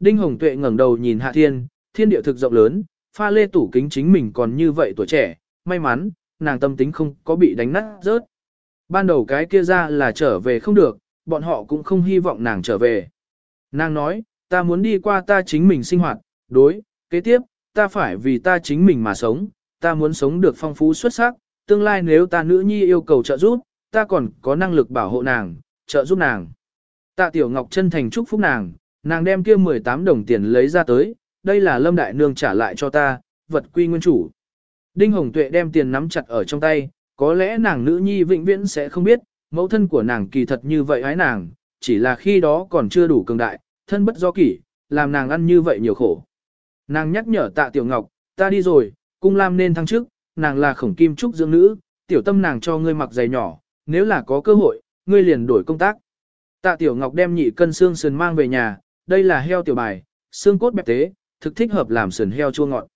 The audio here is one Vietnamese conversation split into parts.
Đinh Hồng Tuệ ngẩng đầu nhìn Hạ Thiên, thiên địa thực rộng lớn, pha lê tủ kính chính mình còn như vậy tuổi trẻ, may mắn, nàng tâm tính không có bị đánh nát rớt. Ban đầu cái kia ra là trở về không được, bọn họ cũng không hy vọng nàng trở về. Nàng nói, ta muốn đi qua ta chính mình sinh hoạt, đối, kế tiếp, ta phải vì ta chính mình mà sống, ta muốn sống được phong phú xuất sắc, tương lai nếu ta nữ nhi yêu cầu trợ giúp, ta còn có năng lực bảo hộ nàng, trợ giúp nàng. Tạ Tiểu Ngọc chân thành chúc phúc nàng, nàng đem kia 18 đồng tiền lấy ra tới, đây là Lâm Đại Nương trả lại cho ta, vật quy nguyên chủ. Đinh Hồng Tuệ đem tiền nắm chặt ở trong tay, có lẽ nàng nữ nhi vĩnh viễn sẽ không biết, mẫu thân của nàng kỳ thật như vậy ái nàng, chỉ là khi đó còn chưa đủ cường đại, thân bất do kỷ, làm nàng ăn như vậy nhiều khổ. Nàng nhắc nhở tạ tiểu ngọc, ta đi rồi, cung lam nên thăng chức, nàng là khổng kim trúc dưỡng nữ, tiểu tâm nàng cho ngươi mặc giày nhỏ, nếu là có cơ hội, ngươi liền đổi công tác. Tạ tiểu ngọc đem nhị cân xương sườn mang về nhà, đây là heo tiểu bài, xương cốt bẹp tế, thực thích hợp làm sườn heo chua ngọt.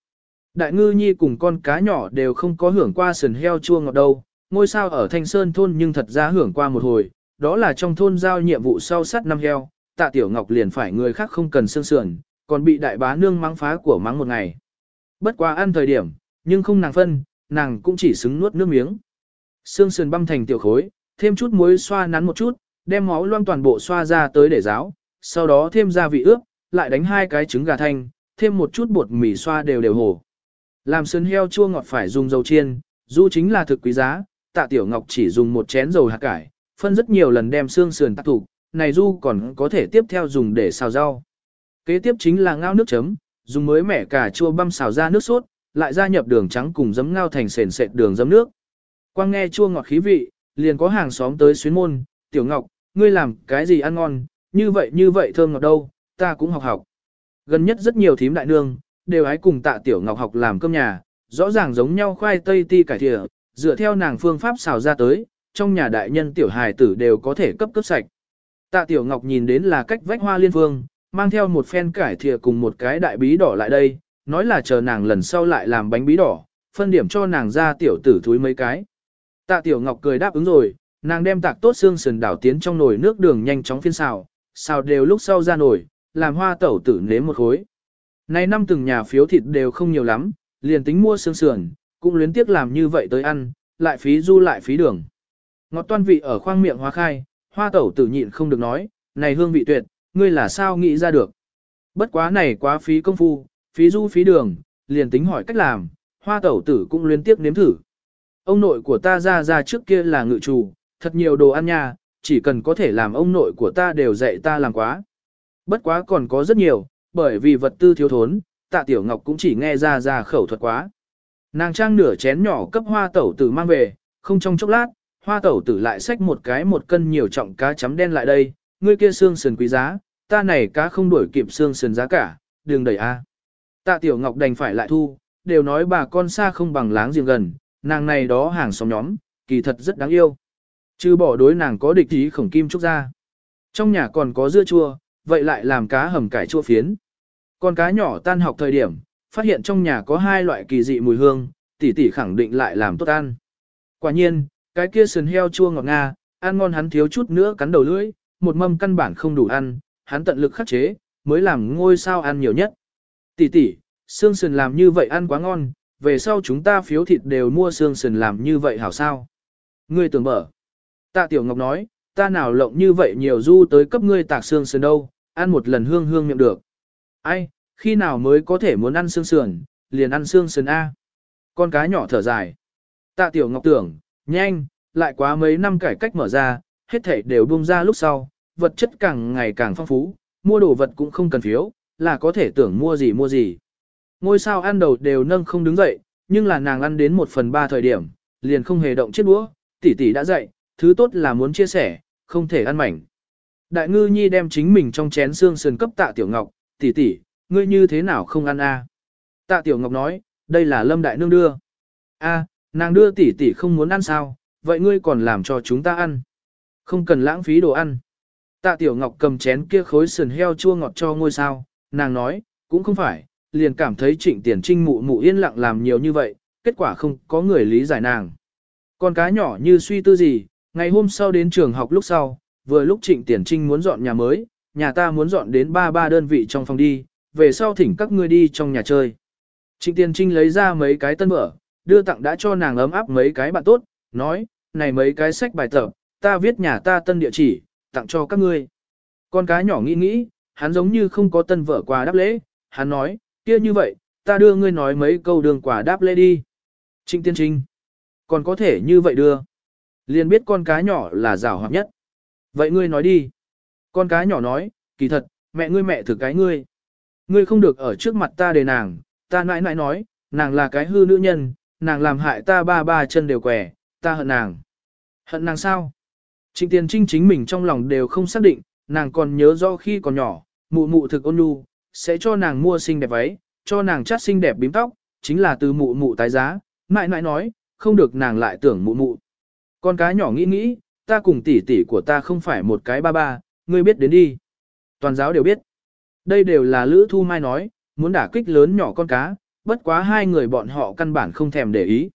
Đại ngư nhi cùng con cá nhỏ đều không có hưởng qua sườn heo chua ngọt đâu, ngôi sao ở Thanh Sơn thôn nhưng thật ra hưởng qua một hồi, đó là trong thôn giao nhiệm vụ sau sắt năm heo, tạ tiểu ngọc liền phải người khác không cần xương sườn, còn bị đại bá nương mắng phá của mắng một ngày. Bất quá ăn thời điểm, nhưng không nàng phân, nàng cũng chỉ xứng nuốt nước miếng. Xương sườn băm thành tiểu khối, thêm chút muối xoa nắn một chút, đem máu loang toàn bộ xoa ra tới để ráo, sau đó thêm gia vị ướp, lại đánh hai cái trứng gà thanh, thêm một chút bột mì xoa đều đều hồ. Làm sườn heo chua ngọt phải dùng dầu chiên, dù chính là thực quý giá, tạ tiểu ngọc chỉ dùng một chén dầu hạt cải, phân rất nhiều lần đem xương sườn tạc thủ, này du còn có thể tiếp theo dùng để xào rau. Kế tiếp chính là ngao nước chấm, dùng mới mẻ cà chua băm xào ra nước sốt, lại gia nhập đường trắng cùng giấm ngao thành sền sệt đường giấm nước. Quang nghe chua ngọt khí vị, liền có hàng xóm tới xuyến môn, tiểu ngọc, ngươi làm cái gì ăn ngon, như vậy như vậy thơm ngọt đâu, ta cũng học học. Gần nhất rất nhiều thím đại nương, đều hãy cùng tạ tiểu ngọc học làm cơm nhà, rõ ràng giống nhau khoai tây ti cải thìa, dựa theo nàng phương pháp xào ra tới, trong nhà đại nhân tiểu hài tử đều có thể cấp cấp sạch. Tạ tiểu ngọc nhìn đến là cách vách hoa liên phương, mang theo một phen cải thìa cùng một cái đại bí đỏ lại đây, nói là chờ nàng lần sau lại làm bánh bí đỏ, phân điểm cho nàng ra tiểu tử thúi mấy cái. Tạ tiểu ngọc cười đáp ứng rồi, nàng đem tạc tốt xương sườn đảo tiến trong nồi nước đường nhanh chóng phiên xào, xào đều lúc sau ra nổi, làm hoa tẩu tử nếm một khối. Nay năm từng nhà phiếu thịt đều không nhiều lắm, liền tính mua xương sườn, cũng luyến tiếc làm như vậy tới ăn, lại phí du lại phí đường. Ngọt toan vị ở khoang miệng hoa khai, hoa tẩu tử nhịn không được nói, này hương vị tuyệt, ngươi là sao nghĩ ra được. Bất quá này quá phí công phu, phí du phí đường, liền tính hỏi cách làm, hoa tẩu tử cũng liên tiếp nếm thử. Ông nội của ta ra ra trước kia là ngự chủ, thật nhiều đồ ăn nha, chỉ cần có thể làm ông nội của ta đều dạy ta làm quá. Bất quá còn có rất nhiều, bởi vì vật tư thiếu thốn, tạ tiểu ngọc cũng chỉ nghe ra ra khẩu thuật quá. Nàng trang nửa chén nhỏ cấp hoa tẩu tử mang về, không trong chốc lát, hoa tẩu tử lại xách một cái một cân nhiều trọng cá chấm đen lại đây, ngươi kia xương sườn quý giá, ta này cá không đổi kịp xương sườn giá cả, đừng đẩy a. Tạ Tiểu Ngọc đành phải lại thu, đều nói bà con xa không bằng láng giềng gần, nàng này đó hàng xóm nhóm, kỳ thật rất đáng yêu. Chứ bỏ đối nàng có địch ý khổng kim trúc ra. Trong nhà còn có dưa chua, vậy lại làm cá hầm cải chua phiến. Con cá nhỏ tan học thời điểm, phát hiện trong nhà có hai loại kỳ dị mùi hương, tỷ tỷ khẳng định lại làm tốt ăn. Quả nhiên, cái kia sườn heo chua ngọt nga, ăn ngon hắn thiếu chút nữa cắn đầu lưỡi, một mâm căn bản không đủ ăn, hắn tận lực khắc chế, mới làm ngôi sao ăn nhiều nhất. Tỷ tỷ, xương sườn làm như vậy ăn quá ngon, về sau chúng ta phiếu thịt đều mua xương sườn làm như vậy hảo sao? Ngươi tưởng mở. Tạ Tiểu Ngọc nói, ta nào lộng như vậy nhiều du tới cấp ngươi tạc xương sườn đâu, ăn một lần hương hương miệng được. Ai, khi nào mới có thể muốn ăn xương sườn, liền ăn xương sườn A. Con cá nhỏ thở dài. Tạ Tiểu Ngọc tưởng, nhanh, lại quá mấy năm cải cách mở ra, hết thảy đều bung ra lúc sau, vật chất càng ngày càng phong phú, mua đồ vật cũng không cần phiếu, là có thể tưởng mua gì mua gì. Ngôi sao ăn đầu đều nâng không đứng dậy, nhưng là nàng ăn đến một phần ba thời điểm, liền không hề động chiếc đũa, tỷ tỷ đã dậy, thứ tốt là muốn chia sẻ, không thể ăn mảnh. Đại ngư nhi đem chính mình trong chén xương sườn cấp tạ tiểu ngọc, tỷ tỷ, ngươi như thế nào không ăn a? Tạ tiểu ngọc nói, đây là lâm đại nương đưa. A, nàng đưa tỷ tỷ không muốn ăn sao, vậy ngươi còn làm cho chúng ta ăn. Không cần lãng phí đồ ăn. Tạ Tiểu Ngọc cầm chén kia khối sườn heo chua ngọt cho ngôi sao, nàng nói, cũng không phải, liền cảm thấy trịnh tiền trinh mụ mụ yên lặng làm nhiều như vậy, kết quả không có người lý giải nàng. Con cá nhỏ như suy tư gì, ngày hôm sau đến trường học lúc sau, vừa lúc trịnh tiền trinh muốn dọn nhà mới, nhà ta muốn dọn đến ba ba đơn vị trong phòng đi, về sau thỉnh các ngươi đi trong nhà chơi. Trịnh Tiền Trinh lấy ra mấy cái tân mở, đưa tặng đã cho nàng ấm áp mấy cái bạn tốt, nói, này mấy cái sách bài tập, ta viết nhà ta tân địa chỉ, tặng cho các ngươi. Con cá nhỏ nghĩ nghĩ, hắn giống như không có tân vợ quà đáp lễ, hắn nói, kia như vậy, ta đưa ngươi nói mấy câu đường quà đáp lễ đi. Trịnh Tiên Trinh, còn có thể như vậy đưa. Liền biết con cá nhỏ là rào hoạt nhất. Vậy ngươi nói đi. Con cá nhỏ nói, kỳ thật, mẹ ngươi mẹ thử cái ngươi. Ngươi không được ở trước mặt ta để nàng, ta nãi nãi nói, nàng là cái hư nữ nhân, nàng làm hại ta ba ba chân đều quẻ, ta hận nàng. Hận nàng sao? Trịnh tiền trinh chính mình trong lòng đều không xác định, nàng còn nhớ rõ khi còn nhỏ, mụ mụ thực ôn nhu, sẽ cho nàng mua xinh đẹp váy, cho nàng chát xinh đẹp bím tóc, chính là từ mụ mụ tái giá, mãi mãi nói, không được nàng lại tưởng mụ mụ. Con cá nhỏ nghĩ nghĩ, ta cùng tỷ tỷ của ta không phải một cái ba ba, ngươi biết đến đi. Toàn giáo đều biết. Đây đều là Lữ Thu Mai nói, muốn đả kích lớn nhỏ con cá, bất quá hai người bọn họ căn bản không thèm để ý.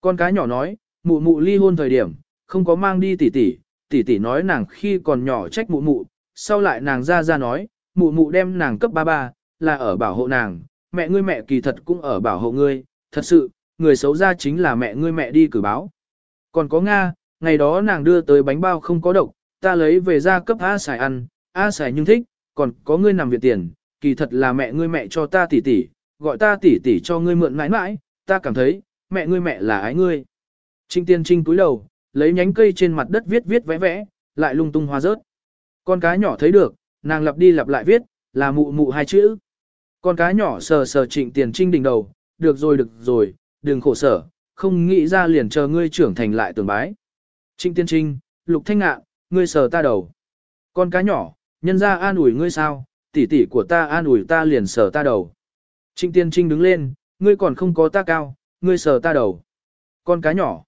Con cá nhỏ nói, mụ mụ ly hôn thời điểm, không có mang đi tỷ tỷ, tỷ tỷ nói nàng khi còn nhỏ trách mụ mụ, sau lại nàng ra ra nói, mụ mụ đem nàng cấp ba ba, là ở bảo hộ nàng, mẹ ngươi mẹ kỳ thật cũng ở bảo hộ ngươi, thật sự, người xấu ra chính là mẹ ngươi mẹ đi cử báo. Còn có Nga, ngày đó nàng đưa tới bánh bao không có độc, ta lấy về ra cấp A xài ăn, A xài nhưng thích, còn có ngươi nằm viện tiền, kỳ thật là mẹ ngươi mẹ cho ta tỷ tỷ, gọi ta tỷ tỷ cho ngươi mượn mãi mãi, ta cảm thấy, mẹ ngươi mẹ là ái ngươi. Trinh tiên trinh túi đầu, lấy nhánh cây trên mặt đất viết viết vẽ vẽ, lại lung tung hoa rớt. Con cá nhỏ thấy được, nàng lặp đi lặp lại viết, là mụ mụ hai chữ. Con cá nhỏ sờ sờ trịnh tiền trinh đỉnh đầu, được rồi được rồi, đừng khổ sở, không nghĩ ra liền chờ ngươi trưởng thành lại tưởng bái. Trịnh tiên trinh, lục thanh ngạ, ngươi sờ ta đầu. Con cá nhỏ, nhân ra an ủi ngươi sao, tỷ tỷ của ta an ủi ta liền sờ ta đầu. Trịnh tiên trinh đứng lên, ngươi còn không có ta cao, ngươi sờ ta đầu. Con cá nhỏ.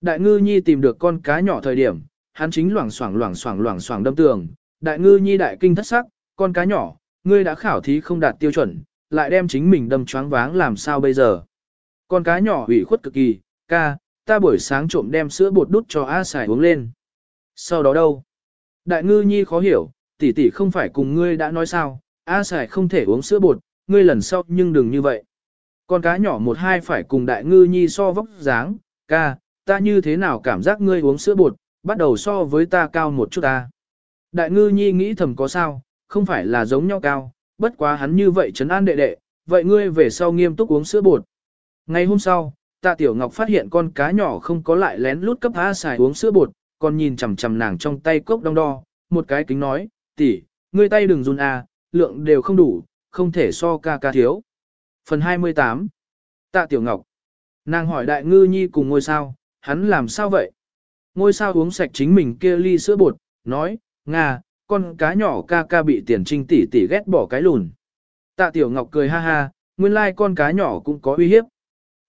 Đại ngư nhi tìm được con cá nhỏ thời điểm, hắn chính loảng xoảng loảng xoảng loảng xoảng đâm tường. Đại ngư nhi đại kinh thất sắc, con cá nhỏ, ngươi đã khảo thí không đạt tiêu chuẩn, lại đem chính mình đâm choáng váng làm sao bây giờ. Con cá nhỏ ủy khuất cực kỳ, ca, ta buổi sáng trộm đem sữa bột đút cho A Sải uống lên. Sau đó đâu? Đại ngư nhi khó hiểu, tỷ tỷ không phải cùng ngươi đã nói sao, A Sải không thể uống sữa bột, ngươi lần sau nhưng đừng như vậy. Con cá nhỏ một hai phải cùng đại ngư nhi so vóc dáng, ca, ta như thế nào cảm giác ngươi uống sữa bột, bắt đầu so với ta cao một chút ta. Đại ngư nhi nghĩ thầm có sao, không phải là giống nhau cao, bất quá hắn như vậy trấn an đệ đệ, vậy ngươi về sau nghiêm túc uống sữa bột. Ngày hôm sau, tạ tiểu ngọc phát hiện con cá nhỏ không có lại lén lút cấp A xài uống sữa bột, còn nhìn chằm chằm nàng trong tay cốc đong đo, một cái kính nói, tỷ, ngươi tay đừng run à, lượng đều không đủ, không thể so ca ca thiếu. Phần 28 Tạ Tiểu Ngọc Nàng hỏi đại ngư nhi cùng ngôi sao, hắn làm sao vậy? Ngôi sao uống sạch chính mình kia ly sữa bột, nói, Nga, con cá nhỏ ca ca bị tiền trinh tỷ tỷ ghét bỏ cái lùn. Tạ Tiểu Ngọc cười ha ha, nguyên lai like con cá nhỏ cũng có uy hiếp.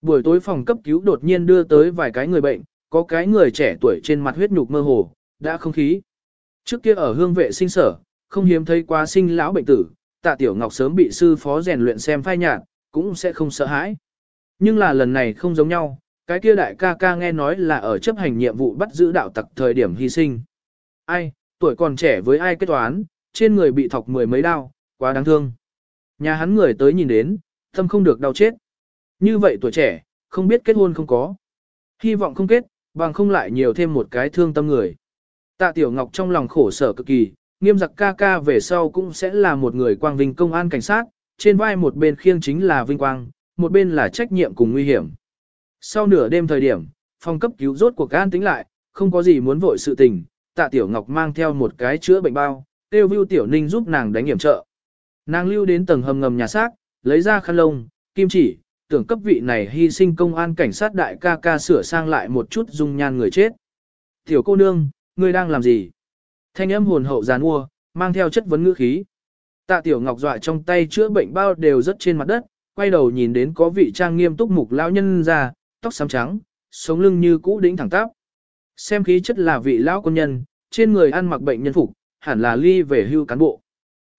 Buổi tối phòng cấp cứu đột nhiên đưa tới vài cái người bệnh, có cái người trẻ tuổi trên mặt huyết nhục mơ hồ, đã không khí. Trước kia ở hương vệ sinh sở, không hiếm thấy quá sinh lão bệnh tử, tạ tiểu ngọc sớm bị sư phó rèn luyện xem phai nhạt, cũng sẽ không sợ hãi. Nhưng là lần này không giống nhau, cái kia đại ca ca nghe nói là ở chấp hành nhiệm vụ bắt giữ đạo tặc thời điểm hy sinh. Ai, tuổi còn trẻ với ai kết toán, trên người bị thọc mười mấy đau, quá đáng thương. Nhà hắn người tới nhìn đến, tâm không được đau chết. Như vậy tuổi trẻ, không biết kết hôn không có. Hy vọng không kết, bằng không lại nhiều thêm một cái thương tâm người. Tạ Tiểu Ngọc trong lòng khổ sở cực kỳ, nghiêm giặc ca ca về sau cũng sẽ là một người quang vinh công an cảnh sát, trên vai một bên khiêng chính là vinh quang, một bên là trách nhiệm cùng nguy hiểm. Sau nửa đêm thời điểm, phòng cấp cứu rốt cuộc an tính lại, không có gì muốn vội sự tình, tạ tiểu ngọc mang theo một cái chữa bệnh bao, tiêu view tiểu ninh giúp nàng đánh hiểm trợ. Nàng lưu đến tầng hầm ngầm nhà xác, lấy ra khăn lông, kim chỉ, tưởng cấp vị này hy sinh công an cảnh sát đại ca ca sửa sang lại một chút dung nhan người chết. Tiểu cô nương, ngươi đang làm gì? Thanh âm hồn hậu giàn mua, mang theo chất vấn ngữ khí. Tạ tiểu ngọc dọa trong tay chữa bệnh bao đều rất trên mặt đất, quay đầu nhìn đến có vị trang nghiêm túc mục lão nhân ra, tóc xám trắng, sống lưng như cũ đỉnh thẳng tắp. Xem khí chất là vị lão quân nhân, trên người ăn mặc bệnh nhân phục, hẳn là ly về hưu cán bộ.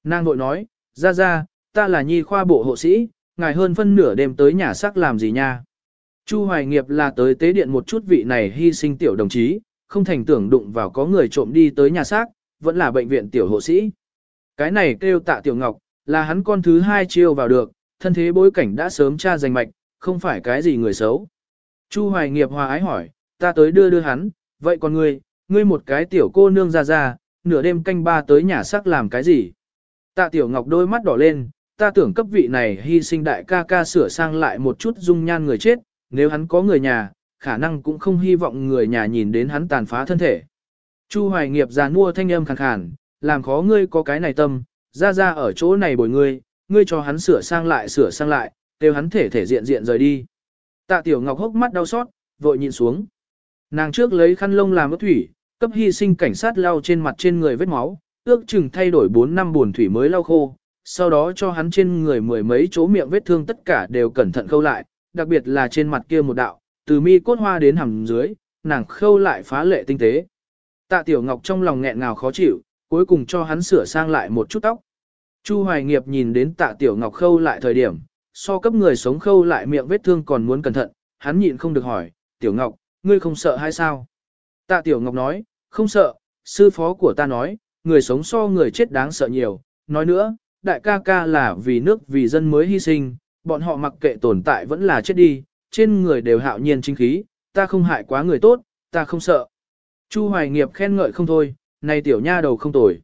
Nàng nội nói, ra ra, ta là nhi khoa bộ hộ sĩ, ngài hơn phân nửa đêm tới nhà xác làm gì nha. Chu Hoài Nghiệp là tới tế điện một chút vị này hy sinh tiểu đồng chí, không thành tưởng đụng vào có người trộm đi tới nhà xác, vẫn là bệnh viện tiểu hộ sĩ. Cái này kêu tạ tiểu ngọc, là hắn con thứ hai chiêu vào được, thân thế bối cảnh đã sớm tra danh mạch, không phải cái gì người xấu. Chu Hoài nghiệp hòa ái hỏi, ta tới đưa đưa hắn, vậy còn ngươi, ngươi một cái tiểu cô nương ra ra, nửa đêm canh ba tới nhà xác làm cái gì? Tạ tiểu ngọc đôi mắt đỏ lên, ta tưởng cấp vị này hy sinh đại ca ca sửa sang lại một chút dung nhan người chết, nếu hắn có người nhà, khả năng cũng không hy vọng người nhà nhìn đến hắn tàn phá thân thể. Chu Hoài nghiệp già mua thanh âm khàn khàn, làm khó ngươi có cái này tâm, ra ra ở chỗ này bồi ngươi, ngươi cho hắn sửa sang lại sửa sang lại, đều hắn thể thể diện diện rời đi. Tạ Tiểu Ngọc hốc mắt đau xót, vội nhìn xuống. Nàng trước lấy khăn lông làm ướt thủy, cấp hy sinh cảnh sát lau trên mặt trên người vết máu, ước chừng thay đổi 4 năm buồn thủy mới lau khô, sau đó cho hắn trên người mười mấy chỗ miệng vết thương tất cả đều cẩn thận khâu lại, đặc biệt là trên mặt kia một đạo, từ mi cốt hoa đến hầm dưới, nàng khâu lại phá lệ tinh tế. Tạ Tiểu Ngọc trong lòng nghẹn ngào khó chịu, cuối cùng cho hắn sửa sang lại một chút tóc. Chu Hoài Nghiệp nhìn đến Tạ Tiểu Ngọc khâu lại thời điểm, so cấp người sống khâu lại miệng vết thương còn muốn cẩn thận, hắn nhịn không được hỏi, Tiểu Ngọc, ngươi không sợ hay sao? Tạ Tiểu Ngọc nói, không sợ, sư phó của ta nói, người sống so người chết đáng sợ nhiều, nói nữa, đại ca ca là vì nước vì dân mới hy sinh, bọn họ mặc kệ tồn tại vẫn là chết đi, trên người đều hạo nhiên chính khí, ta không hại quá người tốt, ta không sợ. Chu Hoài Nghiệp khen ngợi không thôi, này tiểu nha đầu không tồi.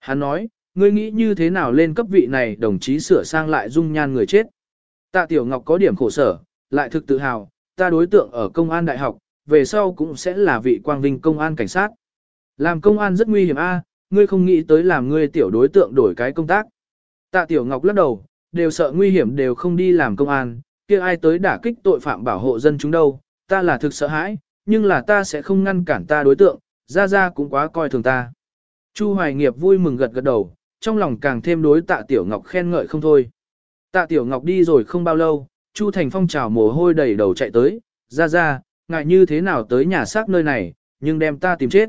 Hắn nói, ngươi nghĩ như thế nào lên cấp vị này đồng chí sửa sang lại dung nhan người chết. Tạ Tiểu Ngọc có điểm khổ sở, lại thực tự hào, ta đối tượng ở công an đại học, về sau cũng sẽ là vị quang vinh công an cảnh sát. Làm công an rất nguy hiểm a, ngươi không nghĩ tới làm ngươi tiểu đối tượng đổi cái công tác. Tạ Tiểu Ngọc lắc đầu, đều sợ nguy hiểm đều không đi làm công an, kia ai tới đả kích tội phạm bảo hộ dân chúng đâu, ta là thực sợ hãi, nhưng là ta sẽ không ngăn cản ta đối tượng, ra ra cũng quá coi thường ta. Chu Hoài Nghiệp vui mừng gật gật đầu, trong lòng càng thêm đối Tạ Tiểu Ngọc khen ngợi không thôi. Tạ Tiểu Ngọc đi rồi không bao lâu, Chu Thành Phong trào mồ hôi đầy đầu chạy tới, ra ra, ngại như thế nào tới nhà xác nơi này, nhưng đem ta tìm chết.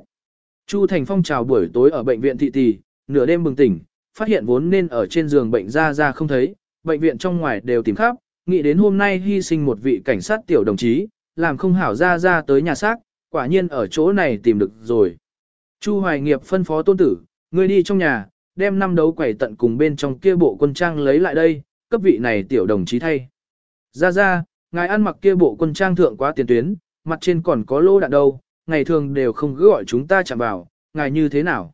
Chu Thành Phong chào buổi tối ở bệnh viện thị tỷ, nửa đêm bừng tỉnh, phát hiện vốn nên ở trên giường bệnh ra ra không thấy, bệnh viện trong ngoài đều tìm khắp, nghĩ đến hôm nay hy sinh một vị cảnh sát tiểu đồng chí, làm không hảo ra ra tới nhà xác, quả nhiên ở chỗ này tìm được rồi. Chu Hoài Nghiệp phân phó tôn tử, người đi trong nhà, đem năm đấu quẩy tận cùng bên trong kia bộ quân trang lấy lại đây, cấp vị này tiểu đồng chí thay. Ra ra, ngài ăn mặc kia bộ quân trang thượng quá tiền tuyến, mặt trên còn có lô đạn đâu, ngày thường đều không cứ gọi chúng ta chạm vào, ngài như thế nào?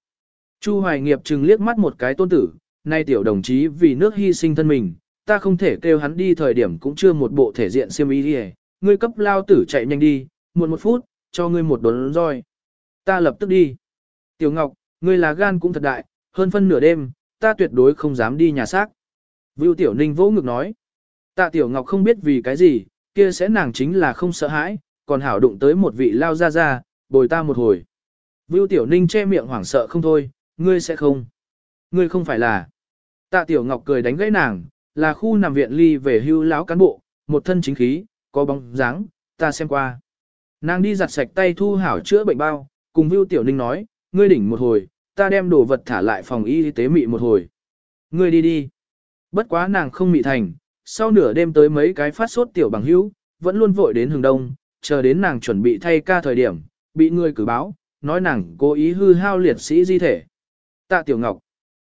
Chu Hoài Nghiệp chừng liếc mắt một cái tôn tử, nay tiểu đồng chí vì nước hy sinh thân mình, ta không thể kêu hắn đi thời điểm cũng chưa một bộ thể diện xiêm y đi ngươi cấp lao tử chạy nhanh đi, muộn một phút, cho ngươi một đốn roi. Ta lập tức đi. Tiểu Ngọc, ngươi là gan cũng thật đại, hơn phân nửa đêm, ta tuyệt đối không dám đi nhà xác. Vưu Tiểu Ninh vỗ ngực nói. Tạ Tiểu Ngọc không biết vì cái gì, kia sẽ nàng chính là không sợ hãi, còn hảo đụng tới một vị lao ra ra, bồi ta một hồi. Vưu Tiểu Ninh che miệng hoảng sợ không thôi, ngươi sẽ không. Ngươi không phải là. Tạ Tiểu Ngọc cười đánh gãy nàng, là khu nằm viện ly về hưu lão cán bộ, một thân chính khí, có bóng dáng, ta xem qua. Nàng đi giặt sạch tay thu hảo chữa bệnh bao, cùng Vưu Tiểu Ninh nói, ngươi đỉnh một hồi, ta đem đồ vật thả lại phòng y tế mị một hồi. Ngươi đi đi. Bất quá nàng không mị thành, sau nửa đêm tới mấy cái phát sốt tiểu bằng hữu, vẫn luôn vội đến hừng đông, chờ đến nàng chuẩn bị thay ca thời điểm, bị người cử báo, nói nàng cố ý hư hao liệt sĩ di thể. Tạ Tiểu Ngọc,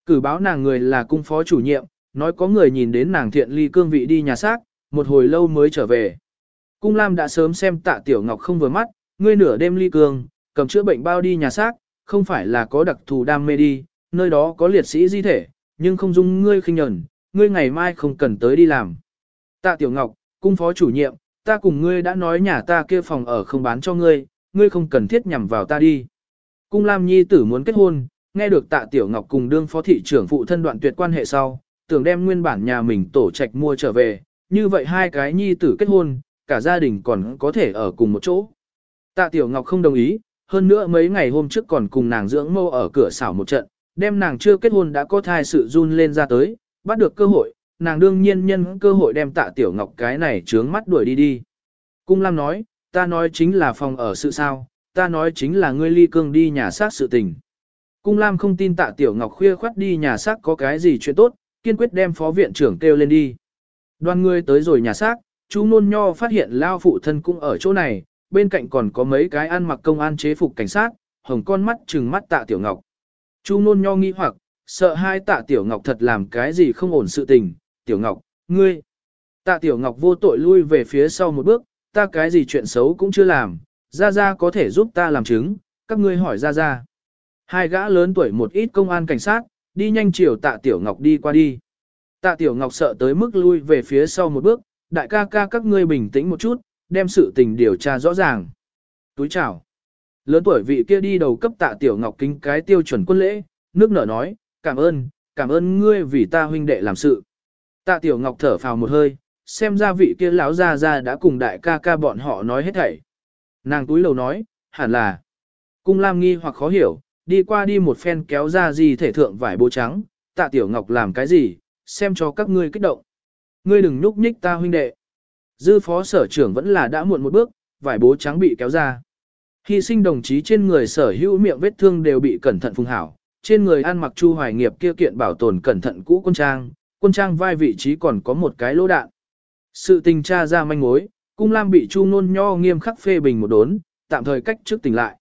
cử báo nàng người là cung phó chủ nhiệm, nói có người nhìn đến nàng thiện ly cương vị đi nhà xác, một hồi lâu mới trở về. Cung Lam đã sớm xem Tạ Tiểu Ngọc không vừa mắt, ngươi nửa đêm ly cương, cầm chữa bệnh bao đi nhà xác, không phải là có đặc thù đam mê đi, nơi đó có liệt sĩ di thể, nhưng không dung ngươi khinh nhẫn, ngươi ngày mai không cần tới đi làm. Tạ Tiểu Ngọc, cung phó chủ nhiệm, ta cùng ngươi đã nói nhà ta kia phòng ở không bán cho ngươi, ngươi không cần thiết nhằm vào ta đi. Cung Lam Nhi tử muốn kết hôn, nghe được tạ Tiểu Ngọc cùng đương phó thị trưởng phụ thân đoạn tuyệt quan hệ sau, tưởng đem nguyên bản nhà mình tổ trạch mua trở về, như vậy hai cái Nhi tử kết hôn, cả gia đình còn có thể ở cùng một chỗ. Tạ Tiểu Ngọc không đồng ý, hơn nữa mấy ngày hôm trước còn cùng nàng dưỡng mâu ở cửa xảo một trận, đem nàng chưa kết hôn đã có thai sự run lên ra tới, bắt được cơ hội, nàng đương nhiên nhân cơ hội đem tạ tiểu ngọc cái này trướng mắt đuổi đi đi. Cung Lam nói, ta nói chính là phòng ở sự sao, ta nói chính là ngươi ly cương đi nhà xác sự tình. Cung Lam không tin tạ tiểu ngọc khuya khoát đi nhà xác có cái gì chuyện tốt, kiên quyết đem phó viện trưởng kêu lên đi. Đoàn ngươi tới rồi nhà xác, chú nôn nho phát hiện lao phụ thân cũng ở chỗ này, bên cạnh còn có mấy cái ăn mặc công an chế phục cảnh sát, hồng con mắt trừng mắt tạ tiểu ngọc. Chú nôn nho nghi hoặc, sợ hai tạ Tiểu Ngọc thật làm cái gì không ổn sự tình. Tiểu Ngọc, ngươi. Tạ Tiểu Ngọc vô tội lui về phía sau một bước, ta cái gì chuyện xấu cũng chưa làm, Ra Ra có thể giúp ta làm chứng, các ngươi hỏi Ra Ra. Hai gã lớn tuổi một ít công an cảnh sát, đi nhanh chiều tạ Tiểu Ngọc đi qua đi. Tạ Tiểu Ngọc sợ tới mức lui về phía sau một bước, đại ca ca các ngươi bình tĩnh một chút, đem sự tình điều tra rõ ràng. Túi chào. Lớn tuổi vị kia đi đầu cấp tạ Tiểu Ngọc kính cái tiêu chuẩn quân lễ, nước nở nói, cảm ơn, cảm ơn ngươi vì ta huynh đệ làm sự. Tạ Tiểu Ngọc thở phào một hơi, xem ra vị kia lão gia gia đã cùng đại ca ca bọn họ nói hết thảy. Nàng túi lầu nói, hẳn là. Cung Lam nghi hoặc khó hiểu, đi qua đi một phen kéo ra gì thể thượng vải bố trắng, tạ tiểu ngọc làm cái gì, xem cho các ngươi kích động. Ngươi đừng núp nhích ta huynh đệ. Dư phó sở trưởng vẫn là đã muộn một bước, vải bố trắng bị kéo ra. Hy sinh đồng chí trên người sở hữu miệng vết thương đều bị cẩn thận phung hảo, trên người ăn mặc chu hoài nghiệp kia kiện bảo tồn cẩn thận cũ quân trang, quân trang vai vị trí còn có một cái lỗ đạn. Sự tình tra ra manh mối, cung lam bị chu nôn nho nghiêm khắc phê bình một đốn, tạm thời cách trước tỉnh lại.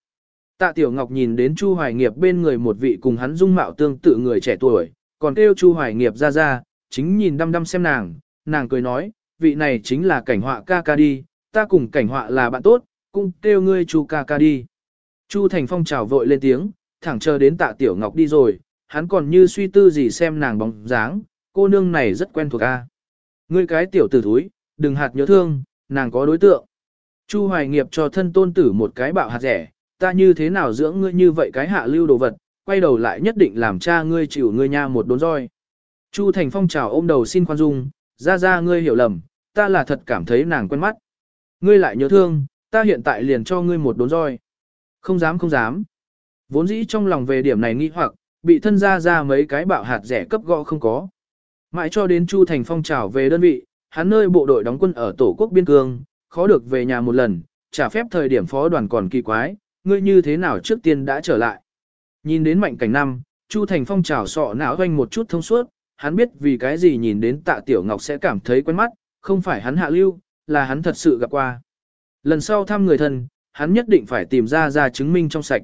Tạ Tiểu Ngọc nhìn đến Chu Hoài Nghiệp bên người một vị cùng hắn dung mạo tương tự người trẻ tuổi, còn kêu Chu Hoài Nghiệp ra ra, chính nhìn đăm đăm xem nàng, nàng cười nói, vị này chính là cảnh họa ca ca đi, ta cùng cảnh họa là bạn tốt, cũng kêu ngươi Chu ca ca đi. Chu Thành Phong chào vội lên tiếng, thẳng chờ đến Tạ Tiểu Ngọc đi rồi, hắn còn như suy tư gì xem nàng bóng dáng, cô nương này rất quen thuộc a. Ngươi cái tiểu tử thúi, đừng hạt nhớ thương, nàng có đối tượng. Chu Hoài Nghiệp cho thân tôn tử một cái bạo hạt rẻ, ta như thế nào dưỡng ngươi như vậy cái hạ lưu đồ vật, quay đầu lại nhất định làm cha ngươi chịu ngươi nha một đốn roi. Chu Thành Phong chào ôm đầu xin khoan dung, ra ra ngươi hiểu lầm, ta là thật cảm thấy nàng quen mắt. Ngươi lại nhớ thương, ta hiện tại liền cho ngươi một đốn roi. Không dám không dám. Vốn dĩ trong lòng về điểm này nghi hoặc, bị thân ra ra mấy cái bạo hạt rẻ cấp gõ không có. Mãi cho đến Chu Thành Phong trào về đơn vị, hắn nơi bộ đội đóng quân ở tổ quốc biên cương, khó được về nhà một lần, trả phép thời điểm phó đoàn còn kỳ quái, ngươi như thế nào trước tiên đã trở lại. Nhìn đến mạnh cảnh năm, Chu Thành Phong trào sọ não doanh một chút thông suốt, hắn biết vì cái gì nhìn đến tạ tiểu ngọc sẽ cảm thấy quen mắt, không phải hắn hạ lưu, là hắn thật sự gặp qua. Lần sau thăm người thân, hắn nhất định phải tìm ra ra chứng minh trong sạch.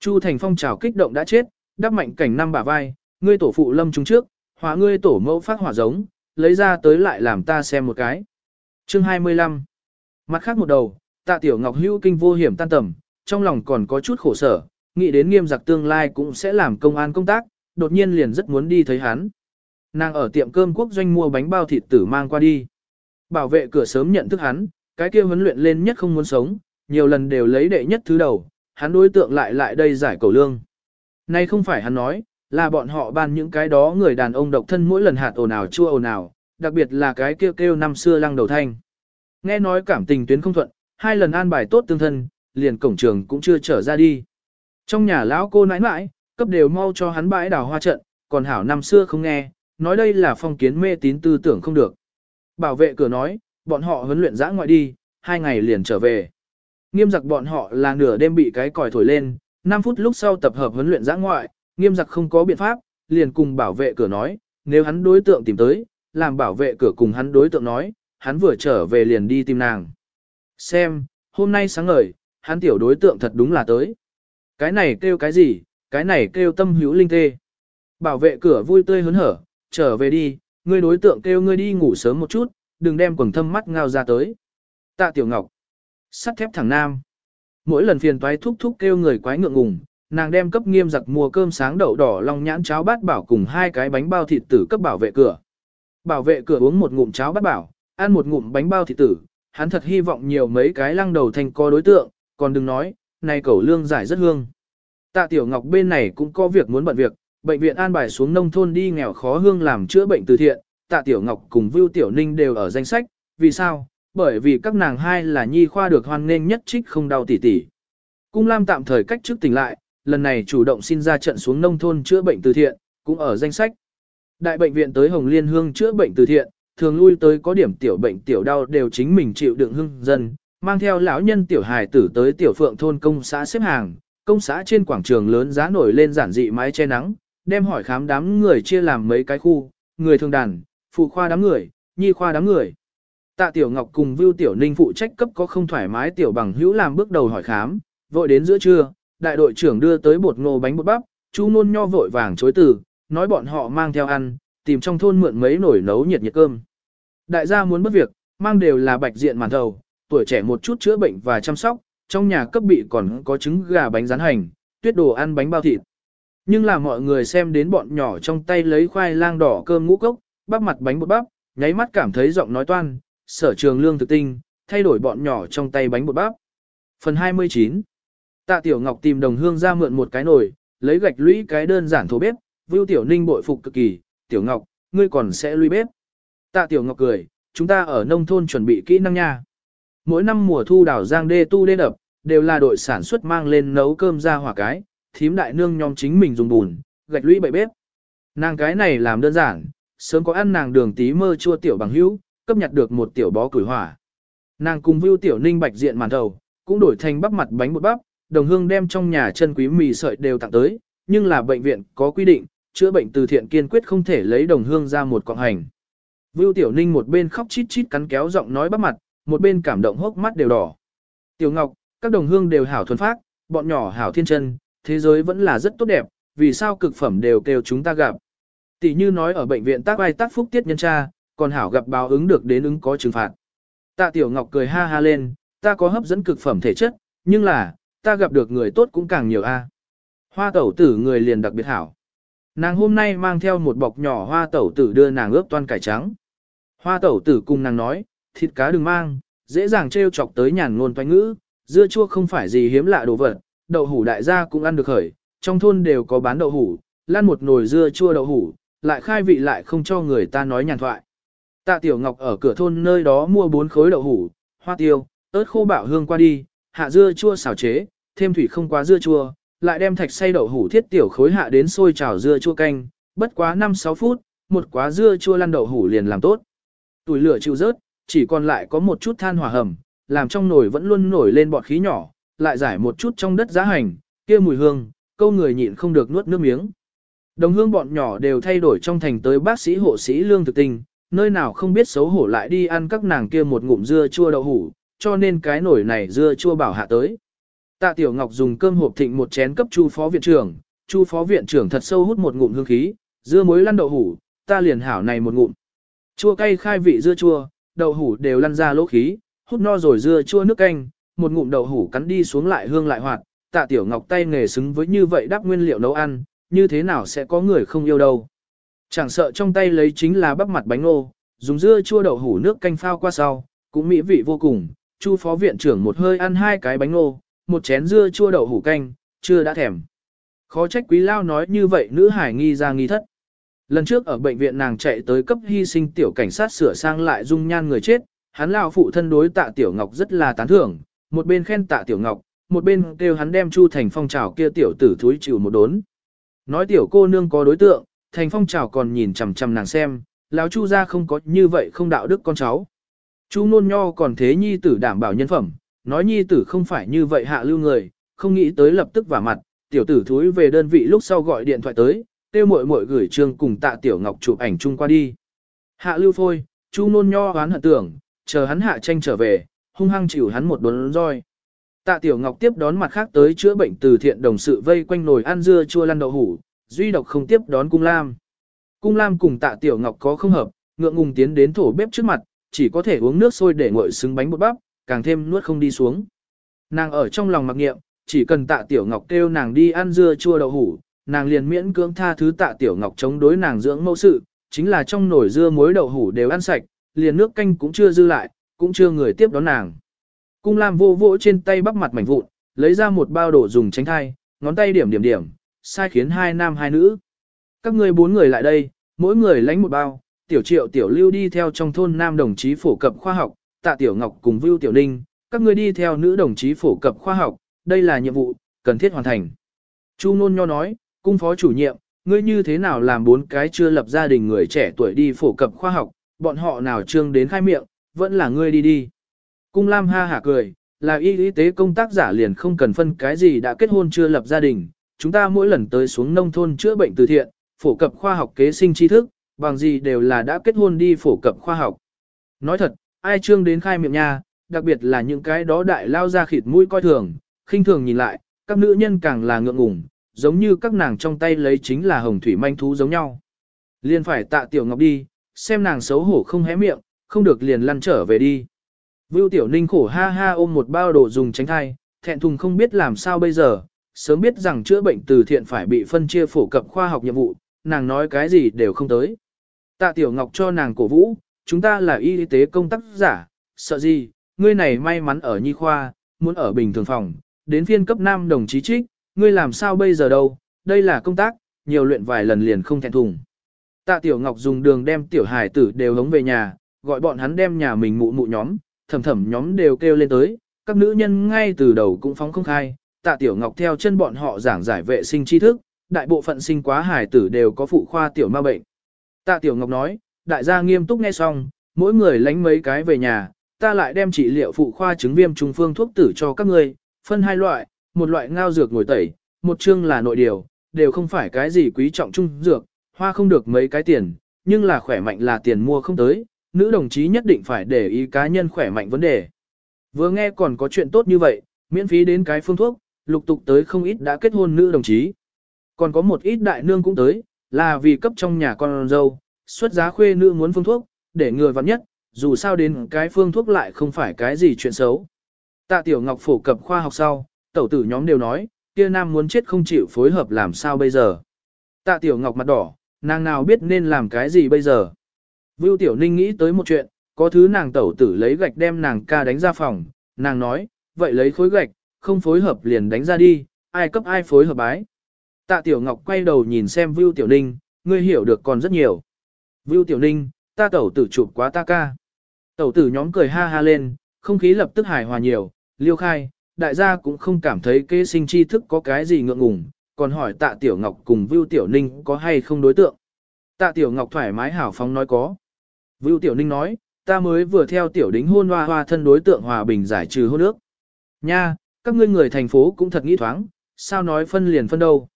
Chu Thành Phong trào kích động đã chết, đắp mạnh cảnh năm bả vai, ngươi tổ phụ lâm chúng trước, hóa ngươi tổ mẫu phát hỏa giống, lấy ra tới lại làm ta xem một cái. Chương 25 Mặt khác một đầu, tạ tiểu ngọc hưu kinh vô hiểm tan tầm, trong lòng còn có chút khổ sở, nghĩ đến nghiêm giặc tương lai cũng sẽ làm công an công tác, đột nhiên liền rất muốn đi thấy hắn. Nàng ở tiệm cơm quốc doanh mua bánh bao thịt tử mang qua đi. Bảo vệ cửa sớm nhận thức hắn, cái kia huấn luyện lên nhất không muốn sống, nhiều lần đều lấy đệ nhất thứ đầu, hắn đối tượng lại lại đây giải cầu lương. Nay không phải hắn nói, là bọn họ ban những cái đó người đàn ông độc thân mỗi lần hạt ồn ào chua ồn ào, đặc biệt là cái kêu kêu năm xưa lăng đầu thanh. Nghe nói cảm tình tuyến không thuận, hai lần an bài tốt tương thân, liền cổng trường cũng chưa trở ra đi. Trong nhà lão cô nãi nãi, cấp đều mau cho hắn bãi đào hoa trận, còn hảo năm xưa không nghe, nói đây là phong kiến mê tín tư tưởng không được. Bảo vệ cửa nói, bọn họ huấn luyện giã ngoại đi, hai ngày liền trở về. Nghiêm giặc bọn họ là nửa đêm bị cái còi thổi lên, 5 phút lúc sau tập hợp huấn luyện giã ngoại, nghiêm giặc không có biện pháp, liền cùng bảo vệ cửa nói, nếu hắn đối tượng tìm tới, làm bảo vệ cửa cùng hắn đối tượng nói, hắn vừa trở về liền đi tìm nàng. Xem, hôm nay sáng ngời, hắn tiểu đối tượng thật đúng là tới. Cái này kêu cái gì, cái này kêu tâm hữu linh tê. Bảo vệ cửa vui tươi hớn hở, trở về đi, ngươi đối tượng kêu ngươi đi ngủ sớm một chút, đừng đem quần thâm mắt ngao ra tới. Tạ Tiểu Ngọc, sắt thép thẳng nam. Mỗi lần phiền toái thúc thúc kêu người quái ngượng ngùng, nàng đem cấp nghiêm giặc mua cơm sáng đậu đỏ long nhãn cháo bát bảo cùng hai cái bánh bao thịt tử cấp bảo vệ cửa. Bảo vệ cửa uống một ngụm cháo bát bảo, ăn một ngụm bánh bao thịt tử, hắn thật hy vọng nhiều mấy cái lăng đầu thành co đối tượng, còn đừng nói, này cẩu lương giải rất hương. Tạ Tiểu Ngọc bên này cũng có việc muốn bận việc, bệnh viện an bài xuống nông thôn đi nghèo khó hương làm chữa bệnh từ thiện, Tạ Tiểu Ngọc cùng Vưu Tiểu Ninh đều ở danh sách, vì sao? Bởi vì các nàng hai là nhi khoa được hoan nghênh nhất trích không đau tỉ tỉ. Cung Lam tạm thời cách trước tỉnh lại, lần này chủ động xin ra trận xuống nông thôn chữa bệnh từ thiện, cũng ở danh sách. Đại bệnh viện tới Hồng Liên Hương chữa bệnh từ thiện, thường lui tới có điểm tiểu bệnh tiểu đau đều chính mình chịu đựng hưng dân, mang theo lão nhân tiểu hài tử tới tiểu phượng thôn công xã xếp hàng, công xã trên quảng trường lớn giá nổi lên giản dị mái che nắng, đem hỏi khám đám người chia làm mấy cái khu, người thường đàn, phụ khoa đám người, nhi khoa đám người. Tạ Tiểu Ngọc cùng Vưu Tiểu Ninh phụ trách cấp có không thoải mái tiểu bằng hữu làm bước đầu hỏi khám, vội đến giữa trưa, đại đội trưởng đưa tới bột ngô bánh bột bắp, chú nôn nho vội vàng chối từ, nói bọn họ mang theo ăn, tìm trong thôn mượn mấy nồi nấu nhiệt nhiệt cơm. Đại gia muốn bất việc, mang đều là bạch diện màn thầu, tuổi trẻ một chút chữa bệnh và chăm sóc, trong nhà cấp bị còn có trứng gà bánh rán hành, tuyết đồ ăn bánh bao thịt. Nhưng là mọi người xem đến bọn nhỏ trong tay lấy khoai lang đỏ cơm ngũ cốc, bắp mặt bánh bột bắp, nháy mắt cảm thấy giọng nói toan, sở trường lương thực tinh, thay đổi bọn nhỏ trong tay bánh bột bắp. Phần 29 Tạ Tiểu Ngọc tìm đồng hương ra mượn một cái nồi, lấy gạch lũy cái đơn giản thổ bếp, Vưu Tiểu Ninh bội phục cực kỳ, Tiểu Ngọc, ngươi còn sẽ lũy bếp. Tạ Tiểu Ngọc cười, chúng ta ở nông thôn chuẩn bị kỹ năng nha. Mỗi năm mùa thu đảo giang đê tu đê đập, đều là đội sản xuất mang lên nấu cơm ra hỏa cái, thím đại nương nhóm chính mình dùng bùn, gạch lũy bậy bếp. Nàng cái này làm đơn giản, sớm có ăn nàng đường tí mơ chua tiểu bằng hữu, cấp nhặt được một tiểu bó củi hỏa. Nàng cùng Vưu Tiểu Ninh bạch diện màn đầu, cũng đổi thành bắp mặt bánh bột bắp, đồng hương đem trong nhà chân quý mì sợi đều tặng tới, nhưng là bệnh viện có quy định, chữa bệnh từ thiện kiên quyết không thể lấy đồng hương ra một cọng hành. Vưu Tiểu Ninh một bên khóc chít chít cắn kéo giọng nói bắp mặt, một bên cảm động hốc mắt đều đỏ. Tiểu Ngọc, các đồng hương đều hảo thuần phác, bọn nhỏ hảo thiên chân, thế giới vẫn là rất tốt đẹp, vì sao cực phẩm đều kêu chúng ta gặp. Tỷ như nói ở bệnh viện tác ai tác phúc tiết nhân cha, còn hảo gặp báo ứng được đến ứng có trừng phạt. Tạ Tiểu Ngọc cười ha ha lên, ta có hấp dẫn cực phẩm thể chất, nhưng là, ta gặp được người tốt cũng càng nhiều a. Hoa tẩu tử người liền đặc biệt hảo. Nàng hôm nay mang theo một bọc nhỏ hoa tẩu tử đưa nàng ướp toan cải trắng. Hoa tẩu tử cùng nàng nói, thịt cá đừng mang, dễ dàng trêu chọc tới nhàn ngôn toanh ngữ, dưa chua không phải gì hiếm lạ đồ vật, đậu hủ đại gia cũng ăn được khởi, trong thôn đều có bán đậu hủ, lan một nồi dưa chua đậu hủ, lại khai vị lại không cho người ta nói nhàn thoại. Tạ Tiểu Ngọc ở cửa thôn nơi đó mua bốn khối đậu hủ, hoa tiêu, ớt khô bạo hương qua đi, hạ dưa chua xào chế, thêm thủy không quá dưa chua, lại đem thạch xay đậu hủ thiết tiểu khối hạ đến sôi chảo dưa chua canh, bất quá 5-6 phút, một quá dưa chua lăn đậu hủ liền làm tốt. Tuổi lửa chịu rớt, chỉ còn lại có một chút than hỏa hầm, làm trong nồi vẫn luôn nổi lên bọt khí nhỏ, lại giải một chút trong đất giá hành, kia mùi hương, câu người nhịn không được nuốt nước miếng. Đồng hương bọn nhỏ đều thay đổi trong thành tới bác sĩ hộ sĩ lương thực tình, nơi nào không biết xấu hổ lại đi ăn các nàng kia một ngụm dưa chua đậu hủ, cho nên cái nồi này dưa chua bảo hạ tới. Tạ Tiểu Ngọc dùng cơm hộp thịnh một chén cấp Chu phó viện trưởng, Chu phó viện trưởng thật sâu hút một ngụm hương khí, dưa muối lăn đậu hủ, ta liền hảo này một ngụm. Chua cay khai vị dưa chua, đậu hủ đều lăn ra lỗ khí, hút no rồi dưa chua nước canh, một ngụm đậu hủ cắn đi xuống lại hương lại hoạt, Tạ Tiểu Ngọc tay nghề xứng với như vậy đáp nguyên liệu nấu ăn, như thế nào sẽ có người không yêu đâu. Chẳng sợ trong tay lấy chính là bắp mặt bánh ngô, dùng dưa chua đậu hủ nước canh phao qua sau, cũng mỹ vị vô cùng. Chu phó viện trưởng một hơi ăn hai cái bánh ngô, một chén dưa chua đậu hủ canh, chưa đã thèm. Khó trách quý lao nói như vậy nữ hải nghi ra nghi thất. Lần trước ở bệnh viện nàng chạy tới cấp hy sinh tiểu cảnh sát sửa sang lại dung nhan người chết, hắn lao phụ thân đối tạ tiểu ngọc rất là tán thưởng, một bên khen tạ tiểu ngọc, một bên kêu hắn đem chu thành phong trào kia tiểu tử thúi chịu một đốn. Nói tiểu cô nương có đối tượng, thành phong trào còn nhìn chằm chằm nàng xem, lão chu ra không có như vậy không đạo đức con cháu. Chu nôn nho còn thế nhi tử đảm bảo nhân phẩm, nói nhi tử không phải như vậy hạ lưu người, không nghĩ tới lập tức vả mặt, tiểu tử thúi về đơn vị lúc sau gọi điện thoại tới, tiêu muội muội gửi trương cùng tạ tiểu ngọc chụp ảnh chung qua đi. Hạ lưu phôi, chu nôn nho hoán hận tưởng, chờ hắn hạ tranh trở về, hung hăng chịu hắn một đốn roi. Tạ Tiểu Ngọc tiếp đón mặt khác tới chữa bệnh từ thiện đồng sự vây quanh nồi ăn dưa chua lăn đậu hủ, duy độc không tiếp đón Cung Lam. Cung Lam cùng Tạ Tiểu Ngọc có không hợp, ngượng ngùng tiến đến thổ bếp trước mặt, chỉ có thể uống nước sôi để nguội xứng bánh bột bắp, càng thêm nuốt không đi xuống. Nàng ở trong lòng mặc nghiệm, chỉ cần Tạ Tiểu Ngọc kêu nàng đi ăn dưa chua đậu hủ, nàng liền miễn cưỡng tha thứ Tạ Tiểu Ngọc chống đối nàng dưỡng mẫu sự, chính là trong nồi dưa muối đậu hủ đều ăn sạch, liền nước canh cũng chưa dư lại, cũng chưa người tiếp đón nàng. Cung Lam vô vỗ trên tay bắp mặt mảnh vụn, lấy ra một bao đồ dùng tránh thai, ngón tay điểm điểm điểm, sai khiến hai nam hai nữ. Các ngươi bốn người lại đây, mỗi người lãnh một bao, tiểu triệu tiểu lưu đi theo trong thôn nam đồng chí phổ cập khoa học, tạ tiểu ngọc cùng Vưu Tiểu Ninh, các ngươi đi theo nữ đồng chí phổ cập khoa học, đây là nhiệm vụ, cần thiết hoàn thành. Chu Nôn Nho nói, cung phó chủ nhiệm, ngươi như thế nào làm bốn cái chưa lập gia đình người trẻ tuổi đi phổ cập khoa học, bọn họ nào trương đến khai miệng, vẫn là ngươi đi đi. Cung Lam ha hả cười, là y y tế công tác giả liền không cần phân cái gì đã kết hôn chưa lập gia đình, chúng ta mỗi lần tới xuống nông thôn chữa bệnh từ thiện, phổ cập khoa học kế sinh tri thức, bằng gì đều là đã kết hôn đi phổ cập khoa học. Nói thật, ai trương đến khai miệng nha, đặc biệt là những cái đó đại lao ra khịt mũi coi thường, khinh thường nhìn lại, các nữ nhân càng là ngượng ngùng, giống như các nàng trong tay lấy chính là hồng thủy manh thú giống nhau. Liền phải tạ tiểu ngọc đi, xem nàng xấu hổ không hé miệng, không được liền lăn trở về đi. Vưu tiểu ninh khổ ha ha ôm một bao đồ dùng tránh thai, thẹn thùng không biết làm sao bây giờ, sớm biết rằng chữa bệnh từ thiện phải bị phân chia phổ cập khoa học nhiệm vụ, nàng nói cái gì đều không tới. Tạ Tiểu Ngọc cho nàng cổ vũ, chúng ta là y tế công tác giả, sợ gì, ngươi này may mắn ở nhi khoa, muốn ở bình thường phòng, đến phiên cấp nam đồng chí trích, ngươi làm sao bây giờ đâu, đây là công tác, nhiều luyện vài lần liền không thẹn thùng. Tạ Tiểu Ngọc dùng đường đem tiểu hải tử đều hống về nhà, gọi bọn hắn đem nhà mình mụ mụ nhóm, thầm thầm nhóm đều kêu lên tới, các nữ nhân ngay từ đầu cũng phóng không khai, Tạ Tiểu Ngọc theo chân bọn họ giảng giải vệ sinh tri thức, đại bộ phận sinh quá hải tử đều có phụ khoa tiểu ma bệnh. Tạ Tiểu Ngọc nói, đại gia nghiêm túc nghe xong, mỗi người lánh mấy cái về nhà, ta lại đem trị liệu phụ khoa chứng viêm trung phương thuốc tử cho các ngươi, phân hai loại, một loại ngao dược ngồi tẩy, một chương là nội điều, đều không phải cái gì quý trọng trung dược, hoa không được mấy cái tiền, nhưng là khỏe mạnh là tiền mua không tới, nữ đồng chí nhất định phải để ý cá nhân khỏe mạnh vấn đề. Vừa nghe còn có chuyện tốt như vậy, miễn phí đến cái phương thuốc, lục tục tới không ít đã kết hôn nữ đồng chí. Còn có một ít đại nương cũng tới, là vì cấp trong nhà con dâu, xuất giá khuê nữ muốn phương thuốc, để người vặn nhất, dù sao đến cái phương thuốc lại không phải cái gì chuyện xấu. Tạ Tiểu Ngọc phổ cập khoa học sau, tẩu tử nhóm đều nói, kia nam muốn chết không chịu phối hợp làm sao bây giờ. Tạ Tiểu Ngọc mặt đỏ, nàng nào biết nên làm cái gì bây giờ. Vưu Tiểu Ninh nghĩ tới một chuyện, có thứ nàng tẩu tử lấy gạch đem nàng ca đánh ra phòng, nàng nói, vậy lấy khối gạch, không phối hợp liền đánh ra đi, ai cấp ai phối hợp bái. Tạ Tiểu Ngọc quay đầu nhìn xem Vưu Tiểu Ninh, ngươi hiểu được còn rất nhiều. Vưu Tiểu Ninh, ta tẩu tử chụp quá ta ca. Tẩu tử nhóm cười ha ha lên, không khí lập tức hài hòa nhiều, liêu khai, đại gia cũng không cảm thấy kế sinh tri thức có cái gì ngượng ngùng, còn hỏi tạ Tiểu Ngọc cùng Vưu Tiểu Ninh có hay không đối tượng. Tạ Tiểu Ngọc thoải mái hảo phóng nói có. Vưu Tiểu Ninh nói, ta mới vừa theo Tiểu Đính hôn hoa hoa thân đối tượng hòa bình giải trừ hôn ước. Nha, các ngươi người thành phố cũng thật nghĩ thoáng, sao nói phân liền phân đâu.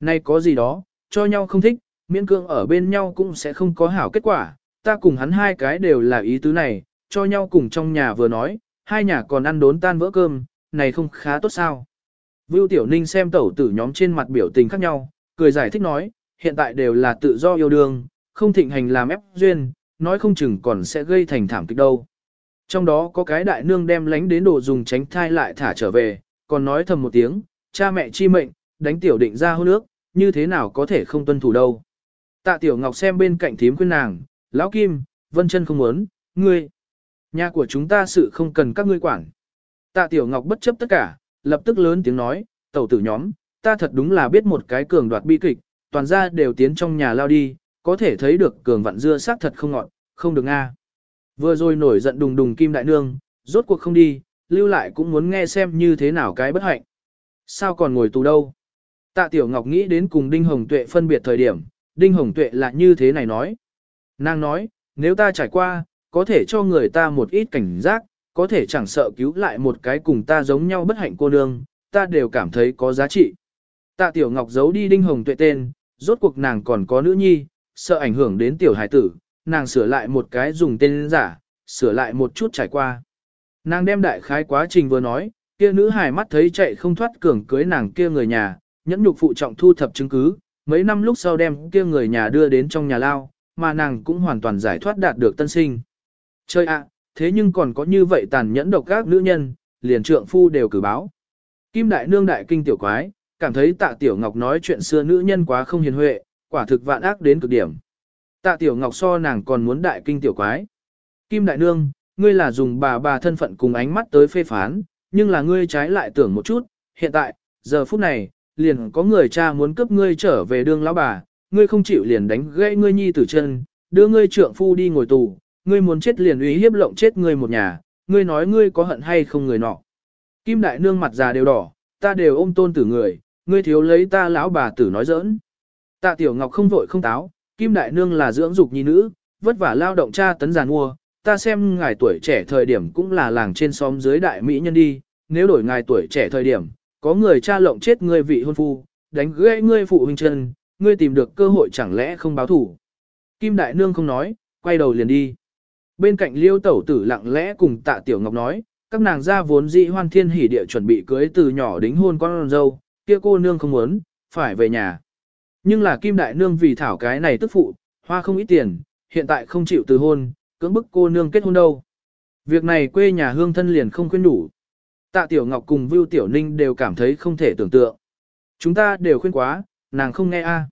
Nay có gì đó, cho nhau không thích, miễn cương ở bên nhau cũng sẽ không có hảo kết quả, ta cùng hắn hai cái đều là ý tứ này, cho nhau cùng trong nhà vừa nói, hai nhà còn ăn đốn tan vỡ cơm, này không khá tốt sao. Vưu Tiểu Ninh xem tẩu tử nhóm trên mặt biểu tình khác nhau, cười giải thích nói, hiện tại đều là tự do yêu đương, không thịnh hành làm ép duyên, nói không chừng còn sẽ gây thành thảm kịch đâu. Trong đó có cái đại nương đem lánh đến đồ dùng tránh thai lại thả trở về, còn nói thầm một tiếng, cha mẹ chi mệnh, đánh tiểu định ra hôn nước, như thế nào có thể không tuân thủ đâu. Tạ tiểu ngọc xem bên cạnh thím khuyên nàng, lão kim, vân chân không muốn, ngươi. Nhà của chúng ta sự không cần các ngươi quản. Tạ tiểu ngọc bất chấp tất cả, lập tức lớn tiếng nói, tẩu tử nhóm, ta thật đúng là biết một cái cường đoạt bi kịch, toàn ra đều tiến trong nhà lao đi, có thể thấy được cường vặn dưa xác thật không ngọn, không được a. Vừa rồi nổi giận đùng đùng kim đại nương, rốt cuộc không đi, lưu lại cũng muốn nghe xem như thế nào cái bất hạnh. Sao còn ngồi tù đâu? Tạ Tiểu Ngọc nghĩ đến cùng Đinh Hồng Tuệ phân biệt thời điểm, Đinh Hồng Tuệ là như thế này nói. Nàng nói, nếu ta trải qua, có thể cho người ta một ít cảnh giác, có thể chẳng sợ cứu lại một cái cùng ta giống nhau bất hạnh cô nương, ta đều cảm thấy có giá trị. Tạ Tiểu Ngọc giấu đi Đinh Hồng Tuệ tên, rốt cuộc nàng còn có nữ nhi, sợ ảnh hưởng đến tiểu hải tử, nàng sửa lại một cái dùng tên giả, sửa lại một chút trải qua. Nàng đem đại khái quá trình vừa nói, kia nữ hải mắt thấy chạy không thoát cường cưới nàng kia người nhà, nhẫn nhục phụ trọng thu thập chứng cứ, mấy năm lúc sau đem kia người nhà đưa đến trong nhà lao, mà nàng cũng hoàn toàn giải thoát đạt được tân sinh. Chơi ạ, thế nhưng còn có như vậy tàn nhẫn độc các nữ nhân, liền trượng phu đều cử báo. Kim đại nương đại kinh tiểu quái, cảm thấy tạ tiểu ngọc nói chuyện xưa nữ nhân quá không hiền huệ, quả thực vạn ác đến cực điểm. Tạ tiểu ngọc so nàng còn muốn đại kinh tiểu quái. Kim đại nương, ngươi là dùng bà bà thân phận cùng ánh mắt tới phê phán, nhưng là ngươi trái lại tưởng một chút, hiện tại, giờ phút này, liền có người cha muốn cướp ngươi trở về đương lão bà, ngươi không chịu liền đánh gãy ngươi nhi tử chân, đưa ngươi trượng phu đi ngồi tù, ngươi muốn chết liền uy hiếp lộng chết ngươi một nhà, ngươi nói ngươi có hận hay không người nọ. Kim đại nương mặt già đều đỏ, ta đều ôm tôn tử người, ngươi thiếu lấy ta lão bà tử nói giỡn. Tạ tiểu ngọc không vội không táo, kim đại nương là dưỡng dục nhi nữ, vất vả lao động cha tấn giàn mua, ta xem ngài tuổi trẻ thời điểm cũng là làng trên xóm dưới đại mỹ nhân đi, nếu đổi ngài tuổi trẻ thời điểm, có người cha lộng chết ngươi vị hôn phu, đánh gãy ngươi phụ huynh chân, ngươi tìm được cơ hội chẳng lẽ không báo thủ. Kim Đại Nương không nói, quay đầu liền đi. Bên cạnh liêu tẩu tử lặng lẽ cùng tạ Tiểu Ngọc nói, các nàng gia vốn dị hoan thiên hỉ địa chuẩn bị cưới từ nhỏ đính hôn con dâu, kia cô nương không muốn, phải về nhà. Nhưng là Kim Đại Nương vì thảo cái này tức phụ, hoa không ít tiền, hiện tại không chịu từ hôn, cưỡng bức cô nương kết hôn đâu. Việc này quê nhà hương thân liền không khuyên đủ. Tạ Tiểu Ngọc cùng Vưu Tiểu Ninh đều cảm thấy không thể tưởng tượng. Chúng ta đều khuyên quá, nàng không nghe a.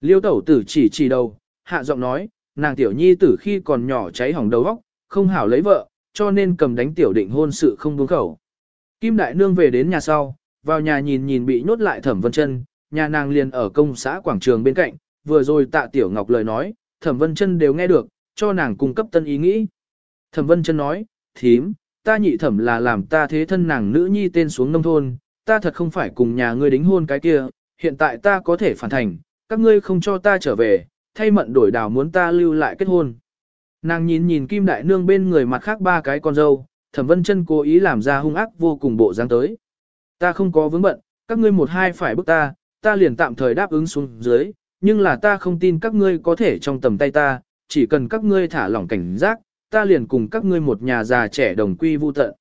Liêu tẩu tử chỉ chỉ đầu, hạ giọng nói, nàng Tiểu Nhi tử khi còn nhỏ cháy hỏng đầu óc, không hảo lấy vợ, cho nên cầm đánh Tiểu Định hôn sự không buông khẩu. Kim Đại Nương về đến nhà sau, vào nhà nhìn nhìn bị nhốt lại Thẩm Vân Chân, nhà nàng liền ở công xã quảng trường bên cạnh, vừa rồi Tạ Tiểu Ngọc lời nói, Thẩm Vân Chân đều nghe được, cho nàng cung cấp tân ý nghĩ. Thẩm Vân Chân nói, thím, ta nhị thẩm là làm ta thế thân nàng nữ nhi tên xuống nông thôn, ta thật không phải cùng nhà ngươi đính hôn cái kia, hiện tại ta có thể phản thành, các ngươi không cho ta trở về, thay mận đổi đào muốn ta lưu lại kết hôn. Nàng nhìn nhìn Kim Đại Nương bên người mặt khác ba cái con dâu, Thẩm Vân Chân cố ý làm ra hung ác vô cùng bộ dáng tới. Ta không có vướng bận, các ngươi một hai phải bức ta, ta liền tạm thời đáp ứng xuống dưới, nhưng là ta không tin các ngươi có thể trong tầm tay ta, chỉ cần các ngươi thả lỏng cảnh giác, ta liền cùng các ngươi một nhà già trẻ đồng quy vu tận.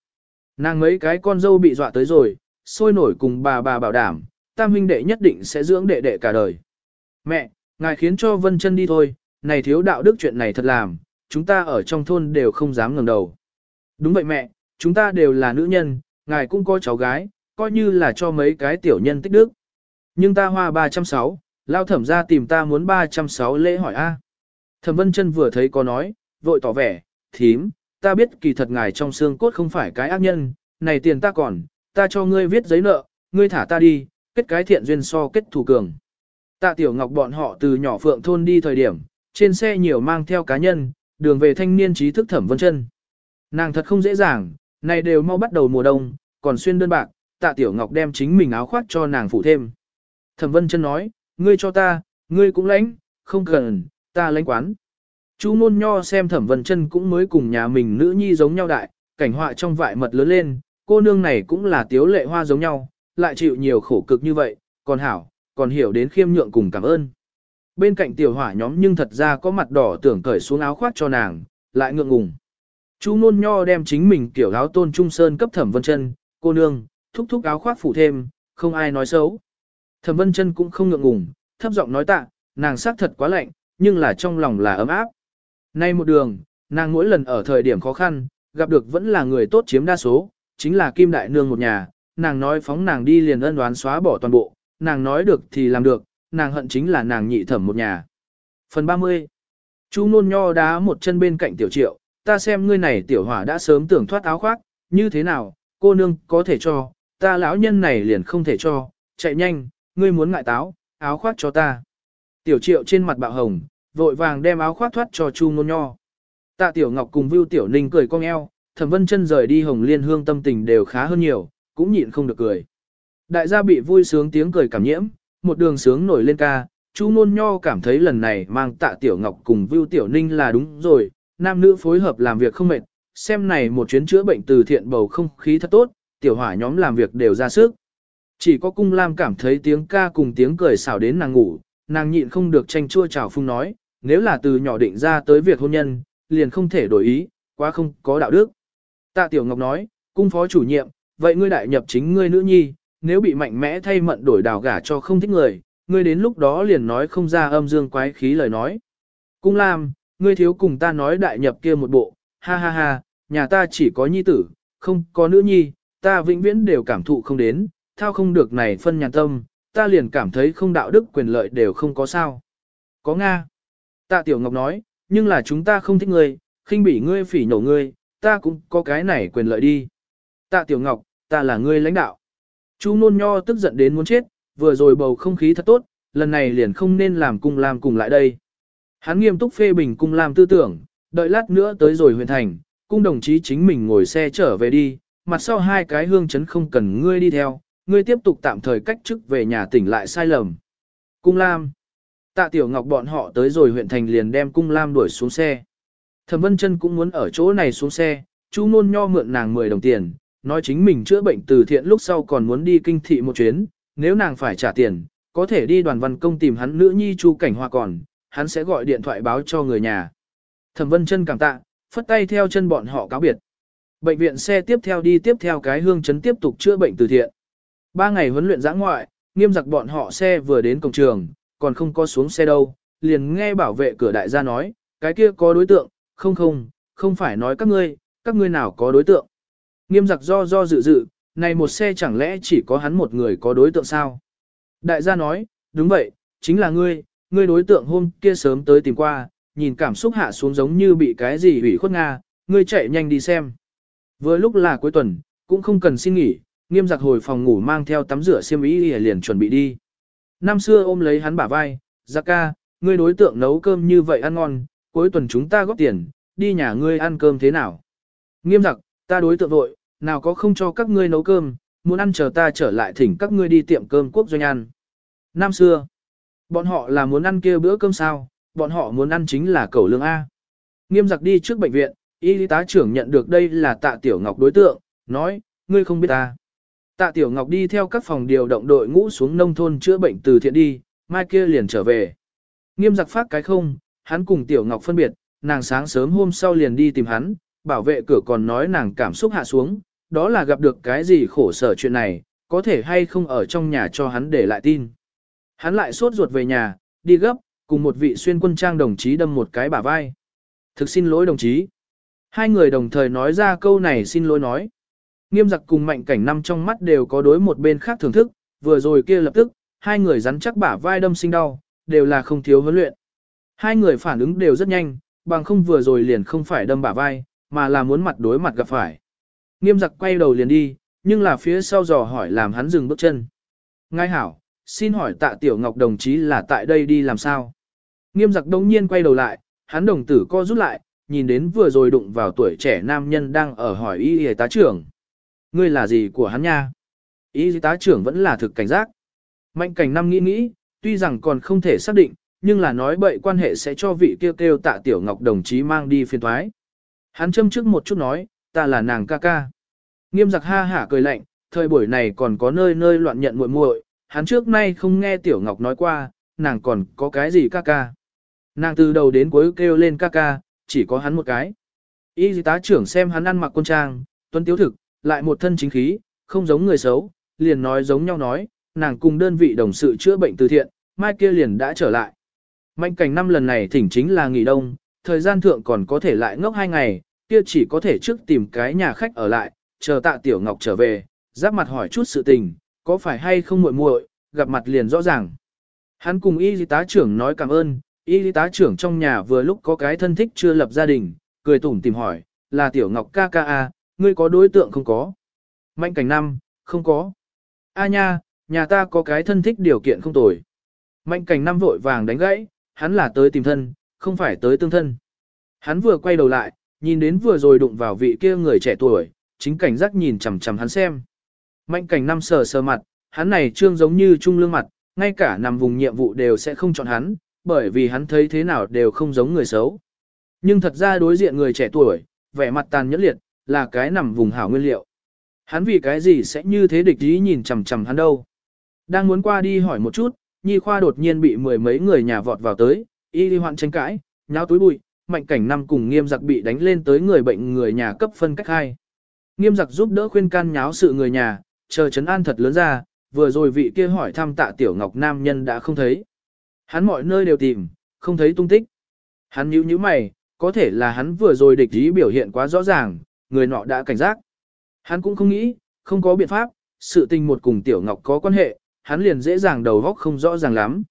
Nàng mấy cái con dâu bị dọa tới rồi, sôi nổi cùng bà bà bảo đảm, tam huynh đệ nhất định sẽ dưỡng đệ đệ cả đời. Mẹ, ngài khiến cho Vân chân đi thôi, này thiếu đạo đức chuyện này thật làm, chúng ta ở trong thôn đều không dám ngẩng đầu. Đúng vậy mẹ, chúng ta đều là nữ nhân, ngài cũng có cháu gái, coi như là cho mấy cái tiểu nhân tích đức. Nhưng ta hoa 306, lao thẩm ra tìm ta muốn 306 lễ hỏi A. Thẩm Vân chân vừa thấy có nói, vội tỏ vẻ, thím, ta biết kỳ thật ngài trong xương cốt không phải cái ác nhân, này tiền ta còn, ta cho ngươi viết giấy nợ, ngươi thả ta đi, kết cái thiện duyên so kết thủ cường. Tạ Tiểu Ngọc bọn họ từ nhỏ phượng thôn đi thời điểm, trên xe nhiều mang theo cá nhân, đường về thanh niên trí thức thẩm vân chân. Nàng thật không dễ dàng, này đều mau bắt đầu mùa đông, còn xuyên đơn bạc, tạ Tiểu Ngọc đem chính mình áo khoác cho nàng phụ thêm. Thẩm vân chân nói, ngươi cho ta, ngươi cũng lãnh, không cần, ta lãnh quán. Chú nôn nho xem thẩm vân chân cũng mới cùng nhà mình nữ nhi giống nhau đại, cảnh họa trong vại mật lớn lên, cô nương này cũng là tiếu lệ hoa giống nhau, lại chịu nhiều khổ cực như vậy, còn hảo, còn hiểu đến khiêm nhượng cùng cảm ơn. Bên cạnh tiểu hỏa nhóm nhưng thật ra có mặt đỏ tưởng cởi xuống áo khoác cho nàng, lại ngượng ngùng. Chú nôn nho đem chính mình kiểu áo tôn trung sơn cấp thẩm vân chân, cô nương, thúc thúc áo khoác phủ thêm, không ai nói xấu. Thẩm vân chân cũng không ngượng ngùng, thấp giọng nói tạ, nàng xác thật quá lạnh, nhưng là trong lòng là ấm áp. Nay một đường, nàng mỗi lần ở thời điểm khó khăn, gặp được vẫn là người tốt chiếm đa số, chính là Kim Đại Nương một nhà, nàng nói phóng nàng đi liền ân đoán xóa bỏ toàn bộ, nàng nói được thì làm được, nàng hận chính là nàng nhị thẩm một nhà. Phần 30 Chu nôn nho đá một chân bên cạnh tiểu triệu, ta xem ngươi này tiểu hỏa đã sớm tưởng thoát áo khoác, như thế nào, cô nương có thể cho, ta lão nhân này liền không thể cho, chạy nhanh, ngươi muốn ngại táo, áo khoác cho ta. Tiểu triệu trên mặt bạo hồng, vội vàng đem áo khoác thoát cho Chu Nôn Nho. Tạ Tiểu Ngọc cùng Vưu Tiểu Ninh cười cong eo, Thẩm Vân Chân rời đi Hồng Liên Hương tâm tình đều khá hơn nhiều, cũng nhịn không được cười. Đại gia bị vui sướng tiếng cười cảm nhiễm, một đường sướng nổi lên ca, Chu Nôn Nho cảm thấy lần này mang Tạ Tiểu Ngọc cùng Vưu Tiểu Ninh là đúng rồi, nam nữ phối hợp làm việc không mệt, xem này một chuyến chữa bệnh từ thiện bầu không khí thật tốt, tiểu hỏa nhóm làm việc đều ra sức. Chỉ có cung lam cảm thấy tiếng ca cùng tiếng cười xảo đến nàng ngủ, nàng nhịn không được tranh chua chào phung nói, nếu là từ nhỏ định ra tới việc hôn nhân, liền không thể đổi ý, quá không có đạo đức. Tạ Tiểu Ngọc nói, cung phó chủ nhiệm, vậy ngươi đại nhập chính ngươi nữ nhi, nếu bị mạnh mẽ thay mận đổi đào gả cho không thích người, ngươi đến lúc đó liền nói không ra âm dương quái khí lời nói. Cung Lam, ngươi thiếu cùng ta nói đại nhập kia một bộ, ha ha ha, nhà ta chỉ có nhi tử, không có nữ nhi, ta vĩnh viễn đều cảm thụ không đến, thao không được này phân nhàn tâm, ta liền cảm thấy không đạo đức quyền lợi đều không có sao. Có Nga. Tạ Tiểu Ngọc nói, nhưng là chúng ta không thích ngươi, khinh bỉ ngươi phỉ nhổ ngươi, ta cũng có cái này quyền lợi đi. Tạ Tiểu Ngọc, ta là ngươi lãnh đạo. Chu nôn nho tức giận đến muốn chết, vừa rồi bầu không khí thật tốt, lần này liền không nên làm cung lam cùng lại đây. Hắn nghiêm túc phê bình cung lam tư tưởng, đợi lát nữa tới rồi huyện thành, cung đồng chí chính mình ngồi xe trở về đi, mặt sau hai cái hương chấn không cần ngươi đi theo, ngươi tiếp tục tạm thời cách chức về nhà tỉnh lại sai lầm. Cung lam. Tạ Tiểu Ngọc bọn họ tới rồi huyện thành liền đem Cung Lam đuổi xuống xe. Thẩm Vân Chân cũng muốn ở chỗ này xuống xe, Chu Nôn Nho mượn nàng 10 đồng tiền, nói chính mình chữa bệnh từ thiện lúc sau còn muốn đi kinh thị một chuyến, nếu nàng phải trả tiền, có thể đi đoàn văn công tìm hắn nữ nhi Chu Cảnh Hoa còn, hắn sẽ gọi điện thoại báo cho người nhà. Thẩm Vân Chân cảm tạ, phất tay theo chân bọn họ cáo biệt. Bệnh viện xe tiếp theo đi tiếp theo cái hương trấn tiếp tục chữa bệnh từ thiện. Ba ngày huấn luyện giã ngoại, nghiêm giặc bọn họ xe vừa đến cổng trường, còn không có xuống xe đâu, liền nghe bảo vệ cửa đại gia nói, cái kia có đối tượng, không không, không phải nói các ngươi, các ngươi nào có đối tượng. Nghiêm giặc do do dự dự, này một xe chẳng lẽ chỉ có hắn một người có đối tượng sao? Đại gia nói, đúng vậy, chính là ngươi, ngươi đối tượng hôm kia sớm tới tìm qua, nhìn cảm xúc hạ xuống giống như bị cái gì hủy khuất Nga, ngươi chạy nhanh đi xem. Vừa lúc là cuối tuần, cũng không cần xin nghỉ, nghiêm giặc hồi phòng ngủ mang theo tắm rửa xiêm y liền chuẩn bị đi. Năm xưa ôm lấy hắn bả vai, giặc ca, ngươi đối tượng nấu cơm như vậy ăn ngon, cuối tuần chúng ta góp tiền, đi nhà ngươi ăn cơm thế nào? Nghiêm giặc, ta đối tượng vội, nào có không cho các ngươi nấu cơm, muốn ăn chờ ta trở lại thỉnh các ngươi đi tiệm cơm quốc doanh ăn. Năm xưa, bọn họ là muốn ăn kia bữa cơm sao, bọn họ muốn ăn chính là cầu lương A. Nghiêm giặc đi trước bệnh viện, y tá trưởng nhận được đây là tạ tiểu ngọc đối tượng, nói, ngươi không biết ta. Tạ tiểu ngọc đi theo các phòng điều động đội ngũ xuống nông thôn chữa bệnh từ thiện đi, mai kia liền trở về. Nghiêm giặc phát cái không, hắn cùng tiểu ngọc phân biệt, nàng sáng sớm hôm sau liền đi tìm hắn, bảo vệ cửa còn nói nàng cảm xúc hạ xuống, đó là gặp được cái gì khổ sở chuyện này, có thể hay không ở trong nhà cho hắn để lại tin. Hắn lại sốt ruột về nhà, đi gấp, cùng một vị xuyên quân trang đồng chí đâm một cái bả vai. Thực xin lỗi đồng chí. Hai người đồng thời nói ra câu này xin lỗi nói. Nghiêm giặc cùng mạnh cảnh năm trong mắt đều có đối một bên khác thưởng thức, vừa rồi kia lập tức, hai người rắn chắc bả vai đâm sinh đau, đều là không thiếu huấn luyện. Hai người phản ứng đều rất nhanh, bằng không vừa rồi liền không phải đâm bả vai, mà là muốn mặt đối mặt gặp phải. Nghiêm giặc quay đầu liền đi, nhưng là phía sau dò hỏi làm hắn dừng bước chân. Ngài hảo, xin hỏi tạ tiểu ngọc đồng chí là tại đây đi làm sao? Nghiêm giặc đông nhiên quay đầu lại, hắn đồng tử co rút lại, nhìn đến vừa rồi đụng vào tuổi trẻ nam nhân đang ở hỏi y y tá trưởng. Ngươi là gì của hắn nha? Y y tá trưởng vẫn là thực cảnh giác. Mạnh cảnh năm nghĩ nghĩ, tuy rằng còn không thể xác định, nhưng là nói bậy quan hệ sẽ cho vị kêu kêu tạ tiểu ngọc đồng chí mang đi phiên thoái. Hắn châm trước một chút nói, ta là nàng ca ca. Nghiêm giặc ha hả cười lạnh, thời buổi này còn có nơi nơi loạn nhận muội muội, hắn trước nay không nghe tiểu ngọc nói qua, nàng còn có cái gì ca ca. Nàng từ đầu đến cuối kêu lên ca ca, chỉ có hắn một cái. Y tá trưởng xem hắn ăn mặc quân trang, tuấn tiếu thực, lại một thân chính khí, không giống người xấu, liền nói giống nhau nói, nàng cùng đơn vị đồng sự chữa bệnh từ thiện, mai kia liền đã trở lại. Mạnh cảnh năm lần này thỉnh chính là nghỉ đông, thời gian thượng còn có thể lại ngốc hai ngày, kia chỉ có thể trước tìm cái nhà khách ở lại, chờ tạ tiểu ngọc trở về, giáp mặt hỏi chút sự tình, có phải hay không muội muội, gặp mặt liền rõ ràng. Hắn cùng y tá trưởng nói cảm ơn, y tá trưởng trong nhà vừa lúc có cái thân thích chưa lập gia đình, cười tủm tìm hỏi, là tiểu ngọc ca ca a, ngươi có đối tượng không có? Mạnh cảnh năm, không có. A nha, nhà ta có cái thân thích điều kiện không tồi. Mạnh cảnh năm vội vàng đánh gãy, hắn là tới tìm thân, không phải tới tương thân. Hắn vừa quay đầu lại, nhìn đến vừa rồi đụng vào vị kia người trẻ tuổi, chính cảnh giác nhìn chằm chằm hắn xem. Mạnh cảnh năm sờ sờ mặt, hắn này trương giống như trung lương mặt, ngay cả nằm vùng nhiệm vụ đều sẽ không chọn hắn, bởi vì hắn thấy thế nào đều không giống người xấu. Nhưng thật ra đối diện người trẻ tuổi, vẻ mặt tàn nhẫn liệt, là cái nằm vùng hảo nguyên liệu. Hắn vì cái gì sẽ như thế địch ý nhìn chằm chằm hắn đâu. Đang muốn qua đi hỏi một chút, Nhi Khoa đột nhiên bị mười mấy người nhà vọt vào tới, y đi hoạn tranh cãi, nháo túi bụi, mạnh cảnh năm cùng nghiêm giặc bị đánh lên tới người bệnh người nhà cấp phân cách hai. Nghiêm giặc giúp đỡ khuyên can nháo sự người nhà, chờ chấn an thật lớn ra, vừa rồi vị kia hỏi thăm tạ tiểu ngọc nam nhân đã không thấy. Hắn mọi nơi đều tìm, không thấy tung tích. Hắn nhíu nhíu mày, có thể là hắn vừa rồi địch ý biểu hiện quá rõ ràng, người nọ đã cảnh giác. Hắn cũng không nghĩ, không có biện pháp, sự tình một cùng tiểu ngọc có quan hệ, hắn liền dễ dàng đầu góc không rõ ràng lắm.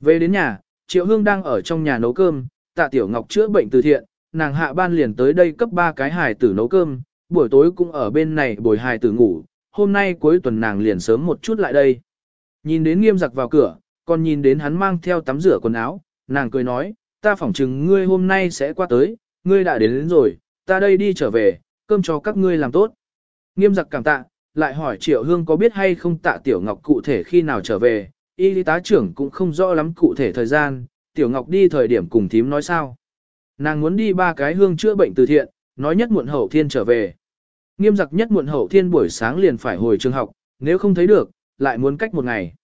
Về đến nhà, Triệu Hương đang ở trong nhà nấu cơm, tạ tiểu ngọc chữa bệnh từ thiện, nàng hạ ban liền tới đây cấp ba cái hài tử nấu cơm, buổi tối cũng ở bên này bồi hài tử ngủ, hôm nay cuối tuần nàng liền sớm một chút lại đây. Nhìn đến nghiêm giặc vào cửa, còn nhìn đến hắn mang theo tắm rửa quần áo, nàng cười nói, ta phỏng chừng ngươi hôm nay sẽ qua tới, ngươi đã đến, đến rồi, ta đây đi trở về, cơm cho các ngươi làm tốt. Nghiêm giặc cảm tạ, lại hỏi Triệu Hương có biết hay không tạ Tiểu Ngọc cụ thể khi nào trở về, y tá trưởng cũng không rõ lắm cụ thể thời gian, Tiểu Ngọc đi thời điểm cùng thím nói sao. Nàng muốn đi ba cái hương chữa bệnh từ thiện, nói nhất muộn hậu thiên trở về. Nghiêm giặc nhất muộn hậu thiên buổi sáng liền phải hồi trường học, nếu không thấy được, lại muốn cách một ngày.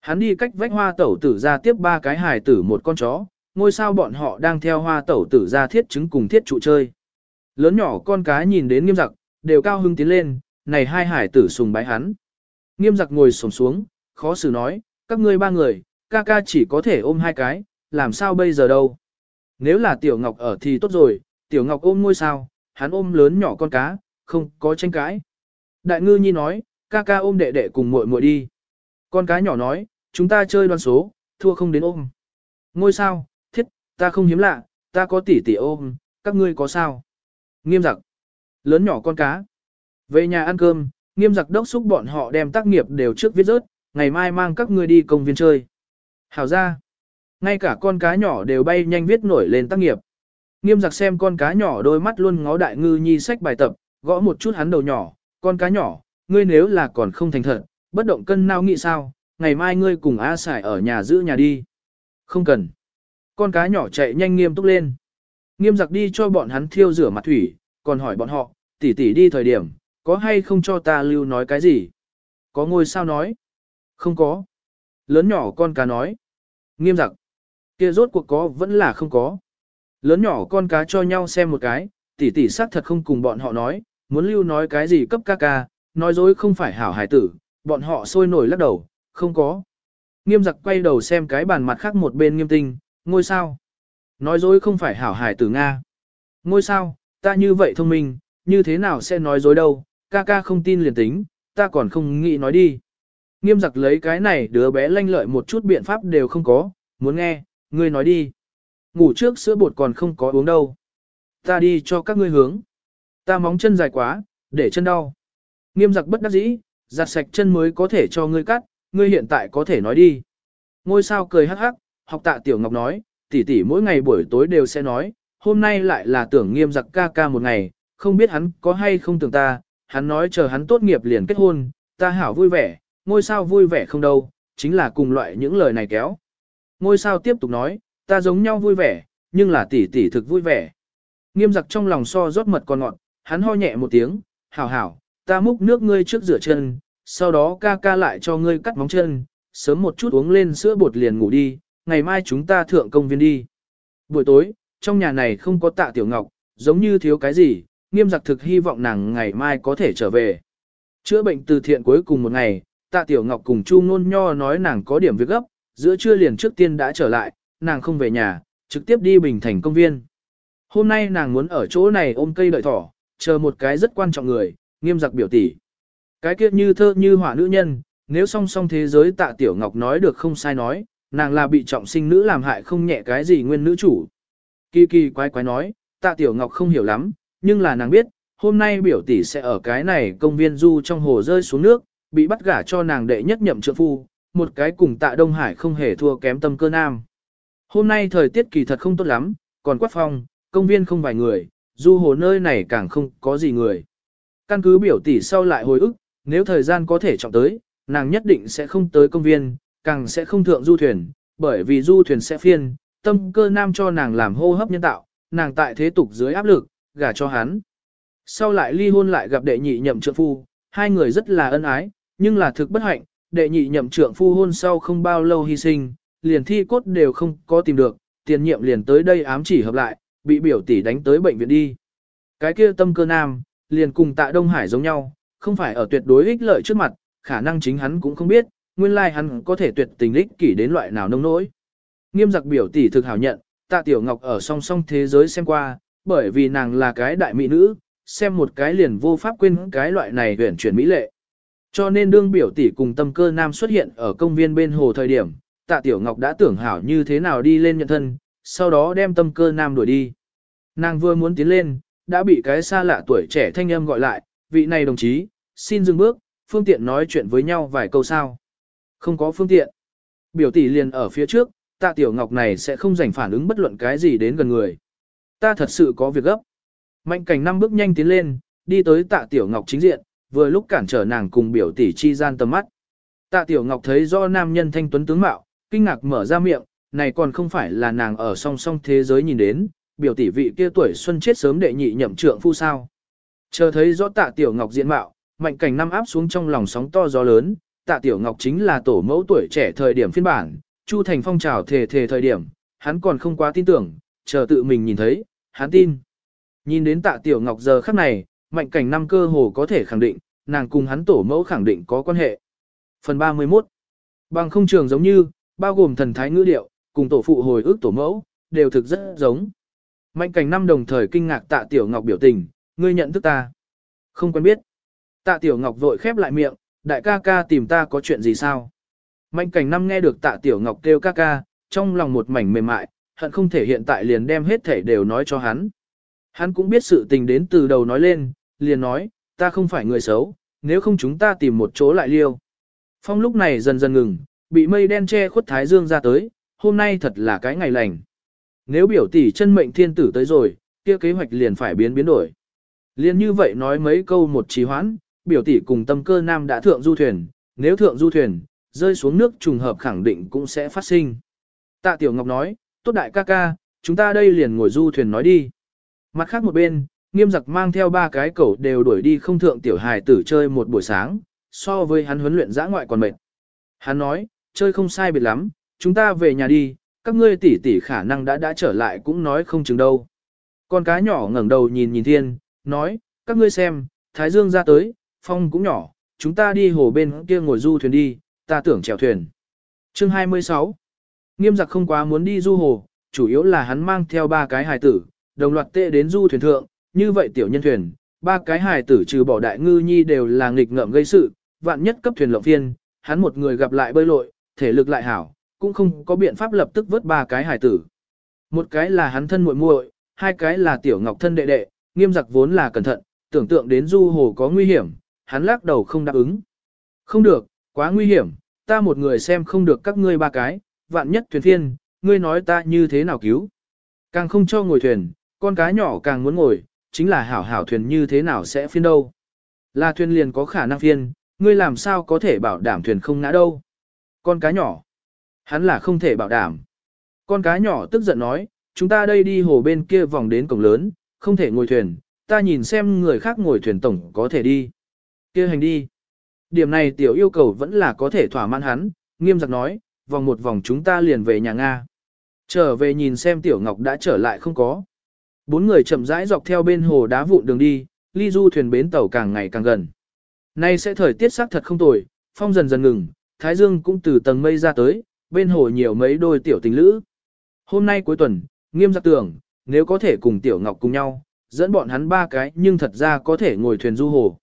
Hắn đi cách vách hoa tẩu tử ra tiếp ba cái hài tử một con chó, ngôi sao bọn họ đang theo hoa tẩu tử ra thiết chứng cùng thiết trụ chơi. Lớn nhỏ con cái nhìn đến nghiêm giặc, đều cao hưng tiến lên, này hai hải tử sùng bái hắn. Nghiêm giặc ngồi sổm xuống, khó xử nói, các ngươi ba người, ca ca chỉ có thể ôm hai cái, làm sao bây giờ đâu. Nếu là Tiểu Ngọc ở thì tốt rồi, Tiểu Ngọc ôm ngôi sao, hắn ôm lớn nhỏ con cá, không có tranh cãi. Đại ngư nhi nói, ca ca ôm đệ đệ cùng muội muội đi. Con cá nhỏ nói, chúng ta chơi đoan số, thua không đến ôm. Ngôi sao, thiết, ta không hiếm lạ, ta có tỷ tỷ ôm, các ngươi có sao? Nghiêm giặc. Lớn nhỏ con cá. Về nhà ăn cơm, nghiêm giặc đốc xúc bọn họ đem tác nghiệp đều trước viết rớt, ngày mai mang các ngươi đi công viên chơi. Hảo ra. Ngay cả con cá nhỏ đều bay nhanh viết nổi lên tác nghiệp. Nghiêm giặc xem con cá nhỏ đôi mắt luôn ngó đại ngư nhi sách bài tập, gõ một chút hắn đầu nhỏ, con cá nhỏ, ngươi nếu là còn không thành thật, bất động cân nào nghĩ sao, ngày mai ngươi cùng A Sải ở nhà giữ nhà đi. Không cần. Con cá nhỏ chạy nhanh nghiêm túc lên. Nghiêm giặc đi cho bọn hắn thiêu rửa mặt thủy, còn hỏi bọn họ, tỷ tỷ đi thời điểm, có hay không cho ta lưu nói cái gì? Có ngôi sao nói? Không có. Lớn nhỏ con cá nói. Nghiêm giặc kia rốt cuộc có vẫn là không có. Lớn nhỏ con cá cho nhau xem một cái, tỷ tỷ xác thật không cùng bọn họ nói, muốn lưu nói cái gì cấp ca ca, nói dối không phải hảo hải tử, bọn họ sôi nổi lắc đầu, không có. Nghiêm giặc quay đầu xem cái bàn mặt khác một bên nghiêm tinh, ngôi sao. Nói dối không phải hảo hải tử Nga. Ngôi sao, ta như vậy thông minh, như thế nào sẽ nói dối đâu, ca ca không tin liền tính, ta còn không nghĩ nói đi. Nghiêm giặc lấy cái này đứa bé lanh lợi một chút biện pháp đều không có, muốn nghe, ngươi nói đi. Ngủ trước sữa bột còn không có uống đâu. Ta đi cho các ngươi hướng. Ta móng chân dài quá, để chân đau. Nghiêm giặc bất đắc dĩ, giặt sạch chân mới có thể cho ngươi cắt, ngươi hiện tại có thể nói đi. Ngôi sao cười hắc hắc, học tạ tiểu ngọc nói, tỷ tỷ mỗi ngày buổi tối đều sẽ nói, hôm nay lại là tưởng nghiêm giặc ca ca một ngày, không biết hắn có hay không tưởng ta, hắn nói chờ hắn tốt nghiệp liền kết hôn, ta hảo vui vẻ, ngôi sao vui vẻ không đâu, chính là cùng loại những lời này kéo. Ngôi sao tiếp tục nói, ta giống nhau vui vẻ, nhưng là tỷ tỷ thực vui vẻ. Nghiêm giặc trong lòng so rót mật còn ngọn, hắn ho nhẹ một tiếng, hảo hảo, ta múc nước ngươi trước rửa chân, sau đó ca ca lại cho ngươi cắt móng chân, sớm một chút uống lên sữa bột liền ngủ đi, ngày mai chúng ta thượng công viên đi. Buổi tối, trong nhà này không có tạ tiểu ngọc, giống như thiếu cái gì, nghiêm giặc thực hy vọng nàng ngày mai có thể trở về. Chữa bệnh từ thiện cuối cùng một ngày, tạ tiểu ngọc cùng Chu Nôn Nho nói nàng có điểm việc gấp, giữa trưa liền trước tiên đã trở lại, nàng không về nhà, trực tiếp đi Bình Thành công viên. Hôm nay nàng muốn ở chỗ này ôm cây đợi thỏ, chờ một cái rất quan trọng người, nghiêm giặc biểu tỷ. Cái kia như thơ như họa nữ nhân, nếu song song thế giới tạ tiểu ngọc nói được không sai nói, nàng là bị trọng sinh nữ làm hại không nhẹ cái gì nguyên nữ chủ. Kỳ kỳ quái quái nói, tạ tiểu ngọc không hiểu lắm, nhưng là nàng biết, hôm nay biểu tỷ sẽ ở cái này công viên du trong hồ rơi xuống nước, bị bắt gả cho nàng đệ nhất nhậm trượng phu, một cái cùng tạ Đông Hải không hề thua kém tâm cơ nam. Hôm nay thời tiết kỳ thật không tốt lắm, còn quát phong, công viên không vài người, du hồ nơi này càng không có gì người. Căn cứ biểu tỷ sau lại hồi ức, nếu thời gian có thể trọng tới, nàng nhất định sẽ không tới công viên, càng sẽ không thượng du thuyền, bởi vì du thuyền sẽ phiên, tâm cơ nam cho nàng làm hô hấp nhân tạo, nàng tại thế tục dưới áp lực, gả cho hắn. Sau lại ly hôn lại gặp đệ nhị nhậm trượng phu, hai người rất là ân ái, nhưng là thực bất hạnh, đệ nhị nhậm trưởng phu hôn sau không bao lâu hy sinh, liền thi cốt đều không có tìm được, tiền nhiệm liền tới đây ám chỉ hợp lại, bị biểu tỷ đánh tới bệnh viện đi. Cái kia tâm cơ nam, liền cùng tạ Đông Hải giống nhau, không phải ở tuyệt đối ích lợi trước mặt, khả năng chính hắn cũng không biết, nguyên lai hắn có thể tuyệt tình ích kỷ đến loại nào nông nỗi. Nghiêm giặc biểu tỷ thực hảo nhận, tạ tiểu ngọc ở song song thế giới xem qua, bởi vì nàng là cái đại mỹ nữ, xem một cái liền vô pháp quên cái loại này huyền chuyển mỹ lệ. Cho nên đương biểu tỷ cùng tâm cơ nam xuất hiện ở công viên bên hồ thời điểm, tạ tiểu ngọc đã tưởng hảo như thế nào đi lên nhận thân, sau đó đem tâm cơ nam đuổi đi. Nàng vừa muốn tiến lên, đã bị cái xa lạ tuổi trẻ thanh âm gọi lại, vị này đồng chí, xin dừng bước, phương tiện nói chuyện với nhau vài câu sao. Không có phương tiện. Biểu tỷ liền ở phía trước, tạ tiểu ngọc này sẽ không dành phản ứng bất luận cái gì đến gần người. Ta thật sự có việc gấp. Mạnh cảnh năm bước nhanh tiến lên, đi tới tạ tiểu ngọc chính diện, vừa lúc cản trở nàng cùng biểu tỷ chi gian tầm mắt. Tạ tiểu ngọc thấy do nam nhân thanh tuấn tướng mạo, kinh ngạc mở ra miệng, này còn không phải là nàng ở song song thế giới nhìn đến, biểu tỷ vị kia tuổi xuân chết sớm đệ nhị nhậm trượng phu sao. Chờ thấy rõ tạ tiểu ngọc diện mạo, mạnh cảnh năm áp xuống trong lòng sóng to gió lớn, tạ tiểu ngọc chính là tổ mẫu tuổi trẻ thời điểm phiên bản, chu thành phong trào thề thề thời điểm, hắn còn không quá tin tưởng, chờ tự mình nhìn thấy, hắn tin. Nhìn đến tạ tiểu ngọc giờ khắc này, mạnh cảnh năm cơ hồ có thể khẳng định, nàng cùng hắn tổ mẫu khẳng định có quan hệ. Phần 31 Bằng không trường giống như, bao gồm thần thái ngữ điệu, cùng tổ phụ hồi ức tổ mẫu, đều thực rất giống. Mạnh cảnh năm đồng thời kinh ngạc tạ tiểu ngọc biểu tình, ngươi nhận thức ta. Không quen biết. Tạ tiểu ngọc vội khép lại miệng, đại ca ca tìm ta có chuyện gì sao? Mạnh cảnh năm nghe được tạ tiểu ngọc kêu ca ca, trong lòng một mảnh mềm mại, hận không thể hiện tại liền đem hết thể đều nói cho hắn. Hắn cũng biết sự tình đến từ đầu nói lên, liền nói, ta không phải người xấu, nếu không chúng ta tìm một chỗ lại liêu. Phong lúc này dần dần ngừng, bị mây đen che khuất thái dương ra tới, hôm nay thật là cái ngày lành. Nếu biểu tỷ chân mệnh thiên tử tới rồi, kia kế hoạch liền phải biến biến đổi. Liên như vậy nói mấy câu một trì hoãn, biểu tỷ cùng tâm cơ nam đã thượng du thuyền, nếu thượng du thuyền, rơi xuống nước trùng hợp khẳng định cũng sẽ phát sinh. Tạ Tiểu Ngọc nói, tốt đại ca ca, chúng ta đây liền ngồi du thuyền nói đi. Mặt khác một bên, nghiêm giặc mang theo ba cái cẩu đều đuổi đi không thượng tiểu hài tử chơi một buổi sáng, so với hắn huấn luyện giã ngoại còn mệt. Hắn nói, chơi không sai biệt lắm, chúng ta về nhà đi, các ngươi tỷ tỷ khả năng đã đã trở lại cũng nói không chừng đâu. Con cá nhỏ ngẩng đầu nhìn nhìn thiên, nói, các ngươi xem, Thái Dương ra tới, phong cũng nhỏ, chúng ta đi hồ bên kia ngồi du thuyền đi, ta tưởng chèo thuyền. Chương 26 Nghiêm giặc không quá muốn đi du hồ, chủ yếu là hắn mang theo ba cái hài tử, đồng loạt tệ đến du thuyền thượng, như vậy tiểu nhân thuyền, ba cái hài tử trừ bỏ đại ngư nhi đều là nghịch ngợm gây sự, vạn nhất cấp thuyền lộng phiên, hắn một người gặp lại bơi lội, thể lực lại hảo, cũng không có biện pháp lập tức vớt ba cái hài tử. Một cái là hắn thân muội muội, hai cái là tiểu ngọc thân đệ đệ, nghiêm giặc vốn là cẩn thận, tưởng tượng đến du hồ có nguy hiểm, hắn lắc đầu không đáp ứng. Không được, quá nguy hiểm, ta một người xem không được các ngươi ba cái, vạn nhất thuyền phiên, ngươi nói ta như thế nào cứu. Càng không cho ngồi thuyền, con cá nhỏ càng muốn ngồi, chính là hảo hảo thuyền như thế nào sẽ phiên đâu. Là thuyền liền có khả năng phiên, ngươi làm sao có thể bảo đảm thuyền không ngã đâu. Con cá nhỏ, hắn là không thể bảo đảm. Con cá nhỏ tức giận nói, chúng ta đây đi hồ bên kia vòng đến cổng lớn, không thể ngồi thuyền, ta nhìn xem người khác ngồi thuyền tổng có thể đi. kia hành đi. Điểm này tiểu yêu cầu vẫn là có thể thỏa mãn hắn, nghiêm giặc nói, vòng một vòng chúng ta liền về nhà Nga. Trở về nhìn xem tiểu ngọc đã trở lại không có. Bốn người chậm rãi dọc theo bên hồ đá vụn đường đi, ly du thuyền bến tàu càng ngày càng gần. Nay sẽ thời tiết sắc thật không tồi, phong dần dần ngừng, thái dương cũng từ tầng mây ra tới, bên hồ nhiều mấy đôi tiểu tình lữ. Hôm nay cuối tuần, nghiêm giặc tưởng, nếu có thể cùng tiểu ngọc cùng nhau, dẫn bọn hắn ba cái nhưng thật ra có thể ngồi thuyền du hồ.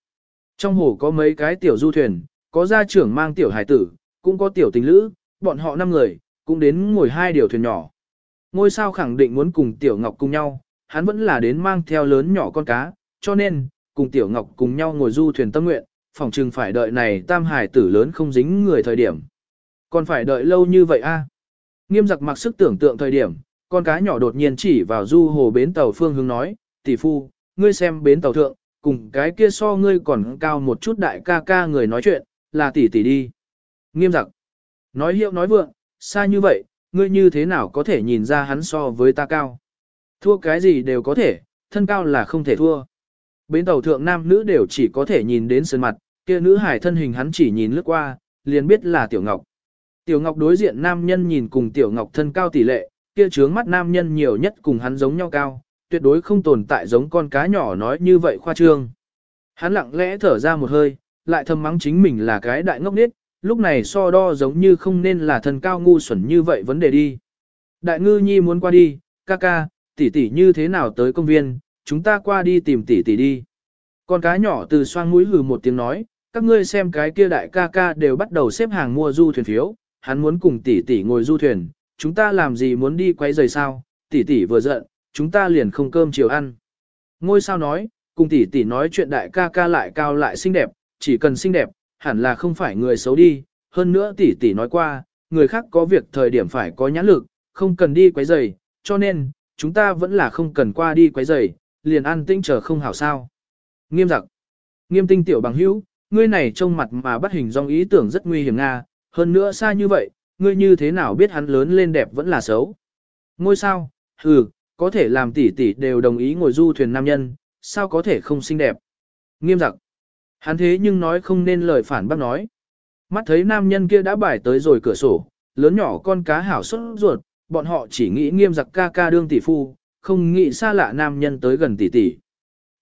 Trong hồ có mấy cái tiểu du thuyền, có gia trưởng mang tiểu hải tử, cũng có tiểu tình lữ, bọn họ năm người, cũng đến ngồi hai điều thuyền nhỏ. Ngôi sao khẳng định muốn cùng tiểu ngọc cùng nhau, hắn vẫn là đến mang theo lớn nhỏ con cá, cho nên, cùng tiểu ngọc cùng nhau ngồi du thuyền tâm nguyện, phòng trừng phải đợi này tam hải tử lớn không dính người thời điểm. Còn phải đợi lâu như vậy a? À? Nghiêm giặc mặc sức tưởng tượng thời điểm, con cá nhỏ đột nhiên chỉ vào du hồ bến tàu phương hướng nói, tỷ phu, ngươi xem bến tàu thượng, cùng cái kia so ngươi còn cao một chút đại ca ca người nói chuyện, là tỷ tỷ đi. Nghiêm giặc. Nói hiệu nói vượng, xa như vậy, ngươi như thế nào có thể nhìn ra hắn so với ta cao. Thua cái gì đều có thể, thân cao là không thể thua. Bến tàu thượng nam nữ đều chỉ có thể nhìn đến sơn mặt, kia nữ hải thân hình hắn chỉ nhìn lướt qua, liền biết là Tiểu Ngọc. Tiểu Ngọc đối diện nam nhân nhìn cùng Tiểu Ngọc thân cao tỷ lệ, kia trướng mắt nam nhân nhiều nhất cùng hắn giống nhau cao, tuyệt đối không tồn tại giống con cá nhỏ nói như vậy khoa trương. Hắn lặng lẽ thở ra một hơi, lại thầm mắng chính mình là cái đại ngốc nết, lúc này so đo giống như không nên là thân cao ngu xuẩn như vậy vấn đề đi. Đại ngư nhi muốn qua đi, ca ca, tỷ tỷ như thế nào tới công viên, chúng ta qua đi tìm tỷ tỷ đi. Con cá nhỏ từ xoang mũi hừ một tiếng nói, các ngươi xem cái kia đại ca ca đều bắt đầu xếp hàng mua du thuyền phiếu, hắn muốn cùng tỷ tỷ ngồi du thuyền, chúng ta làm gì muốn đi quay rời sao, tỷ tỷ vừa giận, chúng ta liền không cơm chiều ăn. Ngôi sao nói, cùng tỷ tỷ nói chuyện đại ca ca lại cao lại xinh đẹp, chỉ cần xinh đẹp, hẳn là không phải người xấu đi, hơn nữa tỷ tỷ nói qua, người khác có việc thời điểm phải có nhãn lực, không cần đi quấy rầy, cho nên, chúng ta vẫn là không cần qua đi quấy rầy, liền ăn tinh chờ không hảo sao. Nghiêm giặc. Nghiêm tinh tiểu bằng hữu, ngươi này trông mặt mà bắt hình dong ý tưởng rất nguy hiểm nga, hơn nữa xa như vậy, ngươi như thế nào biết hắn lớn lên đẹp vẫn là xấu. Ngôi sao, hừ, có thể làm tỷ tỷ đều đồng ý ngồi du thuyền nam nhân, sao có thể không xinh đẹp. Nghiêm giặc. Hắn thế nhưng nói không nên lời phản bác nói. Mắt thấy nam nhân kia đã bài tới rồi cửa sổ, lớn nhỏ con cá hảo xuất ruột, bọn họ chỉ nghĩ nghiêm giặc ca ca đương tỷ phu, không nghĩ xa lạ nam nhân tới gần tỷ tỷ.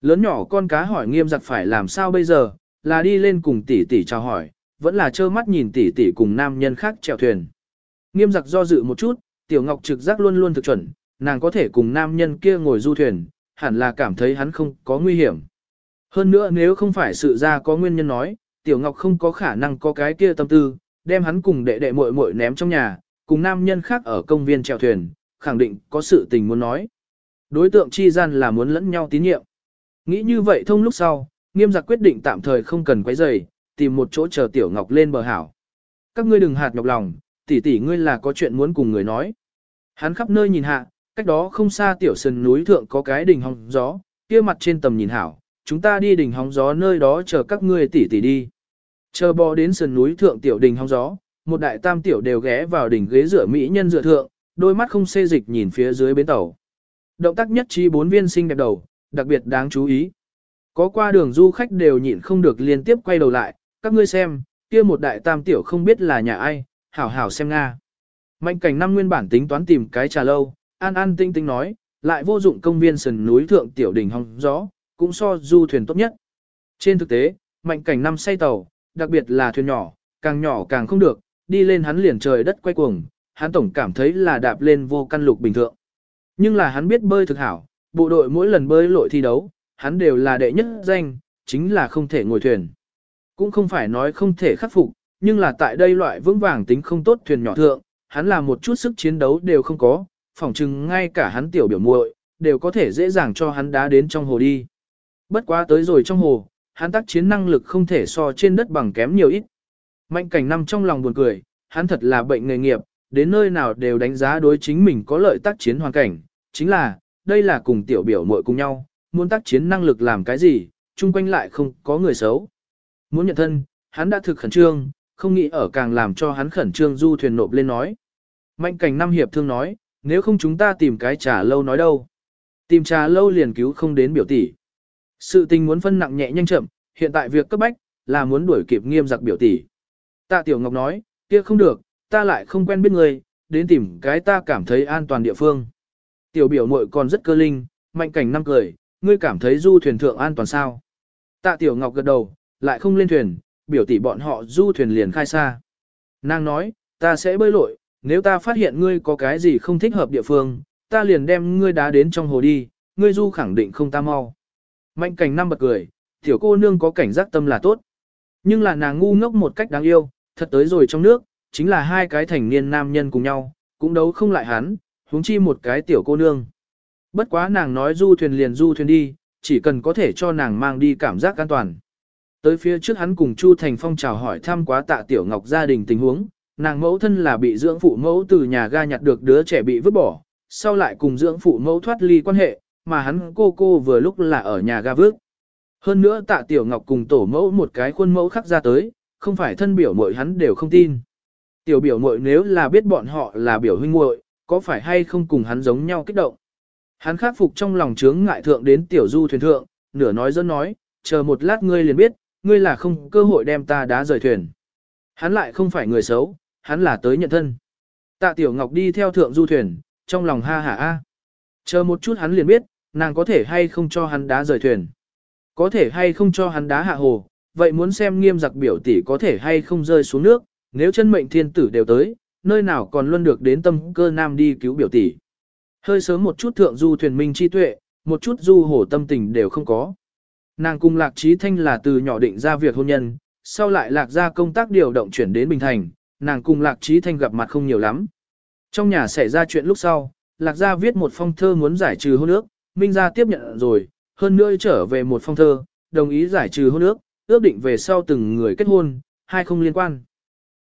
Lớn nhỏ con cá hỏi nghiêm giặc phải làm sao bây giờ, là đi lên cùng tỷ tỷ chào hỏi, vẫn là trơ mắt nhìn tỷ tỷ cùng nam nhân khác chèo thuyền. Nghiêm giặc do dự một chút, tiểu ngọc trực giác luôn luôn thực chuẩn, nàng có thể cùng nam nhân kia ngồi du thuyền, hẳn là cảm thấy hắn không có nguy hiểm. Hơn nữa nếu không phải sự ra có nguyên nhân nói, tiểu ngọc không có khả năng có cái kia tâm tư, đem hắn cùng đệ đệ muội muội ném trong nhà, cùng nam nhân khác ở công viên chèo thuyền, khẳng định có sự tình muốn nói. Đối tượng chi gian là muốn lẫn nhau tín nhiệm. Nghĩ như vậy thông lúc sau, nghiêm giặc quyết định tạm thời không cần quấy rầy, tìm một chỗ chờ Tiểu Ngọc lên bờ hảo. Các ngươi đừng hạt nhọc lòng, tỷ tỷ ngươi là có chuyện muốn cùng người nói. Hắn khắp nơi nhìn hạ, cách đó không xa tiểu sườn núi thượng có cái đỉnh hóng gió, kia mặt trên tầm nhìn hảo, chúng ta đi đỉnh hóng gió nơi đó chờ các ngươi tỷ tỷ đi. Chờ bò đến sườn núi thượng tiểu đỉnh hóng gió, một đại tam tiểu đều ghé vào đỉnh ghế rửa mỹ nhân dựa thượng, đôi mắt không xê dịch nhìn phía dưới bến tàu. Động tác nhất trí bốn viên sinh đẹp đầu, đặc biệt đáng chú ý. Có qua đường du khách đều nhịn không được liên tiếp quay đầu lại, các ngươi xem, kia một đại tam tiểu không biết là nhà ai, hảo hảo xem nga. Mạnh cảnh năm nguyên bản tính toán tìm cái trà lâu, an an tinh tinh nói, lại vô dụng công viên sườn núi thượng tiểu đỉnh hong gió, cũng so du thuyền tốt nhất. Trên thực tế, mạnh cảnh năm say tàu, đặc biệt là thuyền nhỏ, càng nhỏ càng không được, đi lên hắn liền trời đất quay cuồng, hắn tổng cảm thấy là đạp lên vô căn lục bình thường. Nhưng là hắn biết bơi thực hảo, bộ đội mỗi lần bơi lội thi đấu, hắn đều là đệ nhất danh, chính là không thể ngồi thuyền. Cũng không phải nói không thể khắc phục, nhưng là tại đây loại vững vàng tính không tốt thuyền nhỏ thượng, hắn là một chút sức chiến đấu đều không có, phỏng chừng ngay cả hắn tiểu biểu muội đều có thể dễ dàng cho hắn đá đến trong hồ đi. Bất quá tới rồi trong hồ, hắn tác chiến năng lực không thể so trên đất bằng kém nhiều ít. Mạnh cảnh năm trong lòng buồn cười, hắn thật là bệnh nghề nghiệp, đến nơi nào đều đánh giá đối chính mình có lợi tác chiến hoàn cảnh, chính là, đây là cùng tiểu biểu muội cùng nhau, muốn tác chiến năng lực làm cái gì, chung quanh lại không có người xấu. Muốn nhận thân, hắn đã thực khẩn trương, không nghĩ ở càng làm cho hắn khẩn trương du thuyền nộp lên nói. Mạnh cảnh năm hiệp thương nói, nếu không chúng ta tìm cái trà lâu nói đâu. Tìm trà lâu liền cứu không đến biểu tỷ. Sự tình muốn phân nặng nhẹ nhanh chậm, hiện tại việc cấp bách, là muốn đuổi kịp nghiêm giặc biểu tỷ. Tạ Tiểu Ngọc nói, kia không được, ta lại không quen biết người, đến tìm cái ta cảm thấy an toàn địa phương. Tiểu biểu muội còn rất cơ linh, mạnh cảnh năm cười, ngươi cảm thấy du thuyền thượng an toàn sao? Tạ Tiểu Ngọc gật đầu, lại không lên thuyền, biểu tỷ bọn họ du thuyền liền khai xa. Nàng nói, ta sẽ bơi lội, nếu ta phát hiện ngươi có cái gì không thích hợp địa phương, ta liền đem ngươi đá đến trong hồ đi, ngươi du khẳng định không ta mau. Mạnh cảnh năm bật cười, tiểu cô nương có cảnh giác tâm là tốt. Nhưng là nàng ngu ngốc một cách đáng yêu, thật tới rồi trong nước, chính là hai cái thành niên nam nhân cùng nhau, cũng đấu không lại hắn, huống chi một cái tiểu cô nương. Bất quá nàng nói du thuyền liền du thuyền đi, chỉ cần có thể cho nàng mang đi cảm giác an toàn. Tới phía trước hắn cùng Chu Thành Phong chào hỏi thăm quá tạ Tiểu Ngọc gia đình tình huống, nàng mẫu thân là bị dưỡng phụ mẫu từ nhà ga nhặt được đứa trẻ bị vứt bỏ, sau lại cùng dưỡng phụ mẫu thoát ly quan hệ, mà hắn cô cô vừa lúc là ở nhà ga vứt. Hơn nữa tạ Tiểu Ngọc cùng tổ mẫu một cái khuôn mẫu khắc ra tới, không phải thân biểu muội hắn đều không tin. Tiểu biểu muội nếu là biết bọn họ là biểu huynh muội, có phải hay không cùng hắn giống nhau kích động. Hắn khắc phục trong lòng chướng ngại thượng đến tiểu du thuyền thượng, nửa nói dẫn nói, chờ một lát ngươi liền biết, ngươi là không cơ hội đem ta đá rời thuyền. Hắn lại không phải người xấu, hắn là tới nhận thân. Tạ Tiểu Ngọc đi theo thượng du thuyền, trong lòng ha hả a. Chờ một chút hắn liền biết, nàng có thể hay không cho hắn đá rời thuyền. Có thể hay không cho hắn đá hạ hồ, vậy muốn xem nghiêm giặc biểu tỷ có thể hay không rơi xuống nước, nếu chân mệnh thiên tử đều tới, nơi nào còn luôn được đến tâm cơ nam đi cứu biểu tỷ. Hơi sớm một chút thượng du thuyền minh chi tuệ, một chút du hổ tâm tình đều không có. Nàng cùng Lạc Trí Thanh là từ nhỏ định ra việc hôn nhân, sau lại Lạc ra công tác điều động chuyển đến Bình Thành, nàng cùng Lạc Trí Thanh gặp mặt không nhiều lắm. Trong nhà xảy ra chuyện lúc sau, Lạc gia viết một phong thơ muốn giải trừ hôn ước, Minh gia tiếp nhận rồi, hơn nữa trở về một phong thơ, đồng ý giải trừ hôn ước, ước định về sau từng người kết hôn, hai không liên quan.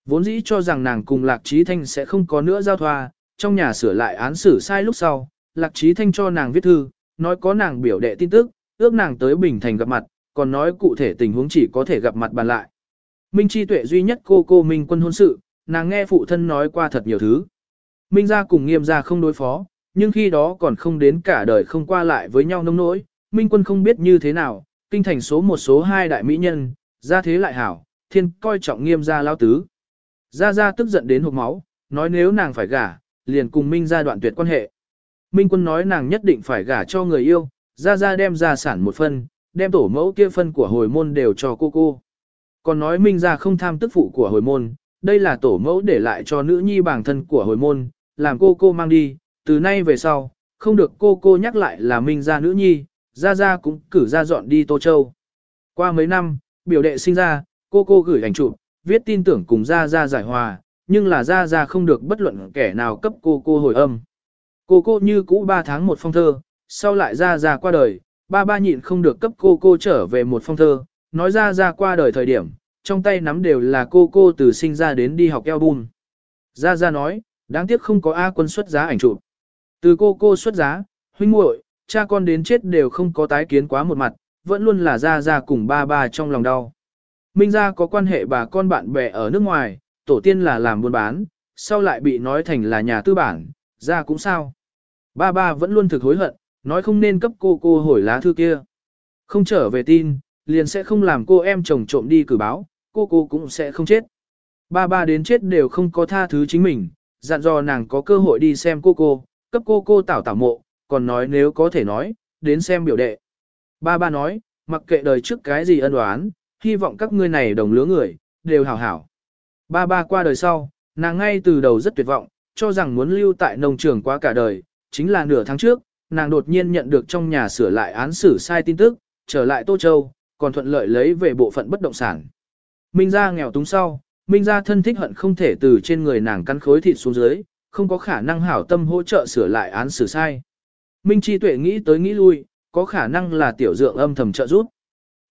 Vốn dĩ cho rằng nàng cùng Lạc Trí Thanh sẽ không có nữa giao thoa, trong nhà sửa lại án xử sai lúc sau, Lạc Trí Thanh cho nàng viết thư, nói có nàng biểu đệ tin tức, ước nàng tới Bình Thành gặp mặt, còn nói cụ thể tình huống chỉ có thể gặp mặt bàn lại. Minh Chi Tuệ duy nhất cô cô Minh quân hôn sự, nàng nghe phụ thân nói qua thật nhiều thứ. Minh gia cùng nghiêm gia không đối phó, nhưng khi đó còn không đến cả đời không qua lại với nhau nông nỗi, Minh quân không biết như thế nào, kinh thành số một số hai đại mỹ nhân, gia thế lại hảo, thiên coi trọng nghiêm gia lao tứ. Gia Gia tức giận đến hộp máu, nói nếu nàng phải gả, liền cùng Minh gia đoạn tuyệt quan hệ. Minh quân nói nàng nhất định phải gả cho người yêu, Gia Gia đem gia sản một phân, đem tổ mẫu kia phân của hồi môn đều cho cô cô. Còn nói Minh ra không tham tức phụ của hồi môn, đây là tổ mẫu để lại cho nữ nhi bản thân của hồi môn, làm cô cô mang đi, từ nay về sau, không được cô cô nhắc lại là Minh ra nữ nhi, ra ra cũng cử ra dọn đi Tô Châu. Qua mấy năm, biểu đệ sinh ra, cô cô gửi ảnh chụp, viết tin tưởng cùng ra ra giải hòa, nhưng là ra ra không được bất luận kẻ nào cấp cô cô hồi âm. Cô cô như cũ 3 tháng một phong thơ, sau lại ra ra qua đời, ba ba nhịn không được cấp cô cô trở về một phong thơ, nói ra ra qua đời thời điểm, trong tay nắm đều là cô cô từ sinh ra đến đi học album. Ra ra nói, đáng tiếc không có A quân xuất giá ảnh chụp. Từ cô cô xuất giá, huynh muội, cha con đến chết đều không có tái kiến quá một mặt, vẫn luôn là ra ra cùng ba ba trong lòng đau. Minh gia có quan hệ bà con bạn bè ở nước ngoài, tổ tiên là làm buôn bán, sau lại bị nói thành là nhà tư bản, ra cũng sao. Ba ba vẫn luôn thực hối hận, nói không nên cấp cô cô hồi lá thư kia. Không trở về tin, liền sẽ không làm cô em chồng trộm đi cử báo, cô cô cũng sẽ không chết. Ba ba đến chết đều không có tha thứ chính mình, dặn dò nàng có cơ hội đi xem cô cô, cấp cô cô tảo tảo mộ, còn nói nếu có thể nói, đến xem biểu đệ. Ba ba nói, mặc kệ đời trước cái gì ân oán, hy vọng các ngươi này đồng lứa người, đều hảo hảo. Ba ba qua đời sau, nàng ngay từ đầu rất tuyệt vọng, cho rằng muốn lưu tại nông trường quá cả đời, chính là nửa tháng trước, nàng đột nhiên nhận được trong nhà sửa lại án xử sai tin tức, trở lại Tô Châu, còn thuận lợi lấy về bộ phận bất động sản. Minh gia nghèo túng sau, Minh gia thân thích hận không thể từ trên người nàng căn khối thịt xuống dưới, không có khả năng hảo tâm hỗ trợ sửa lại án xử sai. Minh Chi Tuệ nghĩ tới nghĩ lui, có khả năng là tiểu dượng âm thầm trợ giúp.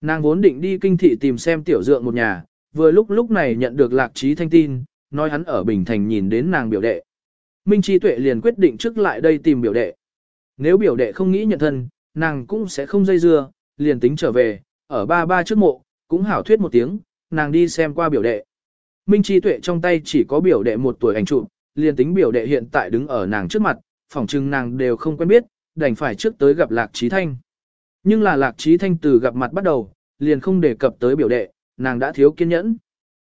Nàng vốn định đi kinh thị tìm xem tiểu dượng một nhà, vừa lúc lúc này nhận được lạc trí thanh tin, nói hắn ở Bình Thành nhìn đến nàng biểu đệ. Minh Chi Tuệ liền quyết định trước lại đây tìm biểu đệ. Nếu biểu đệ không nghĩ nhận thân, nàng cũng sẽ không dây dưa, liền tính trở về, ở ba ba trước mộ, cũng hảo thuyết một tiếng, nàng đi xem qua biểu đệ. Minh Chi Tuệ trong tay chỉ có biểu đệ một tuổi ảnh chụp, liền tính biểu đệ hiện tại đứng ở nàng trước mặt, phỏng chừng nàng đều không quen biết, đành phải trước tới gặp Lạc Trí Thanh. Nhưng là Lạc Trí Thanh từ gặp mặt bắt đầu, liền không đề cập tới biểu đệ, nàng đã thiếu kiên nhẫn.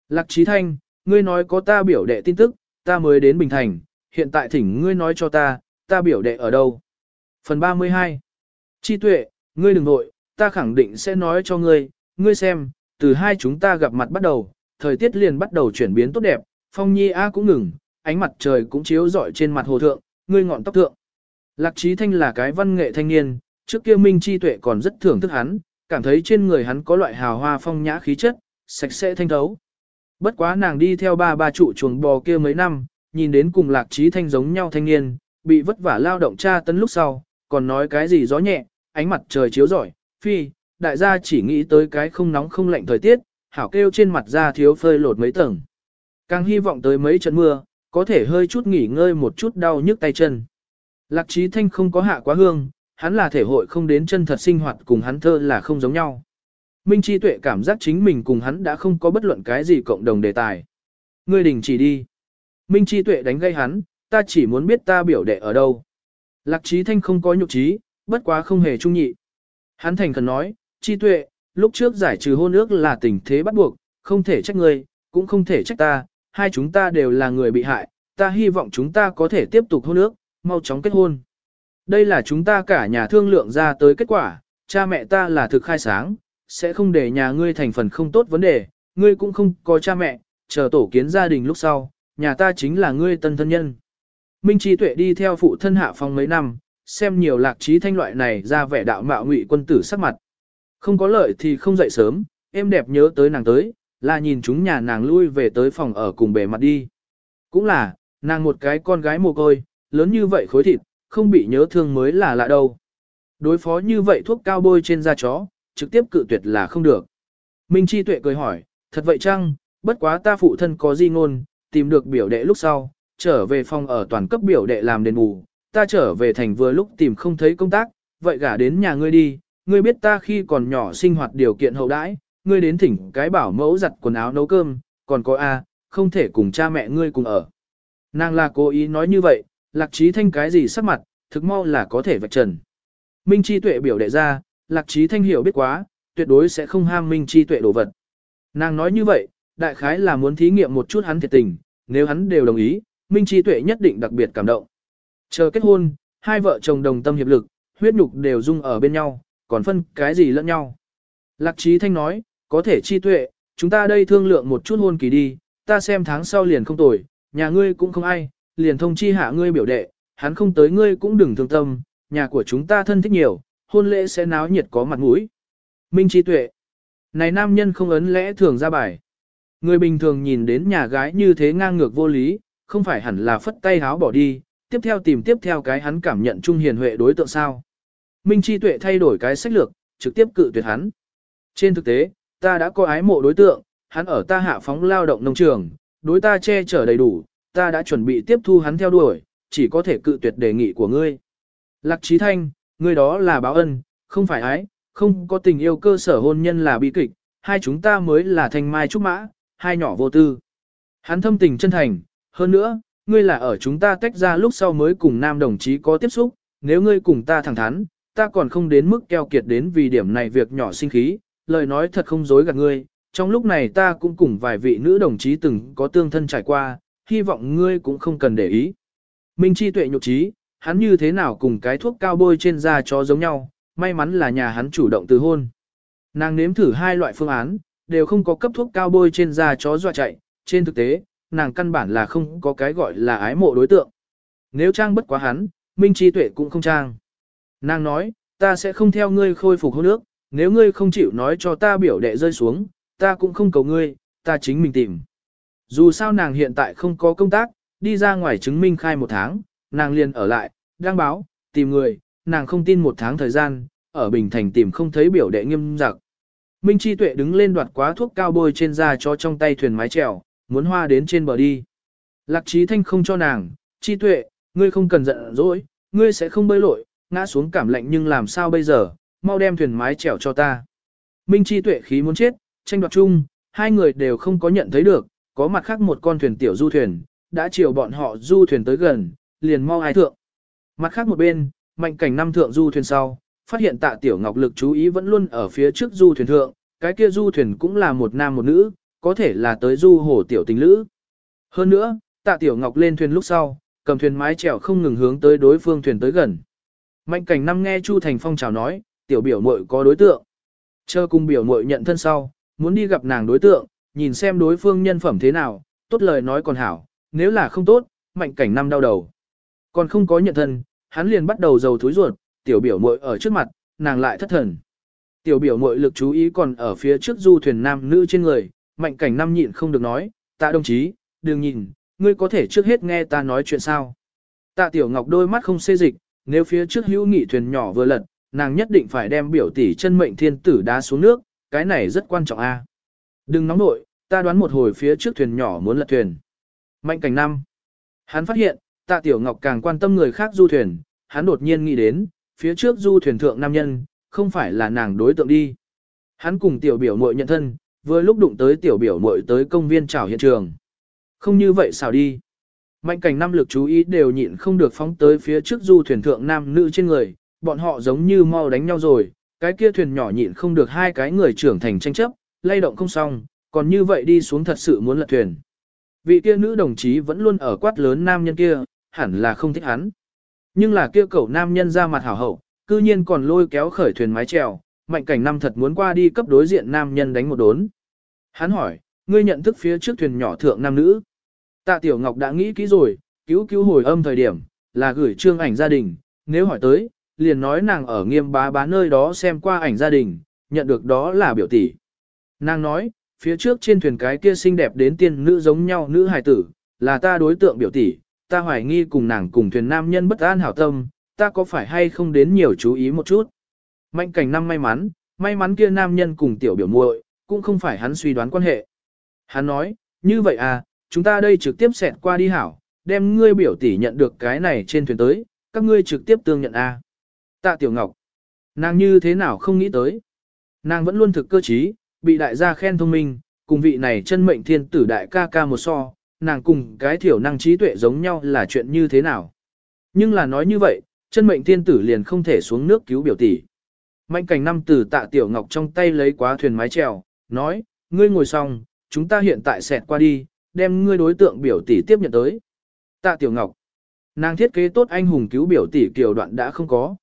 Lạc Trí Thanh, ngươi nói có ta biểu đệ tin tức, ta mới đến Bình Thành, hiện tại thỉnh ngươi nói cho ta, ta biểu đệ ở đâu. Phần 32 Chi tuệ, ngươi đừng nội, ta khẳng định sẽ nói cho ngươi, ngươi xem, từ hai chúng ta gặp mặt bắt đầu, thời tiết liền bắt đầu chuyển biến tốt đẹp, phong nhi A cũng ngừng, ánh mặt trời cũng chiếu rọi trên mặt hồ thượng, ngươi ngọn tóc thượng. Lạc Trí Thanh là cái văn nghệ thanh niên, trước kia Minh Chi Tuệ còn rất thưởng thức hắn, cảm thấy trên người hắn có loại hào hoa phong nhã khí chất, sạch sẽ thanh thấu. Bất quá nàng đi theo ba ba trụ chuồng bò kia mấy năm, nhìn đến cùng Lạc Trí Thanh giống nhau thanh niên, bị vất vả lao động tra tấn lúc sau, còn nói cái gì gió nhẹ, ánh mặt trời chiếu rọi, phi, đại gia chỉ nghĩ tới cái không nóng không lạnh thời tiết, hảo kêu trên mặt da thiếu phơi lột mấy tầng. Càng hy vọng tới mấy trận mưa, có thể hơi chút nghỉ ngơi một chút đau nhức tay chân. Lạc trí thanh không có hạ quá hương, hắn là thể hội không đến chân thật sinh hoạt cùng hắn thơ là không giống nhau. Minh Chi Tuệ cảm giác chính mình cùng hắn đã không có bất luận cái gì cộng đồng đề tài. Ngươi đình chỉ đi. Minh Chi Tuệ đánh gây hắn, ta chỉ muốn biết ta biểu đệ ở đâu. Lạc trí thanh không có nhục trí, bất quá không hề trung nhị. Hắn thành khẩn nói, Chi Tuệ, lúc trước giải trừ hôn ước là tình thế bắt buộc, không thể trách ngươi, cũng không thể trách ta, hai chúng ta đều là người bị hại, ta hy vọng chúng ta có thể tiếp tục hôn ước, mau chóng kết hôn. Đây là chúng ta cả nhà thương lượng ra tới kết quả, cha mẹ ta là thực khai sáng, sẽ không để nhà ngươi thành phần không tốt vấn đề, ngươi cũng không có cha mẹ, chờ tổ kiến gia đình lúc sau, nhà ta chính là ngươi tân thân nhân. Minh Chi Tuệ đi theo phụ thân hạ phong mấy năm, xem nhiều lạc trí thanh loại này ra vẻ đạo mạo ngụy quân tử sắc mặt. Không có lợi thì không dậy sớm, em đẹp nhớ tới nàng tới, là nhìn chúng nhà nàng lui về tới phòng ở cùng bề mặt đi. Cũng là, nàng một cái con gái mồ côi, lớn như vậy khối thịt, không bị nhớ thương mới là lạ đâu. Đối phó như vậy thuốc cao bôi trên da chó, trực tiếp cự tuyệt là không được. Minh Chi Tuệ cười hỏi, thật vậy chăng, bất quá ta phụ thân có di ngôn, tìm được biểu đệ lúc sau, trở về phòng ở toàn cấp biểu đệ làm đền bù, ta trở về thành vừa lúc tìm không thấy công tác, vậy gả đến nhà ngươi đi, ngươi biết ta khi còn nhỏ sinh hoạt điều kiện hậu đãi, ngươi đến thỉnh cái bảo mẫu giặt quần áo nấu cơm, còn có A, không thể cùng cha mẹ ngươi cùng ở. Nàng là cố ý nói như vậy, lạc trí thanh cái gì sắc mặt, thực mau là có thể vạch trần. Minh Chi Tuệ biểu đệ ra, lạc trí thanh hiểu biết quá, tuyệt đối sẽ không ham Minh Chi Tuệ đồ vật. Nàng nói như vậy, đại khái là muốn thí nghiệm một chút hắn thiệt tình, nếu hắn đều đồng ý, Minh Chi Tuệ nhất định đặc biệt cảm động. Chờ kết hôn, hai vợ chồng đồng tâm hiệp lực, huyết nhục đều dung ở bên nhau, còn phân cái gì lẫn nhau. Lạc Trí Thanh nói, có thể chi tuệ, chúng ta đây thương lượng một chút hôn kỳ đi, ta xem tháng sau liền không tồi, nhà ngươi cũng không ai, liền thông chi hạ ngươi biểu đệ, hắn không tới ngươi cũng đừng thương tâm, nhà của chúng ta thân thích nhiều, hôn lễ sẽ náo nhiệt có mặt mũi. Minh Chi Tuệ Này nam nhân không ấn lẽ thường ra bài. Người bình thường nhìn đến nhà gái như thế ngang ngược vô lý, không phải hẳn là phất tay háo bỏ đi, tiếp theo tìm tiếp theo cái hắn cảm nhận trung hiền huệ đối tượng sao. Minh Chi Tuệ thay đổi cái sách lược, trực tiếp cự tuyệt hắn. Trên thực tế, ta đã có ái mộ đối tượng, hắn ở ta hạ phóng lao động nông trường, đối ta che chở đầy đủ, ta đã chuẩn bị tiếp thu hắn theo đuổi, chỉ có thể cự tuyệt đề nghị của ngươi. Lạc Trí Thanh, ngươi đó là báo ân, không phải ái, không có tình yêu cơ sở hôn nhân là bi kịch, hai chúng ta mới là thanh mai trúc mã, hai nhỏ vô tư. Hắn thâm tình chân thành, hơn nữa, ngươi là ở chúng ta tách ra lúc sau mới cùng nam đồng chí có tiếp xúc, nếu ngươi cùng ta thẳng thắn, ta còn không đến mức keo kiệt đến vì điểm này việc nhỏ sinh khí, lời nói thật không dối gạt ngươi, trong lúc này ta cũng cùng vài vị nữ đồng chí từng có tương thân trải qua, hy vọng ngươi cũng không cần để ý. Minh Chi tuệ nhục trí, hắn như thế nào cùng cái thuốc cao bôi trên da chó giống nhau, may mắn là nhà hắn chủ động từ hôn. Nàng nếm thử hai loại phương án, đều không có cấp thuốc cao bôi trên da chó dọa chạy, trên thực tế, nàng căn bản là không có cái gọi là ái mộ đối tượng. Nếu trang bất quá hắn, Minh Chi tuệ cũng không trang. Nàng nói, ta sẽ không theo ngươi khôi phục hôn nước, nếu ngươi không chịu nói cho ta biểu đệ rơi xuống, ta cũng không cầu ngươi, ta chính mình tìm. Dù sao nàng hiện tại không có công tác, đi ra ngoài chứng minh khai một tháng, nàng liền ở lại, đăng báo, tìm người, nàng không tin một tháng thời gian, ở Bình Thành tìm không thấy biểu đệ nghiêm giặc. Minh Chi Tuệ đứng lên đoạt quá thuốc cao bôi trên da cho trong tay thuyền mái chèo, muốn hoa đến trên bờ đi. Lạc Trí Thanh không cho nàng, Chi Tuệ, ngươi không cần giận dỗi, ngươi sẽ không bơi lội, ngã xuống cảm lạnh nhưng làm sao bây giờ, mau đem thuyền mái chèo cho ta. Minh Chi Tuệ khí muốn chết, tranh đoạt chung, hai người đều không có nhận thấy được, có mặt khác một con thuyền tiểu du thuyền, đã chiều bọn họ du thuyền tới gần, liền mau ai thượng. Mặt khác một bên, mạnh cảnh năm thượng du thuyền sau, phát hiện tạ tiểu ngọc lực chú ý vẫn luôn ở phía trước du thuyền thượng, cái kia du thuyền cũng là một nam một nữ, có thể là tới du hồ tiểu tình lữ. Hơn nữa, tạ tiểu ngọc lên thuyền lúc sau, cầm thuyền mái chèo không ngừng hướng tới đối phương thuyền tới gần. Mạnh cảnh năm nghe Chu Thành Phong chào nói, tiểu biểu muội có đối tượng. Chờ cùng biểu muội nhận thân sau, muốn đi gặp nàng đối tượng, nhìn xem đối phương nhân phẩm thế nào, tốt lời nói còn hảo, nếu là không tốt, mạnh cảnh năm đau đầu. Còn không có nhận thân, hắn liền bắt đầu dầu thối ruột, tiểu biểu muội ở trước mặt, nàng lại thất thần. Tiểu biểu muội lực chú ý còn ở phía trước du thuyền nam nữ trên người, mạnh cảnh năm nhịn không được nói, tạ đồng chí, đừng nhìn, ngươi có thể trước hết nghe ta nói chuyện sao. Tạ tiểu ngọc đôi mắt không xê dịch, nếu phía trước hữu nghị thuyền nhỏ vừa lật, nàng nhất định phải đem biểu tỷ chân mệnh thiên tử đá xuống nước, cái này rất quan trọng a. Đừng nóng nội, ta đoán một hồi phía trước thuyền nhỏ muốn lật thuyền. Mạnh cảnh năm. Hắn phát hiện, tạ tiểu ngọc càng quan tâm người khác du thuyền, hắn đột nhiên nghĩ đến, phía trước du thuyền thượng nam nhân, không phải là nàng đối tượng đi. Hắn cùng tiểu biểu muội nhận thân, vừa lúc đụng tới tiểu biểu muội tới công viên trảo hiện trường. Không như vậy sao đi. Mạnh cảnh năm lực chú ý đều nhịn không được phóng tới phía trước du thuyền thượng nam nữ trên người, bọn họ giống như mau đánh nhau rồi, cái kia thuyền nhỏ nhịn không được hai cái người trưởng thành tranh chấp, lay động không xong, còn như vậy đi xuống thật sự muốn lật thuyền. Vị kia nữ đồng chí vẫn luôn ở quát lớn nam nhân kia, hẳn là không thích hắn. Nhưng là kia cậu nam nhân ra mặt hảo hậu, cư nhiên còn lôi kéo khởi thuyền mái chèo, mạnh cảnh năm thật muốn qua đi cấp đối diện nam nhân đánh một đốn. Hắn hỏi, ngươi nhận thức phía trước thuyền nhỏ thượng nam nữ. Tạ Tiểu Ngọc đã nghĩ kỹ rồi, cứu cứu hồi âm thời điểm, là gửi trương ảnh gia đình, nếu hỏi tới, liền nói nàng ở nghiêm bá bá nơi đó xem qua ảnh gia đình, nhận được đó là biểu tỷ. Nàng nói, phía trước trên thuyền cái kia xinh đẹp đến tiên nữ giống nhau nữ hài tử, là ta đối tượng biểu tỷ, ta hoài nghi cùng nàng cùng thuyền nam nhân bất an hảo tâm, ta có phải hay không đến nhiều chú ý một chút. Mạnh cảnh năm may mắn, may mắn kia nam nhân cùng tiểu biểu muội cũng không phải hắn suy đoán quan hệ. Hắn nói, như vậy à, chúng ta đây trực tiếp xẹt qua đi hảo, đem ngươi biểu tỷ nhận được cái này trên thuyền tới, các ngươi trực tiếp tương nhận a. À. Tạ Tiểu Ngọc, nàng như thế nào không nghĩ tới. Nàng vẫn luôn thực cơ trí, bị đại gia khen thông minh, cùng vị này chân mệnh thiên tử đại ca ca một so, nàng cùng cái thiểu năng trí tuệ giống nhau là chuyện như thế nào. Nhưng là nói như vậy, chân mệnh thiên tử liền không thể xuống nước cứu biểu tỷ. Mạnh cảnh năm tử tạ tiểu ngọc trong tay lấy quá thuyền mái trèo, nói, ngươi ngồi xong, chúng ta hiện tại xẹt qua đi, đem ngươi đối tượng biểu tỷ tiếp nhận tới. Tạ tiểu ngọc, nàng thiết kế tốt anh hùng cứu biểu tỷ kiều đoạn đã không có.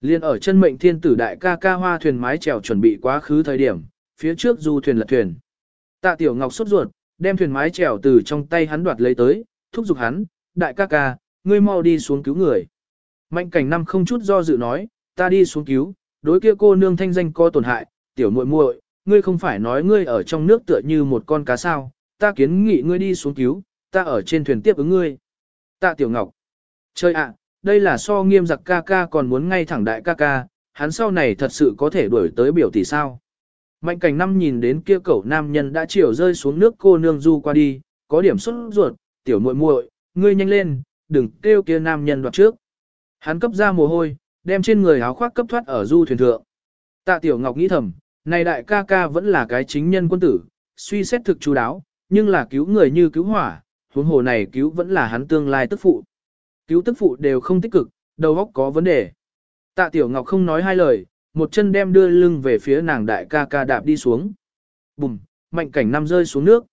Liên ở chân mệnh thiên tử đại ca ca hoa thuyền mái trèo chuẩn bị quá khứ thời điểm, phía trước du thuyền lật thuyền. Tạ Tiểu Ngọc sốt ruột, đem thuyền mái chèo từ trong tay hắn đoạt lấy tới, thúc giục hắn, đại ca ca, ngươi mau đi xuống cứu người. Mạnh cảnh năm không chút do dự nói, ta đi xuống cứu, đối kia cô nương thanh danh co tổn hại, tiểu muội muội, ngươi không phải nói ngươi ở trong nước tựa như một con cá sao, ta kiến nghị ngươi đi xuống cứu, ta ở trên thuyền tiếp ứng ngươi. Tạ Tiểu Ngọc, chơi ạ, đây là so nghiêm giặc ca ca còn muốn ngay thẳng đại ca ca, hắn sau này thật sự có thể đuổi tới biểu tỷ sao. Mạnh cảnh năm nhìn đến kia cẩu nam nhân đã chiều rơi xuống nước cô nương du qua đi, có điểm xuất ruột, tiểu muội muội, ngươi nhanh lên, đừng kêu kia nam nhân đoạt trước. Hắn cấp ra mồ hôi, đem trên người áo khoác cấp thoát ở du thuyền thượng. Tạ tiểu ngọc nghĩ thầm, này đại ca ca vẫn là cái chính nhân quân tử, suy xét thực chú đáo, nhưng là cứu người như cứu hỏa, huống hồ này cứu vẫn là hắn tương lai tức phụ. Cứu tức phụ đều không tích cực, đầu óc có vấn đề. Tạ tiểu ngọc không nói hai lời, một chân đem đưa lưng về phía nàng đại ca ca đạp đi xuống. Bùm, mạnh cảnh năm rơi xuống nước.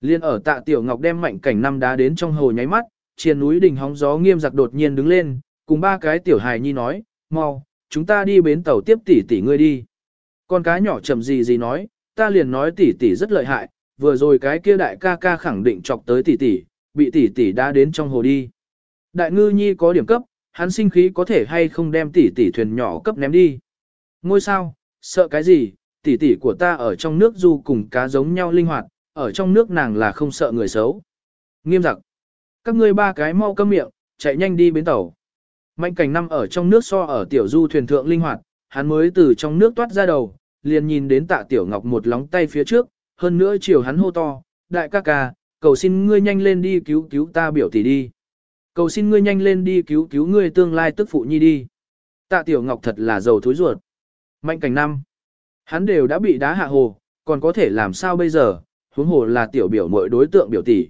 Liên ở tạ tiểu ngọc đem mạnh cảnh năm đá đến trong hồ nháy mắt, trên núi đỉnh hóng gió nghiêm giặc đột nhiên đứng lên, cùng ba cái tiểu hài nhi nói, mau, chúng ta đi bến tàu tiếp tỷ tỷ ngươi đi. Con cá nhỏ chậm gì gì nói, ta liền nói tỷ tỷ rất lợi hại, vừa rồi cái kia đại ca ca khẳng định chọc tới tỷ tỷ, bị tỷ tỷ đá đến trong hồ đi. Đại ngư nhi có điểm cấp, hắn sinh khí có thể hay không đem tỷ tỷ thuyền nhỏ cấp ném đi. Ngôi sao, sợ cái gì, tỷ tỷ của ta ở trong nước du cùng cá giống nhau linh hoạt, ở trong nước nàng là không sợ người xấu. Nghiêm giặc. Các ngươi ba cái mau câm miệng, chạy nhanh đi bến tàu. Mạnh cảnh năm ở trong nước so ở tiểu du thuyền thượng linh hoạt, hắn mới từ trong nước toát ra đầu, liền nhìn đến tạ tiểu ngọc một lóng tay phía trước, hơn nữa chiều hắn hô to, đại ca ca, cầu xin ngươi nhanh lên đi cứu cứu ta biểu tỷ đi. Cầu xin ngươi nhanh lên đi cứu cứu ngươi tương lai tức phụ nhi đi. Tạ tiểu ngọc thật là giàu thối ruột. Mạnh cảnh năm. Hắn đều đã bị đá hạ hồ, còn có thể làm sao bây giờ, huống hồ là tiểu biểu mội đối tượng biểu tỷ.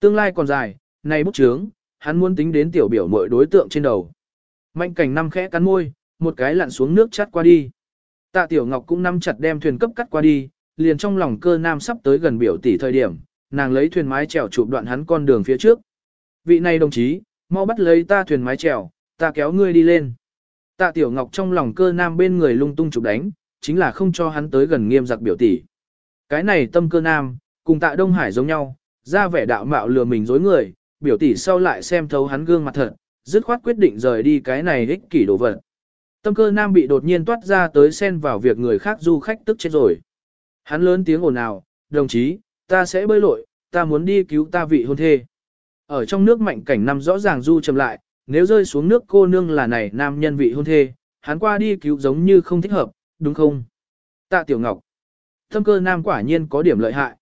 Tương lai còn dài, này bút chướng, hắn muốn tính đến tiểu biểu mội đối tượng trên đầu. Mạnh cảnh năm khẽ cắn môi, một cái lặn xuống nước chắt qua đi. Tạ tiểu ngọc cũng nắm chặt đem thuyền cấp cắt qua đi, liền trong lòng cơ nam sắp tới gần biểu tỷ thời điểm, nàng lấy thuyền mái chèo chụp đoạn hắn con đường phía trước. Vị này đồng chí, mau bắt lấy ta thuyền mái chèo, ta kéo ngươi đi lên. Tạ Tiểu Ngọc trong lòng cơ nam bên người lung tung chụp đánh, chính là không cho hắn tới gần nghiêm giặc biểu tỷ. Cái này tâm cơ nam, cùng tạ Đông Hải giống nhau, ra vẻ đạo mạo lừa mình dối người, biểu tỷ sau lại xem thấu hắn gương mặt thật, dứt khoát quyết định rời đi cái này ích kỷ đồ vật. Tâm cơ nam bị đột nhiên toát ra tới xen vào việc người khác du khách tức chết rồi. Hắn lớn tiếng ồn ào, đồng chí, ta sẽ bơi lội, ta muốn đi cứu ta vị hôn thê. Ở trong nước mạnh cảnh năm rõ ràng du chậm lại, nếu rơi xuống nước cô nương là này nam nhân vị hôn thê, hắn qua đi cứu giống như không thích hợp, đúng không? Tạ Tiểu Ngọc. Thâm cơ nam quả nhiên có điểm lợi hại.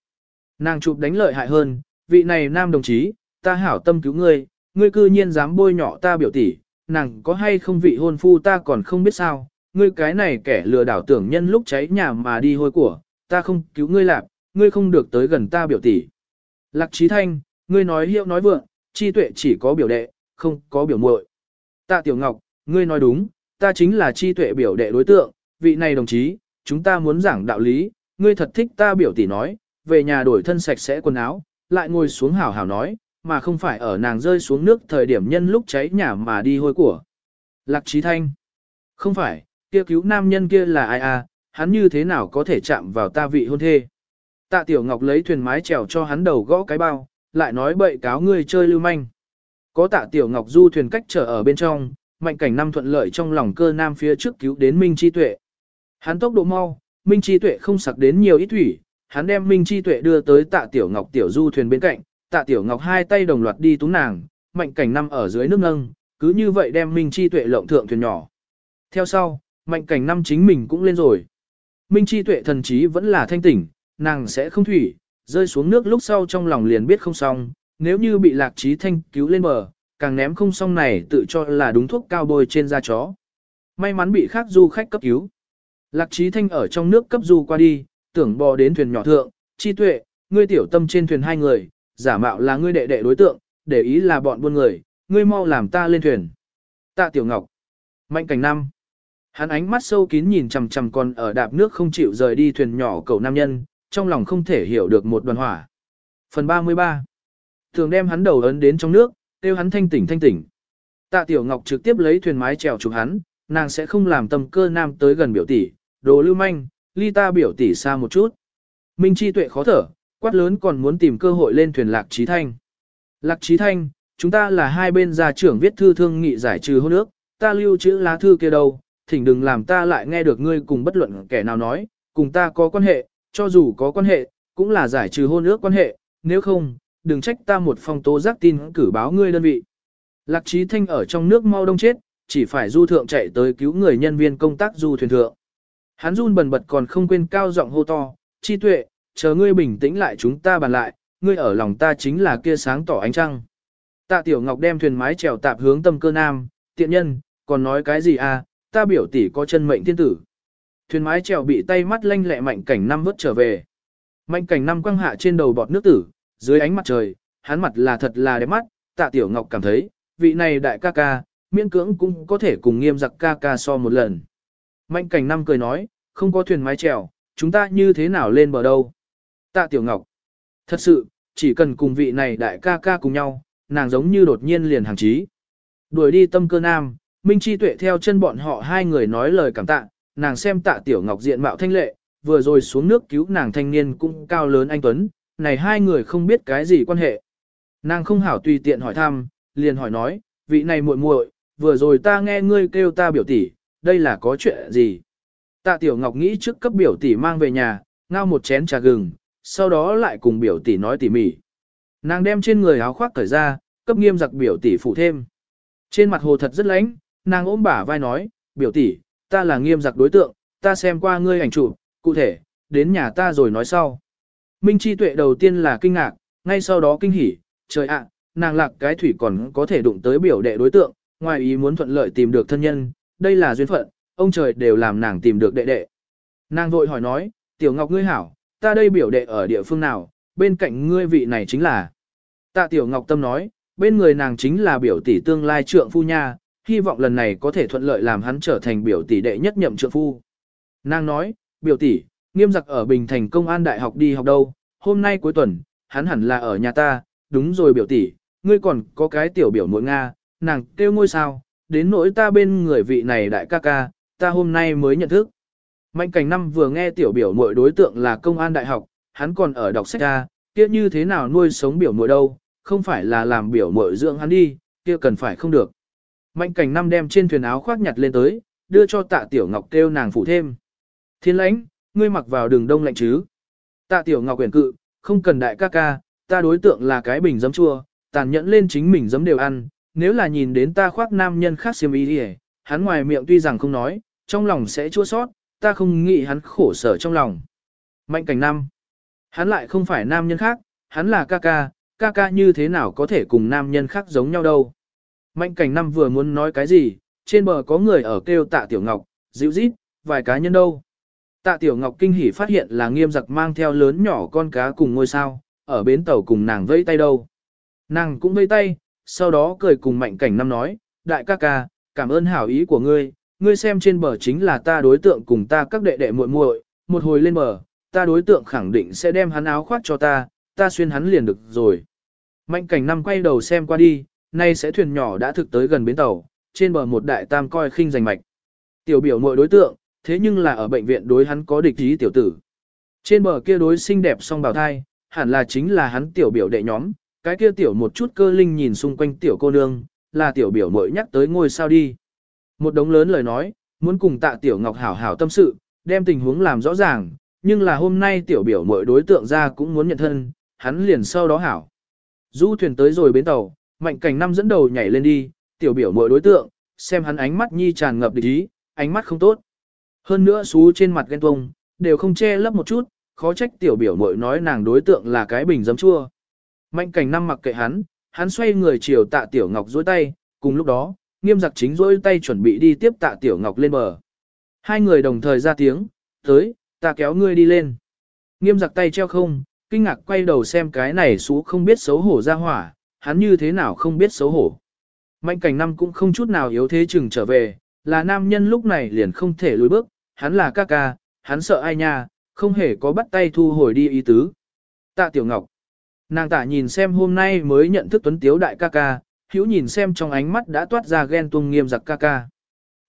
Nàng chụp đánh lợi hại hơn, vị này nam đồng chí, ta hảo tâm cứu ngươi, ngươi cư nhiên dám bôi nhọ ta biểu tỷ, nàng có hay không vị hôn phu ta còn không biết sao, ngươi cái này kẻ lừa đảo tưởng nhân lúc cháy nhà mà đi hôi của, ta không cứu ngươi lạc, ngươi không được tới gần ta biểu tỷ. Lạc trí thanh, ngươi nói hiệu nói vượng, chi tuệ chỉ có biểu đệ, không có biểu muội. Tạ Tiểu Ngọc, ngươi nói đúng, ta chính là chi tuệ biểu đệ đối tượng, vị này đồng chí, chúng ta muốn giảng đạo lý, ngươi thật thích ta biểu tỷ nói, về nhà đổi thân sạch sẽ quần áo, lại ngồi xuống hảo hảo nói, mà không phải ở nàng rơi xuống nước thời điểm nhân lúc cháy nhà mà đi hôi của. Lạc Trí Thanh, không phải, kia cứu nam nhân kia là ai à, hắn như thế nào có thể chạm vào ta vị hôn thê. Tạ Tiểu Ngọc lấy thuyền mái chèo cho hắn đầu gõ cái bao, lại nói bậy cáo ngươi chơi lưu manh. Có tạ tiểu ngọc du thuyền cách trở ở bên trong, mạnh cảnh năm thuận lợi trong lòng cơ nam phía trước cứu đến Minh Chi Tuệ. Hắn tốc độ mau, Minh Chi Tuệ không sặc đến nhiều ít thủy, hắn đem Minh Chi Tuệ đưa tới tạ tiểu ngọc tiểu du thuyền bên cạnh, tạ tiểu ngọc hai tay đồng loạt đi túng nàng, mạnh cảnh năm ở dưới nước nâng, cứ như vậy đem Minh Chi Tuệ lộng thượng thuyền nhỏ. Theo sau, mạnh cảnh năm chính mình cũng lên rồi. Minh Chi Tuệ thần trí vẫn là thanh tỉnh, nàng sẽ không thủy, rơi xuống nước lúc sau trong lòng liền biết không xong, nếu như bị lạc trí thanh cứu lên bờ, càng ném không xong này tự cho là đúng thuốc cao bôi trên da chó. May mắn bị khác du khách cấp cứu. Lạc trí thanh ở trong nước cấp du qua đi, tưởng bò đến thuyền nhỏ thượng, chi tuệ, ngươi tiểu tâm trên thuyền hai người, giả mạo là ngươi đệ đệ đối tượng, để ý là bọn buôn người, ngươi mau làm ta lên thuyền. Tạ tiểu ngọc. Mạnh cảnh năm. Hắn ánh mắt sâu kín nhìn chằm chằm còn ở đạp nước không chịu rời đi thuyền nhỏ cầu nam nhân, trong lòng không thể hiểu được một đoàn hỏa. Phần 33 Thường đem hắn đầu ấn đến trong nước, kêu hắn thanh tỉnh thanh tỉnh. Tạ Tiểu Ngọc trực tiếp lấy thuyền mái chèo chụp hắn, nàng sẽ không làm tâm cơ nam tới gần biểu tỷ, đồ lưu manh, ly ta biểu tỷ xa một chút. Minh Chi tuệ khó thở, quát lớn còn muốn tìm cơ hội lên thuyền Lạc Trí Thanh. Lạc Trí Thanh, chúng ta là hai bên gia trưởng viết thư thương nghị giải trừ hôn ước, ta lưu chữ lá thư kia đâu, thỉnh đừng làm ta lại nghe được ngươi cùng bất luận kẻ nào nói, cùng ta có quan hệ, cho dù có quan hệ, cũng là giải trừ hôn ước quan hệ, nếu không, đừng trách ta một phong tố giác tin cử báo ngươi đơn vị. Lạc Trí Thanh ở trong nước mau đông chết, chỉ phải du thượng chạy tới cứu người nhân viên công tác du thuyền thượng. Hắn run bần bật còn không quên cao giọng hô to, chi tuệ, chờ ngươi bình tĩnh lại chúng ta bàn lại, ngươi ở lòng ta chính là kia sáng tỏ ánh trăng. Tạ Tiểu Ngọc đem thuyền mái chèo tạp hướng tâm cơ nam, tiện nhân, còn nói cái gì à, ta biểu tỷ có chân mệnh thiên tử. Thuyền mái chèo bị tay mắt lanh lẹ mạnh cảnh năm vớt trở về. Mạnh cảnh năm quăng hạ trên đầu bọt nước tử, dưới ánh mặt trời, hắn mặt là thật là đẹp mắt, tạ tiểu ngọc cảm thấy, vị này đại ca ca, miễn cưỡng cũng có thể cùng nghiêm giặc ca ca so một lần. Mạnh cảnh năm cười nói, không có thuyền mái chèo, chúng ta như thế nào lên bờ đâu. Tạ tiểu ngọc, thật sự, chỉ cần cùng vị này đại ca ca cùng nhau, nàng giống như đột nhiên liền hàng trí. Đuổi đi tâm cơ nam, Minh Chi Tuệ theo chân bọn họ hai người nói lời cảm tạ, nàng xem tạ tiểu ngọc diện mạo thanh lệ, vừa rồi xuống nước cứu nàng thanh niên cũng cao lớn anh Tuấn, này hai người không biết cái gì quan hệ. Nàng không hảo tùy tiện hỏi thăm, liền hỏi nói, vị này muội muội, vừa rồi ta nghe ngươi kêu ta biểu tỷ, đây là có chuyện gì? Tạ Tiểu Ngọc nghĩ trước cấp biểu tỷ mang về nhà, ngao một chén trà gừng, sau đó lại cùng biểu tỷ nói tỉ mỉ. Nàng đem trên người áo khoác cởi ra, cấp nghiêm giặc biểu tỷ phụ thêm. Trên mặt hồ thật rất lánh, nàng ôm bả vai nói, biểu tỷ, ta là nghiêm giặc đối tượng, ta xem qua ngươi ảnh chụp, cụ thể, đến nhà ta rồi nói sau. Minh Chi Tuệ đầu tiên là kinh ngạc, ngay sau đó kinh hỉ, trời ạ, nàng lạc cái thủy còn có thể đụng tới biểu đệ đối tượng, ngoài ý muốn thuận lợi tìm được thân nhân, đây là duyên phận, ông trời đều làm nàng tìm được đệ đệ. Nàng vội hỏi nói, tiểu ngọc ngươi hảo, ta đây biểu đệ ở địa phương nào, bên cạnh ngươi vị này chính là. Tạ tiểu ngọc tâm nói, bên người nàng chính là biểu tỷ tương lai trượng phu nha, hy vọng lần này có thể thuận lợi làm hắn trở thành biểu tỷ đệ nhất nhậm trượng phu. Nàng nói, biểu tỷ, nghiêm giặc ở Bình Thành Công an Đại học đi học đâu, hôm nay cuối tuần, hắn hẳn là ở nhà ta, đúng rồi biểu tỷ, ngươi còn có cái tiểu biểu muội Nga, nàng kêu ngôi sao, đến nỗi ta bên người vị này đại ca ca, ta hôm nay mới nhận thức. Mạnh cảnh năm vừa nghe tiểu biểu muội đối tượng là công an đại học, hắn còn ở đọc sách ra, kia như thế nào nuôi sống biểu muội đâu, không phải là làm biểu muội dưỡng hắn đi, kia cần phải không được. Mạnh cảnh năm đem trên thuyền áo khoác nhặt lên tới, đưa cho tạ tiểu ngọc kêu nàng phụ thêm. Thiên lãnh, ngươi mặc vào đường đông lạnh chứ. Tạ tiểu ngọc quyển cự, không cần đại ca ca, ta đối tượng là cái bình giấm chua, tàn nhẫn lên chính mình giấm đều ăn, nếu là nhìn đến ta khoác nam nhân khác xiêm y đi hắn ngoài miệng tuy rằng không nói, trong lòng sẽ chua sót, ta không nghĩ hắn khổ sở trong lòng. Mạnh cảnh năm, hắn lại không phải nam nhân khác, hắn là ca ca, ca ca như thế nào có thể cùng nam nhân khác giống nhau đâu. Mạnh cảnh năm vừa muốn nói cái gì, trên bờ có người ở kêu tạ tiểu ngọc, dịu rít, vài cá nhân đâu. Tạ tiểu ngọc kinh hỉ phát hiện là nghiêm giặc mang theo lớn nhỏ con cá cùng ngôi sao, ở bến tàu cùng nàng vẫy tay đâu. Nàng cũng vẫy tay, sau đó cười cùng mạnh cảnh năm nói, đại ca ca, cảm ơn hảo ý của ngươi, ngươi xem trên bờ chính là ta đối tượng cùng ta các đệ đệ muội muội, một hồi lên bờ, ta đối tượng khẳng định sẽ đem hắn áo khoác cho ta, ta xuyên hắn liền được rồi. Mạnh cảnh năm quay đầu xem qua đi, nay sẽ thuyền nhỏ đã thực tới gần bến tàu, trên bờ một đại tam coi khinh giành mạch. Tiểu biểu muội đối tượng, thế nhưng là ở bệnh viện đối hắn có địch ý tiểu tử. Trên bờ kia đối xinh đẹp song bào thai, hẳn là chính là hắn tiểu biểu đệ nhóm, cái kia tiểu một chút cơ linh nhìn xung quanh tiểu cô nương, là tiểu biểu muội nhắc tới ngôi sao đi. Một đống lớn lời nói, muốn cùng tạ tiểu ngọc hảo hảo tâm sự, đem tình huống làm rõ ràng, nhưng là hôm nay tiểu biểu muội đối tượng ra cũng muốn nhận thân, hắn liền sau đó hảo. Du thuyền tới rồi bến tàu, mạnh cảnh năm dẫn đầu nhảy lên đi, tiểu biểu muội đối tượng, xem hắn ánh mắt nhi tràn ngập địch ý, ánh mắt không tốt. Hơn nữa xú trên mặt ghen tuông, đều không che lấp một chút, khó trách tiểu biểu mội nói nàng đối tượng là cái bình giấm chua. Mạnh cảnh năm mặc kệ hắn, hắn xoay người chiều tạ tiểu ngọc dối tay, cùng lúc đó, nghiêm giặc chính dối tay chuẩn bị đi tiếp tạ tiểu ngọc lên bờ. Hai người đồng thời ra tiếng, tới, ta kéo ngươi đi lên. Nghiêm giặc tay treo không, kinh ngạc quay đầu xem cái này xú không biết xấu hổ ra hỏa, hắn như thế nào không biết xấu hổ. Mạnh cảnh năm cũng không chút nào yếu thế chừng trở về, là nam nhân lúc này liền không thể lùi bước, hắn là ca ca, hắn sợ ai nha, không hề có bắt tay thu hồi đi ý tứ. Tạ Tiểu Ngọc. Nàng tạ nhìn xem hôm nay mới nhận thức tuấn tiếu đại ca ca, hữu nhìn xem trong ánh mắt đã toát ra ghen tuông nghiêm giặc ca ca.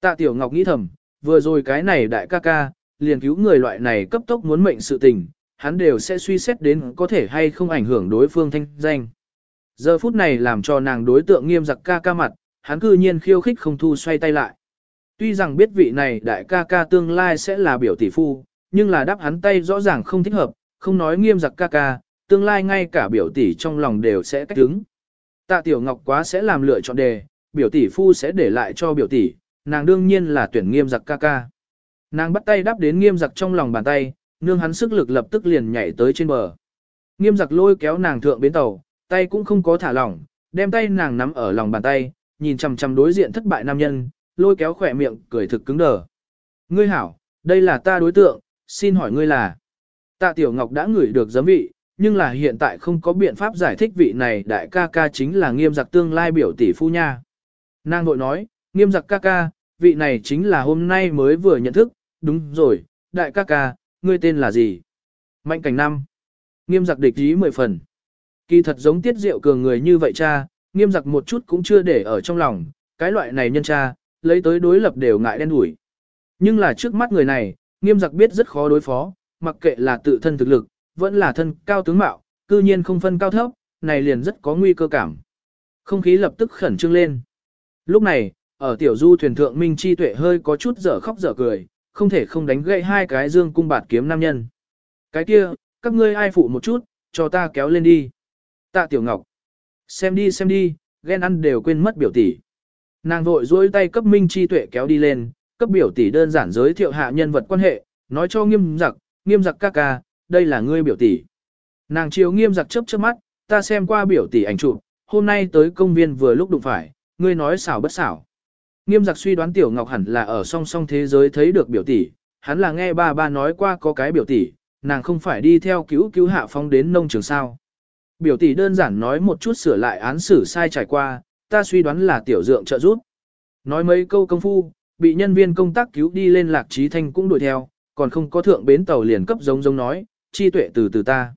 Tạ Tiểu Ngọc nghĩ thầm, vừa rồi cái này đại ca ca, liền cứu người loại này cấp tốc muốn mệnh sự tình, hắn đều sẽ suy xét đến có thể hay không ảnh hưởng đối phương thanh danh. Giờ phút này làm cho nàng đối tượng nghiêm giặc ca ca mặt, hắn cư nhiên khiêu khích không thu xoay tay lại. Tuy rằng biết vị này đại ca ca tương lai sẽ là biểu tỷ phu, nhưng là đáp hắn tay rõ ràng không thích hợp, không nói nghiêm giặc ca ca, tương lai ngay cả biểu tỷ trong lòng đều sẽ cách đứng. Tạ Tiểu Ngọc quá sẽ làm lựa chọn đề, biểu tỷ phu sẽ để lại cho biểu tỷ, nàng đương nhiên là tuyển nghiêm giặc ca ca. Nàng bắt tay đáp đến nghiêm giặc trong lòng bàn tay, nương hắn sức lực lập tức liền nhảy tới trên bờ. Nghiêm giặc lôi kéo nàng thượng bến tàu, tay cũng không có thả lỏng, đem tay nàng nắm ở lòng bàn tay, nhìn chằm chằm đối diện thất bại nam nhân, lôi kéo khỏe miệng, cười thực cứng đờ. Ngươi hảo, đây là ta đối tượng, xin hỏi ngươi là. Tạ Tiểu Ngọc đã ngửi được giấm vị, nhưng là hiện tại không có biện pháp giải thích vị này đại ca ca chính là nghiêm giặc tương lai biểu tỷ phu nha. Nàng nội nói, nghiêm giặc ca ca, vị này chính là hôm nay mới vừa nhận thức, đúng rồi, đại ca ca, ngươi tên là gì? Mạnh cảnh năm. Nghiêm giặc địch ý mười phần. Kỳ thật giống tiết diệu cường người như vậy cha, nghiêm giặc một chút cũng chưa để ở trong lòng, cái loại này nhân cha, lấy tới đối lập đều ngại đen đủi. Nhưng là trước mắt người này, nghiêm giặc biết rất khó đối phó, mặc kệ là tự thân thực lực, vẫn là thân cao tướng mạo, cư nhiên không phân cao thấp, này liền rất có nguy cơ cảm. Không khí lập tức khẩn trương lên. Lúc này, ở tiểu du thuyền thượng Minh Chi Tuệ hơi có chút dở khóc dở cười, không thể không đánh gậy hai cái dương cung bạt kiếm nam nhân. Cái kia, các ngươi ai phụ một chút, cho ta kéo lên đi. Tạ Tiểu Ngọc. Xem đi xem đi, ghen ăn đều quên mất biểu tỷ. Nàng vội duỗi tay cấp Minh Chi Tuệ kéo đi lên, cấp biểu tỷ đơn giản giới thiệu hạ nhân vật quan hệ, nói cho nghiêm giặc, nghiêm giặc ca ca, đây là ngươi biểu tỷ. Nàng chiều nghiêm giặc chớp chớp mắt, ta xem qua biểu tỷ ảnh chụp, hôm nay tới công viên vừa lúc đụng phải, ngươi nói xảo bất xảo. Nghiêm giặc suy đoán Tiểu Ngọc hẳn là ở song song thế giới thấy được biểu tỷ, hắn là nghe ba ba nói qua có cái biểu tỷ, nàng không phải đi theo cứu cứu hạ phong đến nông trường sao. Biểu tỷ đơn giản nói một chút sửa lại án xử sai trải qua, ta suy đoán là tiểu dượng trợ giúp. Nói mấy câu công phu, bị nhân viên công tác cứu đi lên lạc trí thanh cũng đuổi theo, còn không có thượng bến tàu liền cấp giống giống nói, chi tuệ từ từ ta.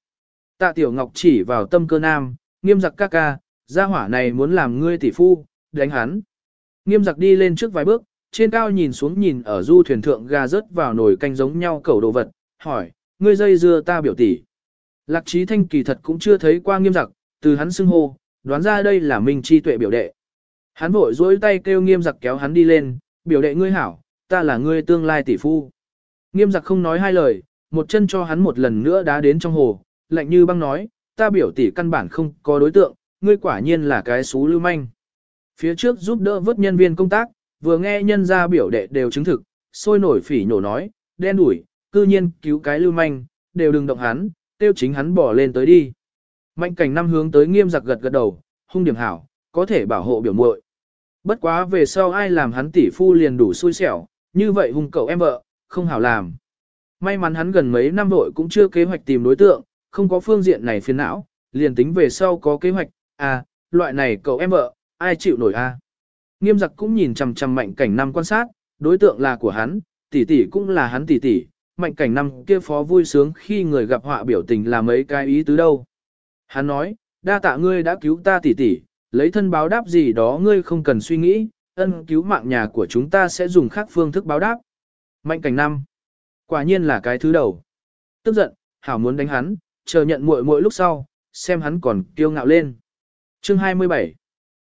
Tạ tiểu ngọc chỉ vào tâm cơ nam, nghiêm giặc ca ca, gia hỏa này muốn làm ngươi tỷ phu, đánh hắn. Nghiêm giặc đi lên trước vài bước, trên cao nhìn xuống nhìn ở du thuyền thượng gà rớt vào nồi canh giống nhau cầu đồ vật, hỏi, ngươi dây dưa ta biểu tỷ. Lạc trí thanh kỳ thật cũng chưa thấy qua nghiêm giặc, từ hắn xưng hô, đoán ra đây là Minh Chi tuệ biểu đệ. Hắn vội dối tay kêu nghiêm giặc kéo hắn đi lên, biểu đệ ngươi hảo, ta là ngươi tương lai tỷ phu. Nghiêm giặc không nói hai lời, một chân cho hắn một lần nữa đá đến trong hồ, lạnh như băng nói, ta biểu tỷ căn bản không có đối tượng, ngươi quả nhiên là cái xú lưu manh. Phía trước giúp đỡ vớt nhân viên công tác, vừa nghe nhân gia biểu đệ đều chứng thực, sôi nổi phỉ nhổ nói, đen đủi, cư nhiên cứu cái lưu manh, đều đừng động hắn, tiêu chính hắn bỏ lên tới đi. Mạnh cảnh năm hướng tới nghiêm giặc gật gật đầu, hung điểm hảo, có thể bảo hộ biểu muội. Bất quá về sau ai làm hắn tỷ phu liền đủ xui xẻo, như vậy hung cậu em vợ, không hảo làm. May mắn hắn gần mấy năm vội cũng chưa kế hoạch tìm đối tượng, không có phương diện này phiền não, liền tính về sau có kế hoạch, à, loại này cậu em vợ, ai chịu nổi a? À? Nghiêm giặc cũng nhìn chằm chằm mạnh cảnh năm quan sát, đối tượng là của hắn, tỷ tỷ cũng là hắn tỷ tỷ, mạnh cảnh năm kia phó vui sướng khi người gặp họa biểu tình là mấy cái ý tứ đâu. Hắn nói, đa tạ ngươi đã cứu ta tỷ tỷ, lấy thân báo đáp gì đó ngươi không cần suy nghĩ, ân cứu mạng nhà của chúng ta sẽ dùng khác phương thức báo đáp. Mạnh cảnh năm, quả nhiên là cái thứ đầu. Tức giận, hảo muốn đánh hắn, chờ nhận muội muội lúc sau, xem hắn còn kiêu ngạo lên. Chương 27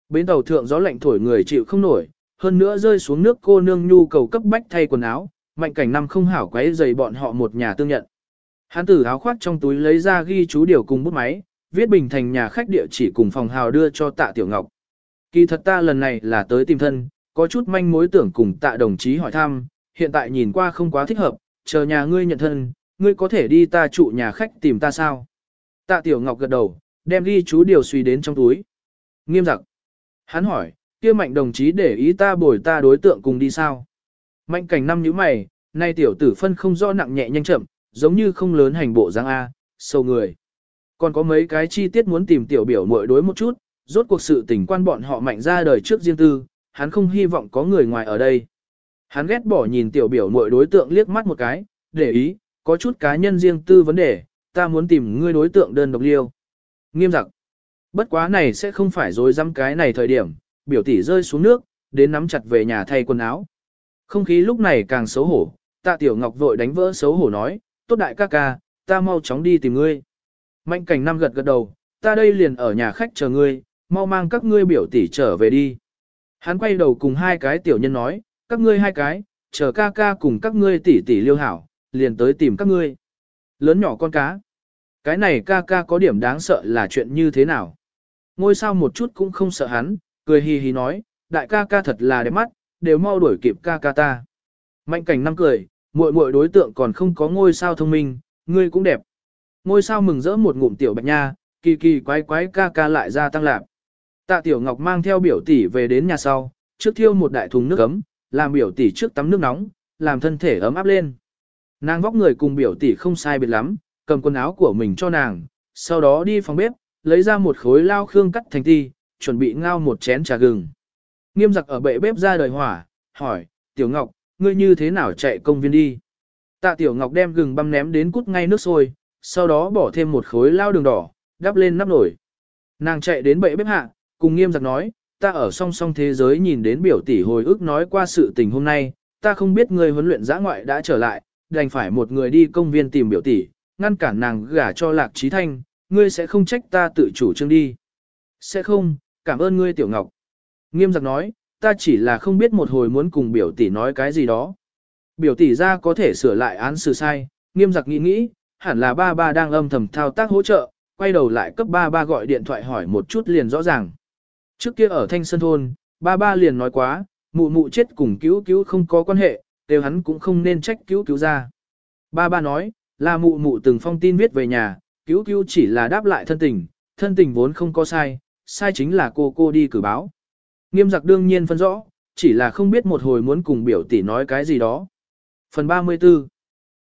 Bến tàu thượng gió lạnh thổi người chịu không nổi, hơn nữa rơi xuống nước cô nương nhu cầu cấp bách thay quần áo, mạnh cảnh năm không hảo quấy dày bọn họ một nhà tương nhận. Hắn tử áo khoác trong túi lấy ra ghi chú điều cùng bút máy, viết bình thành nhà khách địa chỉ cùng phòng hào đưa cho tạ tiểu ngọc. Kỳ thật ta lần này là tới tìm thân, có chút manh mối tưởng cùng tạ đồng chí hỏi thăm, hiện tại nhìn qua không quá thích hợp, chờ nhà ngươi nhận thân, ngươi có thể đi ta trụ nhà khách tìm ta sao? Tạ tiểu ngọc gật đầu, đem ghi chú điều suy đến trong túi. Nghiêm giặc. Hắn hỏi, kia mạnh đồng chí để ý ta bồi ta đối tượng cùng đi sao? Mạnh cảnh năm như mày, nay tiểu tử phân không rõ nặng nhẹ nhanh chậm, giống như không lớn hành bộ dáng A, sâu người. Còn có mấy cái chi tiết muốn tìm tiểu biểu muội đối một chút, rốt cuộc sự tình quan bọn họ mạnh ra đời trước riêng tư, hắn không hy vọng có người ngoài ở đây. Hắn ghét bỏ nhìn tiểu biểu muội đối tượng liếc mắt một cái, để ý, có chút cá nhân riêng tư vấn đề, ta muốn tìm ngươi đối tượng đơn độc liêu. Nghiêm giặc. Bất quá này sẽ không phải dối dăm cái này thời điểm, biểu tỷ rơi xuống nước, đến nắm chặt về nhà thay quần áo. Không khí lúc này càng xấu hổ, tạ tiểu ngọc vội đánh vỡ xấu hổ nói, tốt đại ca ca, ta mau chóng đi tìm ngươi. Mạnh cảnh năm gật gật đầu, ta đây liền ở nhà khách chờ ngươi, mau mang các ngươi biểu tỷ trở về đi. Hắn quay đầu cùng hai cái tiểu nhân nói, các ngươi hai cái, chờ ca ca cùng các ngươi tỷ tỷ liêu hảo, liền tới tìm các ngươi. Lớn nhỏ con cá. Cái này ca ca có điểm đáng sợ là chuyện như thế nào? Ngôi sao một chút cũng không sợ hắn, cười hì hì nói, đại ca ca thật là đẹp mắt, đều mau đuổi kịp ca ca ta. Mạnh cảnh năm cười, muội muội đối tượng còn không có ngôi sao thông minh, ngươi cũng đẹp. Ngôi sao mừng rỡ một ngụm tiểu bạch nha, kỳ kỳ quái quái ca ca lại ra tăng lạc. Tạ tiểu ngọc mang theo biểu tỷ về đến nhà sau, trước thiêu một đại thùng nước ấm, làm biểu tỷ trước tắm nước nóng, làm thân thể ấm áp lên. Nàng vóc người cùng biểu tỷ không sai biệt lắm, cầm quần áo của mình cho nàng, sau đó đi phòng bếp, lấy ra một khối lao khương cắt thành ti, chuẩn bị ngao một chén trà gừng. Nghiêm giặc ở bệ bếp ra đời hỏa, hỏi, Tiểu Ngọc, ngươi như thế nào chạy công viên đi? Tạ Tiểu Ngọc đem gừng băm ném đến cút ngay nước sôi, sau đó bỏ thêm một khối lao đường đỏ, đắp lên nắp nổi. Nàng chạy đến bệ bếp hạ, cùng nghiêm giặc nói, ta ở song song thế giới nhìn đến biểu tỷ hồi ức nói qua sự tình hôm nay, ta không biết người huấn luyện giã ngoại đã trở lại, đành phải một người đi công viên tìm biểu tỷ, ngăn cản nàng gả cho lạc trí thanh, ngươi sẽ không trách ta tự chủ trương đi. Sẽ không, cảm ơn ngươi tiểu ngọc. Nghiêm giặc nói, ta chỉ là không biết một hồi muốn cùng biểu tỷ nói cái gì đó. Biểu tỷ ra có thể sửa lại án xử sai, nghiêm giặc nghĩ nghĩ, hẳn là ba ba đang âm thầm thao tác hỗ trợ, quay đầu lại cấp ba ba gọi điện thoại hỏi một chút liền rõ ràng. Trước kia ở Thanh Sơn Thôn, ba ba liền nói quá, mụ mụ chết cùng cứu cứu không có quan hệ, đều hắn cũng không nên trách cứu cứu ra. Ba ba nói, là mụ mụ từng phong tin viết về nhà, cứu cứu chỉ là đáp lại thân tình, thân tình vốn không có sai, sai chính là cô cô đi cử báo. Nghiêm giặc đương nhiên phân rõ, chỉ là không biết một hồi muốn cùng biểu tỷ nói cái gì đó. Phần 34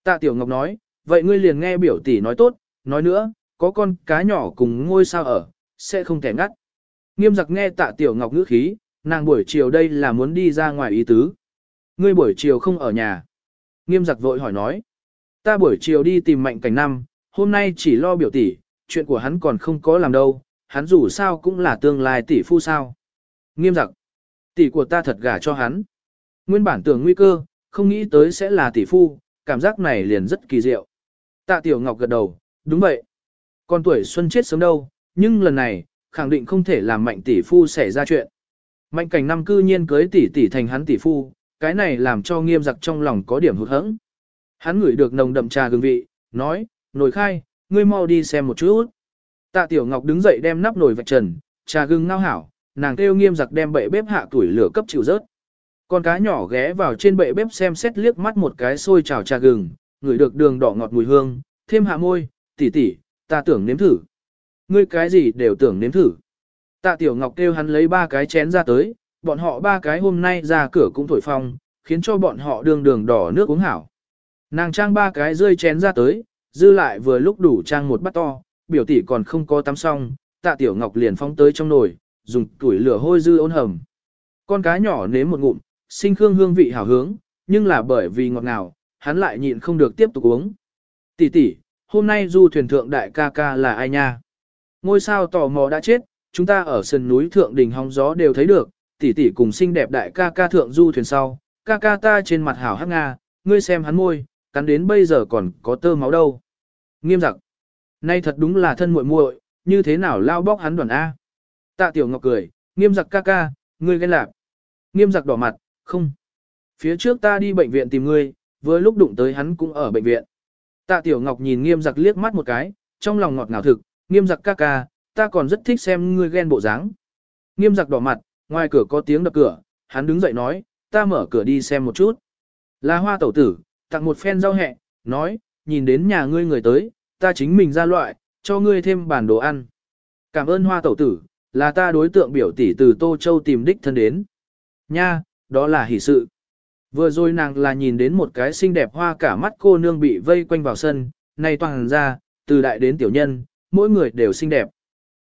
Tạ Tiểu Ngọc nói, vậy ngươi liền nghe biểu tỷ nói tốt, nói nữa, có con cá nhỏ cùng ngôi sao ở, sẽ không thể ngắt. Nghiêm giặc nghe tạ Tiểu Ngọc ngữ khí, nàng buổi chiều đây là muốn đi ra ngoài ý tứ. Ngươi buổi chiều không ở nhà. Nghiêm giặc vội hỏi nói. Ta buổi chiều đi tìm mạnh cảnh năm, hôm nay chỉ lo biểu tỷ, chuyện của hắn còn không có làm đâu, hắn dù sao cũng là tương lai tỷ phu sao. Nghiêm giặc, tỷ của ta thật gả cho hắn. Nguyên bản tưởng nguy cơ, không nghĩ tới sẽ là tỷ phu, cảm giác này liền rất kỳ diệu. Tạ Tiểu Ngọc gật đầu, đúng vậy. Con tuổi xuân chết sớm đâu, nhưng lần này, khẳng định không thể làm mạnh tỷ phu xảy ra chuyện. Mạnh cảnh năm cư nhiên cưới tỷ tỷ thành hắn tỷ phu, cái này làm cho nghiêm giặc trong lòng có điểm hụt hẫng. Hắn ngửi được nồng đậm trà gừng vị, nói, nồi khai, ngươi mau đi xem một chút. Tạ Tiểu Ngọc đứng dậy đem nắp nồi vạch trần, trà gừng ngao hảo, nàng kêu nghiêm giặc đem bệ bếp hạ tuổi lửa cấp chịu rớt. Con cá nhỏ ghé vào trên bệ bếp xem xét liếc mắt một cái sôi trào trà gừng, ngửi được đường đỏ ngọt mùi hương, thêm hạ môi, tỷ tỷ, ta tưởng nếm thử. Ngươi cái gì đều tưởng nếm thử. Tạ Tiểu Ngọc kêu hắn lấy ba cái chén ra tới, bọn họ ba cái hôm nay ra cửa cũng thổi phong, khiến cho bọn họ đường đường đỏ nước uống hảo. Nàng trang ba cái rơi chén ra tới, dư lại vừa lúc đủ trang một bát to, biểu tỷ còn không có tắm xong, tạ tiểu ngọc liền phóng tới trong nồi, dùng tuổi lửa hôi dư ôn hầm. Con cá nhỏ nếm một ngụm, sinh khương hương vị hảo hướng, nhưng là bởi vì ngọt ngào, hắn lại nhịn không được tiếp tục uống. Tỷ tỷ, hôm nay du thuyền thượng đại ca ca là ai nha? Ngôi sao tò mò đã chết, chúng ta ở sân núi thượng đỉnh hóng gió đều thấy được, tỷ tỷ cùng xinh đẹp đại ca ca thượng du thuyền sau, ca ca ta trên mặt hảo hắc nga, ngươi xem hắn môi, cắn đến bây giờ còn có tơ máu đâu. Nghiêm giặc. Nay thật đúng là thân muội muội, như thế nào lao bóc hắn đoàn A. Tạ tiểu ngọc cười, nghiêm giặc ca ca, ngươi ghen lạc. Nghiêm giặc đỏ mặt, không. Phía trước ta đi bệnh viện tìm ngươi, vừa lúc đụng tới hắn cũng ở bệnh viện. Tạ tiểu ngọc nhìn nghiêm giặc liếc mắt một cái, trong lòng ngọt ngào thực, nghiêm giặc ca ca, ta còn rất thích xem ngươi ghen bộ dáng. Nghiêm giặc đỏ mặt, ngoài cửa có tiếng đập cửa, hắn đứng dậy nói, ta mở cửa đi xem một chút. Là hoa tẩu tử, tặng một phen rau hẹ, nói, nhìn đến nhà ngươi người tới, ta chính mình ra loại, cho ngươi thêm bản đồ ăn. Cảm ơn hoa tẩu tử, là ta đối tượng biểu tỷ từ Tô Châu tìm đích thân đến. Nha, đó là hỷ sự. Vừa rồi nàng là nhìn đến một cái xinh đẹp hoa cả mắt cô nương bị vây quanh vào sân, này toàn ra, từ đại đến tiểu nhân, mỗi người đều xinh đẹp.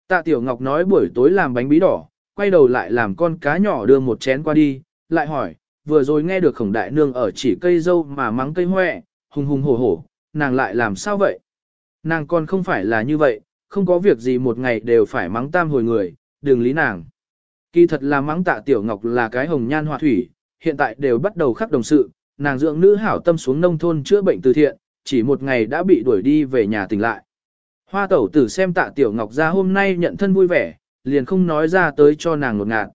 Tạ Tiểu Ngọc nói buổi tối làm bánh bí đỏ, quay đầu lại làm con cá nhỏ đưa một chén qua đi, lại hỏi, vừa rồi nghe được khổng đại nương ở chỉ cây dâu mà mắng cây hoẹ, hùng hùng hổ hổ, nàng lại làm sao vậy? Nàng còn không phải là như vậy, không có việc gì một ngày đều phải mắng tam hồi người, đừng lý nàng. Kỳ thật là mắng tạ tiểu ngọc là cái hồng nhan họa thủy, hiện tại đều bắt đầu khắc đồng sự, nàng dưỡng nữ hảo tâm xuống nông thôn chữa bệnh từ thiện, chỉ một ngày đã bị đuổi đi về nhà tỉnh lại. Hoa tẩu tử xem tạ tiểu ngọc ra hôm nay nhận thân vui vẻ, liền không nói ra tới cho nàng ngột ngạt.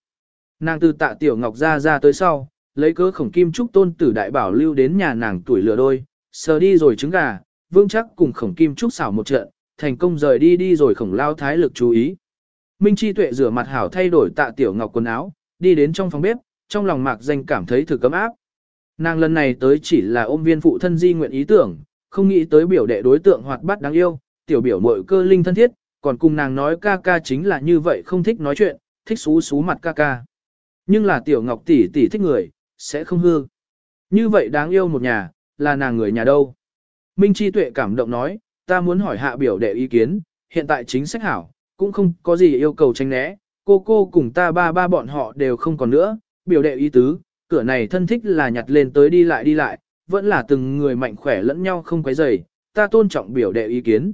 Nàng từ tạ tiểu ngọc ra ra tới sau, lấy cớ khổng kim trúc tôn tử đại bảo lưu đến nhà nàng tuổi lửa đôi, sờ đi rồi trứng gà, vương chắc cùng khổng kim trúc xảo một trận, thành công rời đi đi rồi khổng lao thái lực chú ý. Minh Chi Tuệ rửa mặt hảo thay đổi tạ tiểu ngọc quần áo, đi đến trong phòng bếp, trong lòng mạc danh cảm thấy thử cấm áp. Nàng lần này tới chỉ là ôm viên phụ thân di nguyện ý tưởng, không nghĩ tới biểu đệ đối tượng hoạt bát đáng yêu, tiểu biểu mội cơ linh thân thiết, còn cùng nàng nói ca ca chính là như vậy không thích nói chuyện, thích xú xú mặt ca ca. Nhưng là tiểu ngọc tỷ tỷ thích người, sẽ không hư. Như vậy đáng yêu một nhà, là nàng người nhà đâu. Minh Chi Tuệ cảm động nói, ta muốn hỏi hạ biểu đệ ý kiến, hiện tại chính sách hảo, cũng không có gì yêu cầu tranh né, cô cô cùng ta ba ba bọn họ đều không còn nữa, biểu đệ ý tứ, cửa này thân thích là nhặt lên tới đi lại đi lại, vẫn là từng người mạnh khỏe lẫn nhau không quấy rầy, ta tôn trọng biểu đệ ý kiến.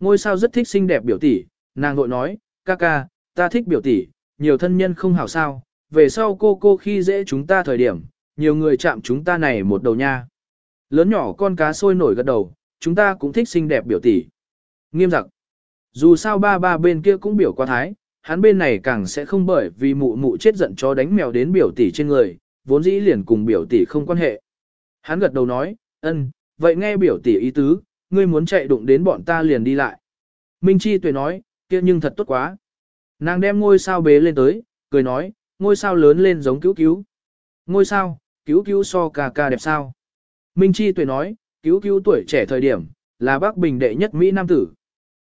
Ngôi sao rất thích xinh đẹp biểu tỷ, nàng nội nói, ca ca, ta thích biểu tỷ, nhiều thân nhân không hảo sao, về sau cô cô khi dễ chúng ta thời điểm, nhiều người chạm chúng ta này một đầu nha. Lớn nhỏ con cá sôi nổi gật đầu, chúng ta cũng thích xinh đẹp biểu tỷ. Nghiêm giặc. Dù sao ba ba bên kia cũng biểu quá thái, hắn bên này càng sẽ không bởi vì mụ mụ chết giận cho đánh mèo đến biểu tỷ trên người, vốn dĩ liền cùng biểu tỷ không quan hệ. Hắn gật đầu nói, ân, vậy nghe biểu tỷ ý tứ, ngươi muốn chạy đụng đến bọn ta liền đi lại. Minh Chi tuệ nói, kia nhưng thật tốt quá. Nàng đem ngôi sao bế lên tới, cười nói, ngôi sao lớn lên giống cứu cứu. Ngôi sao, cứu cứu so ca ca đẹp sao. Minh Chi tuệ nói, cứu cứu tuổi trẻ thời điểm, là bác bình đệ nhất Mỹ Nam tử.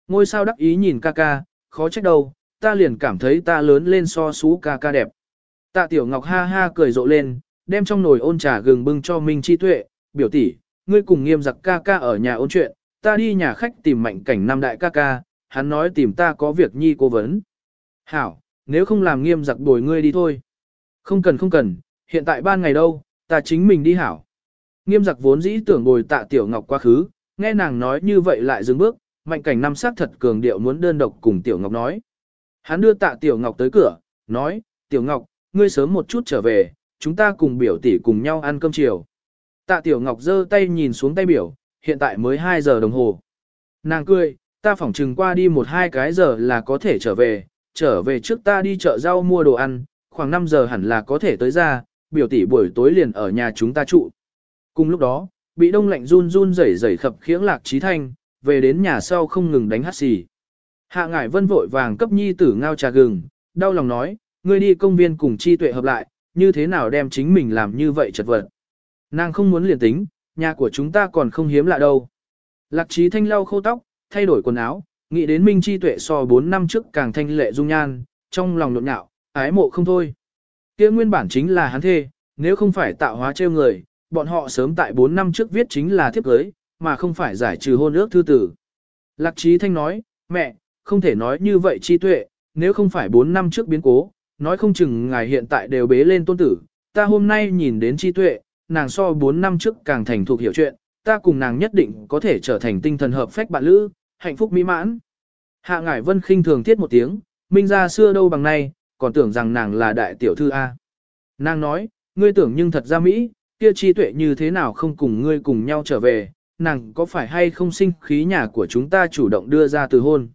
Ngôi sao đắc ý nhìn ca ca, khó trách đâu, ta liền cảm thấy ta lớn lên so xú ca ca đẹp. Tạ Tiểu Ngọc ha ha cười rộ lên, đem trong nồi ôn trà gừng bưng cho Minh Chi Tuệ, biểu tỷ, ngươi cùng nghiêm giặc ca ca ở nhà ôn chuyện, ta đi nhà khách tìm mạnh cảnh Nam đại ca ca, hắn nói tìm ta có việc nhi cố vấn. Hảo, nếu không làm nghiêm giặc đổi ngươi đi thôi. Không cần không cần, hiện tại ban ngày đâu, ta chính mình đi hảo. Nghiêm giặc vốn dĩ tưởng bồi tạ Tiểu Ngọc quá khứ, nghe nàng nói như vậy lại dừng bước, mạnh cảnh Nam sắc thật cường điệu muốn đơn độc cùng Tiểu Ngọc nói. Hắn đưa tạ Tiểu Ngọc tới cửa, nói, Tiểu Ngọc, ngươi sớm một chút trở về, chúng ta cùng biểu tỷ cùng nhau ăn cơm chiều. Tạ Tiểu Ngọc giơ tay nhìn xuống tay biểu, hiện tại mới 2 giờ đồng hồ. Nàng cười, ta phỏng chừng qua đi một hai cái giờ là có thể trở về, trở về trước ta đi chợ rau mua đồ ăn, khoảng 5 giờ hẳn là có thể tới ra, biểu tỷ buổi tối liền ở nhà chúng ta trụ. Cùng lúc đó, bị đông lạnh run run rẩy rẩy khập khiễng lạc trí thanh, về đến nhà sau không ngừng đánh hát xì. Hạ ngải vân vội vàng cấp nhi tử ngao trà gừng, đau lòng nói, ngươi đi công viên cùng chi tuệ hợp lại, như thế nào đem chính mình làm như vậy chật vật. Nàng không muốn liền tính, nhà của chúng ta còn không hiếm lạ đâu. Lạc trí thanh lau khô tóc, thay đổi quần áo, nghĩ đến minh chi tuệ so 4 năm trước càng thanh lệ dung nhan, trong lòng nhộn nhạo, ái mộ không thôi. kia nguyên bản chính là hắn thê, nếu không phải tạo hóa trêu người, bọn họ sớm tại 4 năm trước viết chính là thiếp cưới, mà không phải giải trừ hôn ước thư tử. Lạc trí thanh nói, mẹ, không thể nói như vậy chi tuệ, nếu không phải 4 năm trước biến cố, nói không chừng ngài hiện tại đều bế lên tôn tử, ta hôm nay nhìn đến chi tuệ, nàng so 4 năm trước càng thành thục hiểu chuyện, ta cùng nàng nhất định có thể trở thành tinh thần hợp phách bạn lữ, hạnh phúc mỹ mãn. Hạ Ngải Vân khinh thường thiết một tiếng, minh ra xưa đâu bằng nay, còn tưởng rằng nàng là đại tiểu thư A. Nàng nói, ngươi tưởng nhưng thật ra Mỹ, kia chi tuệ như thế nào không cùng ngươi cùng nhau trở về, nàng có phải hay không sinh khí nhà của chúng ta chủ động đưa ra từ hôn.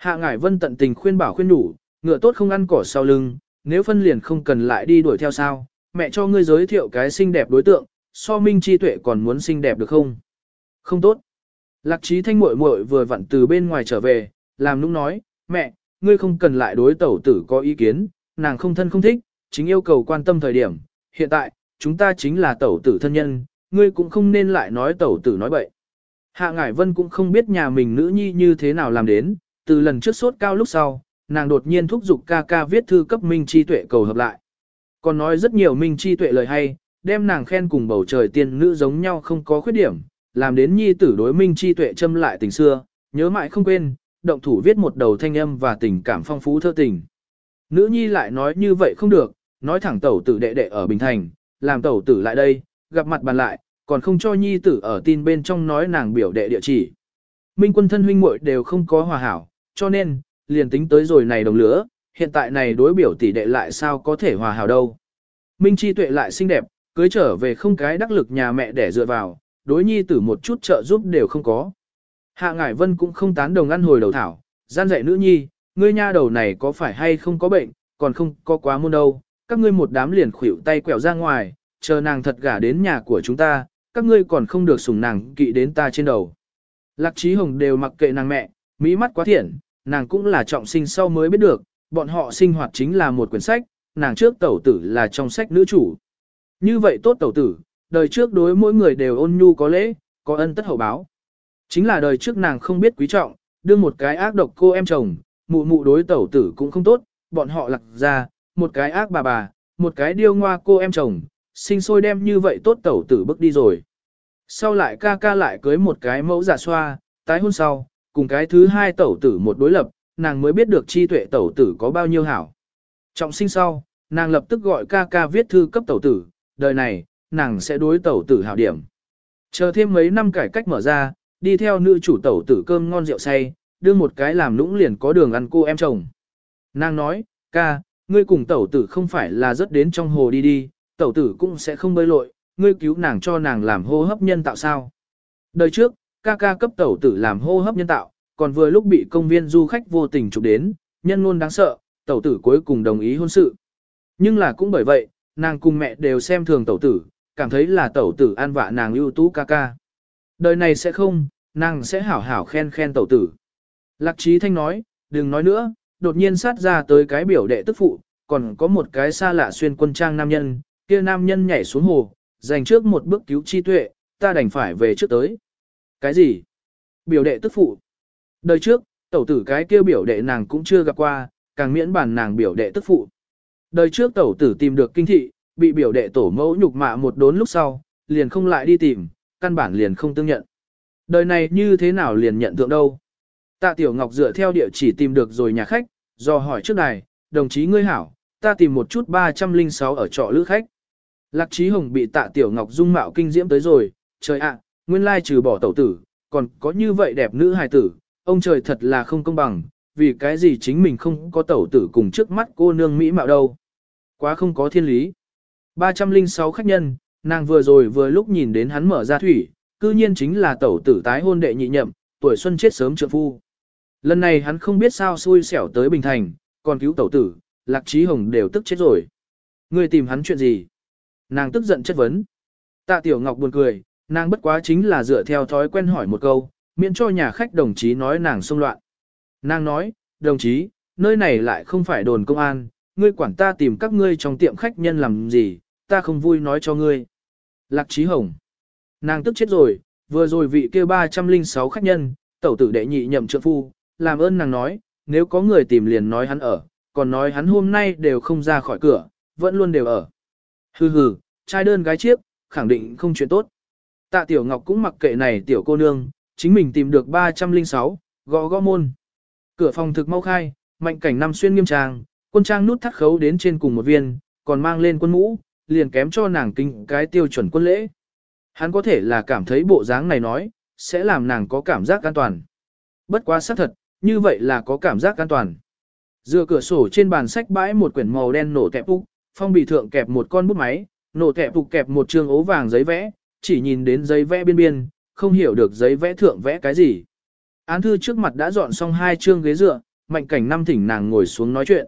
Hạ Ngải Vân tận tình khuyên bảo khuyên đủ, ngựa tốt không ăn cỏ sau lưng, nếu phân liền không cần lại đi đuổi theo sao, mẹ cho ngươi giới thiệu cái xinh đẹp đối tượng, so minh chi tuệ còn muốn xinh đẹp được không? Không tốt. Lạc trí thanh muội muội vừa vặn từ bên ngoài trở về, làm nũng nói, mẹ, ngươi không cần lại đối tẩu tử có ý kiến, nàng không thân không thích, chính yêu cầu quan tâm thời điểm, hiện tại, chúng ta chính là tẩu tử thân nhân, ngươi cũng không nên lại nói tẩu tử nói bậy. Hạ Ngải Vân cũng không biết nhà mình nữ nhi như thế nào làm đến, từ lần trước sốt cao lúc sau, nàng đột nhiên thúc giục ca ca viết thư cấp Minh Chi Tuệ cầu hợp lại. Còn nói rất nhiều Minh Chi Tuệ lời hay, đem nàng khen cùng bầu trời tiên nữ giống nhau không có khuyết điểm, làm đến nhi tử đối Minh Chi Tuệ châm lại tình xưa, nhớ mãi không quên, động thủ viết một đầu thanh âm và tình cảm phong phú thơ tình. Nữ nhi lại nói như vậy không được, nói thẳng tẩu tử đệ đệ ở Bình Thành, làm tẩu tử lại đây, gặp mặt bàn lại, còn không cho nhi tử ở tin bên trong nói nàng biểu đệ địa chỉ. Minh quân thân huynh muội đều không có hòa hảo, cho nên, liền tính tới rồi này đồng lửa, hiện tại này đối biểu tỷ đệ lại sao có thể hòa hảo đâu. Minh Chi tuệ lại xinh đẹp, cưới trở về không cái đắc lực nhà mẹ để dựa vào, đối nhi tử một chút trợ giúp đều không có. Hạ Ngải Vân cũng không tán đồng ăn hồi đầu thảo, gian dạy nữ nhi, ngươi nha đầu này có phải hay không có bệnh, còn không có quá môn đâu, các ngươi một đám liền khuỷu tay quẹo ra ngoài, chờ nàng thật gả đến nhà của chúng ta, các ngươi còn không được sủng nàng kỵ đến ta trên đầu. Lạc Trí Hồng đều mặc kệ nàng mẹ, mỹ mắt quá thiện, nàng cũng là trọng sinh sau mới biết được, bọn họ sinh hoạt chính là một quyển sách, nàng trước tẩu tử là trong sách nữ chủ. Như vậy tốt tẩu tử, đời trước đối mỗi người đều ôn nhu có lễ, có ân tất hậu báo. Chính là đời trước nàng không biết quý trọng, đưa một cái ác độc cô em chồng, mụ mụ đối tẩu tử cũng không tốt, bọn họ lạc ra, một cái ác bà bà, một cái điêu ngoa cô em chồng, sinh sôi đem như vậy tốt tẩu tử bước đi rồi. Sau lại ca ca lại cưới một cái mẫu giả xoa, tái hôn sau, cùng cái thứ hai tẩu tử một đối lập, nàng mới biết được chi tuệ tẩu tử có bao nhiêu hảo. Trọng sinh sau, nàng lập tức gọi ca ca viết thư cấp tẩu tử, đời này, nàng sẽ đối tẩu tử hảo điểm. Chờ thêm mấy năm cải cách mở ra, đi theo nữ chủ tẩu tử cơm ngon rượu say, đưa một cái làm lũng liền có đường ăn cô em chồng. Nàng nói, ca, ngươi cùng tẩu tử không phải là rất đến trong hồ đi đi, tẩu tử cũng sẽ không bơi lội, ngươi cứu nàng cho nàng làm hô hấp nhân tạo sao. Đời trước, ca ca cấp tẩu tử làm hô hấp nhân tạo, còn vừa lúc bị công viên du khách vô tình chụp đến, nhân luôn đáng sợ, tẩu tử cuối cùng đồng ý hôn sự. Nhưng là cũng bởi vậy, nàng cùng mẹ đều xem thường tẩu tử, cảm thấy là tẩu tử an vạ nàng ưu tú ca ca. Đời này sẽ không, nàng sẽ hảo hảo khen khen tẩu tử. Lạc trí thanh nói, đừng nói nữa, đột nhiên sát ra tới cái biểu đệ tức phụ, còn có một cái xa lạ xuyên quân trang nam nhân, kia nam nhân nhảy xuống hồ, dành trước một bước cứu chi tuệ, ta đành phải về trước tới. Cái gì? Biểu đệ tức phụ. Đời trước, tẩu tử cái kia biểu đệ nàng cũng chưa gặp qua, càng miễn bản nàng biểu đệ tức phụ. Đời trước tẩu tử tìm được kinh thị, bị biểu đệ tổ mẫu nhục mạ một đốn lúc sau, liền không lại đi tìm, căn bản liền không tương nhận. Đời này như thế nào liền nhận tượng đâu? Tạ Tiểu Ngọc dựa theo địa chỉ tìm được rồi nhà khách, do hỏi trước này, đồng chí ngươi hảo, ta tìm một chút 306 ở trọ lữ khách. Lạc Trí Hồng bị Tạ Tiểu Ngọc dung mạo kinh diễm tới rồi, trời ạ, nguyên lai trừ bỏ tẩu tử, còn có như vậy đẹp nữ hài tử, ông trời thật là không công bằng, vì cái gì chính mình không có tẩu tử cùng trước mắt cô nương Mỹ mạo đâu. Quá không có thiên lý. 306 khách nhân, nàng vừa rồi vừa lúc nhìn đến hắn mở ra thủy, cư nhiên chính là tẩu tử tái hôn đệ nhị nhậm, tuổi xuân chết sớm trượng phu. Lần này hắn không biết sao xui xẻo tới Bình Thành, còn cứu tẩu tử, Lạc Trí Hồng đều tức chết rồi. Người tìm hắn chuyện gì? Nàng tức giận chất vấn. Tạ Tiểu Ngọc buồn cười, nàng bất quá chính là dựa theo thói quen hỏi một câu, miễn cho nhà khách đồng chí nói nàng xông loạn. Nàng nói, đồng chí, nơi này lại không phải đồn công an, ngươi quản ta tìm các ngươi trong tiệm khách nhân làm gì, ta không vui nói cho ngươi. Lạc Trí Hồng. Nàng tức chết rồi, vừa rồi vị kia 306 khách nhân, tẩu tử đệ nhị nhậm trượng phu, làm ơn nàng nói, nếu có người tìm liền nói hắn ở, còn nói hắn hôm nay đều không ra khỏi cửa, vẫn luôn đều ở. Hừ hừ, trai đơn gái chiếc, khẳng định không chuyện tốt. Tạ Tiểu Ngọc cũng mặc kệ này tiểu cô nương, chính mình tìm được 306, gõ gõ môn. Cửa phòng thực mau khai, mạnh cảnh năm xuyên nghiêm trang, quân trang nút thắt khấu đến trên cùng một viên, còn mang lên quân mũ, liền kém cho nàng kinh cái tiêu chuẩn quân lễ. Hắn có thể là cảm thấy bộ dáng này nói, sẽ làm nàng có cảm giác an toàn. Bất quá xác thật, như vậy là có cảm giác an toàn. Dựa cửa sổ trên bàn sách bãi một quyển màu đen nổ tẹp úc, phong bì thượng kẹp một con bút máy, nổ tẹp úc kẹp một trường ố vàng giấy vẽ, chỉ nhìn đến giấy vẽ biên biên, không hiểu được giấy vẽ thượng vẽ cái gì. Án thư trước mặt đã dọn xong hai chương ghế dựa, mạnh cảnh năm thỉnh nàng ngồi xuống nói chuyện.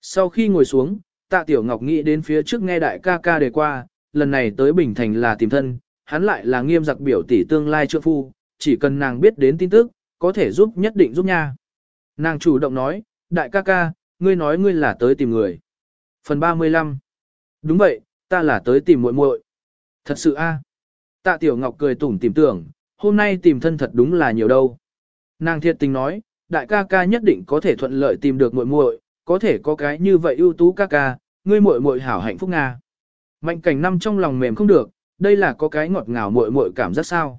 Sau khi ngồi xuống, tạ tiểu ngọc nghĩ đến phía trước nghe đại ca ca đề qua, lần này tới Bình Thành là tìm thân, hắn lại là nghiêm giặc biểu tỷ tương lai trượng phu, chỉ cần nàng biết đến tin tức, có thể giúp nhất định giúp nha. Nàng chủ động nói, đại ca ca, ngươi nói ngươi là tới tìm người. Phần 35 Đúng vậy, ta là tới tìm muội muội. Thật sự a. Tạ Tiểu Ngọc cười tủm tìm tưởng, hôm nay tìm thân thật đúng là nhiều đâu. Nàng thiệt tình nói, đại ca ca nhất định có thể thuận lợi tìm được muội muội, có thể có cái như vậy ưu tú ca ca, ngươi muội muội hảo hạnh phúc nga. Mạnh cảnh năm trong lòng mềm không được, đây là có cái ngọt ngào muội muội cảm giác sao?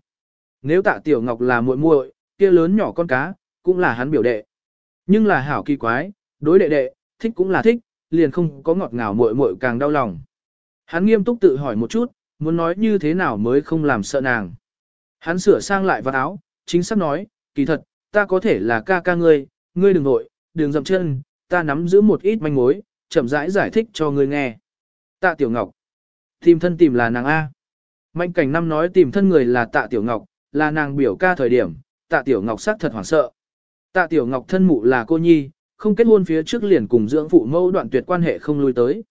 Nếu Tạ Tiểu Ngọc là muội muội, kia lớn nhỏ con cá, cũng là hắn biểu đệ. Nhưng là hảo kỳ quái, đối đệ đệ, thích cũng là thích, liền không có ngọt ngào muội muội càng đau lòng. Hắn nghiêm túc tự hỏi một chút, muốn nói như thế nào mới không làm sợ nàng. Hắn sửa sang lại vạt áo, chính xác nói, kỳ thật, ta có thể là ca ca ngươi, ngươi đừng nội, đừng dậm chân, ta nắm giữ một ít manh mối, chậm rãi giải thích cho ngươi nghe. Tạ Tiểu Ngọc, tìm thân tìm là nàng A. Mạnh cảnh năm nói tìm thân người là tạ tiểu ngọc, là nàng biểu ca thời điểm, tạ tiểu ngọc sắc thật hoảng sợ. Tạ tiểu ngọc thân mụ là cô nhi, không kết hôn phía trước liền cùng dưỡng phụ mẫu đoạn tuyệt quan hệ không lui tới.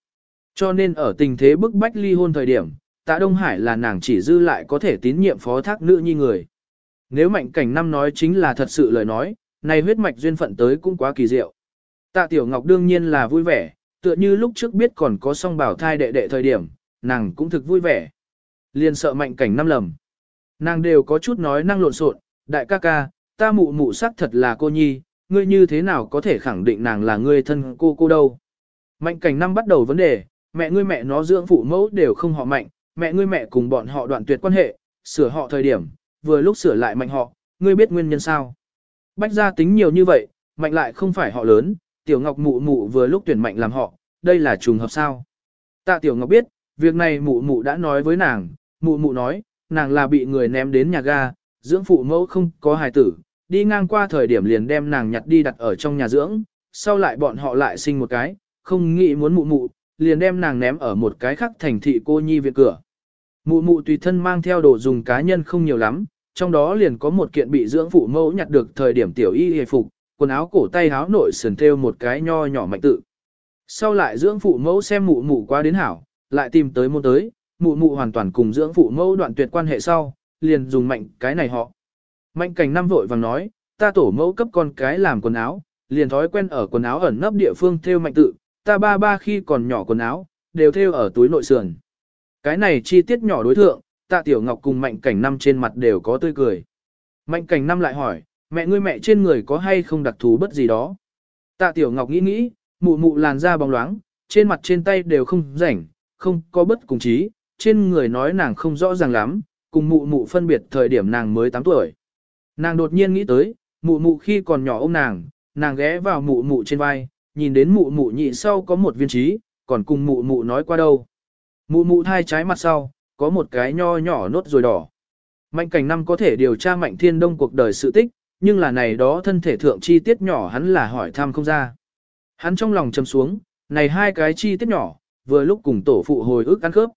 Cho nên ở tình thế bức bách ly hôn thời điểm, tạ Đông Hải là nàng chỉ dư lại có thể tín nhiệm phó thác nữ nhi người. Nếu mạnh cảnh năm nói chính là thật sự lời nói, này huyết mạch duyên phận tới cũng quá kỳ diệu. Tạ Tiểu Ngọc đương nhiên là vui vẻ, tựa như lúc trước biết còn có song bảo thai đệ đệ thời điểm, nàng cũng thực vui vẻ. Liền sợ mạnh cảnh năm lầm. Nàng đều có chút nói năng lộn xộn, đại ca ca, ta mụ mụ sắc thật là cô nhi, ngươi như thế nào có thể khẳng định nàng là ngươi thân cô cô đâu. Mạnh cảnh năm bắt đầu vấn đề, mẹ ngươi mẹ nó dưỡng phụ mẫu đều không họ mạnh, mẹ ngươi mẹ cùng bọn họ đoạn tuyệt quan hệ, sửa họ thời điểm, vừa lúc sửa lại mạnh họ, ngươi biết nguyên nhân sao. Bách gia tính nhiều như vậy, mạnh lại không phải họ lớn, tiểu ngọc mụ mụ vừa lúc tuyển mạnh làm họ, đây là trùng hợp sao. Tạ tiểu ngọc biết, việc này mụ mụ đã nói với nàng, mụ mụ nói, nàng là bị người ném đến nhà ga, dưỡng phụ mẫu không có hài tử, đi ngang qua thời điểm liền đem nàng nhặt đi đặt ở trong nhà dưỡng, sau lại bọn họ lại sinh một cái, không nghĩ muốn mụ mụ, liền đem nàng ném ở một cái khắc thành thị cô nhi viện cửa. Mụ mụ tùy thân mang theo đồ dùng cá nhân không nhiều lắm, trong đó liền có một kiện bị dưỡng phụ mẫu nhặt được thời điểm tiểu y hề phục, quần áo cổ tay áo nội sườn thêu một cái nho nhỏ mạnh tự. Sau lại dưỡng phụ mẫu xem mụ mụ qua đến hảo, lại tìm tới môn tới, mụ mụ hoàn toàn cùng dưỡng phụ mẫu đoạn tuyệt quan hệ sau, liền dùng mạnh cái này họ. Mạnh cảnh năm vội vàng nói, ta tổ mẫu cấp con cái làm quần áo, liền thói quen ở quần áo ẩn nấp địa phương thêu mạnh tự, ta ba ba khi còn nhỏ quần áo, đều thêu ở túi nội sườn. Cái này chi tiết nhỏ đối thượng, tạ tiểu ngọc cùng mạnh cảnh năm trên mặt đều có tươi cười. Mạnh cảnh năm lại hỏi, mẹ ngươi mẹ trên người có hay không đặc thù bất gì đó. Tạ tiểu ngọc nghĩ nghĩ, mụ mụ làn da bóng loáng, trên mặt trên tay đều không rảnh, không có bất cùng trí, trên người nói nàng không rõ ràng lắm, cùng mụ mụ phân biệt thời điểm nàng mới 8 tuổi. Nàng đột nhiên nghĩ tới, mụ mụ khi còn nhỏ ôm nàng, nàng ghé vào mụ mụ trên vai, nhìn đến mụ mụ nhị sau có một viên trí, còn cùng mụ mụ nói qua đâu. Mụ mụ thai trái mặt sau, có một cái nho nhỏ nốt rồi đỏ. Mạnh cảnh năm có thể điều tra mạnh thiên đông cuộc đời sự tích, nhưng là này đó thân thể thượng chi tiết nhỏ hắn là hỏi thăm không ra. Hắn trong lòng chầm xuống, này hai cái chi tiết nhỏ, vừa lúc cùng tổ phụ hồi ức ăn khớp.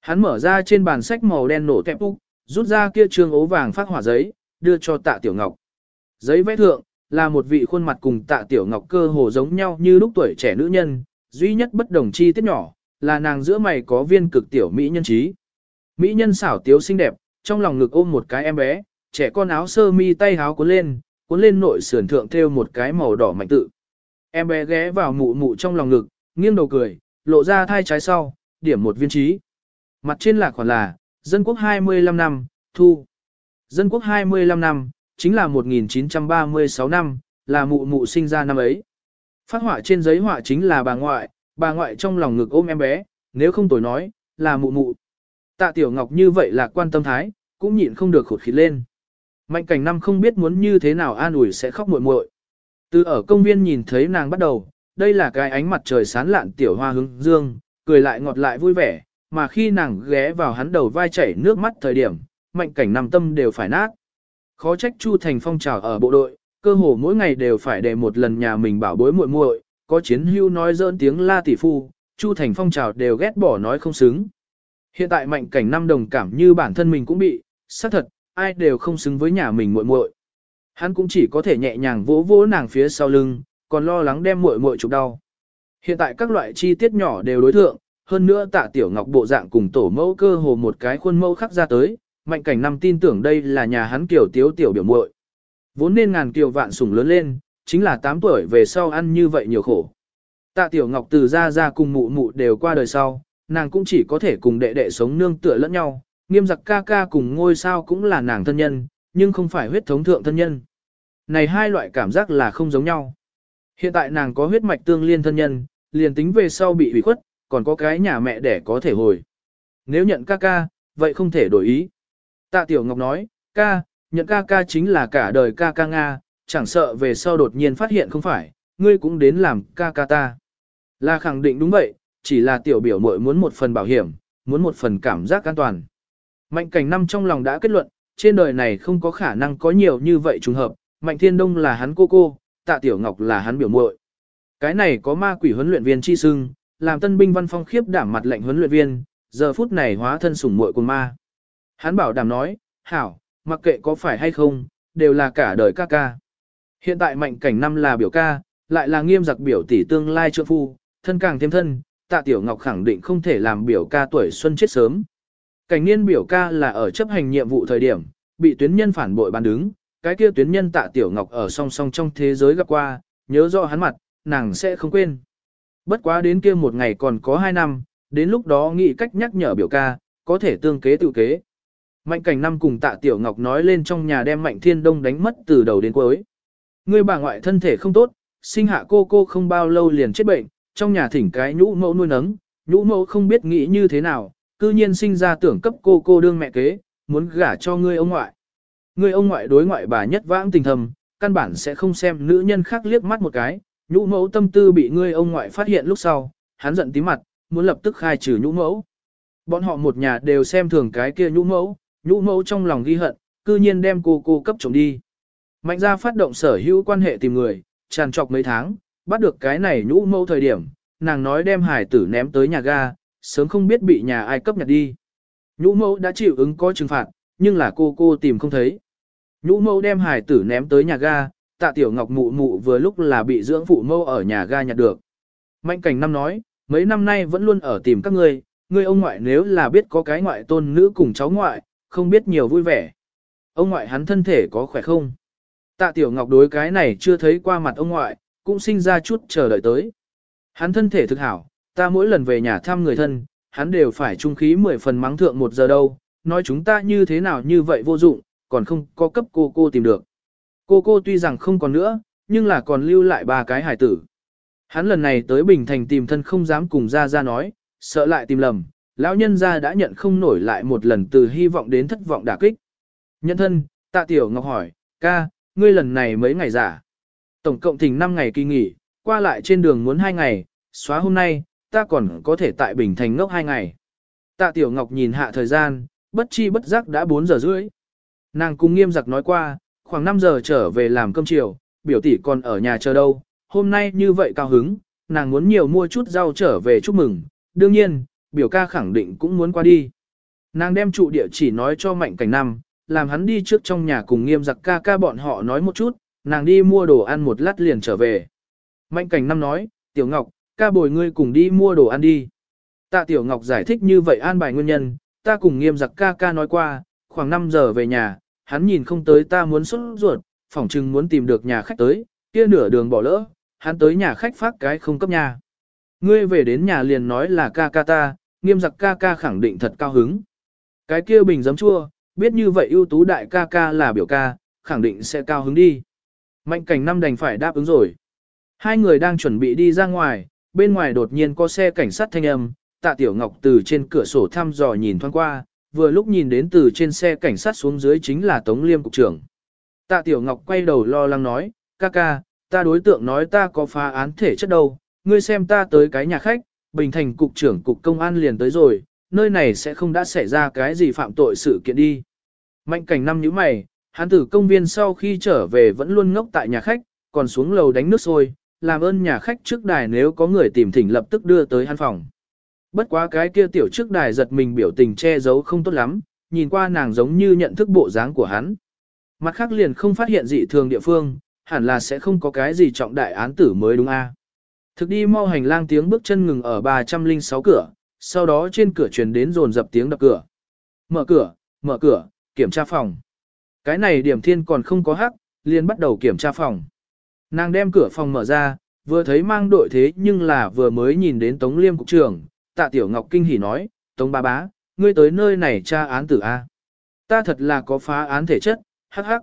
Hắn mở ra trên bàn sách màu đen nổ tẹp úc, rút ra kia trường ố vàng phát hỏa giấy, đưa cho tạ tiểu ngọc. Giấy vẽ thượng, là một vị khuôn mặt cùng tạ tiểu ngọc cơ hồ giống nhau như lúc tuổi trẻ nữ nhân, duy nhất bất đồng chi tiết nhỏ, là nàng giữa mày có viên cực tiểu mỹ nhân trí. Mỹ nhân xảo tiếu xinh đẹp, trong lòng ngực ôm một cái em bé, trẻ con áo sơ mi tay háo cuốn lên, cuốn lên nội sườn thượng thêu một cái màu đỏ mạnh tự. Em bé ghé vào mụ mụ trong lòng ngực, nghiêng đầu cười, lộ ra thai trái sau, điểm một viên trí. Mặt trên là khoản là, dân quốc 25 năm, thu. Dân quốc 25 năm, chính là 1936 năm, là mụ mụ sinh ra năm ấy. Phát họa trên giấy họa chính là bà ngoại, bà ngoại trong lòng ngực ôm em bé, nếu không tồi nói, là mụ mụ. Tạ Tiểu Ngọc như vậy là quan tâm thái, cũng nhịn không được khột khít lên. Mạnh cảnh năm không biết muốn như thế nào an ủi sẽ khóc muội muội. Từ ở công viên nhìn thấy nàng bắt đầu, đây là cái ánh mặt trời sán lạn tiểu hoa hướng dương, cười lại ngọt lại vui vẻ, mà khi nàng ghé vào hắn đầu vai chảy nước mắt thời điểm, mạnh cảnh năm tâm đều phải nát. Khó trách Chu Thành phong trào ở bộ đội, cơ hồ mỗi ngày đều phải để một lần nhà mình bảo bối muội muội, có chiến hưu nói dỡn tiếng la tỷ phu, Chu Thành phong trào đều ghét bỏ nói không xứng. Hiện tại mạnh cảnh năm đồng cảm như bản thân mình cũng bị, xác thật, ai đều không xứng với nhà mình muội muội. Hắn cũng chỉ có thể nhẹ nhàng vỗ vỗ nàng phía sau lưng, còn lo lắng đem muội muội chụp đau. Hiện tại các loại chi tiết nhỏ đều đối thượng, hơn nữa tạ tiểu ngọc bộ dạng cùng tổ mẫu cơ hồ một cái khuôn mẫu khắc ra tới, mạnh cảnh năm tin tưởng đây là nhà hắn kiểu tiếu tiểu biểu muội. Vốn nên ngàn kiều vạn sủng lớn lên, chính là 8 tuổi về sau ăn như vậy nhiều khổ. Tạ tiểu ngọc từ ra ra cùng mụ mụ đều qua đời sau, nàng cũng chỉ có thể cùng đệ đệ sống nương tựa lẫn nhau, nghiêm giặc ca ca cùng ngôi sao cũng là nàng thân nhân, nhưng không phải huyết thống thượng thân nhân. Này hai loại cảm giác là không giống nhau. Hiện tại nàng có huyết mạch tương liên thân nhân, liền tính về sau bị hủy khuất, còn có cái nhà mẹ để có thể hồi. Nếu nhận ca ca, vậy không thể đổi ý. Tạ Tiểu Ngọc nói, ca, nhận ca ca chính là cả đời ca ca Nga, chẳng sợ về sau đột nhiên phát hiện không phải, ngươi cũng đến làm ca ca ta. Là khẳng định đúng vậy, chỉ là tiểu biểu muội muốn một phần bảo hiểm, muốn một phần cảm giác an toàn. Mạnh cảnh năm trong lòng đã kết luận, trên đời này không có khả năng có nhiều như vậy trùng hợp, Mạnh Thiên Đông là hắn cô cô, Tạ Tiểu Ngọc là hắn biểu muội. Cái này có ma quỷ huấn luyện viên chi sưng, làm tân binh văn phong khiếp đảm mặt lệnh huấn luyện viên, giờ phút này hóa thân sủng muội của ma. Hắn bảo đảm nói, hảo, mặc kệ có phải hay không, đều là cả đời ca ca. Hiện tại mạnh cảnh năm là biểu ca, lại là nghiêm giặc biểu tỷ tương lai trượng phu, thân càng thêm thân, tạ tiểu ngọc khẳng định không thể làm biểu ca tuổi xuân chết sớm. Cảnh niên biểu ca là ở chấp hành nhiệm vụ thời điểm, bị tuyến nhân phản bội bàn đứng, cái kia tuyến nhân tạ tiểu ngọc ở song song trong thế giới gặp qua, nhớ rõ hắn mặt, nàng sẽ không quên. Bất quá đến kia một ngày còn có hai năm, đến lúc đó nghĩ cách nhắc nhở biểu ca, có thể tương kế tự kế. Mạnh cảnh năm cùng tạ tiểu ngọc nói lên trong nhà đem mạnh thiên đông đánh mất từ đầu đến cuối. Người bà ngoại thân thể không tốt, sinh hạ cô cô không bao lâu liền chết bệnh, trong nhà thỉnh cái nhũ mẫu nuôi nấng, nhũ mẫu không biết nghĩ như thế nào, cư nhiên sinh ra tưởng cấp cô cô đương mẹ kế, muốn gả cho ngươi ông ngoại. Ngươi ông ngoại đối ngoại bà nhất vãng tình thầm, căn bản sẽ không xem nữ nhân khác liếc mắt một cái, nhũ mẫu tâm tư bị ngươi ông ngoại phát hiện lúc sau, hắn giận tí mặt, muốn lập tức khai trừ nhũ mẫu. Bọn họ một nhà đều xem thường cái kia nhũ mẫu, nhũ mẫu trong lòng ghi hận, cư nhiên đem cô cô cấp chồng đi. Mạnh gia phát động sở hữu quan hệ tìm người, tràn trọc mấy tháng, bắt được cái này nhũ mẫu thời điểm, nàng nói đem hải tử ném tới nhà ga, sớm không biết bị nhà ai cấp nhặt đi. Nhũ mẫu đã chịu ứng có trừng phạt, nhưng là cô cô tìm không thấy. Nhũ mẫu đem hải tử ném tới nhà ga, tạ tiểu ngọc mụ mụ vừa lúc là bị dưỡng phụ mẫu ở nhà ga nhặt được. Mạnh cảnh năm nói, mấy năm nay vẫn luôn ở tìm các ngươi, ngươi ông ngoại nếu là biết có cái ngoại tôn nữ cùng cháu ngoại, không biết nhiều vui vẻ. Ông ngoại hắn thân thể có khỏe không? Tạ tiểu ngọc đối cái này chưa thấy qua mặt ông ngoại, cũng sinh ra chút chờ đợi tới. Hắn thân thể thực hảo, ta mỗi lần về nhà thăm người thân, hắn đều phải trung khí 10 phần mắng thượng một giờ đâu, nói chúng ta như thế nào như vậy vô dụng, còn không có cấp cô cô tìm được. Cô cô tuy rằng không còn nữa, nhưng là còn lưu lại ba cái hải tử. Hắn lần này tới Bình Thành tìm thân không dám cùng ra ra nói, sợ lại tìm lầm, lão nhân gia đã nhận không nổi lại một lần từ hy vọng đến thất vọng đả kích. Nhân thân, tạ tiểu ngọc hỏi, ca, ngươi lần này mấy ngày giả? Tổng cộng thỉnh 5 ngày kỳ nghỉ, qua lại trên đường muốn 2 ngày, xóa hôm nay, ta còn có thể tại Bình Thành ngốc 2 ngày. Tạ tiểu ngọc nhìn hạ thời gian, bất chi bất giác đã 4 giờ rưỡi. Nàng cùng nghiêm giặc nói qua, khoảng 5 giờ trở về làm cơm chiều, biểu tỷ còn ở nhà chờ đâu, hôm nay như vậy cao hứng, nàng muốn nhiều mua chút rau trở về chúc mừng, đương nhiên, biểu ca khẳng định cũng muốn qua đi. Nàng đem trụ địa chỉ nói cho mạnh cảnh năm, làm hắn đi trước trong nhà cùng nghiêm giặc ca ca bọn họ nói một chút, nàng đi mua đồ ăn một lát liền trở về. Mạnh cảnh năm nói, Tiểu Ngọc, ca bồi ngươi cùng đi mua đồ ăn đi. Tạ Tiểu Ngọc giải thích như vậy an bài nguyên nhân, ta cùng nghiêm giặc ca ca nói qua, khoảng 5 giờ về nhà, hắn nhìn không tới ta muốn xuất ruột, phỏng chừng muốn tìm được nhà khách tới, kia nửa đường bỏ lỡ, hắn tới nhà khách phát cái không cấp nhà. Ngươi về đến nhà liền nói là ca ca ta, nghiêm giặc ca ca khẳng định thật cao hứng. Cái kia bình giấm chua, biết như vậy ưu tú đại ca ca là biểu ca, khẳng định sẽ cao hứng đi. Mạnh cảnh năm đành phải đáp ứng rồi. Hai người đang chuẩn bị đi ra ngoài, bên ngoài đột nhiên có xe cảnh sát thanh âm, tạ tiểu ngọc từ trên cửa sổ thăm dò nhìn thoáng qua, vừa lúc nhìn đến từ trên xe cảnh sát xuống dưới chính là Tống Liêm cục trưởng. Tạ tiểu ngọc quay đầu lo lắng nói, ca ca, ta đối tượng nói ta có phá án thể chất đâu, ngươi xem ta tới cái nhà khách, Bình Thành cục trưởng cục công an liền tới rồi, nơi này sẽ không đã xảy ra cái gì phạm tội sự kiện đi. Mạnh cảnh năm như mày, hắn từ công viên sau khi trở về vẫn luôn ngốc tại nhà khách, còn xuống lầu đánh nước sôi, làm ơn nhà khách trước đài nếu có người tìm thỉnh lập tức đưa tới hắn phòng. Bất quá cái kia tiểu trước đài giật mình biểu tình che giấu không tốt lắm, nhìn qua nàng giống như nhận thức bộ dáng của hắn. Mặt khác liền không phát hiện dị thường địa phương, hẳn là sẽ không có cái gì trọng đại án tử mới đúng a. Thực đi mau hành lang tiếng bước chân ngừng ở 306 cửa, sau đó trên cửa truyền đến rồn dập tiếng đập cửa. Mở cửa, mở cửa, kiểm tra phòng. Cái này điểm thiên còn không có hắc, liền bắt đầu kiểm tra phòng. Nàng đem cửa phòng mở ra, vừa thấy mang đội thế nhưng là vừa mới nhìn đến Tống Liêm cục trưởng, tạ tiểu ngọc kinh hỉ nói, Tống ba bá, ngươi tới nơi này tra án tử A. Ta thật là có phá án thể chất, hắc hắc.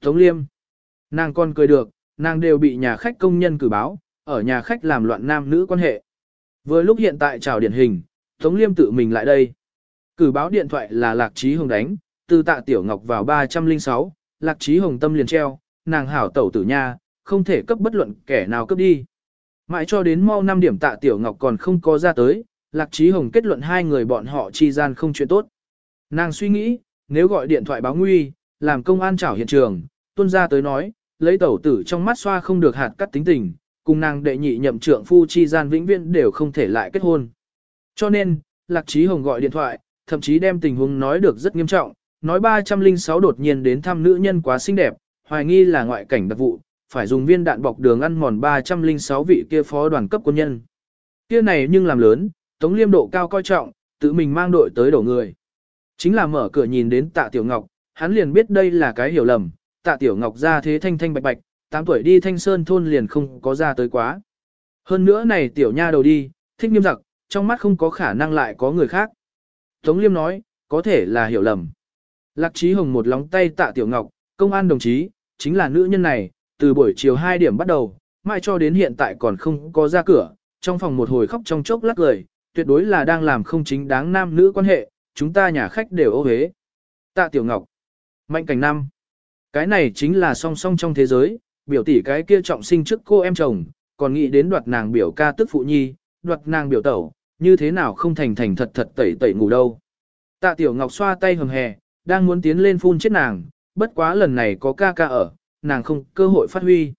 Tống Liêm. Nàng còn cười được, nàng đều bị nhà khách công nhân cử báo, ở nhà khách làm loạn nam nữ quan hệ. Vừa lúc hiện tại chào điển hình, Tống Liêm tự mình lại đây. Cử báo điện thoại là Lạc Trí Hồng đánh, từ tạ Tiểu Ngọc vào 306, Lạc Trí Hồng tâm liền treo, nàng hảo tẩu tử nha, không thể cấp bất luận kẻ nào cấp đi. Mãi cho đến mau 5 điểm tạ Tiểu Ngọc còn không có ra tới, Lạc Trí Hồng kết luận hai người bọn họ chi gian không chuyện tốt. Nàng suy nghĩ, nếu gọi điện thoại báo nguy, làm công an trảo hiện trường, tuân ra tới nói, lấy tẩu tử trong mắt xoa không được hạt cắt tính tình, cùng nàng đệ nhị nhậm trượng phu chi gian vĩnh viễn đều không thể lại kết hôn. Cho nên, Lạc Trí Hồng gọi điện thoại, thậm chí đem tình huống nói được rất nghiêm trọng, nói 306 đột nhiên đến thăm nữ nhân quá xinh đẹp, hoài nghi là ngoại cảnh đặc vụ, phải dùng viên đạn bọc đường ăn mòn 306 vị kia phó đoàn cấp quân nhân. Kia này nhưng làm lớn, Tống Liêm độ cao coi trọng, tự mình mang đội tới đổ người. Chính là mở cửa nhìn đến Tạ Tiểu Ngọc, hắn liền biết đây là cái hiểu lầm, Tạ Tiểu Ngọc ra thế thanh thanh bạch bạch, 8 tuổi đi thanh sơn thôn liền không có ra tới quá. Hơn nữa này tiểu nha đầu đi, thích nghiêm giặc, trong mắt không có khả năng lại có người khác. Tống Liêm nói, có thể là hiểu lầm. Lạc Trí Hồng một lóng tay tạ Tiểu Ngọc, công an đồng chí, chính là nữ nhân này, từ buổi chiều 2 điểm bắt đầu, mai cho đến hiện tại còn không có ra cửa, trong phòng một hồi khóc trong chốc lắc lời, tuyệt đối là đang làm không chính đáng nam nữ quan hệ, chúng ta nhà khách đều ô hế. Tạ Tiểu Ngọc, Mạnh Cảnh Năm, cái này chính là song song trong thế giới, biểu tỷ cái kia trọng sinh trước cô em chồng, còn nghĩ đến đoạt nàng biểu ca tức phụ nhi, đoạt nàng biểu tẩu, như thế nào không thành thành thật thật tẩy tẩy ngủ đâu. Tạ Tiểu Ngọc xoa tay hầm hè, đang muốn tiến lên phun chết nàng, bất quá lần này có ca ca ở, nàng không cơ hội phát huy.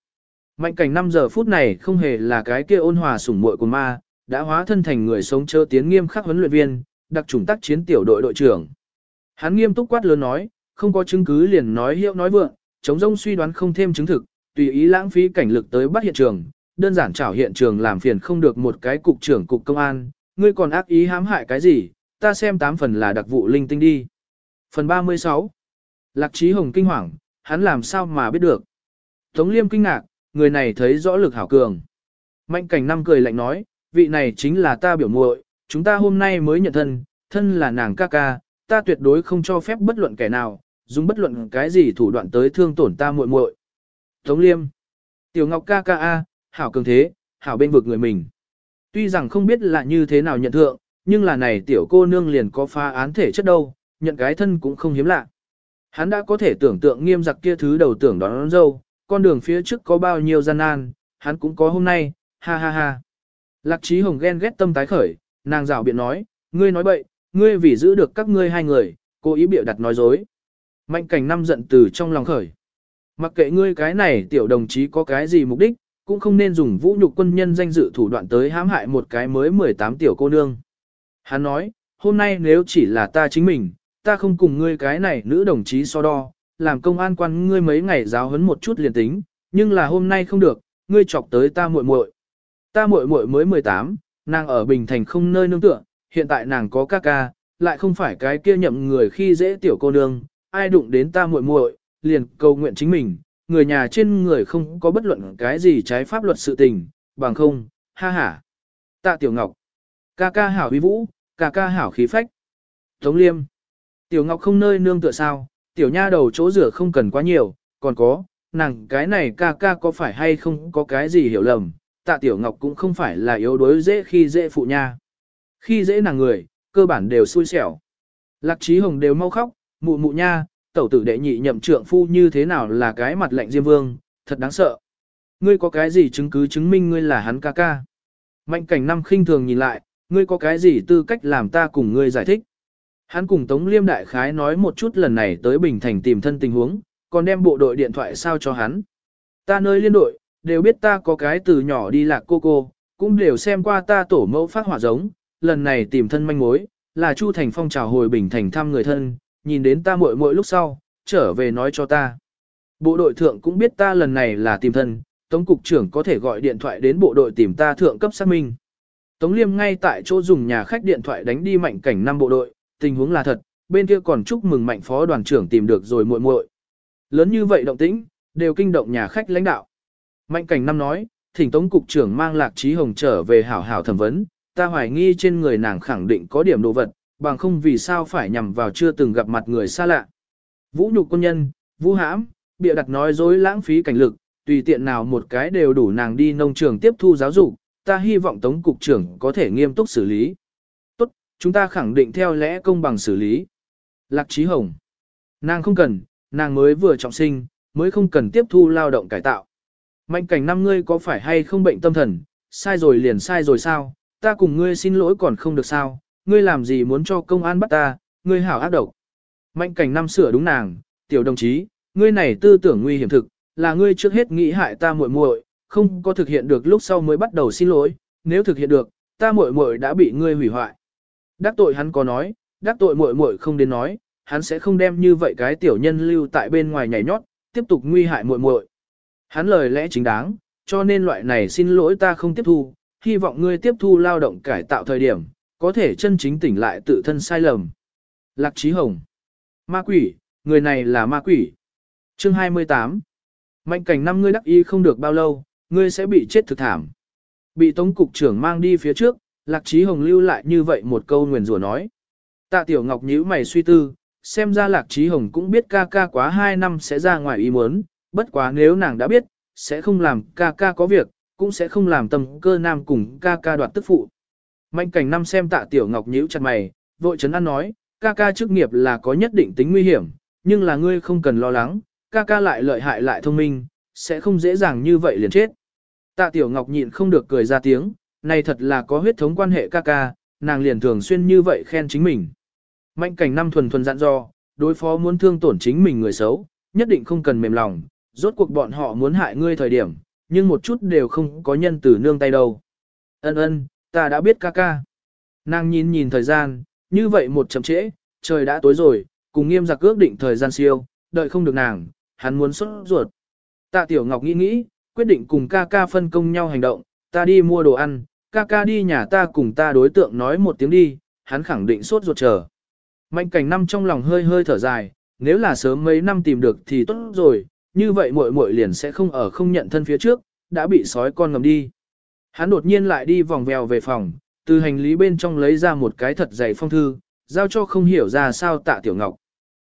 Mạnh cảnh 5 giờ phút này không hề là cái kia ôn hòa sủng muội của ma, đã hóa thân thành người sống chớ tiến nghiêm khắc huấn luyện viên, đặc chủng tác chiến tiểu đội đội trưởng. Hắn nghiêm túc quát lớn nói, không có chứng cứ liền nói hiệu nói vượng, chống rông suy đoán không thêm chứng thực, tùy ý lãng phí cảnh lực tới bắt hiện trường, đơn giản trảo hiện trường làm phiền không được một cái cục trưởng cục công an, ngươi còn ác ý hãm hại cái gì, ta xem tám phần là đặc vụ linh tinh đi. Phần 36 Lạc Trí Hồng kinh hoàng, hắn làm sao mà biết được. Tống Liêm kinh ngạc, người này thấy rõ lực hảo cường. Mạnh cảnh năm cười lạnh nói, vị này chính là ta biểu muội, chúng ta hôm nay mới nhận thân, thân là nàng ca ca, ta tuyệt đối không cho phép bất luận kẻ nào, dùng bất luận cái gì thủ đoạn tới thương tổn ta muội muội. Tống Liêm, Tiểu Ngọc ca ca a, hảo cường thế, hảo bên vực người mình. Tuy rằng không biết là như thế nào nhận thượng, nhưng là này tiểu cô nương liền có phá án thể chất đâu, nhận cái thân cũng không hiếm lạ. Hắn đã có thể tưởng tượng nghiêm giặc kia thứ đầu tưởng đón, đón dâu, con đường phía trước có bao nhiêu gian nan, hắn cũng có hôm nay, ha ha ha. Lạc trí hồng ghen ghét tâm tái khởi, nàng rào biện nói, ngươi nói bậy, ngươi vì giữ được các ngươi hai người, cố ý biểu đặt nói dối. Mạnh cảnh năm giận từ trong lòng khởi. Mặc kệ ngươi cái này tiểu đồng chí có cái gì mục đích, cũng không nên dùng vũ nhục quân nhân danh dự thủ đoạn tới hãm hại một cái mới 18 tiểu cô nương. Hắn nói, hôm nay nếu chỉ là ta chính mình, ta không cùng ngươi cái này nữ đồng chí so đo, làm công an quan ngươi mấy ngày giáo huấn một chút liền tính, nhưng là hôm nay không được, ngươi chọc tới ta muội muội. Ta muội muội mới 18, nàng ở Bình Thành không nơi nương tựa, hiện tại nàng có ca ca, lại không phải cái kia nhậm người khi dễ tiểu cô nương, ai đụng đến ta muội muội, liền cầu nguyện chính mình, người nhà trên người không có bất luận cái gì trái pháp luật sự tình, bằng không, ha ha. Tạ Tiểu Ngọc, ca ca hảo uy vũ, ca ca hảo khí phách. Tống Liêm, Tiểu Ngọc không nơi nương tựa sao, tiểu nha đầu chỗ rửa không cần quá nhiều, còn có, nàng cái này ca ca có phải hay không có cái gì hiểu lầm, tạ Tiểu Ngọc cũng không phải là yếu đuối dễ khi dễ phụ nha. Khi dễ nàng người, cơ bản đều xui xẻo. Lạc Trí Hồng đều mau khóc, mụ mụ nha, tẩu tử đệ nhị nhậm trượng phu như thế nào là cái mặt lạnh diêm vương, thật đáng sợ. Ngươi có cái gì chứng cứ chứng minh ngươi là hắn ca ca? Mạnh cảnh năm khinh thường nhìn lại, ngươi có cái gì tư cách làm ta cùng ngươi giải thích? Hắn cùng Tống Liêm Đại Khái nói một chút lần này tới Bình Thành tìm thân tình huống, còn đem bộ đội điện thoại sao cho hắn. Ta nơi liên đội, đều biết ta có cái từ nhỏ đi lạc cô cô, cũng đều xem qua ta tổ mẫu phát hỏa giống, lần này tìm thân manh mối, là Chu Thành Phong trào hồi Bình Thành thăm người thân, nhìn đến ta muội muội lúc sau, trở về nói cho ta. Bộ đội thượng cũng biết ta lần này là tìm thân, Tống cục trưởng có thể gọi điện thoại đến bộ đội tìm ta thượng cấp xác minh. Tống Liêm ngay tại chỗ dùng nhà khách điện thoại đánh đi mạnh cảnh năm bộ đội, tình huống là thật, bên kia còn chúc mừng mạnh phó đoàn trưởng tìm được rồi muội muội. Lớn như vậy động tĩnh, đều kinh động nhà khách lãnh đạo. Mạnh cảnh năm nói, thỉnh Tống cục trưởng mang Lạc Trí Hồng trở về hảo hảo thẩm vấn, ta hoài nghi trên người nàng khẳng định có điểm đồ vật, bằng không vì sao phải nhằm vào chưa từng gặp mặt người xa lạ. Vũ nhục quân nhân, vũ hãm, bịa đặt nói dối lãng phí cảnh lực, tùy tiện nào một cái đều đủ nàng đi nông trường tiếp thu giáo dục, ta hy vọng Tống Cục trưởng có thể nghiêm túc xử lý. Tốt, chúng ta khẳng định theo lẽ công bằng xử lý. Lạc Trí Hồng. Nàng không cần, nàng mới vừa trọng sinh, mới không cần tiếp thu lao động cải tạo. Mạnh cảnh năm ngươi có phải hay không bệnh tâm thần, sai rồi liền sai rồi sao, ta cùng ngươi xin lỗi còn không được sao, ngươi làm gì muốn cho công an bắt ta, ngươi hảo ác độc. Mạnh cảnh năm sửa đúng nàng, tiểu đồng chí, ngươi này tư tưởng nguy hiểm thực, là ngươi trước hết nghĩ hại ta muội muội, không có thực hiện được lúc sau mới bắt đầu xin lỗi, nếu thực hiện được, ta muội muội đã bị ngươi hủy hoại. Đắc tội hắn có nói, đắc tội muội muội không đến nói, hắn sẽ không đem như vậy cái tiểu nhân lưu tại bên ngoài nhảy nhót, tiếp tục nguy hại muội muội. Hắn lời lẽ chính đáng, cho nên loại này xin lỗi ta không tiếp thu, hy vọng ngươi tiếp thu lao động cải tạo thời điểm, có thể chân chính tỉnh lại tự thân sai lầm. Lạc Trí Hồng Ma quỷ, người này là ma quỷ. Chương 28 Mạnh cảnh năm ngươi đắc ý không được bao lâu, ngươi sẽ bị chết thực thảm. Bị Tống Cục trưởng mang đi phía trước, Lạc Trí Hồng lưu lại như vậy một câu nguyền rủa nói. Tạ Tiểu Ngọc nhíu mày suy tư, xem ra Lạc Trí Hồng cũng biết ca ca quá 2 năm sẽ ra ngoài ý muốn, bất quá nếu nàng đã biết, sẽ không làm ca ca có việc, cũng sẽ không làm tâm cơ nam cùng ca ca đoạt tức phụ. Mạnh cảnh năm xem tạ Tiểu Ngọc nhíu chặt mày, vội chấn an nói, ca ca chức nghiệp là có nhất định tính nguy hiểm, nhưng là ngươi không cần lo lắng, ca ca lại lợi hại lại thông minh, sẽ không dễ dàng như vậy liền chết. Tạ Tiểu Ngọc nhịn không được cười ra tiếng, này thật là có huyết thống quan hệ ca ca, nàng liền thường xuyên như vậy khen chính mình. Mạnh cảnh năm thuần thuần dặn dò, đối phó muốn thương tổn chính mình người xấu, nhất định không cần mềm lòng, rốt cuộc bọn họ muốn hại ngươi thời điểm, nhưng một chút đều không có nhân từ nương tay đâu. Ân ân, ta đã biết ca ca. Nàng nhìn nhìn thời gian, như vậy một chậm trễ, trời đã tối rồi, cùng nghiêm giặc ước định thời gian siêu, đợi không được nàng, hắn muốn xuất ruột. Tạ Tiểu Ngọc nghĩ nghĩ, quyết định cùng ca ca phân công nhau hành động, ta đi mua đồ ăn, ca ca đi nhà ta cùng ta đối tượng nói một tiếng đi, hắn khẳng định sốt ruột chờ. Mạnh cảnh năm trong lòng hơi hơi thở dài, nếu là sớm mấy năm tìm được thì tốt rồi, như vậy muội muội liền sẽ không ở không nhận thân phía trước, đã bị sói con ngầm đi. Hắn đột nhiên lại đi vòng vèo về phòng, từ hành lý bên trong lấy ra một cái thật dày phong thư, giao cho không hiểu ra sao tạ tiểu ngọc.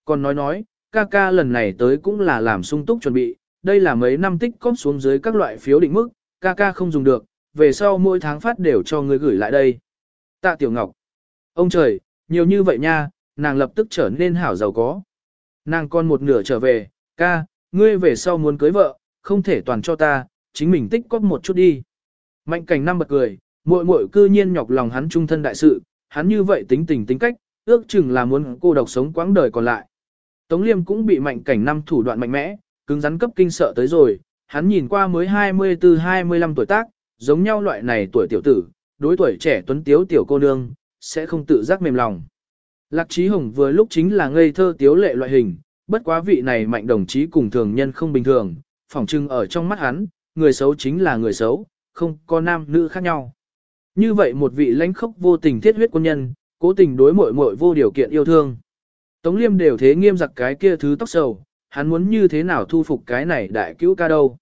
Còn nói nói, ca ca lần này tới cũng là làm sung túc chuẩn bị, đây là mấy năm tích cóp xuống dưới các loại phiếu định mức, ca ca không dùng được, về sau mỗi tháng phát đều cho người gửi lại đây. Tạ tiểu ngọc. Ông trời, nhiều như vậy nha, nàng lập tức trở nên hảo giàu có. Nàng con một nửa trở về, ca, ngươi về sau muốn cưới vợ, không thể toàn cho ta, chính mình tích cóp một chút đi. Mạnh cảnh năm bật cười, muội muội cư nhiên nhọc lòng hắn trung thân đại sự, hắn như vậy tính tình tính cách, ước chừng là muốn cô độc sống quãng đời còn lại. Tống Liêm cũng bị mạnh cảnh năm thủ đoạn mạnh mẽ, cứng rắn cấp kinh sợ tới rồi, hắn nhìn qua mới 24-25 tuổi tác, giống nhau loại này tuổi tiểu tử, đối tuổi trẻ tuấn tiếu tiểu cô nương, sẽ không tự giác mềm lòng. Lạc Trí Hồng vừa lúc chính là ngây thơ tiếu lệ loại hình, bất quá vị này mạnh đồng chí cùng thường nhân không bình thường, phỏng trưng ở trong mắt hắn, người xấu chính là người xấu, không có nam nữ khác nhau. Như vậy một vị lãnh khốc vô tình thiết huyết quân nhân, cố tình đối mội mội vô điều kiện yêu thương. Tống liêm đều thế nghiêm giặc cái kia thứ tóc sầu, hắn muốn như thế nào thu phục cái này đại cứu ca đâu.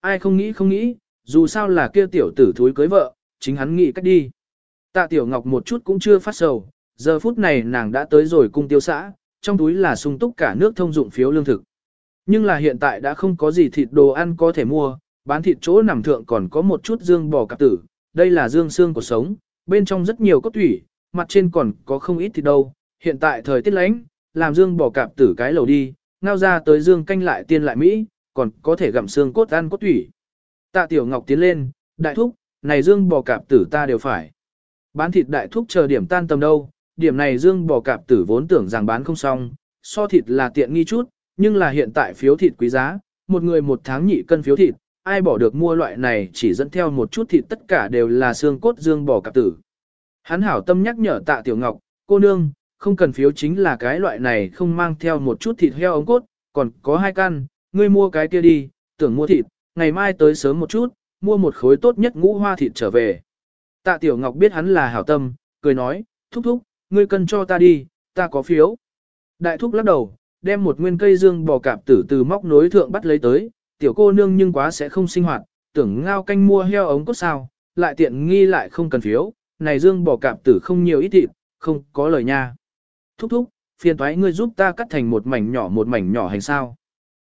Ai không nghĩ không nghĩ, dù sao là kia tiểu tử thúi cưới vợ, chính hắn nghĩ cách đi. Tạ tiểu ngọc một chút cũng chưa phát sầu, giờ phút này nàng đã tới rồi cung tiêu xã, trong túi là sung túc cả nước thông dụng phiếu lương thực. Nhưng là hiện tại đã không có gì thịt đồ ăn có thể mua, bán thịt chỗ nằm thượng còn có một chút dương bò cạp tử, đây là dương xương của sống, bên trong rất nhiều cốt thủy, mặt trên còn có không ít thịt đâu. Hiện tại thời tiết lạnh, làm dương bò cạp tử cái lầu đi, ngao ra tới dương canh lại tiên lại Mỹ, còn có thể gặm xương cốt ăn cốt thủy. Tạ Tiểu Ngọc tiến lên, đại thúc, này dương bò cạp tử ta đều phải. Bán thịt đại thúc chờ điểm tan tầm đâu, điểm này dương bò cạp tử vốn tưởng rằng bán không xong, so thịt là tiện nghi chút, nhưng là hiện tại phiếu thịt quý giá, một người một tháng nhị cân phiếu thịt, ai bỏ được mua loại này chỉ dẫn theo một chút thịt tất cả đều là xương cốt dương bò cạp tử. Hắn hảo tâm nhắc nhở tạ tiểu ngọc, cô nương, không cần phiếu chính là cái loại này không mang theo một chút thịt heo ống cốt, còn có hai căn, ngươi mua cái kia đi, tưởng mua thịt, ngày mai tới sớm một chút, mua một khối tốt nhất ngũ hoa thịt trở về. Tạ tiểu ngọc biết hắn là hảo tâm, cười nói, thúc thúc, ngươi cần cho ta đi, ta có phiếu. Đại thúc lắc đầu, đem một nguyên cây dương bò cạp tử từ móc nối thượng bắt lấy tới, tiểu cô nương nhưng quá sẽ không sinh hoạt, tưởng ngao canh mua heo ống cốt sao, lại tiện nghi lại không cần phiếu, này dương bỏ cạp tử không nhiều ít thịt, không có lời nha. Thúc thúc, phiền thoái ngươi giúp ta cắt thành một mảnh nhỏ một mảnh nhỏ hành sao.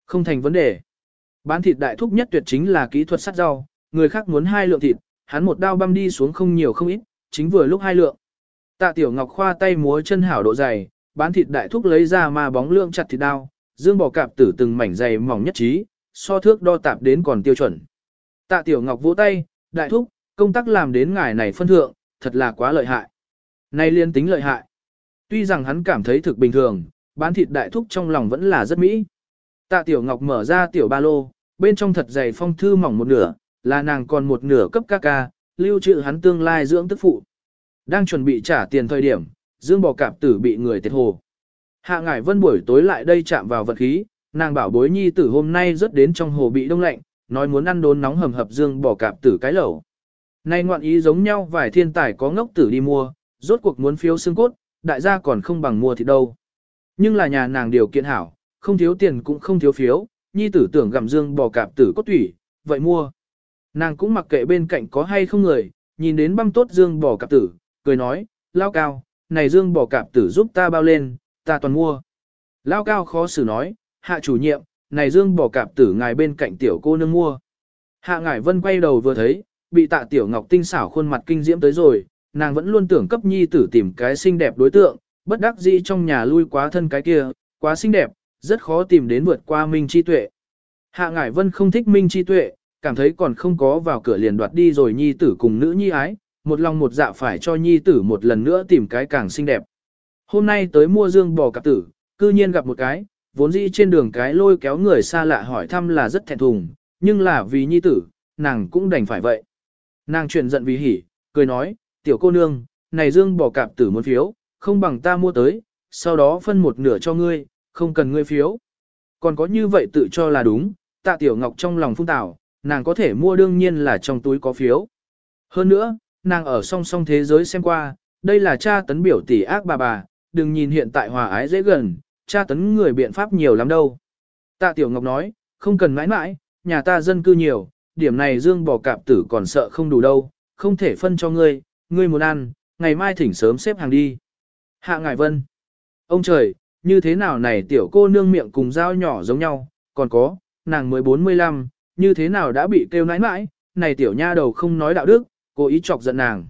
Không thành vấn đề. Bán thịt đại thúc nhất tuyệt chính là kỹ thuật sắt rau, người khác muốn hai lượng thịt, hắn một đao băm đi xuống không nhiều không ít, chính vừa lúc hai lượng. Tạ Tiểu Ngọc khoa tay múa chân hảo độ dày, bán thịt đại thúc lấy ra mà bóng lượng chặt thịt đao, dương bò cạp tử từng mảnh dày mỏng nhất trí, so thước đo tạp đến còn tiêu chuẩn. Tạ Tiểu Ngọc vỗ tay, đại thúc, công tác làm đến ngài này phân thượng, thật là quá lợi hại. Nay liên tính lợi hại. Tuy rằng hắn cảm thấy thực bình thường, bán thịt đại thúc trong lòng vẫn là rất mỹ. Tạ Tiểu Ngọc mở ra tiểu ba lô, bên trong thật dày phong thư mỏng một nửa, là nàng còn một nửa cấp ca ca, lưu trữ hắn tương lai dưỡng tức phụ. Đang chuẩn bị trả tiền thời điểm, dương bò cạp tử bị người tiệt hồ. Hạ ngải vân buổi tối lại đây chạm vào vật khí, nàng bảo bối nhi tử hôm nay rớt đến trong hồ bị đông lạnh, nói muốn ăn đốn nóng hầm hập dương bò cạp tử cái lẩu. Nay ngoạn ý giống nhau vài thiên tài có ngốc tử đi mua, rốt cuộc muốn phiếu xương cốt, đại gia còn không bằng mua thì đâu. Nhưng là nhà nàng điều kiện hảo, không thiếu tiền cũng không thiếu phiếu, nhi tử tưởng gặm dương bò cạp tử cốt tủy, vậy mua. Nàng cũng mặc kệ bên cạnh có hay không người, nhìn đến băm tốt dương bò cạp tử, cười nói, lao cao, này dương bò cạp tử giúp ta bao lên, ta toàn mua. Lao cao khó xử nói, hạ chủ nhiệm, này dương bò cạp tử ngài bên cạnh tiểu cô nương mua. Hạ ngải vân quay đầu vừa thấy, bị tạ tiểu ngọc tinh xảo khuôn mặt kinh diễm tới rồi, nàng vẫn luôn tưởng cấp nhi tử tìm cái xinh đẹp đối tượng, bất đắc dĩ trong nhà lui quá thân cái kia, quá xinh đẹp, rất khó tìm đến vượt qua Minh Chi Tuệ. Hạ Ngải Vân không thích Minh Chi Tuệ, cảm thấy còn không có vào cửa liền đoạt đi rồi nhi tử cùng nữ nhi ái, một lòng một dạ phải cho nhi tử một lần nữa tìm cái càng xinh đẹp. Hôm nay tới mua dương bò cạp tử, cư nhiên gặp một cái, vốn dĩ trên đường cái lôi kéo người xa lạ hỏi thăm là rất thẹn thùng, nhưng là vì nhi tử, nàng cũng đành phải vậy. Nàng chuyển giận vì hỉ, cười nói, tiểu cô nương, này dương bỏ cạp tử muốn phiếu, không bằng ta mua tới, sau đó phân một nửa cho ngươi, không cần ngươi phiếu. Còn có như vậy tự cho là đúng, tạ tiểu ngọc trong lòng phung tảo, nàng có thể mua đương nhiên là trong túi có phiếu. Hơn nữa, nàng ở song song thế giới xem qua, đây là cha tấn biểu tỷ ác bà bà, đừng nhìn hiện tại hòa ái dễ gần, cha tấn người biện pháp nhiều lắm đâu. Tạ Tiểu Ngọc nói, không cần mãi mãi, nhà ta dân cư nhiều, điểm này dương bò cạp tử còn sợ không đủ đâu, không thể phân cho ngươi, ngươi muốn ăn, ngày mai thỉnh sớm xếp hàng đi. Hạ Ngải Vân. Ông trời, như thế nào này tiểu cô nương miệng cùng dao nhỏ giống nhau, còn có, nàng mới 45, như thế nào đã bị kêu nãi nãi, này tiểu nha đầu không nói đạo đức, cố ý chọc giận nàng.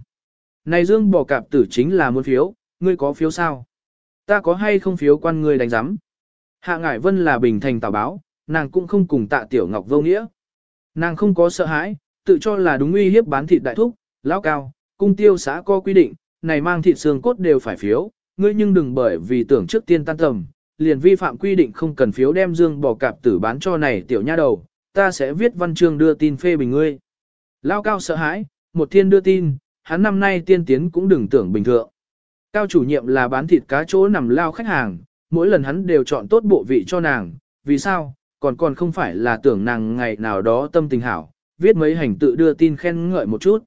Này dương bò cạp tử chính là muốn phiếu, ngươi có phiếu sao? Ta có hay không phiếu quan ngươi đánh giám? Hạ Ngải Vân là bình thành tào báo, nàng cũng không cùng tạ tiểu ngọc vô nghĩa. Nàng không có sợ hãi, tự cho là đúng uy hiếp bán thịt đại thúc, lão cao, cung tiêu xã có quy định, này mang thịt xương cốt đều phải phiếu, ngươi nhưng đừng bởi vì tưởng trước tiên tan tầm, liền vi phạm quy định không cần phiếu đem dương bò cạp tử bán cho này tiểu nha đầu, ta sẽ viết văn chương đưa tin phê bình ngươi. Lao cao sợ hãi, một thiên đưa tin, hắn năm nay tiên tiến cũng đừng tưởng bình thường. Cao chủ nhiệm là bán thịt cá chỗ nằm lao khách hàng, mỗi lần hắn đều chọn tốt bộ vị cho nàng, vì sao, còn còn không phải là tưởng nàng ngày nào đó tâm tình hảo, viết mấy hành tự đưa tin khen ngợi một chút.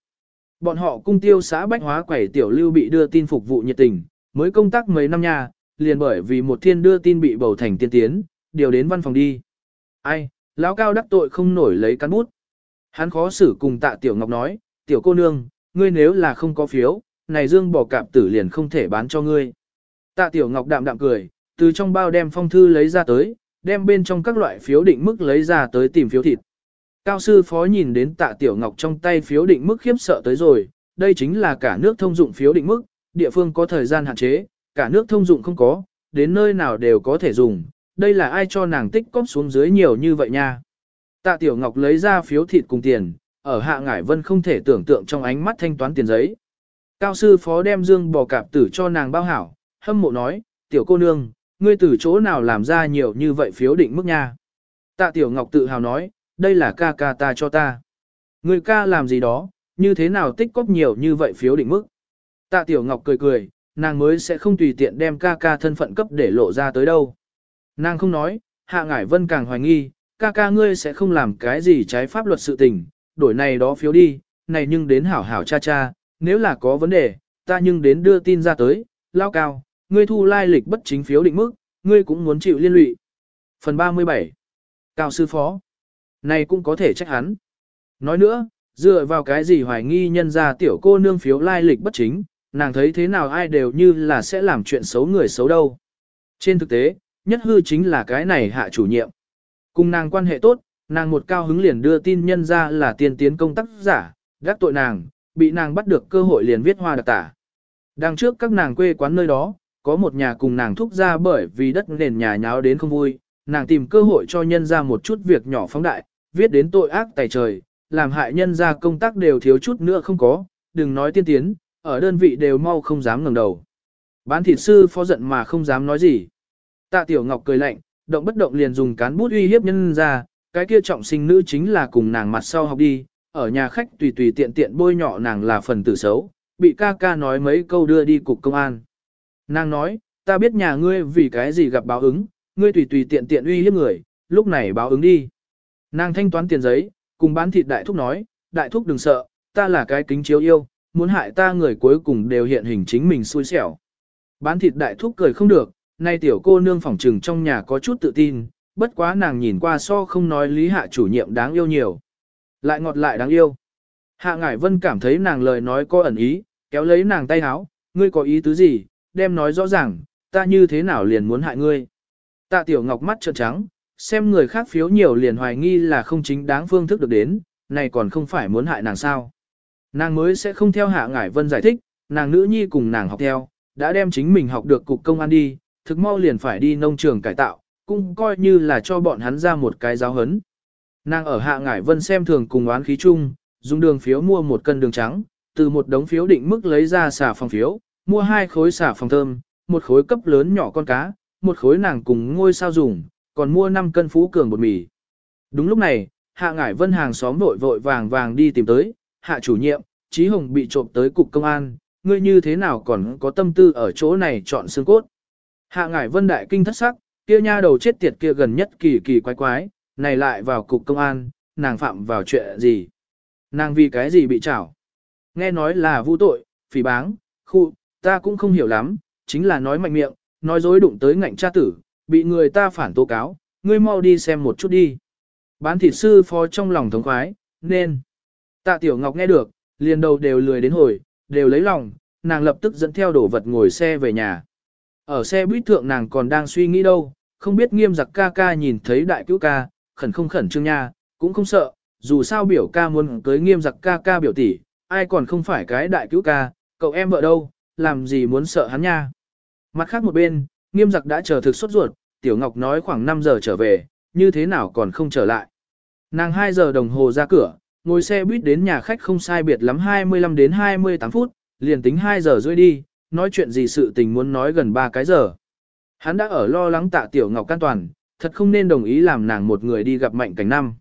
Bọn họ cung tiêu xã bách hóa quẩy tiểu lưu bị đưa tin phục vụ nhiệt tình, mới công tác mấy năm nha, liền bởi vì một thiên đưa tin bị bầu thành tiên tiến, điều đến văn phòng đi. Ai, lão cao đắc tội không nổi lấy cán bút. Hắn khó xử cùng tạ tiểu ngọc nói, tiểu cô nương, ngươi nếu là không có phiếu, này dương bỏ cạp tử liền không thể bán cho ngươi. Tạ tiểu ngọc đạm đạm cười, từ trong bao đem phong thư lấy ra tới, đem bên trong các loại phiếu định mức lấy ra tới tìm phiếu thịt. Cao sư phó nhìn đến tạ tiểu ngọc trong tay phiếu định mức khiếp sợ tới rồi, đây chính là cả nước thông dụng phiếu định mức, địa phương có thời gian hạn chế, cả nước thông dụng không có, đến nơi nào đều có thể dùng, đây là ai cho nàng tích cóp xuống dưới nhiều như vậy nha. Tạ Tiểu Ngọc lấy ra phiếu thịt cùng tiền, ở Hạ Ngải Vân không thể tưởng tượng trong ánh mắt thanh toán tiền giấy. Cao sư phó đem dương bò cạp tử cho nàng bao hảo, hâm mộ nói, tiểu cô nương, ngươi từ chỗ nào làm ra nhiều như vậy phiếu định mức nha. Tạ Tiểu Ngọc tự hào nói, đây là ca ca ta cho ta. Ngươi ca làm gì đó, như thế nào tích cóp nhiều như vậy phiếu định mức. Tạ Tiểu Ngọc cười cười, nàng mới sẽ không tùy tiện đem ca ca thân phận cấp để lộ ra tới đâu. Nàng không nói, Hạ Ngải Vân càng hoài nghi, ca ca ngươi sẽ không làm cái gì trái pháp luật sự tình, đổi này đó phiếu đi, này nhưng đến hảo hảo cha cha, nếu là có vấn đề, ta nhưng đến đưa tin ra tới, lao cao, ngươi thu lai lịch bất chính phiếu định mức, ngươi cũng muốn chịu liên lụy. Phần 37 Cao sư phó Này cũng có thể trách hắn. Nói nữa, dựa vào cái gì hoài nghi nhân ra tiểu cô nương phiếu lai lịch bất chính, nàng thấy thế nào ai đều như là sẽ làm chuyện xấu người xấu đâu. Trên thực tế, nhất hư chính là cái này hạ chủ nhiệm. Cùng nàng quan hệ tốt, nàng một cao hứng liền đưa tin nhân ra là tiên tiến công tác giả, gác tội nàng, bị nàng bắt được cơ hội liền viết hoa đặc tả. Đằng trước các nàng quê quán nơi đó, có một nhà cùng nàng thúc ra bởi vì đất nền nhà nháo đến không vui, nàng tìm cơ hội cho nhân ra một chút việc nhỏ phóng đại, viết đến tội ác tài trời, làm hại nhân ra công tác đều thiếu chút nữa không có, đừng nói tiên tiến, ở đơn vị đều mau không dám ngẩng đầu. Bán thịt sư phó giận mà không dám nói gì. Tạ Tiểu Ngọc cười lạnh, động bất động liền dùng cán bút uy hiếp nhân ra, cái kia trọng sinh nữ chính là cùng nàng mặt sau học đi, ở nhà khách tùy tùy tiện tiện bôi nhọ nàng là phần tử xấu, bị ca ca nói mấy câu đưa đi cục công an. Nàng nói, ta biết nhà ngươi vì cái gì gặp báo ứng, ngươi tùy tùy tiện tiện uy hiếp người, lúc này báo ứng đi. Nàng thanh toán tiền giấy, cùng bán thịt đại thúc nói, đại thúc đừng sợ, ta là cái kính chiếu yêu, muốn hại ta người cuối cùng đều hiện hình chính mình xui xẻo. Bán thịt đại thúc cười không được, nay tiểu cô nương phỏng trừng trong nhà có chút tự tin, bất quá nàng nhìn qua so không nói lý hạ chủ nhiệm đáng yêu nhiều. Lại ngọt lại đáng yêu. Hạ Ngải Vân cảm thấy nàng lời nói có ẩn ý, kéo lấy nàng tay háo, ngươi có ý tứ gì, đem nói rõ ràng, ta như thế nào liền muốn hại ngươi. Tạ Tiểu Ngọc mắt trợn trắng, xem người khác phiếu nhiều liền hoài nghi là không chính đáng phương thức được đến, này còn không phải muốn hại nàng sao. Nàng mới sẽ không theo Hạ Ngải Vân giải thích, nàng nữ nhi cùng nàng học theo, đã đem chính mình học được cục công an đi, thực mau liền phải đi nông trường cải tạo, cũng coi như là cho bọn hắn ra một cái giáo hấn. Nàng ở Hạ Ngải Vân xem thường cùng oán khí chung, dùng đường phiếu mua một cân đường trắng, từ một đống phiếu định mức lấy ra xả phòng phiếu, mua hai khối xả phòng thơm, một khối cấp lớn nhỏ con cá, một khối nàng cùng ngôi sao dùng, còn mua 5 cân phú cường bột mì. Đúng lúc này, Hạ Ngải Vân hàng xóm vội vội vàng vàng đi tìm tới, Hạ chủ nhiệm, trí Hồng bị trộm tới cục công an, ngươi như thế nào còn có tâm tư ở chỗ này chọn xương cốt. Hạ Ngải Vân đại kinh thất sắc, kia nha đầu chết tiệt kia gần nhất kỳ kỳ quái quái, này lại vào cục công an, nàng phạm vào chuyện gì? Nàng vì cái gì bị trảo? Nghe nói là vu tội, phỉ báng, khu, ta cũng không hiểu lắm, chính là nói mạnh miệng, nói dối đụng tới ngạnh cha tử, bị người ta phản tố cáo, ngươi mau đi xem một chút đi. Bán thịt sư phó trong lòng thống khoái, nên. Tạ Tiểu Ngọc nghe được, liền đầu đều lười đến hồi, đều lấy lòng, nàng lập tức dẫn theo đổ vật ngồi xe về nhà. Ở xe buýt thượng nàng còn đang suy nghĩ đâu, không biết nghiêm giặc ca ca nhìn thấy đại cứu ca, khẩn không khẩn trương nha, cũng không sợ, dù sao biểu ca muốn cưới nghiêm giặc ca ca biểu tỷ, ai còn không phải cái đại cứu ca, cậu em vợ đâu, làm gì muốn sợ hắn nha. Mặt khác một bên, nghiêm giặc đã chờ thực xuất ruột, tiểu ngọc nói khoảng 5 giờ trở về, như thế nào còn không trở lại. Nàng 2 giờ đồng hồ ra cửa, ngồi xe buýt đến nhà khách không sai biệt lắm 25 đến 28 phút, liền tính 2 giờ rưỡi đi, nói chuyện gì sự tình muốn nói gần 3 cái giờ. Hắn đã ở lo lắng tạ tiểu ngọc can toàn, thật không nên đồng ý làm nàng một người đi gặp mạnh cảnh năm.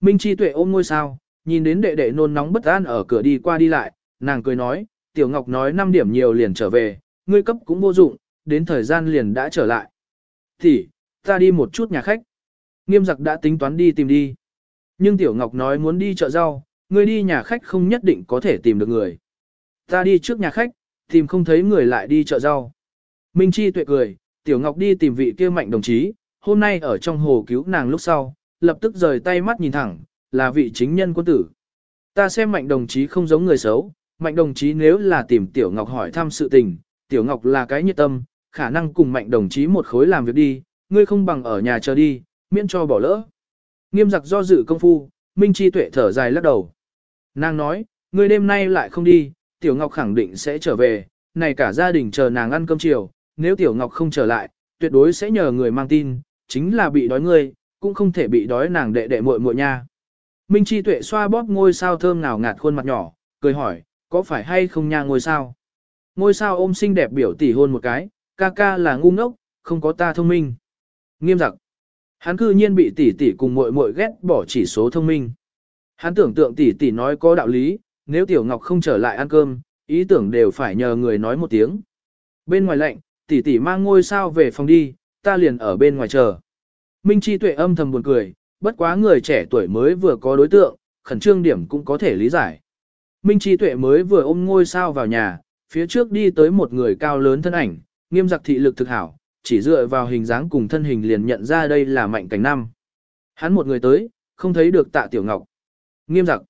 Minh Chi Tuệ ôm ngôi sao, nhìn đến đệ đệ nôn nóng bất an ở cửa đi qua đi lại, nàng cười nói, tiểu ngọc nói 5 điểm nhiều liền trở về, ngươi cấp cũng vô dụng, đến thời gian liền đã trở lại. Thì, ta đi một chút nhà khách. Nghiêm giặc đã tính toán đi tìm đi. Nhưng tiểu ngọc nói muốn đi chợ rau, ngươi đi nhà khách không nhất định có thể tìm được người. Ta đi trước nhà khách, tìm không thấy người lại đi chợ rau. Minh Chi tuệ cười, Tiểu Ngọc đi tìm vị kia mạnh đồng chí, hôm nay ở trong hồ cứu nàng lúc sau, lập tức rời tay mắt nhìn thẳng, là vị chính nhân quân tử. Ta xem mạnh đồng chí không giống người xấu, mạnh đồng chí nếu là tìm Tiểu Ngọc hỏi thăm sự tình, Tiểu Ngọc là cái nhiệt tâm, khả năng cùng mạnh đồng chí một khối làm việc đi, ngươi không bằng ở nhà chờ đi, miễn cho bỏ lỡ. Nghiêm giặc do dự công phu, Minh Chi tuệ thở dài lắc đầu. Nàng nói, ngươi đêm nay lại không đi, Tiểu Ngọc khẳng định sẽ trở về, này cả gia đình chờ nàng ăn cơm chiều, nếu Tiểu Ngọc không trở lại, tuyệt đối sẽ nhờ người mang tin, chính là bị đói ngươi, cũng không thể bị đói nàng đệ đệ muội muội nha. Minh Chi Tuệ xoa bóp ngôi sao thơm ngào ngạt khuôn mặt nhỏ, cười hỏi, có phải hay không nha ngôi sao? Ngôi sao ôm xinh đẹp biểu tỷ hôn một cái, ca ca là ngu ngốc, không có ta thông minh. Nghiêm giặc. Hắn cư nhiên bị tỷ tỷ cùng muội muội ghét bỏ chỉ số thông minh. Hắn tưởng tượng tỷ tỷ nói có đạo lý, nếu Tiểu Ngọc không trở lại ăn cơm, ý tưởng đều phải nhờ người nói một tiếng. Bên ngoài lạnh, tỷ tỷ mang ngôi sao về phòng đi, ta liền ở bên ngoài chờ. Minh Chi Tuệ âm thầm buồn cười, bất quá người trẻ tuổi mới vừa có đối tượng, khẩn trương điểm cũng có thể lý giải. Minh Chi Tuệ mới vừa ôm ngôi sao vào nhà, phía trước đi tới một người cao lớn thân ảnh, nghiêm giặc thị lực thực hảo, chỉ dựa vào hình dáng cùng thân hình liền nhận ra đây là mạnh cảnh năm. Hắn một người tới, không thấy được tạ tiểu ngọc. Nghiêm giặc.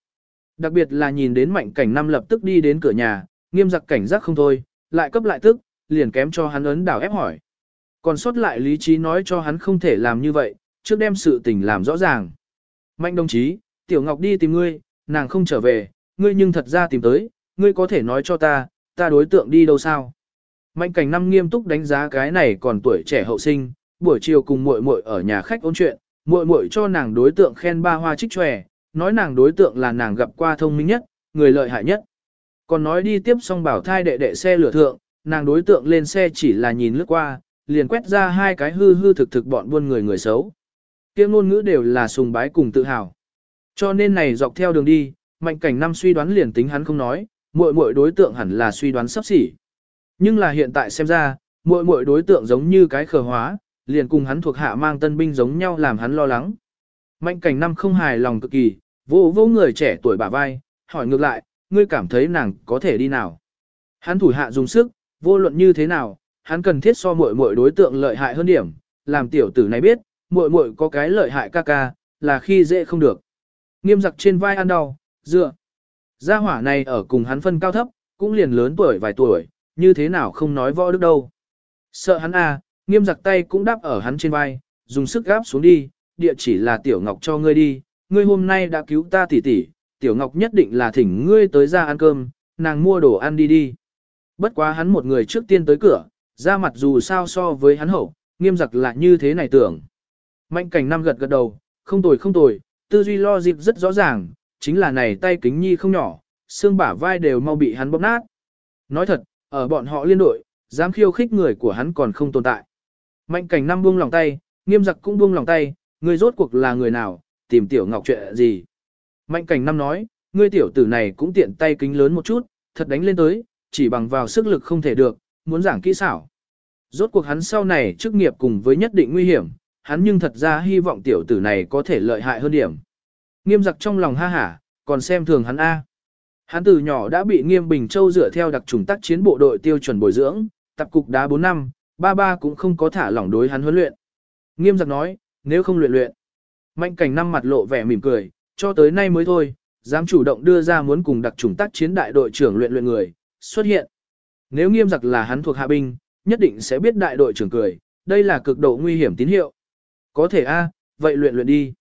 Đặc biệt là nhìn đến mạnh cảnh năm lập tức đi đến cửa nhà, nghiêm giặc cảnh giác không thôi, lại cấp lại tức, liền kém cho hắn ấn đảo ép hỏi. Còn sót lại lý trí nói cho hắn không thể làm như vậy, trước đem sự tình làm rõ ràng. Mạnh đồng chí, Tiểu Ngọc đi tìm ngươi, nàng không trở về, ngươi nhưng thật ra tìm tới, ngươi có thể nói cho ta, ta đối tượng đi đâu sao? Mạnh cảnh năm nghiêm túc đánh giá cái này còn tuổi trẻ hậu sinh, buổi chiều cùng muội muội ở nhà khách ôn chuyện, muội muội cho nàng đối tượng khen ba hoa trích tròe, nói nàng đối tượng là nàng gặp qua thông minh nhất, người lợi hại nhất. Còn nói đi tiếp xong bảo thai đệ đệ xe lửa thượng, nàng đối tượng lên xe chỉ là nhìn lướt qua, liền quét ra hai cái hư hư thực thực bọn buôn người người xấu. Kiêm ngôn ngữ đều là sùng bái cùng tự hào. Cho nên này dọc theo đường đi, mạnh cảnh năm suy đoán liền tính hắn không nói, muội muội đối tượng hẳn là suy đoán sắp xỉ. Nhưng là hiện tại xem ra, muội muội đối tượng giống như cái khờ hóa, liền cùng hắn thuộc hạ mang tân binh giống nhau làm hắn lo lắng. Mạnh cảnh năm không hài lòng cực kỳ, vô vô người trẻ tuổi bả vai, hỏi ngược lại, ngươi cảm thấy nàng có thể đi nào? Hắn thủ hạ dùng sức, vô luận như thế nào, hắn cần thiết so muội muội đối tượng lợi hại hơn điểm, làm tiểu tử này biết, muội muội có cái lợi hại ca ca, là khi dễ không được. Nghiêm giặc trên vai ăn đau, dựa. Gia hỏa này ở cùng hắn phân cao thấp, cũng liền lớn tuổi vài tuổi, như thế nào không nói võ đức đâu. Sợ hắn à, nghiêm giặc tay cũng đáp ở hắn trên vai, dùng sức gáp xuống đi, địa chỉ là tiểu ngọc cho ngươi đi, ngươi hôm nay đã cứu ta tỷ tỷ, tiểu ngọc nhất định là thỉnh ngươi tới ra ăn cơm, nàng mua đồ ăn đi đi. Bất quá hắn một người trước tiên tới cửa, ra mặt dù sao so với hắn hậu, nghiêm giặc là như thế này tưởng. Mạnh cảnh năm gật gật đầu, không tồi không tồi, tư duy lo dịp rất rõ ràng, chính là này tay kính nhi không nhỏ, xương bả vai đều mau bị hắn bóp nát. Nói thật, ở bọn họ liên đội, dám khiêu khích người của hắn còn không tồn tại. Mạnh cảnh năm buông lòng tay, nghiêm giặc cũng buông lòng tay, người rốt cuộc là người nào, tìm tiểu ngọc chuyện gì. Mạnh cảnh năm nói, ngươi tiểu tử này cũng tiện tay kính lớn một chút, thật đánh lên tới, chỉ bằng vào sức lực không thể được, muốn giảng kỹ xảo. Rốt cuộc hắn sau này chức nghiệp cùng với nhất định nguy hiểm, hắn nhưng thật ra hy vọng tiểu tử này có thể lợi hại hơn điểm. Nghiêm giặc trong lòng ha hả, còn xem thường hắn A. Hắn từ nhỏ đã bị Nghiêm Bình Châu dựa theo đặc trùng tác chiến bộ đội tiêu chuẩn bồi dưỡng, tập cục đá 4 năm, ba ba cũng không có thả lỏng đối hắn huấn luyện. Nghiêm giặc nói, nếu không luyện luyện. Mạnh cảnh năm mặt lộ vẻ mỉm cười, cho tới nay mới thôi, dám chủ động đưa ra muốn cùng đặc trùng tác chiến đại đội trưởng luyện luyện người, xuất hiện. Nếu nghiêm giặc là hắn thuộc hạ binh, nhất định sẽ biết đại đội trưởng cười, đây là cực độ nguy hiểm tín hiệu. Có thể a, vậy luyện luyện đi.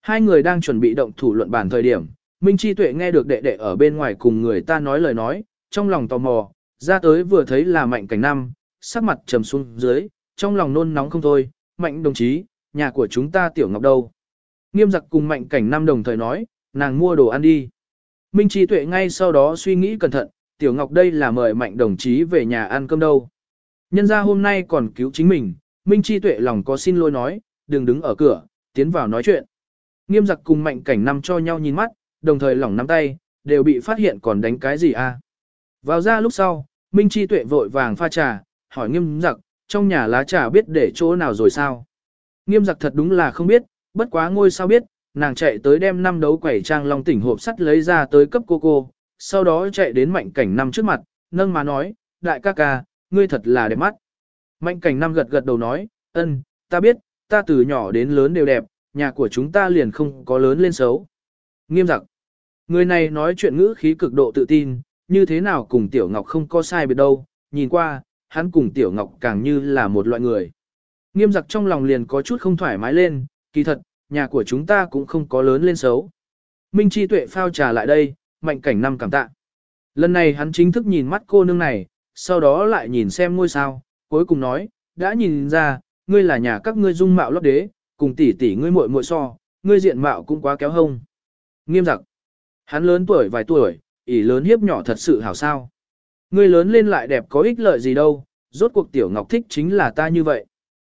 Hai người đang chuẩn bị động thủ luận bản thời điểm, Minh Chi Tuệ nghe được đệ đệ ở bên ngoài cùng người ta nói lời nói, trong lòng tò mò, ra tới vừa thấy là mạnh cảnh năm, sắc mặt trầm xuống dưới, trong lòng nôn nóng không thôi, mạnh đồng chí, nhà của chúng ta tiểu ngọc đâu. Nghiêm giặc cùng mạnh cảnh năm đồng thời nói, nàng mua đồ ăn đi. Minh Chi Tuệ ngay sau đó suy nghĩ cẩn thận, tiểu ngọc đây là mời mạnh đồng chí về nhà ăn cơm đâu. Nhân ra hôm nay còn cứu chính mình, Minh Chi Tuệ lòng có xin lỗi nói, đừng đứng ở cửa, tiến vào nói chuyện. Nghiêm giặc cùng mạnh cảnh năm cho nhau nhìn mắt, đồng thời lỏng nắm tay, đều bị phát hiện còn đánh cái gì? À? Vào ra lúc sau, Minh Chi Tuệ vội vàng pha trà, hỏi nghiêm giặc, trong nhà lá trà biết để chỗ nào rồi sao? Nghiêm giặc thật đúng là không biết, bất quá ngôi sao biết, nàng chạy tới đem năm đấu quẩy trang long tỉnh hộp sắt lấy ra tới cấp cô cô, sau đó chạy đến mạnh cảnh năm trước mặt, nâng má nói, đại ca ca, ngươi thật là đẹp mắt. Mạnh cảnh năm gật gật đầu nói, ân, ta biết, ta từ nhỏ đến lớn đều đẹp, nhà của chúng ta liền không có lớn lên xấu. Nghiêm giặc. Người này nói chuyện ngữ khí cực độ tự tin, như thế nào cùng Tiểu Ngọc không có sai biệt đâu, nhìn qua, hắn cùng Tiểu Ngọc càng như là một loại người. Nghiêm giặc trong lòng liền có chút không thoải mái lên, kỳ thật, nhà của chúng ta cũng không có lớn lên xấu. Minh Chi Tuệ phao trà lại đây, mạnh cảnh năm cảm tạ. Lần này hắn chính thức nhìn mắt cô nương này, sau đó lại nhìn xem ngôi sao, cuối cùng nói, đã nhìn ra, ngươi là nhà các ngươi dung mạo lót đế, cùng tỷ tỷ ngươi muội muội so, ngươi diện mạo cũng quá kéo hông. Nghiêm giặc. Hắn lớn tuổi vài tuổi, ỷ lớn hiếp nhỏ thật sự hảo sao. Ngươi lớn lên lại đẹp có ích lợi gì đâu, rốt cuộc tiểu ngọc thích chính là ta như vậy.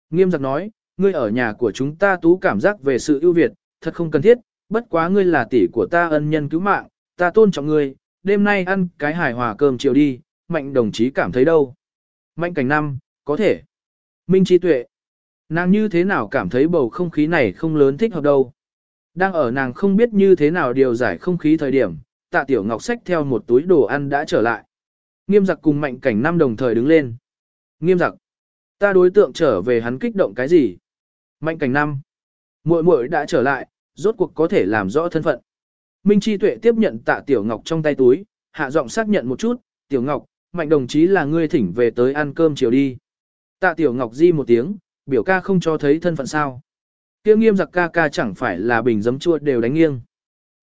Nghiêm giặc nói, ngươi ở nhà của chúng ta tú cảm giác về sự ưu việt, thật không cần thiết, bất quá ngươi là tỷ của ta ân nhân cứu mạng, ta tôn trọng ngươi, đêm nay ăn cái hài hòa cơm chiều đi, mạnh đồng chí cảm thấy đâu. Mạnh cảnh năm, có thể. Minh trí tuệ. Nàng như thế nào cảm thấy bầu không khí này không lớn thích hợp đâu. Đang ở nàng không biết như thế nào điều giải không khí thời điểm, tạ tiểu ngọc xách theo một túi đồ ăn đã trở lại. Nghiêm giặc cùng mạnh cảnh năm đồng thời đứng lên. Nghiêm giặc. Ta đối tượng trở về hắn kích động cái gì? Mạnh cảnh năm. muội muội đã trở lại, rốt cuộc có thể làm rõ thân phận. Minh Chi Tuệ tiếp nhận tạ Tiểu Ngọc trong tay túi, hạ giọng xác nhận một chút, Tiểu Ngọc, mạnh đồng chí là ngươi thỉnh về tới ăn cơm chiều đi. Tạ Tiểu Ngọc di một tiếng, biểu ca không cho thấy thân phận sao. Kia nghiêm giặc ca ca chẳng phải là bình giấm chua đều đánh nghiêng.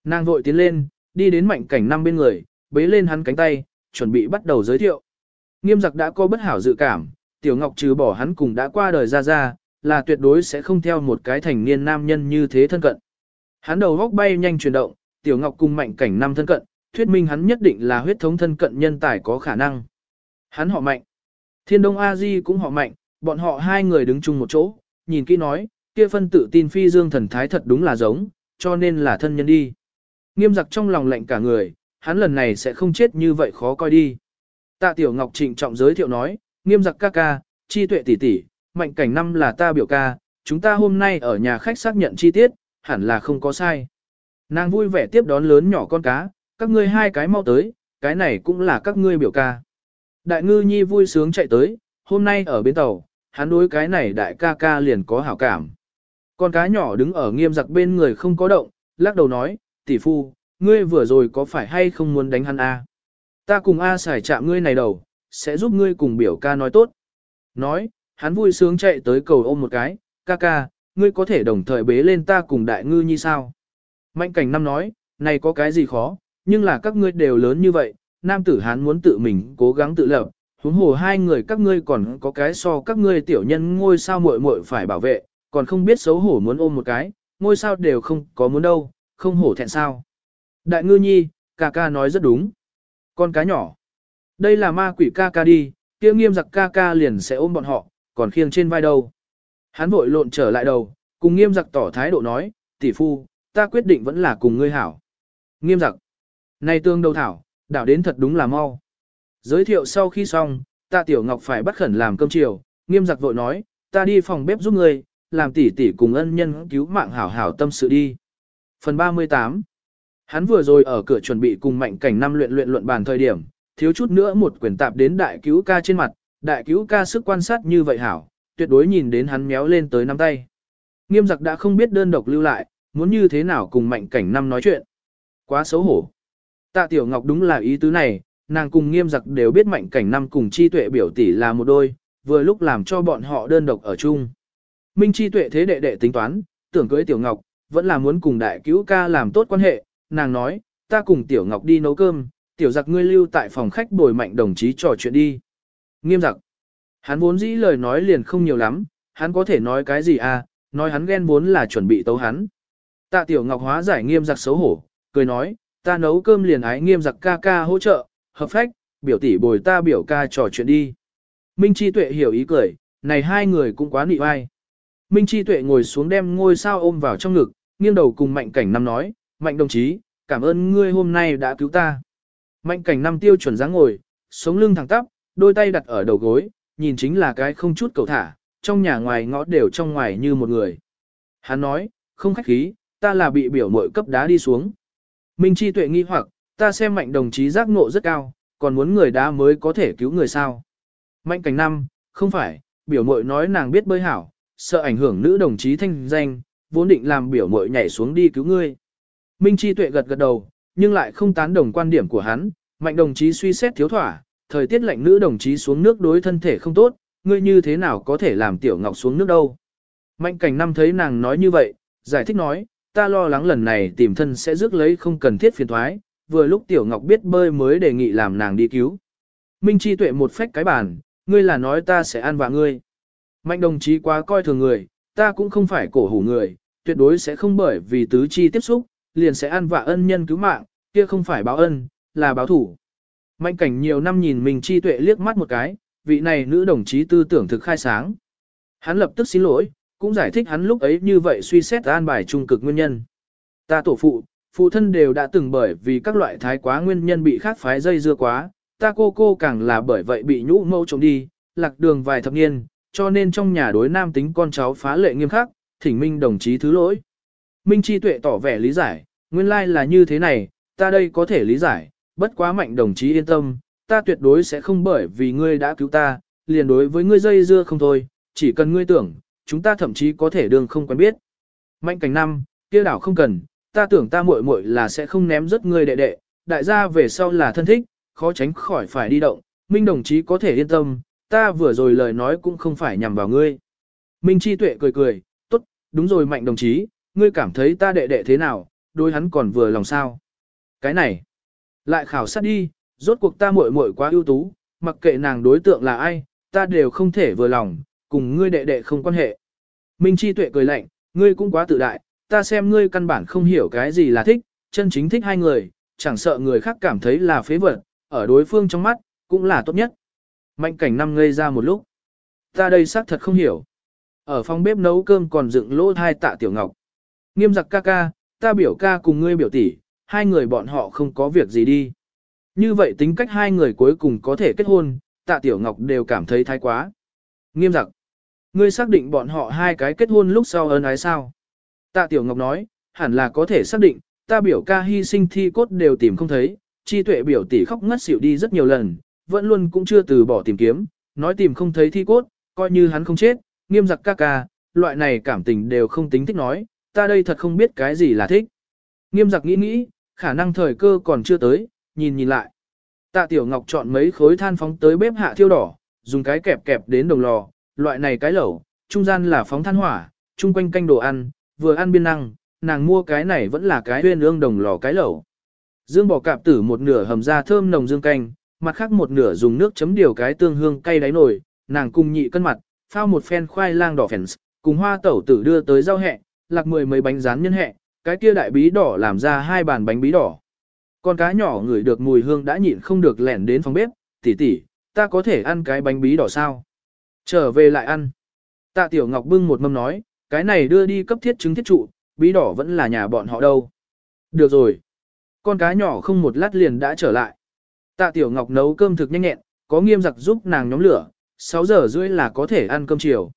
Nàng vội tiến lên, đi đến mạnh cảnh năm bên người, bế lên hắn cánh tay, chuẩn bị bắt đầu giới thiệu. Nghiêm giặc đã có bất hảo dự cảm, Tiểu Ngọc trừ bỏ hắn cùng đã qua đời ra ra, là tuyệt đối sẽ không theo một cái thành niên nam nhân như thế thân cận. Hắn đầu góc bay nhanh chuyển động, Tiểu Ngọc cùng mạnh cảnh năm thân cận, thuyết minh hắn nhất định là huyết thống thân cận nhân tài có khả năng. Hắn họ mạnh. Thiên Đông A Di cũng họ mạnh, bọn họ hai người đứng chung một chỗ, nhìn kỹ nói, kia phân tự tin phi dương thần thái thật đúng là giống, cho nên là thân nhân đi. Nghiêm giặc trong lòng lạnh cả người, hắn lần này sẽ không chết như vậy khó coi đi. Tạ Tiểu Ngọc trịnh trọng giới thiệu nói, nghiêm giặc ca ca, chi tuệ tỷ tỷ, mạnh cảnh năm là ta biểu ca, chúng ta hôm nay ở nhà khách xác nhận chi tiết, hẳn là không có sai. Nàng vui vẻ tiếp đón lớn nhỏ con cá, các ngươi hai cái mau tới, cái này cũng là các ngươi biểu ca. Đại ngư nhi vui sướng chạy tới, hôm nay ở bến tàu, hắn đối cái này đại ca ca liền có hảo cảm. Con cá nhỏ đứng ở nghiêm giặc bên người không có động, lắc đầu nói, tỷ phu, ngươi vừa rồi có phải hay không muốn đánh hắn A? Ta cùng A xài chạm ngươi này đầu, sẽ giúp ngươi cùng biểu ca nói tốt. Nói, hắn vui sướng chạy tới cầu ôm một cái, ca ca, ngươi có thể đồng thời bế lên ta cùng đại ngư nhi sao? Mạnh cảnh năm nói, này có cái gì khó, nhưng là các ngươi đều lớn như vậy, nam tử hán muốn tự mình cố gắng tự lập, huống hồ hai người các ngươi còn có cái so các ngươi tiểu nhân ngôi sao muội muội phải bảo vệ, còn không biết xấu hổ muốn ôm một cái, ngôi sao đều không có muốn đâu, không hổ thẹn sao. Đại ngư nhi, ca ca nói rất đúng. Con cá nhỏ. Đây là ma quỷ ca ca đi, kia nghiêm giặc ca ca liền sẽ ôm bọn họ, còn khiêng trên vai đâu. Hắn vội lộn trở lại đầu, cùng nghiêm giặc tỏ thái độ nói, tỷ phu, ta quyết định vẫn là cùng ngươi hảo. Nghiêm giặc. Này tương đầu thảo, đảo đến thật đúng là mau. Giới thiệu sau khi xong, ta tiểu ngọc phải bắt khẩn làm cơm chiều, nghiêm giặc vội nói, ta đi phòng bếp giúp ngươi, làm tỷ tỷ cùng ân nhân cứu mạng hảo hảo tâm sự đi. Phần 38 Hắn vừa rồi ở cửa chuẩn bị cùng mạnh cảnh năm luyện luyện luận bàn thời điểm, thiếu chút nữa một quyển tạp đến đại cứu ca trên mặt, đại cứu ca sức quan sát như vậy hảo, tuyệt đối nhìn đến hắn méo lên tới nắm tay. Nghiêm giặc đã không biết đơn độc lưu lại, muốn như thế nào cùng mạnh cảnh năm nói chuyện. Quá xấu hổ. Tạ Tiểu Ngọc đúng là ý tứ này, nàng cùng nghiêm giặc đều biết mạnh cảnh năm cùng chi tuệ biểu tỷ là một đôi, vừa lúc làm cho bọn họ đơn độc ở chung. Minh chi tuệ thế đệ đệ tính toán, tưởng cưới Tiểu Ngọc, vẫn là muốn cùng đại cứu ca làm tốt quan hệ, nàng nói, ta cùng Tiểu Ngọc đi nấu cơm, Tiểu giặc ngươi lưu tại phòng khách bồi mạnh đồng chí trò chuyện đi. Nghiêm giặc. Hắn vốn dĩ lời nói liền không nhiều lắm, hắn có thể nói cái gì à, nói hắn ghen vốn là chuẩn bị tấu hắn. Tạ Tiểu Ngọc hóa giải nghiêm giặc xấu hổ, cười nói, ta nấu cơm liền ái nghiêm giặc ca ca hỗ trợ, hợp phách, biểu tỷ bồi ta biểu ca trò chuyện đi. Minh Chi Tuệ hiểu ý cười, này hai người cũng quá nị vai. Minh Chi Tuệ ngồi xuống đem ngôi sao ôm vào trong ngực, nghiêng đầu cùng Mạnh Cảnh Năm nói, Mạnh đồng chí, cảm ơn ngươi hôm nay đã cứu ta. Mạnh Cảnh Năm tiêu chuẩn dáng ngồi, sống lưng thẳng tắp, đôi tay đặt ở đầu gối, nhìn chính là cái không chút cầu thả, trong nhà ngoài ngõ đều trong ngoài như một người. Hắn nói, không khách khí, ta là bị biểu mội cấp đá đi xuống. Minh Chi Tuệ nghi hoặc, ta xem mạnh đồng chí giác ngộ rất cao, còn muốn người đá mới có thể cứu người sao. Mạnh cảnh năm, không phải, biểu mội nói nàng biết bơi hảo, sợ ảnh hưởng nữ đồng chí thanh danh, vốn định làm biểu mội nhảy xuống đi cứu ngươi. Minh Chi Tuệ gật gật đầu, nhưng lại không tán đồng quan điểm của hắn, mạnh đồng chí suy xét thiếu thỏa, thời tiết lạnh nữ đồng chí xuống nước đối thân thể không tốt, ngươi như thế nào có thể làm tiểu ngọc xuống nước đâu. Mạnh cảnh năm thấy nàng nói như vậy, giải thích nói, ta lo lắng lần này tìm thân sẽ rước lấy không cần thiết phiền thoái, vừa lúc tiểu ngọc biết bơi mới đề nghị làm nàng đi cứu. Minh Chi tuệ một phách cái bàn, ngươi là nói ta sẽ ăn vạ ngươi. Mạnh đồng chí quá coi thường người, ta cũng không phải cổ hủ người, tuyệt đối sẽ không bởi vì tứ chi tiếp xúc, liền sẽ ăn vạ ân nhân cứu mạng, kia không phải báo ân, là báo thủ. Mạnh cảnh nhiều năm nhìn mình chi tuệ liếc mắt một cái, vị này nữ đồng chí tư tưởng thực khai sáng. Hắn lập tức xin lỗi, cũng giải thích hắn lúc ấy như vậy suy xét an bài trung cực nguyên nhân. Ta tổ phụ, phụ thân đều đã từng bởi vì các loại thái quá nguyên nhân bị khác phái dây dưa quá, ta cô cô càng là bởi vậy bị nhũ mâu trộm đi, lạc đường vài thập niên, cho nên trong nhà đối nam tính con cháu phá lệ nghiêm khắc, thỉnh minh đồng chí thứ lỗi. Minh Chi Tuệ tỏ vẻ lý giải, nguyên lai là như thế này, ta đây có thể lý giải, bất quá mạnh đồng chí yên tâm, ta tuyệt đối sẽ không bởi vì ngươi đã cứu ta, liền đối với ngươi dây dưa không thôi, chỉ cần ngươi tưởng, chúng ta thậm chí có thể đương không quen biết. Mạnh cảnh năm, kia đảo không cần, ta tưởng ta muội muội là sẽ không ném rất ngươi đệ đệ, đại gia về sau là thân thích, khó tránh khỏi phải đi động, Minh đồng chí có thể yên tâm, ta vừa rồi lời nói cũng không phải nhằm vào ngươi. Minh Chi Tuệ cười cười, tốt, đúng rồi mạnh đồng chí, ngươi cảm thấy ta đệ đệ thế nào, đôi hắn còn vừa lòng sao. Cái này, lại khảo sát đi, rốt cuộc ta muội muội quá ưu tú, mặc kệ nàng đối tượng là ai, ta đều không thể vừa lòng, cùng ngươi đệ đệ không quan hệ. Minh Chi Tuệ cười lạnh, ngươi cũng quá tự đại, ta xem ngươi căn bản không hiểu cái gì là thích, chân chính thích hai người, chẳng sợ người khác cảm thấy là phế vật, ở đối phương trong mắt, cũng là tốt nhất. Mạnh cảnh năm ngây ra một lúc. Ta đây xác thật không hiểu. Ở phòng bếp nấu cơm còn dựng lỗ hai tạ tiểu ngọc. Nghiêm giặc ca ca, ta biểu ca cùng ngươi biểu tỷ, hai người bọn họ không có việc gì đi. Như vậy tính cách hai người cuối cùng có thể kết hôn, tạ tiểu ngọc đều cảm thấy thái quá. Nghiêm giặc. Ngươi xác định bọn họ hai cái kết hôn lúc sau ơn ái sao? Tạ Tiểu Ngọc nói, hẳn là có thể xác định, ta biểu ca hy sinh thi cốt đều tìm không thấy, chi tuệ biểu tỷ khóc ngất xỉu đi rất nhiều lần, vẫn luôn cũng chưa từ bỏ tìm kiếm, nói tìm không thấy thi cốt, coi như hắn không chết, nghiêm giặc ca ca, loại này cảm tình đều không tính thích nói, ta đây thật không biết cái gì là thích. Nghiêm giặc nghĩ nghĩ, khả năng thời cơ còn chưa tới, nhìn nhìn lại. Tạ Tiểu Ngọc chọn mấy khối than phóng tới bếp hạ thiêu đỏ, dùng cái kẹp kẹp đến đồng lò, loại này cái lẩu, trung gian là phóng than hỏa, chung quanh canh đồ ăn, vừa ăn biên năng, nàng mua cái này vẫn là cái huyên ương đồng lò cái lẩu. Dương bỏ cạp tử một nửa hầm ra thơm nồng dương canh, mặt khác một nửa dùng nước chấm điều cái tương hương cay đáy nồi, nàng cùng nhị cân mặt, phao một phen khoai lang đỏ phèn, cùng hoa tẩu tử đưa tới rau hẹ, lạc mười mấy bánh rán nhân hẹ, cái kia đại bí đỏ làm ra hai bàn bánh bí đỏ. Con cá nhỏ ngửi được mùi hương đã nhịn không được lẻn đến phòng bếp, tỷ tỷ, ta có thể ăn cái bánh bí đỏ sao? Trở về lại ăn. Tạ Tiểu Ngọc bưng một mâm nói, cái này đưa đi cấp thiết chứng thiết trụ, bí đỏ vẫn là nhà bọn họ đâu. Được rồi. Con cá nhỏ không một lát liền đã trở lại. Tạ Tiểu Ngọc nấu cơm thực nhanh nhẹn, có nghiêm giặc giúp nàng nhóm lửa, 6 giờ rưỡi là có thể ăn cơm chiều.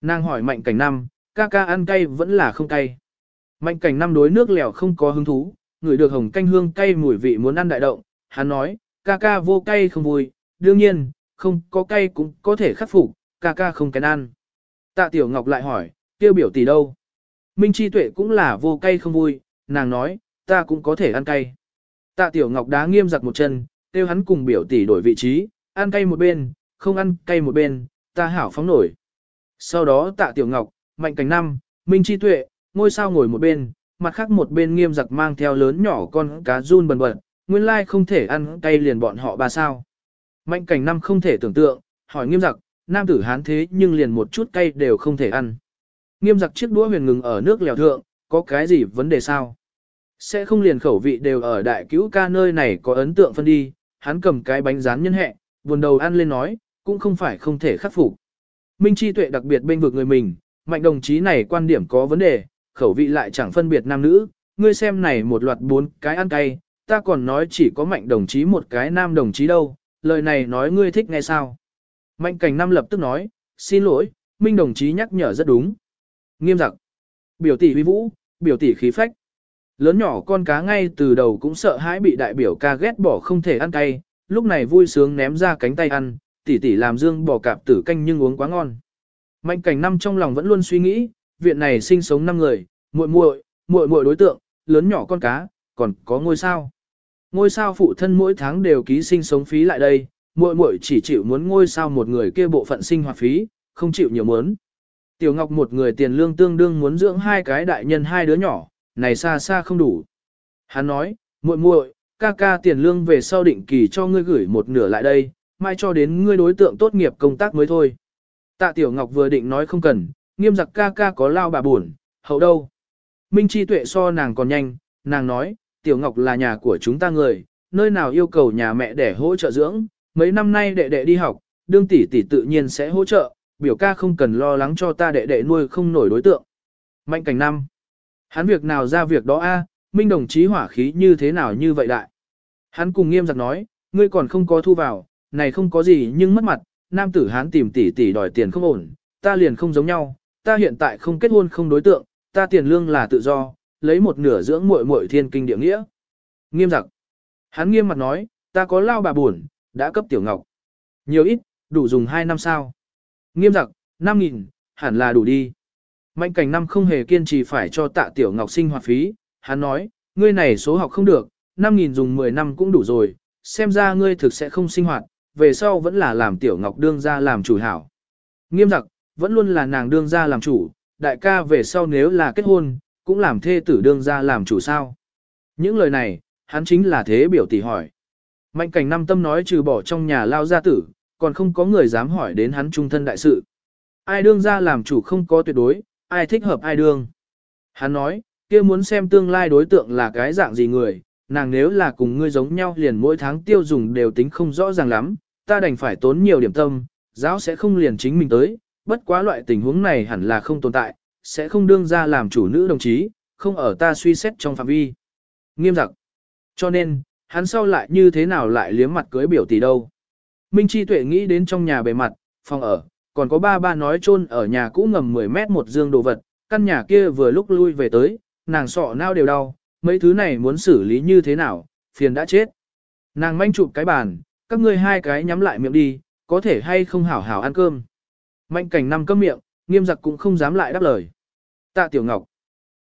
Nàng hỏi mạnh cảnh năm, ca ca ăn cay vẫn là không cay. Mạnh cảnh năm đối nước lèo không có hứng thú, người được hồng canh hương cay mùi vị muốn ăn đại động. Hắn nói, ca ca vô cay không vui, đương nhiên, không có cay cũng có thể khắc phục, ca ca không kén ăn. Tạ Tiểu Ngọc lại hỏi, kêu biểu tỷ đâu? Minh Chi Tuệ cũng là vô cay không vui, nàng nói, ta cũng có thể ăn cay. Tạ Tiểu Ngọc đá nghiêm giặt một chân, kêu hắn cùng biểu tỷ đổi vị trí, ăn cay một bên, không ăn cay một bên, ta hảo phóng nổi. Sau đó Tạ Tiểu Ngọc, Mạnh Cảnh Năm, Minh Chi Tuệ, ngôi sao ngồi một bên, mặt khác một bên nghiêm giặc mang theo lớn nhỏ con cá run bần bật, nguyên lai không thể ăn cay liền bọn họ ba sao. Mạnh Cảnh Năm không thể tưởng tượng, hỏi nghiêm giặc, nam tử hán thế nhưng liền một chút cay đều không thể ăn. Nghiêm giặc chiếc đũa huyền ngừng ở nước lèo thượng, có cái gì vấn đề sao? Sẽ không liền khẩu vị đều ở đại cứu ca nơi này có ấn tượng phân đi, hắn cầm cái bánh rán nhân hẹ, buồn đầu ăn lên nói, cũng không phải không thể khắc phục. Minh Chi Tuệ đặc biệt bên vực người mình, mạnh đồng chí này quan điểm có vấn đề, khẩu vị lại chẳng phân biệt nam nữ, ngươi xem này một loạt bốn cái ăn cay, ta còn nói chỉ có mạnh đồng chí một cái nam đồng chí đâu, lời này nói ngươi thích nghe sao. Mạnh cảnh năm lập tức nói, xin lỗi, Minh đồng chí nhắc nhở rất đúng. Nghiêm giặc. Biểu tỷ huy vũ, biểu tỷ khí phách. Lớn nhỏ con cá ngay từ đầu cũng sợ hãi bị đại biểu ca ghét bỏ không thể ăn cay, lúc này vui sướng ném ra cánh tay ăn, tỷ tỷ làm dương bò cạp tử canh nhưng uống quá ngon. Mạnh cảnh năm trong lòng vẫn luôn suy nghĩ, viện này sinh sống 5 người, muội muội, muội muội đối tượng, lớn nhỏ con cá, còn có ngôi sao. Ngôi sao phụ thân mỗi tháng đều ký sinh sống phí lại đây, muội muội chỉ chịu muốn ngôi sao một người kia bộ phận sinh hoạt phí, không chịu nhiều muốn. Tiểu Ngọc một người tiền lương tương đương muốn dưỡng hai cái đại nhân hai đứa nhỏ, này xa xa không đủ. Hắn nói, muội muội, ca ca tiền lương về sau định kỳ cho ngươi gửi một nửa lại đây, mai cho đến ngươi đối tượng tốt nghiệp công tác mới thôi. Tạ Tiểu Ngọc vừa định nói không cần, nghiêm giặc ca ca có lao bà buồn, hậu đâu. Minh Chi Tuệ so nàng còn nhanh, nàng nói, Tiểu Ngọc là nhà của chúng ta người, nơi nào yêu cầu nhà mẹ để hỗ trợ dưỡng, mấy năm nay đệ đệ đi học, đương tỷ tỷ tự nhiên sẽ hỗ trợ, biểu ca không cần lo lắng cho ta đệ đệ nuôi không nổi đối tượng. Mạnh cảnh năm. Hắn việc nào ra việc đó a, Minh đồng chí hỏa khí như thế nào như vậy đại. Hắn cùng nghiêm giặc nói, ngươi còn không có thu vào, này không có gì nhưng mất mặt, nam tử hắn tìm tỷ tỷ đòi tiền không ổn, ta liền không giống nhau, ta hiện tại không kết hôn không đối tượng, ta tiền lương là tự do, lấy một nửa dưỡng muội muội thiên kinh địa nghĩa. Nghiêm giặc. Hắn nghiêm mặt nói, ta có lao bà buồn, đã cấp tiểu ngọc. Nhiều ít, đủ dùng 2 năm sao. Nghiêm giặc, 5.000, hẳn là đủ đi. Mạnh cảnh năm không hề kiên trì phải cho tạ tiểu ngọc sinh hoạt phí, hắn nói, ngươi này số học không được, 5.000 dùng 10 năm cũng đủ rồi, xem ra ngươi thực sẽ không sinh hoạt, về sau vẫn là làm tiểu ngọc đương ra làm chủ hảo. Nghiêm giặc, vẫn luôn là nàng đương ra làm chủ, đại ca về sau nếu là kết hôn, cũng làm thê tử đương ra làm chủ sao. Những lời này, hắn chính là thế biểu tỷ hỏi. Mạnh cảnh năm tâm nói trừ bỏ trong nhà lao gia tử, còn không có người dám hỏi đến hắn trung thân đại sự. Ai đương ra làm chủ không có tuyệt đối, ai thích hợp ai đương. Hắn nói, kia muốn xem tương lai đối tượng là cái dạng gì người, nàng nếu là cùng ngươi giống nhau liền mỗi tháng tiêu dùng đều tính không rõ ràng lắm, ta đành phải tốn nhiều điểm tâm, giáo sẽ không liền chính mình tới, bất quá loại tình huống này hẳn là không tồn tại, sẽ không đương ra làm chủ nữ đồng chí, không ở ta suy xét trong phạm vi. Nghiêm giặc. Cho nên, hắn sau lại như thế nào lại liếm mặt cưới biểu tỷ đâu. Minh Chi Tuệ nghĩ đến trong nhà bề mặt, phòng ở, còn có ba ba nói chôn ở nhà cũ ngầm 10 mét một dương đồ vật, căn nhà kia vừa lúc lui về tới, nàng sọ nao đều đau, mấy thứ này muốn xử lý như thế nào, phiền đã chết. Nàng manh chụp cái bàn, các ngươi hai cái nhắm lại miệng đi, có thể hay không hảo hảo ăn cơm. Mạnh cảnh năm cấm miệng, nghiêm giặc cũng không dám lại đáp lời. Tạ Tiểu Ngọc.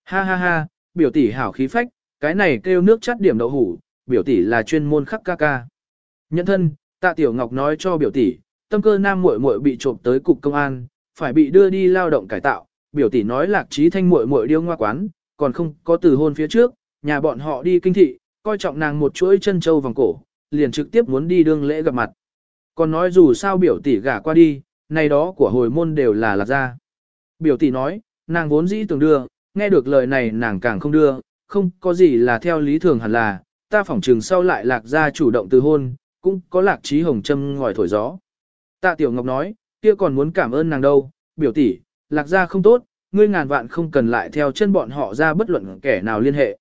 Ha ha ha, biểu tỷ hảo khí phách, cái này kêu nước chắt điểm đậu hủ, biểu tỷ là chuyên môn khắc ca ca. Nhân thân, Tạ Tiểu Ngọc nói cho biểu tỷ, tâm cơ nam muội muội bị trộm tới cục công an, phải bị đưa đi lao động cải tạo, biểu tỷ nói lạc trí thanh muội muội điêu ngoa quán, còn không có từ hôn phía trước, nhà bọn họ đi kinh thị, coi trọng nàng một chuỗi chân châu vòng cổ, liền trực tiếp muốn đi đương lễ gặp mặt. Còn nói dù sao biểu tỷ gả qua đi, này đó của hồi môn đều là lạc ra. Biểu tỷ nói, nàng vốn dĩ tưởng đưa, nghe được lời này nàng càng không đưa, không có gì là theo lý thường hẳn là, ta phỏng trường sau lại lạc ra chủ động từ hôn, cũng có lạc trí hồng châm ngòi thổi gió. Tạ Tiểu Ngọc nói, kia còn muốn cảm ơn nàng đâu, biểu tỷ, lạc ra không tốt, ngươi ngàn vạn không cần lại theo chân bọn họ ra bất luận kẻ nào liên hệ.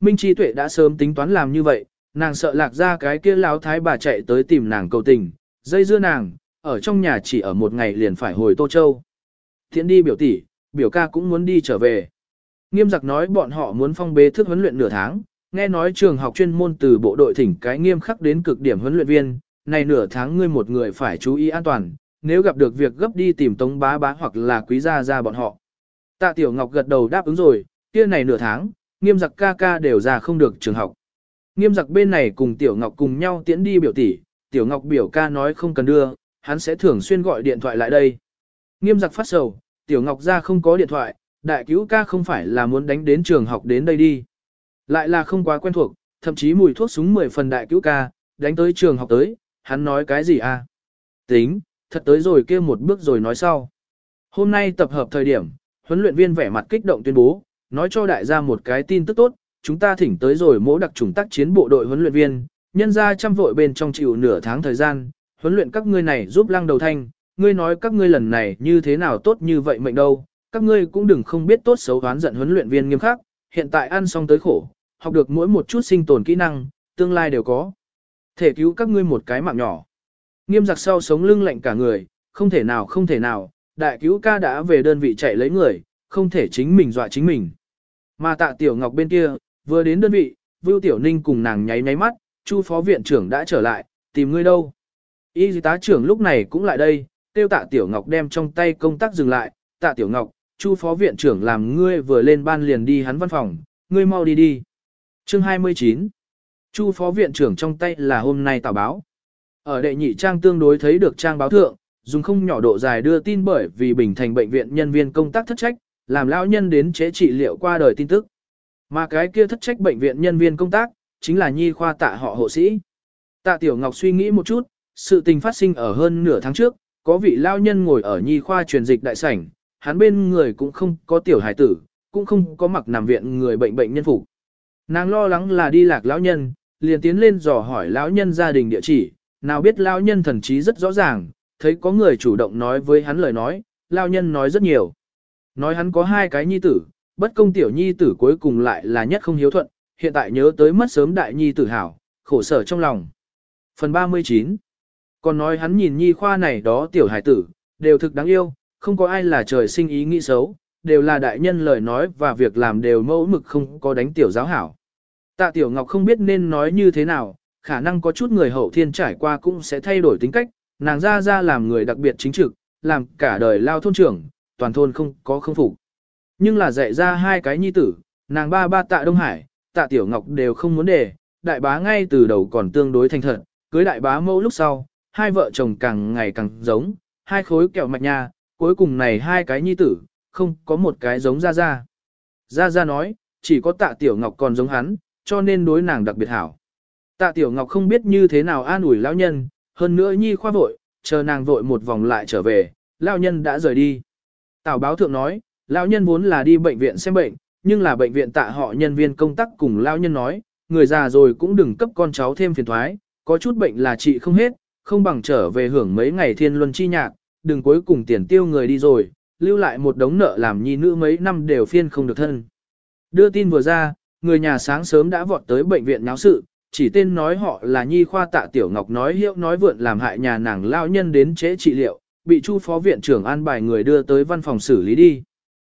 Minh Chi Tuệ đã sớm tính toán làm như vậy, nàng sợ lạc ra cái kia láo thái bà chạy tới tìm nàng cầu tình, dây dưa nàng, ở trong nhà chỉ ở một ngày liền phải hồi Tô Châu. Thiện đi biểu tỷ, biểu ca cũng muốn đi trở về. Nghiêm giặc nói bọn họ muốn phong bế thức huấn luyện nửa tháng, nghe nói trường học chuyên môn từ bộ đội thỉnh cái nghiêm khắc đến cực điểm huấn luyện viên, này nửa tháng ngươi một người phải chú ý an toàn, nếu gặp được việc gấp đi tìm tống bá bá hoặc là quý gia gia bọn họ. Tạ Tiểu Ngọc gật đầu đáp ứng rồi, kia này nửa tháng, nghiêm giặc ca ca đều ra không được trường học. Nghiêm giặc bên này cùng Tiểu Ngọc cùng nhau tiễn đi biểu tỷ, Tiểu Ngọc biểu ca nói không cần đưa, hắn sẽ thường xuyên gọi điện thoại lại đây. Nghiêm giặc phát sầu, Tiểu Ngọc ra không có điện thoại, đại cứu ca không phải là muốn đánh đến trường học đến đây đi. Lại là không quá quen thuộc, thậm chí mùi thuốc súng 10 phần đại cứu ca, đánh tới trường học tới, hắn nói cái gì à? Tính, thật tới rồi kia một bước rồi nói sau. Hôm nay tập hợp thời điểm, huấn luyện viên vẻ mặt kích động tuyên bố, nói cho đại gia một cái tin tức tốt, chúng ta thỉnh tới rồi mỗi đặc trùng tác chiến bộ đội huấn luyện viên, nhân ra trăm vội bên trong chịu nửa tháng thời gian, huấn luyện các ngươi này giúp lăng đầu thanh, ngươi nói các ngươi lần này như thế nào tốt như vậy mệnh đâu, các ngươi cũng đừng không biết tốt xấu hoán giận huấn luyện viên nghiêm khắc, hiện tại ăn xong tới khổ, học được mỗi một chút sinh tồn kỹ năng, tương lai đều có. Thể cứu các ngươi một cái mạng nhỏ. Nghiêm giặc sau sống lưng lạnh cả người, không thể nào không thể nào, đại cứu ca đã về đơn vị chạy lấy người, không thể chính mình dọa chính mình. Mà tạ tiểu ngọc bên kia, vừa đến đơn vị, Vưu Tiểu Ninh cùng nàng nháy nháy mắt, Chu phó viện trưởng đã trở lại, tìm ngươi đâu. Y tá trưởng lúc này cũng lại đây, tiêu tạ tiểu ngọc đem trong tay công tác dừng lại, tạ tiểu ngọc, Chu phó viện trưởng làm ngươi vừa lên ban liền đi hắn văn phòng, ngươi mau đi đi. Chương 29 Chu phó viện trưởng trong tay là hôm nay tảo báo. Ở đệ nhị trang tương đối thấy được trang báo thượng, dùng không nhỏ độ dài đưa tin bởi vì Bình Thành bệnh viện nhân viên công tác thất trách, làm lão nhân đến chế trị liệu qua đời tin tức. Mà cái kia thất trách bệnh viện nhân viên công tác, chính là nhi khoa tạ họ hộ sĩ. Tạ Tiểu Ngọc suy nghĩ một chút, sự tình phát sinh ở hơn nửa tháng trước, có vị lao nhân ngồi ở nhi khoa truyền dịch đại sảnh, hắn bên người cũng không có tiểu hải tử, cũng không có mặc nằm viện người bệnh bệnh nhân phục. Nàng lo lắng là đi lạc lão nhân, liền tiến lên dò hỏi lão nhân gia đình địa chỉ, nào biết lão nhân thần trí rất rõ ràng, thấy có người chủ động nói với hắn lời nói, lão nhân nói rất nhiều. Nói hắn có hai cái nhi tử, bất công tiểu nhi tử cuối cùng lại là nhất không hiếu thuận, hiện tại nhớ tới mất sớm đại nhi tử hảo, khổ sở trong lòng. Phần 39 Còn nói hắn nhìn nhi khoa này đó tiểu hải tử, đều thực đáng yêu, không có ai là trời sinh ý nghĩ xấu, đều là đại nhân lời nói và việc làm đều mẫu mực không có đánh tiểu giáo hảo. Tạ Tiểu Ngọc không biết nên nói như thế nào, khả năng có chút người hậu thiên trải qua cũng sẽ thay đổi tính cách, nàng ra ra làm người đặc biệt chính trực, làm cả đời lao thôn trưởng, toàn thôn không có không phục. Nhưng là dạy ra hai cái nhi tử, nàng ba ba tạ Đông Hải, tạ Tiểu Ngọc đều không muốn để, đại bá ngay từ đầu còn tương đối thành thật, cưới đại bá mẫu lúc sau, hai vợ chồng càng ngày càng giống, hai khối kẹo mạch nha, cuối cùng này hai cái nhi tử, không có một cái giống gia gia. Gia gia nói, chỉ có tạ Tiểu Ngọc còn giống hắn, cho nên đối nàng đặc biệt hảo. Tạ Tiểu Ngọc không biết như thế nào an ủi lão nhân, hơn nữa nhi khoa vội, chờ nàng vội một vòng lại trở về, lão nhân đã rời đi. Tào báo thượng nói, lão nhân vốn là đi bệnh viện xem bệnh, nhưng là bệnh viện tạ họ nhân viên công tác cùng lão nhân nói, người già rồi cũng đừng cấp con cháu thêm phiền thoái, có chút bệnh là trị không hết, không bằng trở về hưởng mấy ngày thiên luân chi nhạc, đừng cuối cùng tiền tiêu người đi rồi, lưu lại một đống nợ làm nhi nữ mấy năm đều phiên không được thân. Đưa tin vừa ra, người nhà sáng sớm đã vọt tới bệnh viện náo sự, chỉ tên nói họ là nhi khoa tạ tiểu ngọc nói hiệu nói vượn làm hại nhà nàng lao nhân đến chế trị liệu, bị Chu phó viện trưởng an bài người đưa tới văn phòng xử lý đi.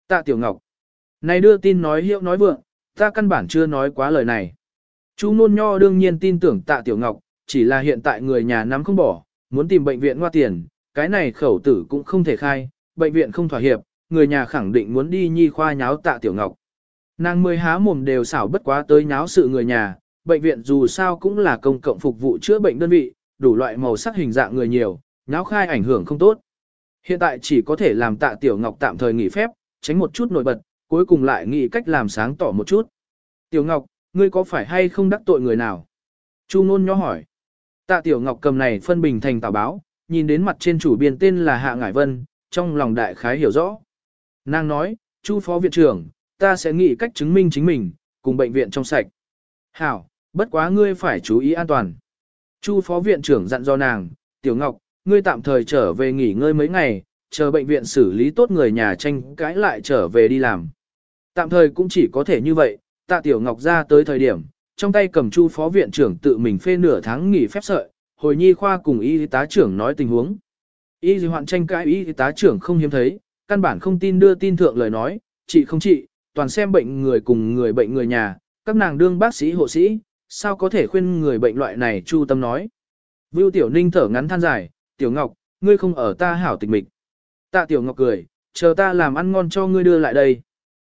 Tạ Tiểu Ngọc. Này đưa tin nói hiệu nói vượng, ta căn bản chưa nói quá lời này. Chu Nôn Nho đương nhiên tin tưởng Tạ Tiểu Ngọc, chỉ là hiện tại người nhà nắm không bỏ, muốn tìm bệnh viện ngoa tiền, cái này khẩu tử cũng không thể khai, bệnh viện không thỏa hiệp, người nhà khẳng định muốn đi nhi khoa nháo Tạ Tiểu Ngọc. Nàng mười há mồm đều xảo bất quá tới nháo sự người nhà, bệnh viện dù sao cũng là công cộng phục vụ chữa bệnh đơn vị, đủ loại màu sắc hình dạng người nhiều, nháo khai ảnh hưởng không tốt. Hiện tại chỉ có thể làm tạ Tiểu Ngọc tạm thời nghỉ phép, tránh một chút nổi bật, cuối cùng lại nghĩ cách làm sáng tỏ một chút. Tiểu Ngọc, ngươi có phải hay không đắc tội người nào? Chu Nôn nhó hỏi. Tạ Tiểu Ngọc cầm này phân bình thành tảo báo, nhìn đến mặt trên chủ biên tên là Hạ Ngải Vân, trong lòng đại khái hiểu rõ. Nàng nói, Chu Phó Viện trưởng, ta sẽ nghĩ cách chứng minh chính mình, cùng bệnh viện trong sạch. Hảo, bất quá ngươi phải chú ý an toàn. Chu Phó Viện trưởng dặn do nàng, Tiểu Ngọc, ngươi tạm thời trở về nghỉ ngơi mấy ngày, chờ bệnh viện xử lý tốt người nhà tranh cãi lại trở về đi làm. Tạm thời cũng chỉ có thể như vậy, tạ Tiểu Ngọc ra tới thời điểm, trong tay cầm chu phó viện trưởng tự mình phê nửa tháng nghỉ phép sợi, hồi nhi khoa cùng y tá trưởng nói tình huống. Y hoạn tranh cãi y tá trưởng không hiếm thấy, căn bản không tin đưa tin thượng lời nói, chị không chị, toàn xem bệnh người cùng người bệnh người nhà, các nàng đương bác sĩ hộ sĩ, sao có thể khuyên người bệnh loại này chu tâm nói. Vưu Tiểu Ninh thở ngắn than dài, Tiểu Ngọc, ngươi không ở ta hảo tịch mịch. Tạ Tiểu Ngọc cười, chờ ta làm ăn ngon cho ngươi đưa lại đây.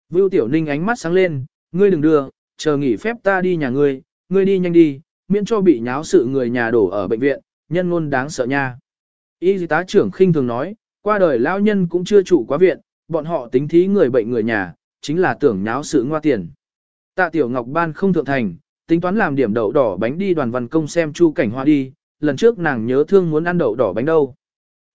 Vưu Tiểu Ninh ánh mắt sáng lên, ngươi đừng đưa, chờ nghỉ phép ta đi nhà ngươi, ngươi đi nhanh đi, miễn cho bị nháo sự người nhà đổ ở bệnh viện, nhân ngôn đáng sợ nha. Y tá trưởng khinh thường nói, qua đời lão nhân cũng chưa trụ quá viện, bọn họ tính thí người bệnh người nhà, chính là tưởng nháo sự ngoa tiền. Tạ Tiểu Ngọc ban không thượng thành, tính toán làm điểm đậu đỏ bánh đi đoàn văn công xem chu cảnh hoa đi, lần trước nàng nhớ thương muốn ăn đậu đỏ bánh đâu.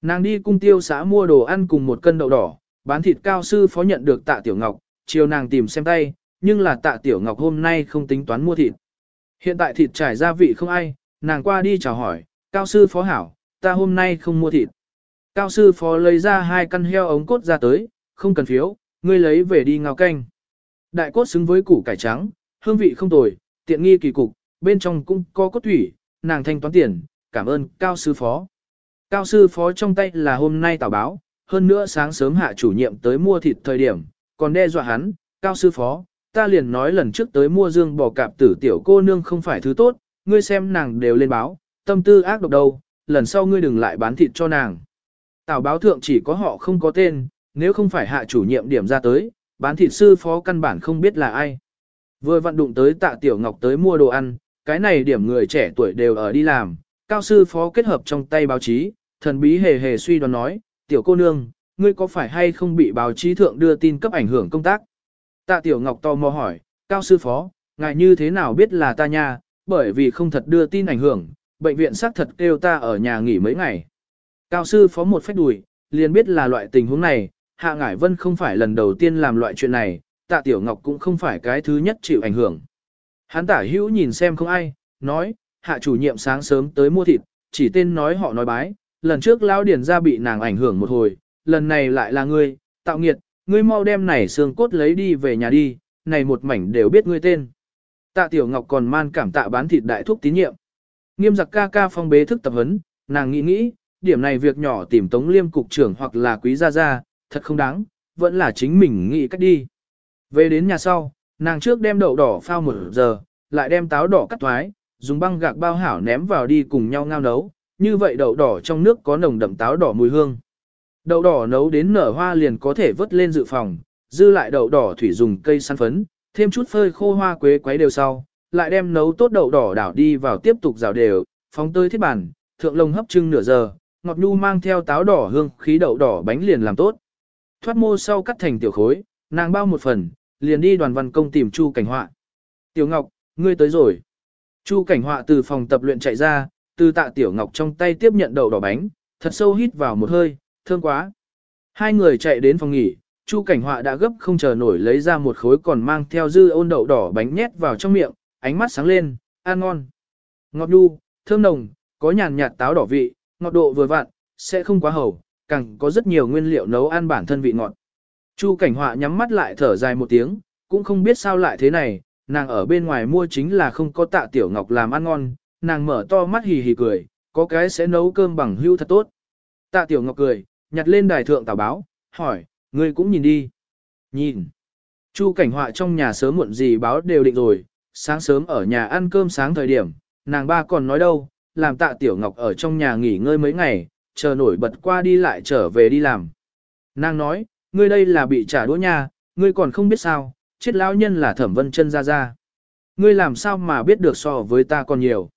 Nàng đi cung tiêu xã mua đồ ăn cùng một cân đậu đỏ, bán thịt cao sư phó nhận được tạ tiểu ngọc, chiều nàng tìm xem tay, nhưng là tạ tiểu ngọc hôm nay không tính toán mua thịt. Hiện tại thịt trải gia vị không ai, nàng qua đi chào hỏi, cao sư phó hảo, ta hôm nay không mua thịt. Cao sư phó lấy ra hai căn heo ống cốt ra tới, không cần phiếu, ngươi lấy về đi ngào canh. Đại cốt xứng với củ cải trắng, hương vị không tồi, tiện nghi kỳ cục, bên trong cũng có cốt thủy, nàng thanh toán tiền, cảm ơn cao sư phó. Cao sư phó trong tay là hôm nay tảo báo, hơn nữa sáng sớm hạ chủ nhiệm tới mua thịt thời điểm, còn đe dọa hắn, cao sư phó, ta liền nói lần trước tới mua dương bò cạp tử tiểu cô nương không phải thứ tốt, ngươi xem nàng đều lên báo, tâm tư ác độc đâu, lần sau ngươi đừng lại bán thịt cho nàng. Tảo báo thượng chỉ có họ không có tên, nếu không phải hạ chủ nhiệm điểm ra tới, bán thịt sư phó căn bản không biết là ai. Vừa vận đụng tới tạ tiểu ngọc tới mua đồ ăn, cái này điểm người trẻ tuổi đều ở đi làm, cao sư phó kết hợp trong tay báo chí, thần bí hề hề suy đoán nói, tiểu cô nương, ngươi có phải hay không bị báo chí thượng đưa tin cấp ảnh hưởng công tác? Tạ tiểu ngọc to mò hỏi, cao sư phó, ngài như thế nào biết là ta nha, bởi vì không thật đưa tin ảnh hưởng, bệnh viện xác thật kêu ta ở nhà nghỉ mấy ngày. Cao sư phó một phách đùi, liền biết là loại tình huống này, Hạ Ngải Vân không phải lần đầu tiên làm loại chuyện này, Tạ Tiểu Ngọc cũng không phải cái thứ nhất chịu ảnh hưởng. Hắn tả hữu nhìn xem không ai, nói, hạ chủ nhiệm sáng sớm tới mua thịt, chỉ tên nói họ nói bái, lần trước lão Điền ra bị nàng ảnh hưởng một hồi, lần này lại là ngươi, tạo nghiệt, ngươi mau đem này xương cốt lấy đi về nhà đi, này một mảnh đều biết ngươi tên. Tạ Tiểu Ngọc còn man cảm tạ bán thịt đại thuốc tín nhiệm. Nghiêm giặc ca ca phong bế thức tập huấn, nàng nghĩ nghĩ, điểm này việc nhỏ tìm Tống Liêm cục trưởng hoặc là quý gia gia, thật không đáng, vẫn là chính mình nghĩ cách đi. Về đến nhà sau, nàng trước đem đậu đỏ phao một giờ, lại đem táo đỏ cắt thoái, dùng băng gạc bao hảo ném vào đi cùng nhau ngao nấu, như vậy đậu đỏ trong nước có nồng đậm táo đỏ mùi hương. Đậu đỏ nấu đến nở hoa liền có thể vớt lên dự phòng, dư lại đậu đỏ thủy dùng cây săn phấn, thêm chút phơi khô hoa quế quấy đều sau, lại đem nấu tốt đậu đỏ đảo đi vào tiếp tục rào đều, phóng tơi thiết bản, thượng lồng hấp trưng nửa giờ, ngọt nhu mang theo táo đỏ hương khí đậu đỏ bánh liền làm tốt. Thoát mô sau cắt thành tiểu khối, nàng bao một phần, liền đi đoàn văn công tìm Chu Cảnh Họa. Tiểu Ngọc, ngươi tới rồi. Chu Cảnh Họa từ phòng tập luyện chạy ra, từ tạ Tiểu Ngọc trong tay tiếp nhận đậu đỏ bánh, thật sâu hít vào một hơi, thương quá. Hai người chạy đến phòng nghỉ, Chu Cảnh Họa đã gấp không chờ nổi lấy ra một khối còn mang theo dư ôn đậu đỏ bánh nhét vào trong miệng, ánh mắt sáng lên, ăn ngon. Ngọt đu, thơm nồng, có nhàn nhạt táo đỏ vị, ngọt độ vừa vặn, sẽ không quá hầu, càng có rất nhiều nguyên liệu nấu ăn bản thân vị ngọt. Chu Cảnh Họa nhắm mắt lại thở dài một tiếng, cũng không biết sao lại thế này, nàng ở bên ngoài mua chính là không có tạ tiểu ngọc làm ăn ngon, nàng mở to mắt hì hì cười, có cái sẽ nấu cơm bằng hưu thật tốt. Tạ Tiểu Ngọc cười, nhặt lên đài thượng tảo báo, hỏi, ngươi cũng nhìn đi. Nhìn. Chu cảnh họa trong nhà sớm muộn gì báo đều định rồi, sáng sớm ở nhà ăn cơm sáng thời điểm, nàng ba còn nói đâu, làm tạ Tiểu Ngọc ở trong nhà nghỉ ngơi mấy ngày, chờ nổi bật qua đi lại trở về đi làm. Nàng nói, ngươi đây là bị trả đũa nha, ngươi còn không biết sao, chết lão nhân là thẩm vân chân ra ra. Ngươi làm sao mà biết được so với ta còn nhiều.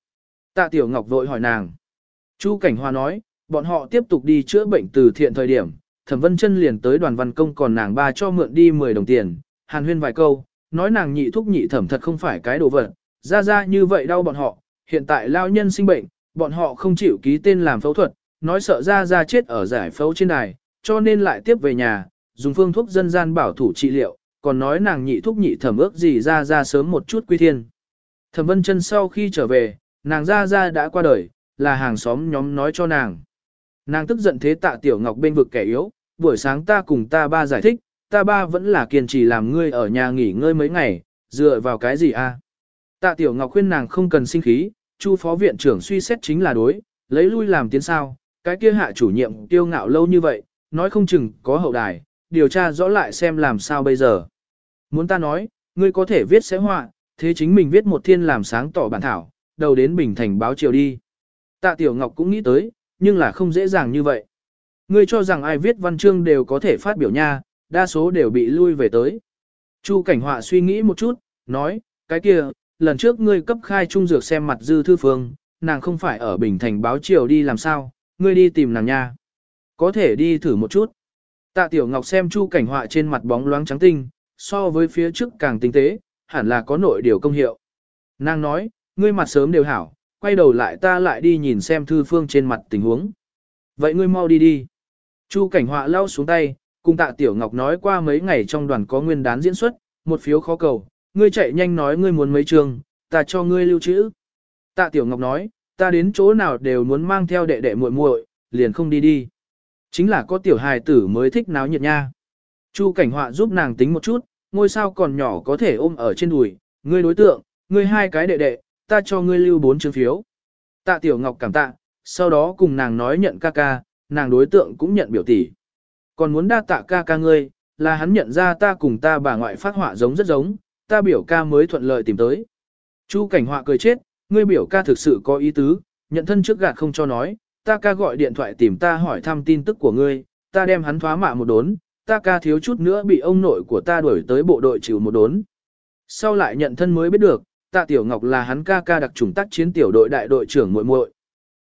Tạ Tiểu Ngọc vội hỏi nàng. Chu Cảnh Hoa nói, bọn họ tiếp tục đi chữa bệnh từ thiện thời điểm, thẩm vân chân liền tới đoàn văn công còn nàng ba cho mượn đi 10 đồng tiền, hàn huyên vài câu, nói nàng nhị thúc nhị thẩm thật không phải cái đồ vật, ra ra như vậy đau bọn họ, hiện tại lao nhân sinh bệnh, bọn họ không chịu ký tên làm phẫu thuật, nói sợ ra ra chết ở giải phẫu trên đài, cho nên lại tiếp về nhà, dùng phương thuốc dân gian bảo thủ trị liệu, còn nói nàng nhị thúc nhị thẩm ước gì ra ra sớm một chút quy thiên. Thẩm vân chân sau khi trở về, nàng ra ra đã qua đời, là hàng xóm nhóm nói cho nàng. Nàng tức giận thế tạ tiểu ngọc bên vực kẻ yếu, buổi sáng ta cùng ta ba giải thích, ta ba vẫn là kiên trì làm ngươi ở nhà nghỉ ngơi mấy ngày, dựa vào cái gì a? Tạ tiểu ngọc khuyên nàng không cần sinh khí, chu phó viện trưởng suy xét chính là đối, lấy lui làm tiến sao, cái kia hạ chủ nhiệm tiêu ngạo lâu như vậy, nói không chừng có hậu đài, điều tra rõ lại xem làm sao bây giờ. Muốn ta nói, ngươi có thể viết sẽ họa, thế chính mình viết một thiên làm sáng tỏ bản thảo, đầu đến Bình Thành báo chiều đi. Tạ Tiểu Ngọc cũng nghĩ tới, nhưng là không dễ dàng như vậy. Ngươi cho rằng ai viết văn chương đều có thể phát biểu nha, đa số đều bị lui về tới. Chu Cảnh Họa suy nghĩ một chút, nói, cái kia, lần trước ngươi cấp khai trung dược xem mặt dư thư phương, nàng không phải ở Bình Thành báo chiều đi làm sao, ngươi đi tìm nàng nha. Có thể đi thử một chút. Tạ Tiểu Ngọc xem Chu Cảnh Họa trên mặt bóng loáng trắng tinh, so với phía trước càng tinh tế, hẳn là có nội điều công hiệu. Nàng nói, ngươi mặt sớm đều hảo, quay đầu lại ta lại đi nhìn xem thư phương trên mặt tình huống. Vậy ngươi mau đi đi. Chu Cảnh Họa lau xuống tay, cùng Tạ Tiểu Ngọc nói qua mấy ngày trong đoàn có nguyên đán diễn xuất, một phiếu khó cầu, ngươi chạy nhanh nói ngươi muốn mấy trường, ta cho ngươi lưu trữ. Tạ Tiểu Ngọc nói, ta đến chỗ nào đều muốn mang theo đệ đệ muội muội, liền không đi đi. Chính là có tiểu hài tử mới thích náo nhiệt nha. Chu cảnh họa giúp nàng tính một chút, ngôi sao còn nhỏ có thể ôm ở trên đùi, ngươi đối tượng, ngươi hai cái đệ đệ, ta cho ngươi lưu bốn chương phiếu. Tạ tiểu ngọc cảm tạ, sau đó cùng nàng nói nhận ca ca, nàng đối tượng cũng nhận biểu tỷ. Còn muốn đa tạ ca ca ngươi, là hắn nhận ra ta cùng ta bà ngoại phát họa giống rất giống, ta biểu ca mới thuận lợi tìm tới. Chu cảnh họa cười chết, ngươi biểu ca thực sự có ý tứ, nhận thân trước gạt không cho nói, ta ca gọi điện thoại tìm ta hỏi thăm tin tức của ngươi, ta đem hắn thoá mạ một đốn, ta ca thiếu chút nữa bị ông nội của ta đuổi tới bộ đội chịu một đốn. Sau lại nhận thân mới biết được, tạ tiểu ngọc là hắn ca ca đặc trùng tác chiến tiểu đội đại đội trưởng muội muội.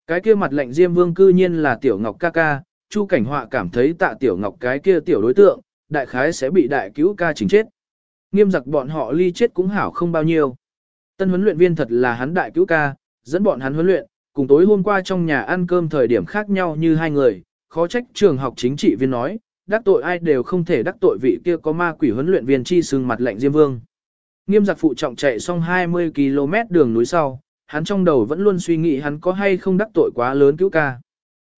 Cái kia mặt lệnh diêm vương cư nhiên là tiểu ngọc ca ca, chu cảnh họa cảm thấy tạ tiểu ngọc cái kia tiểu đối tượng, đại khái sẽ bị đại cứu ca chính chết. Nghiêm giặc bọn họ ly chết cũng hảo không bao nhiêu. Tân huấn luyện viên thật là hắn đại cứu ca, dẫn bọn hắn huấn luyện, cùng tối hôm qua trong nhà ăn cơm thời điểm khác nhau như hai người, khó trách trường học chính trị viên nói, đắc tội ai đều không thể đắc tội vị kia có ma quỷ huấn luyện viên chi sương mặt lạnh Diêm Vương. Nghiêm giặc phụ trọng chạy xong 20 km đường núi sau, hắn trong đầu vẫn luôn suy nghĩ hắn có hay không đắc tội quá lớn cứu ca.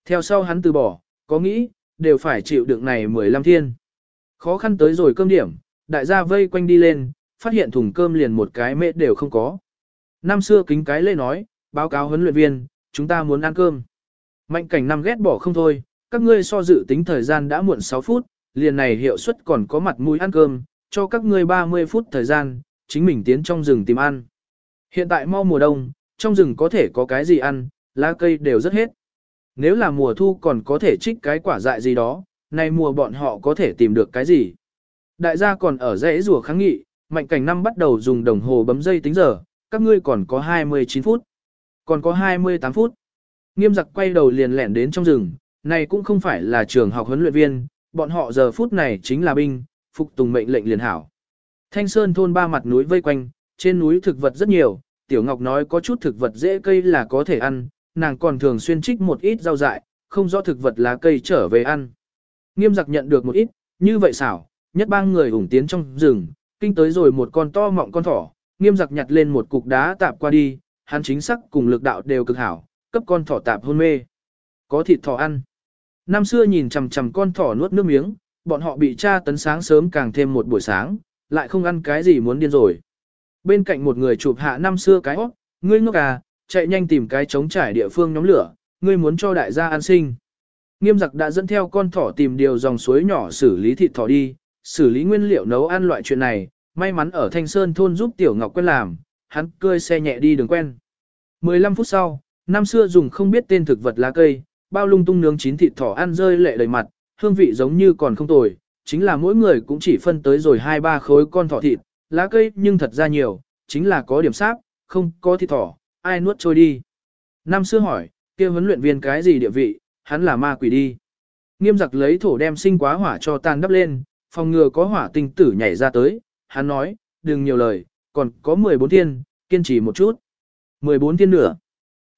Theo sau hắn từ bỏ, có nghĩ, đều phải chịu đựng này 15 thiên. Khó khăn tới rồi cơm điểm, đại gia vây quanh đi lên, phát hiện thùng cơm liền một cái mễ đều không có. Năm xưa kính cái lê nói, báo cáo huấn luyện viên, chúng ta muốn ăn cơm. Mạnh cảnh năm ghét bỏ không thôi, các ngươi so dự tính thời gian đã muộn 6 phút, liền này hiệu suất còn có mặt mũi ăn cơm, cho các ngươi 30 phút thời gian, chính mình tiến trong rừng tìm ăn. Hiện tại mau mùa đông, trong rừng có thể có cái gì ăn, lá cây đều rất hết. Nếu là mùa thu còn có thể trích cái quả dại gì đó, nay mùa bọn họ có thể tìm được cái gì. Đại gia còn ở dãy rùa kháng nghị, mạnh cảnh năm bắt đầu dùng đồng hồ bấm dây tính giờ, các ngươi còn có 29 phút. Còn có 28 phút. Nghiêm giặc quay đầu liền lẻn đến trong rừng, này cũng không phải là trường học huấn luyện viên, bọn họ giờ phút này chính là binh, phục tùng mệnh lệnh liền hảo. Thanh Sơn thôn ba mặt núi vây quanh, trên núi thực vật rất nhiều, Tiểu Ngọc nói có chút thực vật dễ cây là có thể ăn, nàng còn thường xuyên trích một ít rau dại, không rõ thực vật lá cây trở về ăn. Nghiêm giặc nhận được một ít, như vậy xảo, nhất bang người ủng tiến trong rừng, kinh tới rồi một con to mọng con thỏ, nghiêm giặc nhặt lên một cục đá tạp qua đi, hắn chính xác cùng lực đạo đều cực hảo, cấp con thỏ tạp hôn mê. Có thịt thỏ ăn. Năm xưa nhìn chằm chằm con thỏ nuốt nước miếng, bọn họ bị tra tấn sáng sớm càng thêm một buổi sáng, lại không ăn cái gì muốn điên rồi. Bên cạnh một người chụp hạ năm xưa cái hót, ngươi ngốc à, chạy nhanh tìm cái trống trải địa phương nhóm lửa, ngươi muốn cho đại gia an sinh. Nghiêm giặc đã dẫn theo con thỏ tìm điều dòng suối nhỏ xử lý thịt thỏ đi, xử lý nguyên liệu nấu ăn loại chuyện này, may mắn ở Thanh Sơn thôn giúp Tiểu Ngọc quen làm, hắn cơi xe nhẹ đi đường quen. 15 phút sau, năm xưa dùng không biết tên thực vật lá cây, bao lung tung nướng chín thịt thỏ ăn rơi lệ đầy mặt, hương vị giống như còn không tồi, chính là mỗi người cũng chỉ phân tới rồi hai ba khối con thỏ thịt, lá cây nhưng thật ra nhiều, chính là có điểm sáp, không có thịt thỏ, ai nuốt trôi đi. Năm xưa hỏi, kia huấn luyện viên cái gì địa vị, hắn là ma quỷ đi. Nghiêm giặc lấy thổ đem sinh quá hỏa cho tan đắp lên, phòng ngừa có hỏa tinh tử nhảy ra tới, hắn nói, đừng nhiều lời, còn có 14 thiên, kiên trì một chút. 14 thiên nữa.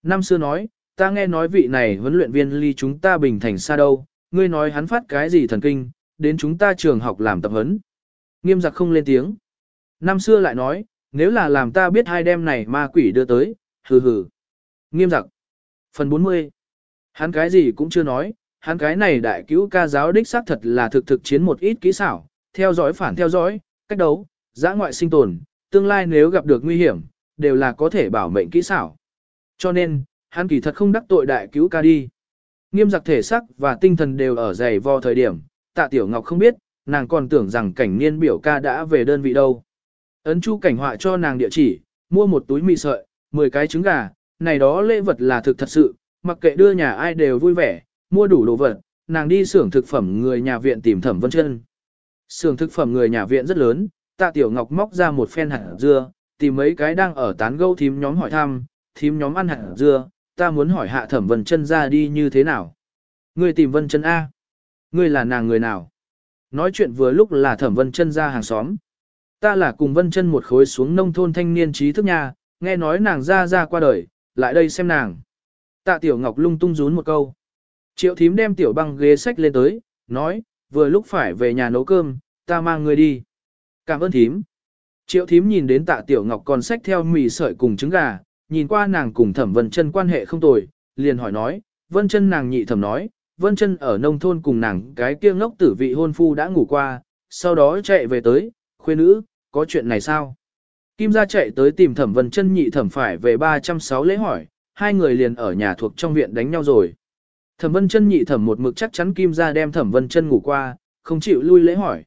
Năm xưa nói, ta nghe nói vị này huấn luyện viên ly chúng ta bình thành xa đâu, ngươi nói hắn phát cái gì thần kinh, đến chúng ta trường học làm tập huấn. Nghiêm giặc không lên tiếng. Năm xưa lại nói, nếu là làm ta biết hai đêm này ma quỷ đưa tới, hừ hừ. Nghiêm giặc. Phần 40. Hắn cái gì cũng chưa nói, hắn cái này đại cứu ca giáo đích xác thật là thực thực chiến một ít kỹ xảo, theo dõi phản theo dõi, cách đấu, giã ngoại sinh tồn, tương lai nếu gặp được nguy hiểm, đều là có thể bảo mệnh kỹ xảo. Cho nên, hắn kỳ thật không đắc tội đại cứu ca đi. Nghiêm giặc thể sắc và tinh thần đều ở dày vò thời điểm, tạ tiểu ngọc không biết, nàng còn tưởng rằng cảnh niên biểu ca đã về đơn vị đâu. Ấn chu cảnh họa cho nàng địa chỉ, mua một túi mì sợi, 10 cái trứng gà, này đó lễ vật là thực thật sự, mặc kệ đưa nhà ai đều vui vẻ, mua đủ đồ vật, nàng đi xưởng thực phẩm người nhà viện tìm thẩm vân chân. Xưởng thực phẩm người nhà viện rất lớn, tạ tiểu ngọc móc ra một phen hạt dưa, tìm mấy cái đang ở tán gẫu thím nhóm hỏi thăm, thím nhóm ăn hạt dưa, ta muốn hỏi hạ thẩm vân chân ra đi như thế nào. Ngươi tìm vân chân A. Ngươi là nàng người nào? Nói chuyện vừa lúc là thẩm vân chân ra hàng xóm. Ta là cùng vân chân một khối xuống nông thôn thanh niên trí thức nha, nghe nói nàng ra ra qua đời, lại đây xem nàng. Tạ tiểu ngọc lung tung rún một câu. Triệu thím đem tiểu băng ghế sách lên tới, nói, vừa lúc phải về nhà nấu cơm, ta mang người đi. Cảm ơn thím. Triệu thím nhìn đến tạ tiểu ngọc còn sách theo mì sợi cùng trứng gà, nhìn qua nàng cùng thẩm vân chân quan hệ không tồi, liền hỏi nói, vân chân nàng nhị thẩm nói, vân chân ở nông thôn cùng nàng cái kia ngốc tử vị hôn phu đã ngủ qua, sau đó chạy về tới, khuê nữ, có chuyện này sao? Kim gia chạy tới tìm thẩm vân chân nhị thẩm phải về 306 lễ hỏi, hai người liền ở nhà thuộc trong viện đánh nhau rồi. Thẩm vân chân nhị thẩm một mực chắc chắn Kim gia đem thẩm vân chân ngủ qua, không chịu lui lễ hỏi.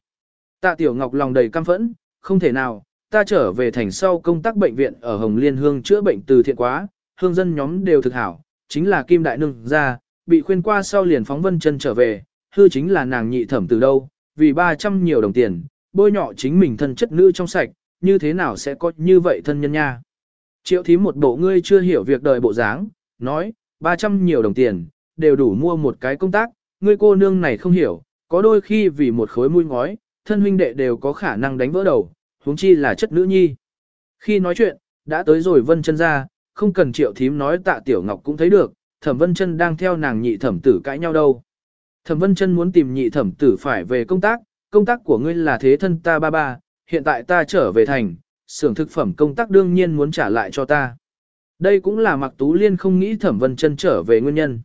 Tạ Tiểu Ngọc lòng đầy căm phẫn, không thể nào, ta trở về thành sau công tác bệnh viện ở Hồng Liên Hương chữa bệnh từ thiện quá, hương dân nhóm đều thực hảo, chính là Kim Đại Nương ra, bị khuyên qua sau liền phóng vân chân trở về, hư chính là nàng nhị thẩm từ đâu, vì 300 nhiều đồng tiền, bôi nhọ chính mình thân chất nữ trong sạch, như thế nào sẽ có như vậy thân nhân nha. Triệu thím một bộ ngươi chưa hiểu việc đời bộ dáng, nói, 300 nhiều đồng tiền, đều đủ mua một cái công tác, ngươi cô nương này không hiểu, có đôi khi vì một khối mũi ngói, thân huynh đệ đều có khả năng đánh vỡ đầu, huống chi là chất nữ nhi. Khi nói chuyện, đã tới rồi vân chân ra, không cần triệu thím nói tạ tiểu ngọc cũng thấy được, thẩm vân chân đang theo nàng nhị thẩm tử cãi nhau đâu. Thẩm vân chân muốn tìm nhị thẩm tử phải về công tác, công tác của ngươi là thế thân ta ba ba, hiện tại ta trở về thành, xưởng thực phẩm công tác đương nhiên muốn trả lại cho ta. Đây cũng là Mạc Tú Liên không nghĩ Thẩm Vân Chân trở về nguyên nhân.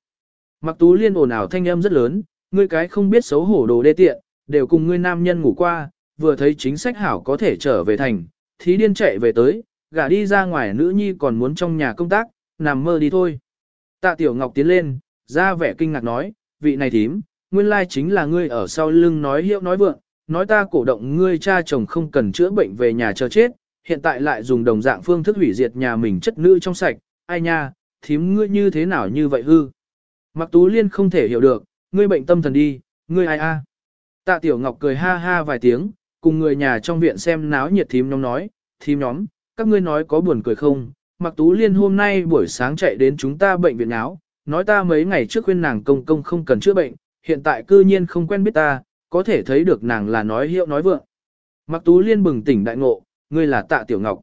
Mạc Tú Liên ồn ào thanh âm rất lớn, ngươi cái không biết xấu hổ đồ đê tiện, đều cùng ngươi nam nhân ngủ qua, vừa thấy chính sách hảo có thể trở về thành, thí điên chạy về tới, gả đi ra ngoài nữ nhi còn muốn trong nhà công tác, nằm mơ đi thôi. Tạ Tiểu Ngọc tiến lên, ra vẻ kinh ngạc nói, vị này thím, nguyên lai chính là ngươi ở sau lưng nói hiệu nói vượng, nói ta cổ động ngươi cha chồng không cần chữa bệnh về nhà chờ chết, hiện tại lại dùng đồng dạng phương thức hủy diệt nhà mình chất nữ trong sạch, ai nha, thím ngươi như thế nào như vậy hư. Mặc tú liên không thể hiểu được, ngươi bệnh tâm thần đi, ngươi ai a? Tạ tiểu ngọc cười ha ha vài tiếng, cùng người nhà trong viện xem náo nhiệt thím nhóm nói, thím nhóm, các ngươi nói có buồn cười không? Mặc tú liên hôm nay buổi sáng chạy đến chúng ta bệnh viện áo, nói ta mấy ngày trước khuyên nàng công công không cần chữa bệnh, hiện tại cư nhiên không quen biết ta, có thể thấy được nàng là nói hiệu nói vượng. Mặc tú liên bừng tỉnh đại ngộ, ngươi là tạ tiểu ngọc.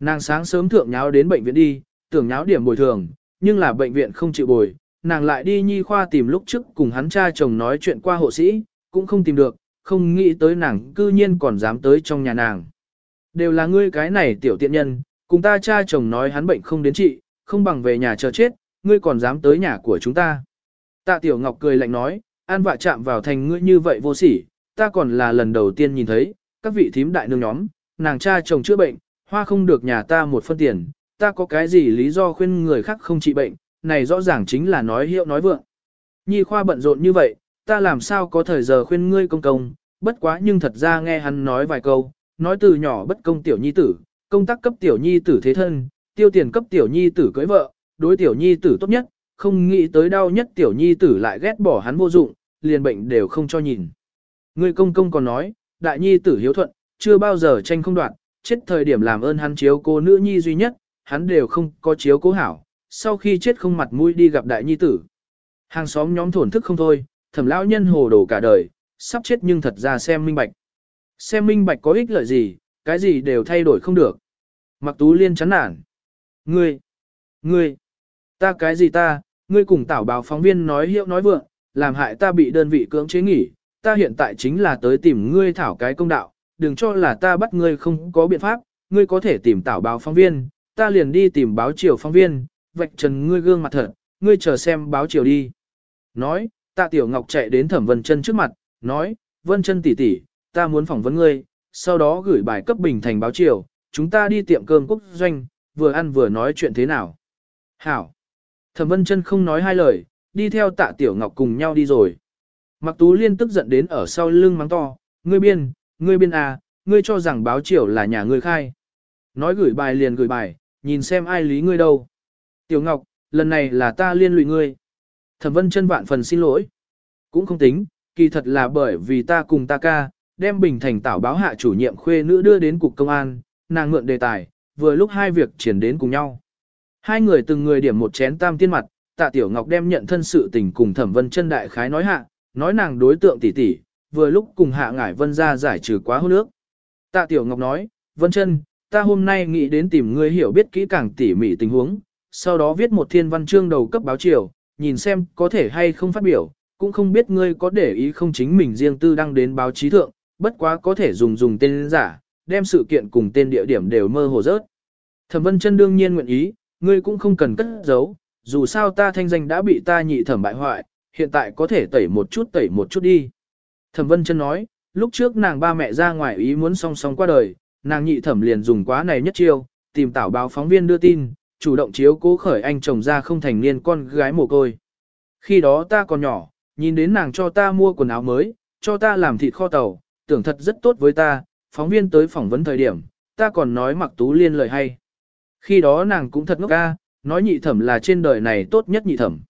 Nàng sáng sớm thượng nháo đến bệnh viện đi, tưởng nháo điểm bồi thường, nhưng là bệnh viện không chịu bồi, nàng lại đi nhi khoa tìm lúc trước cùng hắn cha chồng nói chuyện qua hộ sĩ, cũng không tìm được, không nghĩ tới nàng cư nhiên còn dám tới trong nhà nàng. Đều là ngươi cái này tiểu tiện nhân, cùng ta cha chồng nói hắn bệnh không đến trị, không bằng về nhà chờ chết, ngươi còn dám tới nhà của chúng ta. Tạ tiểu ngọc cười lạnh nói, an vạ chạm vào thành ngươi như vậy vô sỉ, ta còn là lần đầu tiên nhìn thấy, các vị thím đại nương nhóm, nàng cha chồng chữa bệnh, hoa không được nhà ta một phân tiền, ta có cái gì lý do khuyên người khác không trị bệnh, này rõ ràng chính là nói hiệu nói vượng. Nhi khoa bận rộn như vậy, ta làm sao có thời giờ khuyên ngươi công công, bất quá nhưng thật ra nghe hắn nói vài câu, nói từ nhỏ bất công tiểu nhi tử, công tác cấp tiểu nhi tử thế thân, tiêu tiền cấp tiểu nhi tử cưới vợ, đối tiểu nhi tử tốt nhất, không nghĩ tới đau nhất tiểu nhi tử lại ghét bỏ hắn vô dụng, liền bệnh đều không cho nhìn. người công công còn nói, đại nhi tử hiếu thuận, chưa bao giờ tranh không đoạn, chết thời điểm làm ơn hắn chiếu cô nữ nhi duy nhất, hắn đều không có chiếu cố hảo, sau khi chết không mặt mũi đi gặp đại nhi tử. Hàng xóm nhóm thổn thức không thôi, thẩm lão nhân hồ đồ cả đời, sắp chết nhưng thật ra xem minh bạch. Xem minh bạch có ích lợi gì, cái gì đều thay đổi không được. Mặc tú liên chán nản. Ngươi, ngươi, ta cái gì ta, ngươi cùng tảo báo phóng viên nói hiệu nói vượng, làm hại ta bị đơn vị cưỡng chế nghỉ, ta hiện tại chính là tới tìm ngươi thảo cái công đạo, đừng cho là ta bắt ngươi không có biện pháp, ngươi có thể tìm tảo báo phóng viên, ta liền đi tìm báo triều phóng viên, vạch trần ngươi gương mặt thật, ngươi chờ xem báo triều đi. Nói, tạ tiểu ngọc chạy đến thẩm vân chân trước mặt, nói, vân chân tỷ tỷ, ta muốn phỏng vấn ngươi, sau đó gửi bài cấp bình thành báo triều, chúng ta đi tiệm cơm quốc doanh, vừa ăn vừa nói chuyện thế nào. Hảo. Thẩm vân chân không nói hai lời, đi theo tạ tiểu ngọc cùng nhau đi rồi. Mặc tú liên tức giận đến ở sau lưng mắng to, ngươi biên, ngươi biên à, ngươi cho rằng báo triều là nhà ngươi khai. Nói gửi bài liền gửi bài, nhìn xem ai lý ngươi đâu. Tiểu Ngọc, lần này là ta liên lụy ngươi. Thẩm vân chân vạn phần xin lỗi. Cũng không tính, kỳ thật là bởi vì ta cùng ta ca, đem Bình Thành tảo báo hạ chủ nhiệm khuê nữ đưa đến cục công an, nàng mượn đề tài, vừa lúc hai việc triển đến cùng nhau. Hai người từng người điểm một chén tam tiên mặt, tạ Tiểu Ngọc đem nhận thân sự tình cùng thẩm vân chân đại khái nói hạ, nói nàng đối tượng tỷ tỷ, vừa lúc cùng hạ ngải vân ra giải trừ quá hôn nước. Tạ Tiểu Ngọc nói, vân chân, ta hôm nay nghĩ đến tìm ngươi hiểu biết kỹ càng tỉ mỉ tình huống, sau đó viết một thiên văn chương đầu cấp báo triều, nhìn xem có thể hay không phát biểu, cũng không biết ngươi có để ý không chính mình riêng tư đăng đến báo chí thượng, bất quá có thể dùng dùng tên giả, đem sự kiện cùng tên địa điểm đều mơ hồ rớt. Thẩm Vân Chân đương nhiên nguyện ý, ngươi cũng không cần cất giấu, dù sao ta thanh danh đã bị ta nhị thẩm bại hoại, hiện tại có thể tẩy một chút tẩy một chút đi. Thẩm Vân Chân nói, lúc trước nàng ba mẹ ra ngoài ý muốn song song qua đời, nàng nhị thẩm liền dùng quá này nhất chiêu, tìm tảo báo phóng viên đưa tin, chủ động chiếu cố khởi anh chồng ra không thành niên con gái mồ côi. Khi đó ta còn nhỏ, nhìn đến nàng cho ta mua quần áo mới, cho ta làm thịt kho tàu, tưởng thật rất tốt với ta, phóng viên tới phỏng vấn thời điểm, ta còn nói mặc tú liên lời hay. Khi đó nàng cũng thật ngốc ca, nói nhị thẩm là trên đời này tốt nhất nhị thẩm.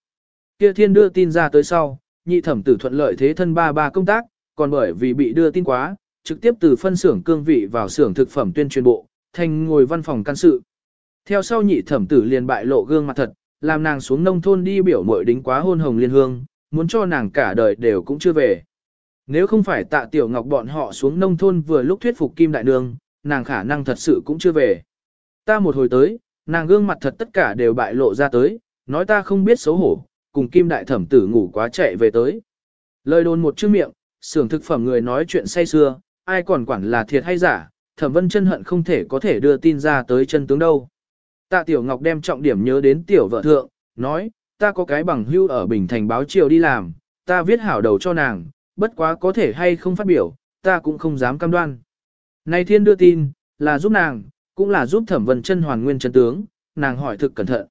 Kia thiên đưa tin ra tới sau, nhị thẩm tử thuận lợi thế thân ba ba công tác, còn bởi vì bị đưa tin quá, trực tiếp từ phân xưởng cương vị vào xưởng thực phẩm tuyên truyền bộ, thành ngồi văn phòng can sự. Theo sau nhị thẩm tử liền bại lộ gương mặt thật, làm nàng xuống nông thôn đi biểu mội đính quá hôn hồng liên hương, muốn cho nàng cả đời đều cũng chưa về. Nếu không phải tạ tiểu ngọc bọn họ xuống nông thôn vừa lúc thuyết phục Kim Đại Nương, nàng khả năng thật sự cũng chưa về. Ta một hồi tới, nàng gương mặt thật tất cả đều bại lộ ra tới, nói ta không biết xấu hổ, cùng Kim Đại Thẩm tử ngủ quá chạy về tới. Lời đồn một chữ miệng, xưởng thực phẩm người nói chuyện say xưa, ai còn quản là thiệt hay giả, Thẩm Vân chân hận không thể có thể đưa tin ra tới chân tướng đâu. Tạ Tiểu Ngọc đem trọng điểm nhớ đến tiểu vợ thượng, nói, ta có cái bằng hưu ở Bình Thành báo chiều đi làm, ta viết hảo đầu cho nàng, bất quá có thể hay không phát biểu, ta cũng không dám cam đoan. Này thiên đưa tin, là giúp nàng, cũng là giúp thẩm vân chân hoàn nguyên chân tướng, nàng hỏi thực cẩn thận.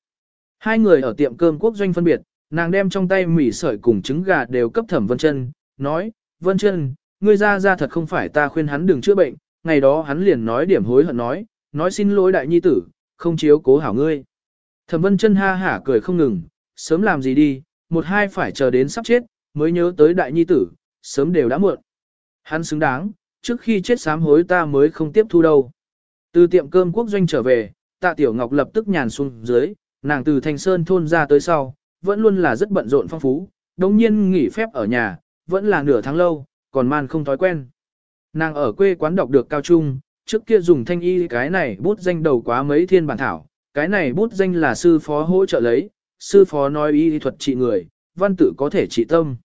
Hai người ở tiệm cơm quốc doanh phân biệt, nàng đem trong tay mì sợi cùng trứng gà đều cấp thẩm vân chân, nói, vân chân, ngươi ra ra thật không phải ta khuyên hắn đừng chữa bệnh, ngày đó hắn liền nói điểm hối hận nói, nói xin lỗi đại nhi tử, không chiếu cố hảo ngươi. Thẩm vân chân ha hả cười không ngừng, sớm làm gì đi, một hai phải chờ đến sắp chết, mới nhớ tới đại nhi tử, sớm đều đã muộn. Hắn xứng đáng, trước khi chết sám hối ta mới không tiếp thu đâu. Từ tiệm cơm quốc doanh trở về, tạ tiểu ngọc lập tức nhàn xuống dưới, nàng từ thành sơn thôn ra tới sau, vẫn luôn là rất bận rộn phong phú, đồng nhiên nghỉ phép ở nhà, vẫn là nửa tháng lâu, còn man không thói quen. Nàng ở quê quán đọc được cao trung, trước kia dùng thanh y cái này bút danh đầu quá mấy thiên bản thảo, cái này bút danh là sư phó hỗ trợ lấy, sư phó nói y thuật trị người, văn tự có thể trị tâm.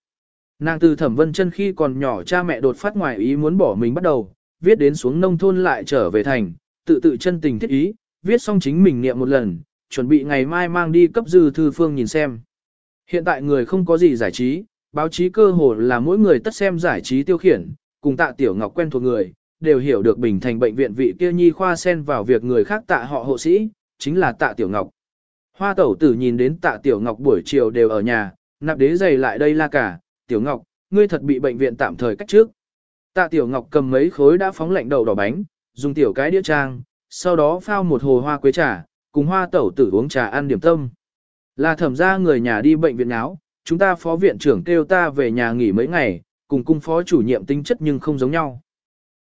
Nàng từ thẩm vân chân khi còn nhỏ cha mẹ đột phát ngoài ý muốn bỏ mình bắt đầu, viết đến xuống nông thôn lại trở về thành, tự tự chân tình thiết ý, viết xong chính mình niệm một lần, chuẩn bị ngày mai mang đi cấp dư thư phương nhìn xem. Hiện tại người không có gì giải trí, báo chí cơ hồ là mỗi người tất xem giải trí tiêu khiển, cùng tạ tiểu ngọc quen thuộc người, đều hiểu được bình thành bệnh viện vị kia nhi khoa xen vào việc người khác tạ họ hộ sĩ, chính là tạ tiểu ngọc. Hoa tẩu tử nhìn đến tạ tiểu ngọc buổi chiều đều ở nhà, nạp đế giày lại đây la cả, Tiểu Ngọc, ngươi thật bị bệnh viện tạm thời cách trước. Tạ Tiểu Ngọc cầm mấy khối đã phóng lạnh đầu đỏ bánh, dùng tiểu cái đĩa trang, sau đó phao một hồ hoa quế trà, cùng hoa tẩu tử uống trà ăn điểm tâm. Là thẩm ra người nhà đi bệnh viện áo, chúng ta phó viện trưởng kêu ta về nhà nghỉ mấy ngày, cùng cung phó chủ nhiệm tính chất nhưng không giống nhau.